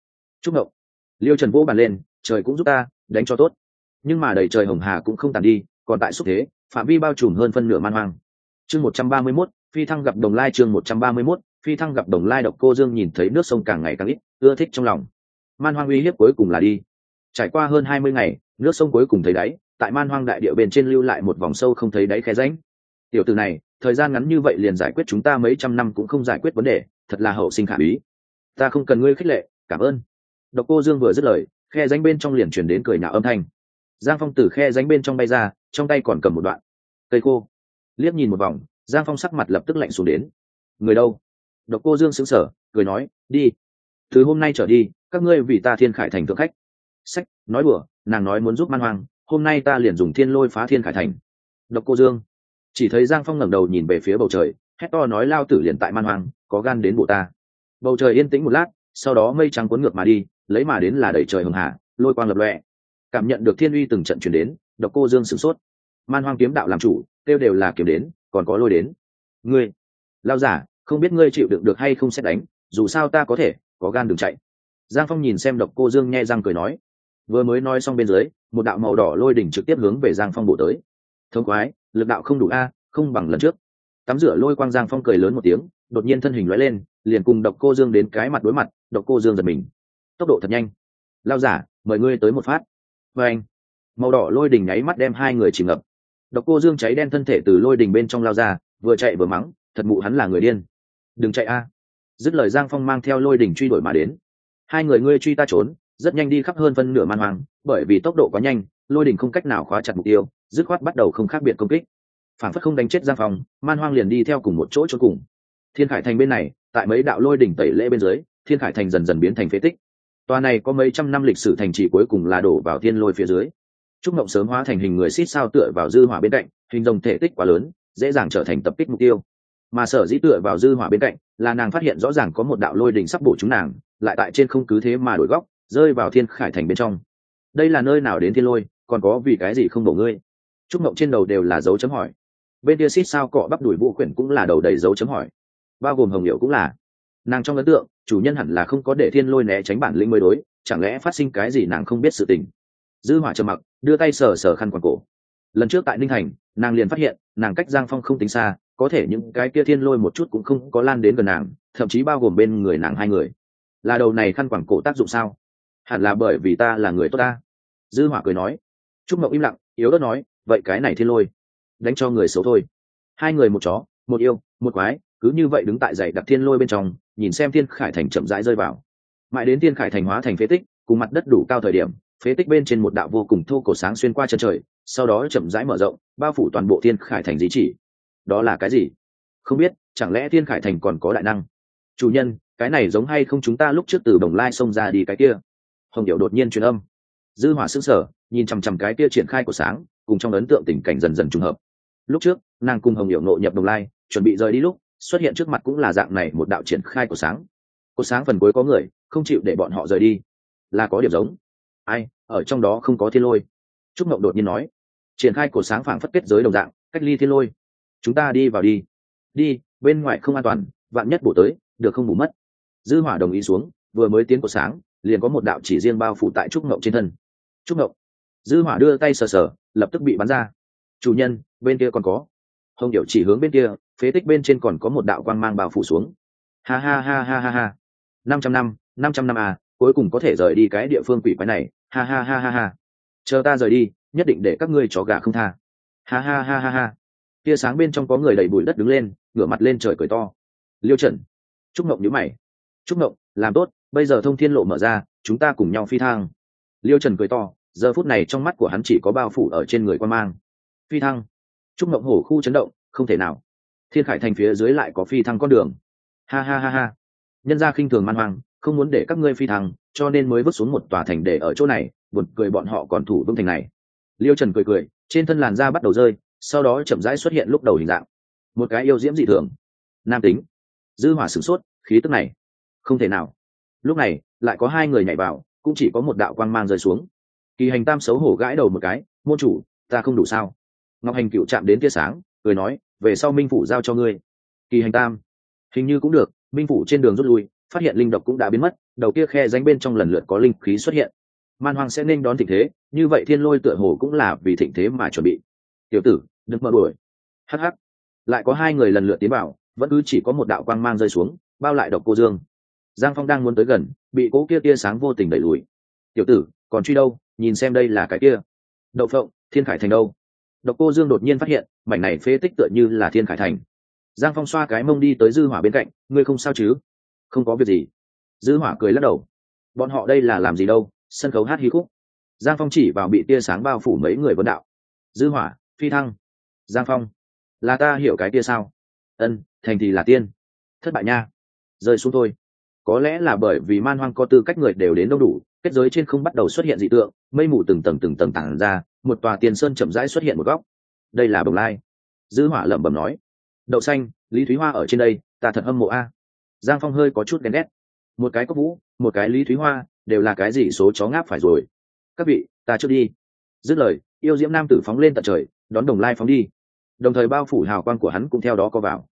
Trúc ngậu liêu trần vỗ bàn lên trời cũng giúp ta đánh cho tốt. Nhưng mà đầy trời hồng hà cũng không tàn đi còn tại xúc thế phạm vi bao trùm hơn phân nửa man hoang. Chương một trăm ba mươi 131, phi thăng gặp đồng lai chương một trăm ba mươi 131, phi thăng gặp đồng lai độc cô dương nhìn thấy nước sông càng ngày càng ít, ưa thích trong lòng. Man hoang uy hiếp cuối cùng là đi. Trải qua hơn hai mươi ngày, nước sông cuối cùng thấy đáy, tại man hoang đại địa bên trên lưu lại một vòng sâu không thấy đáy khe ránh tiểu từ này, thời gian ngắn như vậy liền giải quyết chúng ta mấy trăm năm cũng không giải quyết vấn đề, thật là hậu sinh khả bí. Ta không cần ngươi khích lệ, cảm ơn. Độc cô dương vừa dứt lời, khe ránh bên trong liền chuyển đến cười nhạo âm thanh. Giang phong từ khe ránh bên trong bay ra, trong tay còn cầm một đoạn. Cây khô. Liếc nhìn một vòng, giang phong sắc mặt lập tức lạnh xuống đến. Người đâu? Độc cô dương sững sở cười nói đi từ hôm nay trở đi các ngươi vì ta thiên khải thành thượng khách. Sách nói bừa, nàng nói muốn giúp man hoang hôm nay ta liền dùng thiên lôi phá thiên khải thành. Độc cô dương chỉ thấy giang phong ngẩng đầu nhìn về phía bầu trời hét to nói lao tử liền tại man hoang có gan đến bộ ta. Bầu trời yên tĩnh một lát sau đó mây trắng cuốn ngược mà đi lấy mà đến là đẩy trời hưng hạ, lôi quang lập loẹ cảm nhận được thiên uy từng trận chuyển đến độc cô dương sửng sốt. Man hoang kiếm đạo làm chủ kêu đều là kiếm đến còn có lôi đến. Ngươi lao giả không biết ngươi chịu đựng được hay không xét đánh, dù sao ta có thể, có gan đừng chạy. Giang phong nhìn xem độc cô dương nghe răng cười nói. Vừa mới nói xong bên dưới, một đạo màu đỏ lôi đỉnh trực tiếp hướng về giang phong bổ tới. Thông quái lực đạo không đủ a, không bằng lần trước. Tắm rửa lôi quang giang phong cười lớn một tiếng, đột nhiên thân hình lóe lên, liền cùng độc cô dương đến cái mặt đối mặt, độc cô dương giật mình. Tốc độ thật nhanh. Lao giả, mời ngươi tới một phát. Vê anh, màu đỏ lôi đỉnh nháy mắt đem hai người chìm ngập. Độc cô dương cháy đen thân thể từ lôi đỉnh bên trong lao ra, vừa chạy vừa mắng, thật mụ hắn là người điên đừng chạy a. Dứt lời giang phong mang theo lôi đỉnh truy đuổi mà đến. Hai người ngươi truy ta trốn rất nhanh đi khắp hơn phân nửa man hoàng, bởi vì tốc độ quá nhanh lôi đỉnh không cách nào khóa chặt mục tiêu dứt khoát bắt đầu không khác biệt công kích. Phản phất không đánh chết giang phong man hoang liền đi theo cùng một chỗ cho cùng. Thiên khải thành bên này tại mấy đạo lôi đỉnh tẩy lễ bên dưới thiên khải thành dần dần biến thành phế tích. Tòa này có mấy trăm năm lịch sử thành trì cuối cùng là đổ vào thiên lôi phía dưới. Trúc mộng sớm hóa thành hình người xít sao tựa vào dư hỏa bên cạnh hình dòng thể tích quá lớn dễ dàng trở thành tập kích mục tiêu mà sở dĩ tựa vào dư hỏa bên cạnh là nàng phát hiện rõ ràng có một đạo lôi đỉnh sắp bổ chúng nàng, lại tại trên không cứ thế mà đổi góc, rơi vào thiên khải thành bên trong. Đây là nơi nào đến thiên lôi, còn có vì cái gì không bổ ngươi? Trúc mộng trên đầu đều là dấu chấm hỏi. Bên kia xít sao cọ bắp đuổi vũ quyển cũng là đầu đầy dấu chấm hỏi. Bao gồm hồng hiệu cũng là. Nàng trong ấn tượng, chủ nhân hẳn là không có để thiên lôi né tránh bản lĩnh mới đối, chẳng lẽ phát sinh cái gì nàng không biết sự tình? Dư hỏa trầm mặc, đưa tay sờ sờ khăn quàng cổ. Lần trước tại ninh thành, nàng liền phát hiện, nàng cách giang phong không tính xa có thể những cái kia thiên lôi một chút cũng không có lan đến gần nàng, thậm chí bao gồm bên người nàng hai người. Là đầu này khăn quẳng cổ tác dụng sao? Hẳn là bởi vì ta là người tốt ta. Dư hỏa cười nói. Trúc mộng im lặng, yếu ớt nói, vậy cái này thiên lôi, đánh cho người xấu thôi. Hai người một chó, một yêu, một quái, cứ như vậy đứng tại dậy đặt thiên lôi bên trong, nhìn xem thiên khải thành chậm rãi rơi vào. Mãi đến thiên khải thành hóa thành phế tích, cùng mặt đất đủ cao thời điểm, phế tích bên trên một đạo vô cùng thô cổ sáng xuyên qua chân trời, sau đó chậm rãi mở rộng, bao phủ toàn bộ thiên khải thành di chỉ đó là cái gì? Không biết, chẳng lẽ thiên khải thành còn có đại năng? Chủ nhân, cái này giống hay không chúng ta lúc trước từ đồng lai xông ra đi cái kia? Hồng điệu đột nhiên truyền âm. Dư hỏa sững sờ, nhìn chằm chằm cái kia triển khai của sáng, cùng trong ấn tượng tình cảnh dần dần trùng hợp. Lúc trước, nàng cùng hồng điệu nội nhập đồng lai, chuẩn bị rời đi lúc, xuất hiện trước mặt cũng là dạng này một đạo triển khai của sáng. Của sáng phần cuối có người, không chịu để bọn họ rời đi. Là có điểm giống. Ai, ở trong đó không có thiên lôi. Trúc mộng đột nhiên nói. Triển khai của sáng phảng phất kết giới đồng dạng, cách ly thiên lôi chúng ta đi vào đi. Đi bên ngoài không an toàn vạn nhất bổ tới được không bù mất. Dư hỏa đồng ý xuống vừa mới tiến của sáng liền có một đạo chỉ riêng bao phủ tại trúc ngậu trên thân. Trúc ngậu, dư hỏa đưa tay sờ sờ lập tức bị bắn ra. Chủ nhân bên kia còn có. Hồng điệu chỉ hướng bên kia phế tích bên trên còn có một đạo quang mang bao phủ xuống. Ha ha ha ha ha ha. Năm trăm năm năm trăm năm à cuối cùng có thể rời đi cái địa phương quỷ quái này. Ha ha ha ha ha. Chờ ta rời đi nhất định để các ngươi chó gà không tha. Ha ha ha ha ha tia sáng bên trong có người đẩy bụi đất đứng lên, ngửa mặt lên trời cười to. Liêu trần, trúc mộng nhữ mày. Trúc mộng làm tốt, bây giờ thông thiên lộ mở ra, chúng ta cùng nhau phi thang liêu trần cười to, giờ phút này trong mắt của hắn chỉ có bao phủ ở trên người quan mang. Phi thăng. Trúc mộng hổ khu chấn động, không thể nào. Thiên khải thành phía dưới lại có phi thăng con đường. Ha ha ha ha. Nhân gia khinh thường man hoang, không muốn để các ngươi phi thăng, cho nên mới vứt xuống một tòa thành để ở chỗ này, buồn cười bọn họ còn thủ vững thành này. Liêu trần cười cười, trên thân làn da bắt đầu rơi sau đó chậm rãi xuất hiện lúc đầu hình dạng. Một cái yêu diễm dị thường. Nam tính. Dư hỏa sửng sốt, khí tức này. Không thể nào. Lúc này, lại có hai người nhảy vào, cũng chỉ có một đạo quang mang rơi xuống. Kỳ hành tam xấu hổ gãi đầu một cái, môn chủ, ta không đủ sao? Ngọc hành cựu chạm đến tia sáng, cười nói, về sau minh phủ giao cho ngươi. Kỳ hành tam. Hình như cũng được, minh phủ trên đường rút lui, phát hiện linh độc cũng đã biến mất, đầu kia khe ránh bên trong lần lượt có linh khí xuất hiện. Man hoàng sẽ nên đón thịnh thế, như vậy thiên lôi tựa hồ cũng là vì thịnh thế mà chuẩn bị. Tiểu tử đừng mở đuổi. Hh lại có hai người lần lượt tiến vào, vẫn cứ chỉ có một đạo quang mang rơi xuống, bao lại độc cô dương. Giang phong đang muốn tới gần, bị cố kia tia sáng vô tình đẩy lùi. Tiểu tử, còn truy đâu? Nhìn xem đây là cái kia. Đậu phộng, thiên khải thành đâu? Độc cô dương đột nhiên phát hiện, mảnh này phế tích tựa như là thiên khải thành. Giang phong xoa cái mông đi tới dư hỏa bên cạnh, ngươi không sao chứ? Không có việc gì. Dư hỏa cười lắc đầu. Bọn họ đây là làm gì đâu? Sân khấu hát hí khúc. Giang phong chỉ vào bị tia sáng bao phủ mấy người vấn đạo. Dư hỏa, phi thăng giang phong. Là ta hiểu cái kia sao? Ân, thành thì là tiên. Thất bại nha. Rơi xuống thôi. Có lẽ là bởi vì man hoang có tư cách người đều đến đông đủ, kết giới trên không bắt đầu xuất hiện dị tượng, mây mù từng tầng từng tầng tảng ra, một tòa tiền sơn chậm rãi xuất hiện một góc. Đây là bồng lai. Dư hỏa lẩm bẩm nói. Đậu xanh, lý thúy hoa ở trên đây, ta thật hâm mộ a. Giang phong hơi có chút ghen ghét. Một cái cốc vũ, một cái lý thúy hoa, đều là cái gì số chó ngáp phải rồi. Các vị, ta trước đi. Dứt lời, yêu diễm nam tử phóng lên tận trời đón đồng lai phóng đi. Đồng thời bao phủ hào quang của hắn cũng theo đó có vào.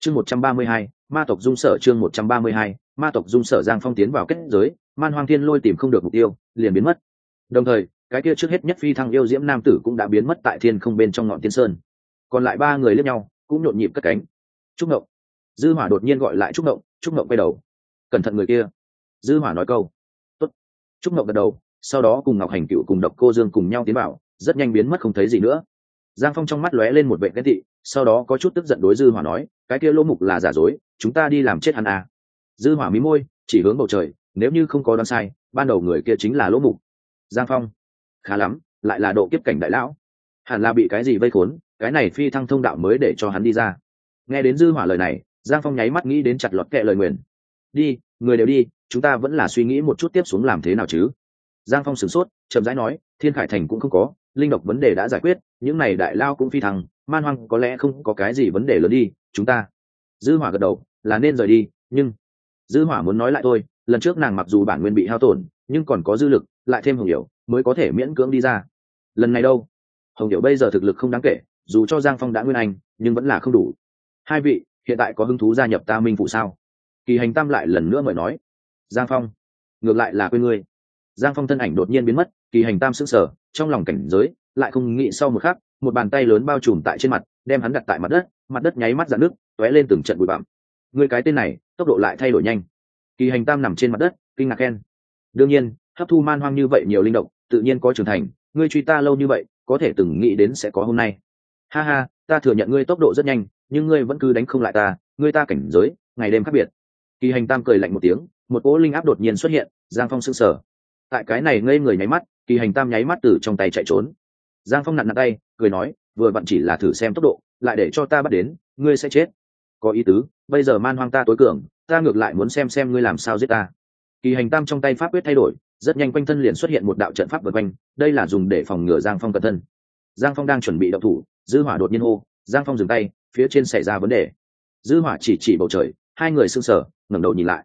Chương một trăm ba mươi hai, ma tộc dung sở chương một trăm ba mươi hai, ma tộc dung sở giang phong tiến vào kết giới, man hoang thiên lôi tìm không được mục tiêu, liền biến mất. Đồng thời, cái kia trước hết nhất phi thăng yêu diễm nam tử cũng đã biến mất tại thiên không bên trong ngọn tiên sơn. Còn lại ba người lướt nhau, cũng nhộn nhịp cất cánh. Trúc ngộng. Dư hỏa đột nhiên gọi lại trúc ngộng trúc ngộng quay đầu. Cẩn thận người kia. Dư hỏa nói câu. Tốt. Trúc ngộng gật đầu, sau đó cùng ngọc hành cựu cùng độc cô dương cùng nhau tiến vào, rất nhanh biến mất không thấy gì nữa giang phong trong mắt lóe lên một vệ ghen tị, sau đó có chút tức giận đối dư hỏa nói, cái kia lỗ mục là giả dối, chúng ta đi làm chết hắn à. dư hỏa mí môi, chỉ hướng bầu trời, nếu như không có đoán sai, ban đầu người kia chính là lỗ mục. Giang phong, khá lắm, lại là độ kiếp cảnh đại lão. Hẳn là bị cái gì vây khốn, cái này phi thăng thông đạo mới để cho hắn đi ra. Nghe đến dư hỏa lời này, giang phong nháy mắt nghĩ đến chặt lọt kệ lời nguyền. Đi, người đều đi, chúng ta vẫn là suy nghĩ một chút tiếp xuống làm thế nào chứ. Giang phong sửng sốt, chậm rãi nói, thiên khải thành cũng không có linh độc vấn đề đã giải quyết, những này đại lao cũng phi thăng, man hoang có lẽ không có cái gì vấn đề lớn đi, chúng ta. Dư hỏa gật đầu, là nên rời đi, nhưng dư hỏa muốn nói lại thôi, lần trước nàng mặc dù bản nguyên bị hao tổn, nhưng còn có dư lực, lại thêm hồng hiểu, mới có thể miễn cưỡng đi ra. Lần này đâu? Hồng hiểu bây giờ thực lực không đáng kể, dù cho giang phong đã nguyên anh, nhưng vẫn là không đủ. Hai vị, hiện tại có hứng thú gia nhập ta minh phụ sao? Kỳ hành tam lại lần nữa mời nói. Giang phong, ngược lại là quên ngươi. Giang phong thân ảnh đột nhiên biến mất kỳ hành tam sững sờ, trong lòng cảnh giới, lại không nghĩ sau một khắc, một bàn tay lớn bao trùm tại trên mặt, đem hắn đặt tại mặt đất mặt đất nháy mắt dạn nước t lên từng trận bụi bặm. Người cái tên này, tốc độ lại thay đổi nhanh. Kỳ hành tam nằm trên mặt đất, kinh ngạc khen. Đương nhiên, hấp thu man hoang như vậy nhiều linh động, tự nhiên có trưởng thành, ngươi truy ta lâu như vậy, có thể từng nghĩ đến sẽ có hôm nay. Ha ha, ta thừa nhận ngươi tốc độ rất nhanh, nhưng ngươi vẫn cứ đánh không lại ta, ngươi ta cảnh giới, ngày đêm khác biệt. Kỳ hành tam cười lạnh một tiếng, một cỗ linh áp đột nhiên xuất hiện, giang phong s ư n g sở tại cái này ngây người nháy mắt, kỳ hành tam nháy mắt từ trong tay chạy trốn. Giang phong nặn nặn tay, cười nói, vừa vặn chỉ là thử xem tốc độ, lại để cho ta bắt đến, ngươi sẽ chết. Có ý tứ, bây giờ man hoang ta tối cường, ta ngược lại muốn xem xem ngươi làm sao giết ta. Kỳ hành tam trong tay pháp quyết thay đổi, rất nhanh quanh thân liền xuất hiện một đạo trận pháp vượt quanh, đây là dùng để phòng ngừa giang phong cẩn thân. Giang phong đang chuẩn bị đậu thủ, dư hỏa đột nhiên hô, giang phong dừng tay, phía trên xảy ra vấn đề. Dư hỏa chỉ chỉ bầu trời, hai người sưng sở ngẩng đầu nhìn lại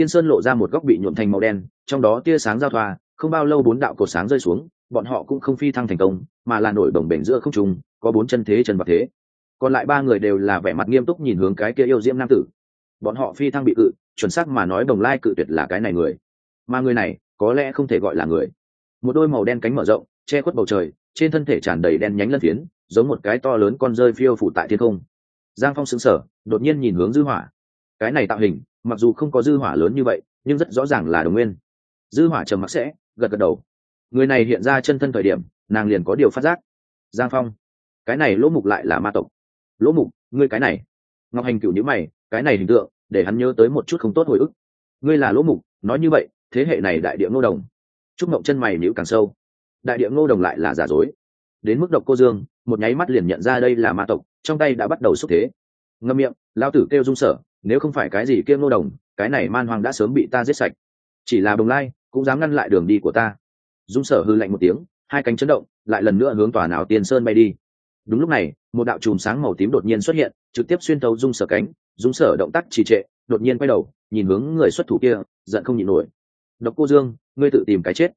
tiên sơn lộ ra một góc bị nhuộm thành màu đen, trong đó tia sáng giao thoa, không bao lâu bốn đạo cột sáng rơi xuống, bọn họ cũng không phi thăng thành công, mà là nổi đồng bể giữa không trung, có bốn chân thế chân bạc thế. Còn lại ba người đều là vẻ mặt nghiêm túc nhìn hướng cái kia yêu diễm nam tử. Bọn họ phi thăng bị cự, chuẩn xác mà nói đồng lai cự tuyệt là cái này người. Mà người này, có lẽ không thể gọi là người. Một đôi màu đen cánh mở rộng, che khuất bầu trời, trên thân thể tràn đầy đen nhánh lân phiến, giống một cái to lớn con rơi phiêu phủ tại thiên không. Giang phong xứng sở đột nhiên nhìn hướng dư hỏa. Cái này tạo hình mặc dù không có dư hỏa lớn như vậy, nhưng rất rõ ràng là đồng nguyên. Dư hỏa trầm mặc sẽ, gật gật đầu. Người này hiện ra chân thân thời điểm, nàng liền có điều phát giác. Giang phong, cái này lỗ mục lại là ma tộc. Lỗ mục, ngươi cái này. Ngọc hành cửu nhữ mày, cái này hình tượng, để hắn nhớ tới một chút không tốt hồi ức. Ngươi là lỗ mục, nói như vậy, thế hệ này đại địa ngô đồng. Trúc mộng chân mày nhữ càng sâu. Đại địa ngô đồng lại là giả dối. Đến mức độc cô dương, một nháy mắt liền nhận ra đây là ma tộc, trong tay đã bắt đầu xúc thế. Ngâm miệng, lao tử kêu dung sở nếu không phải cái gì kiêm nô đồng, cái này man hoàng đã sớm bị ta giết sạch. Chỉ là đồng lai cũng dám ngăn lại đường đi của ta. Dung sở hư lạnh một tiếng, hai cánh chấn động, lại lần nữa hướng tòa nào tiên sơn bay đi. Đúng lúc này, một đạo chùm sáng màu tím đột nhiên xuất hiện, trực tiếp xuyên thấu dung sở cánh. Dung sở động tác trì trệ, đột nhiên quay đầu, nhìn hướng người xuất thủ kia, giận không nhịn nổi. Độc cô dương, ngươi tự tìm cái chết.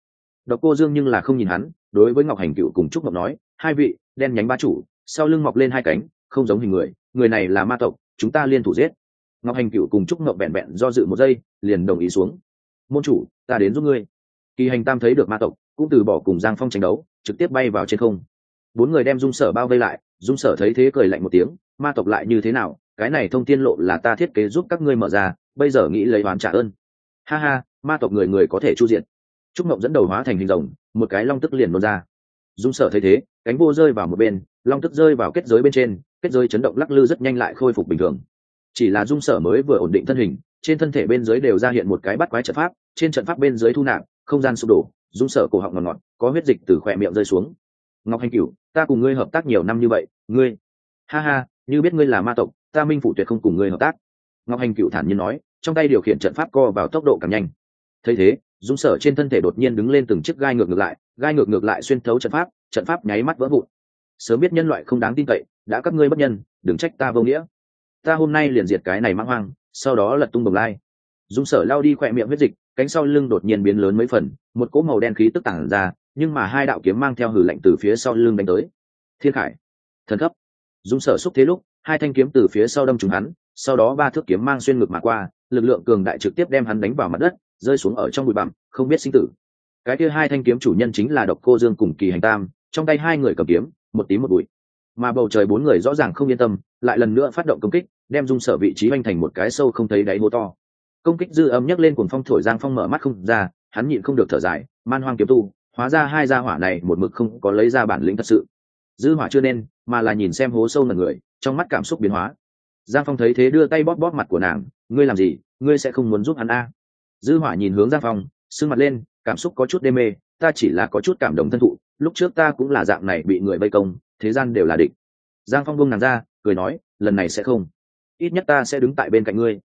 Độc cô dương nhưng là không nhìn hắn, đối với ngọc hành cựu cùng trúc ngọc nói, hai vị, đen nhánh ba chủ, sau lưng mọc lên hai cánh, không giống hình người người này là ma tộc, chúng ta liên thủ giết ngọc hành cựu cùng trúc ngọc vẹn vẹn do dự một giây, liền đồng ý xuống. Môn chủ, ta đến giúp ngươi. Kỳ hành tam thấy được ma tộc, cũng từ bỏ cùng giang phong tranh đấu, trực tiếp bay vào trên không. Bốn người đem dung sở bao vây lại, dung sở thấy thế cười lạnh một tiếng, ma tộc lại như thế nào? Cái này thông tiên lộ là ta thiết kế giúp các ngươi mở ra, bây giờ nghĩ lấy oán trả ơn. Ha ha, ma tộc người người có thể chu diện. Trúc mộng dẫn đầu hóa thành hình rồng, một cái long tức liền nôn ra. Dung sở thấy thế, cánh vô rơi vào một bên, long tức rơi vào kết giới bên trên, kết giới chấn động lắc lư rất nhanh lại khôi phục bình thường chỉ là dung sở mới vừa ổn định thân hình, trên thân thể bên dưới đều ra hiện một cái bắt quái trận pháp, trên trận pháp bên dưới thu nạp, không gian sụp đổ, dung sở cổ họng ngọt ngọt, có huyết dịch từ khỏe miệng rơi xuống. Ngọc hành cửu, ta cùng ngươi hợp tác nhiều năm như vậy, ngươi? Ha ha, như biết ngươi là ma tộc, ta minh phủ tuyệt không cùng ngươi hợp tác. Ngọc hành cửu thản nhiên nói, trong tay điều khiển trận pháp co vào tốc độ càng nhanh. Thấy thế, dung sở trên thân thể đột nhiên đứng lên từng chiếc gai ngược ngược lại, gai ngược ngược lại xuyên thấu trận pháp trận pháp nháy mắt vỡ vụn. Sớm biết nhân loại không đáng tin cậy, đã các ngươi bất nhân, đừng trách ta vô nghĩa ta hôm nay liền diệt cái này mang hoang, sau đó lật tung bồng lai. Dung sở lao đi khỏe miệng huyết dịch, cánh sau lưng đột nhiên biến lớn mấy phần, một cỗ màu đen khí tức tản ra, nhưng mà hai đạo kiếm mang theo hử lạnh từ phía sau lưng đánh tới. Thiên khải, thần cấp. Dung sở xúc thế lúc, hai thanh kiếm từ phía sau đâm trúng hắn, sau đó ba thước kiếm mang xuyên ngực mà qua, lực lượng cường đại trực tiếp đem hắn đánh vào mặt đất, rơi xuống ở trong bụi bặm, không biết sinh tử. Cái kia hai thanh kiếm chủ nhân chính là độc cô dương cùng kỳ hành tam, trong tay hai người cầm kiếm, một tím một bụi. Mà bầu trời bốn người rõ ràng không yên tâm, lại lần nữa phát động công kích đem dung sở vị trí oanh thành một cái sâu không thấy đáy hố to. Công kích dư âm nhấc lên cuồng phong thổi giang phong mở mắt không ra, hắn nhịn không được thở dài, man hoang kiếm tu, hóa ra hai gia hỏa này một mực không có lấy ra bản lĩnh thật sự. Dư hỏa chưa nên, mà là nhìn xem hố sâu là người, trong mắt cảm xúc biến hóa. Giang phong thấy thế đưa tay bóp bóp mặt của nàng, ngươi làm gì? Ngươi sẽ không muốn giúp hắn a? À. dư hỏa nhìn hướng giang phong, sưng mặt lên, cảm xúc có chút đê mê, ta chỉ là có chút cảm động thân thụ, lúc trước ta cũng là dạng này bị người vây công, thế gian đều là địch. Giang phong buông nàng ra, cười nói, lần này sẽ không ít nhất ta sẽ đứng tại bên cạnh ngươi.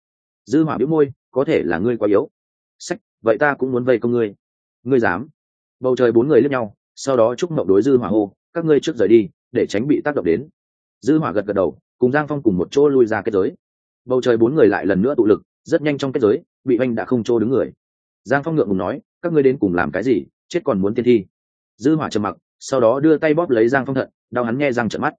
Dư hỏa bĩu môi, có thể là ngươi quá yếu. Sách, vậy ta cũng muốn vây công ngươi. Ngươi dám. Bầu trời bốn người lướt nhau, sau đó trúc mộng đối dư hỏa hô, các ngươi trước rời đi, để tránh bị tác động đến. Dư hỏa gật gật đầu, cùng giang phong cùng một chỗ lui ra kết giới. Bầu trời bốn người lại lần nữa tụ lực, rất nhanh trong kết giới, bị anh đã không chỗ đứng người. Giang phong ngượng ngùng nói, các ngươi đến cùng làm cái gì, chết còn muốn tiên thi. Dư hỏa trầm mặc, sau đó đưa tay bóp lấy giang phong thận, đau hắn nghe răng trợn mắt.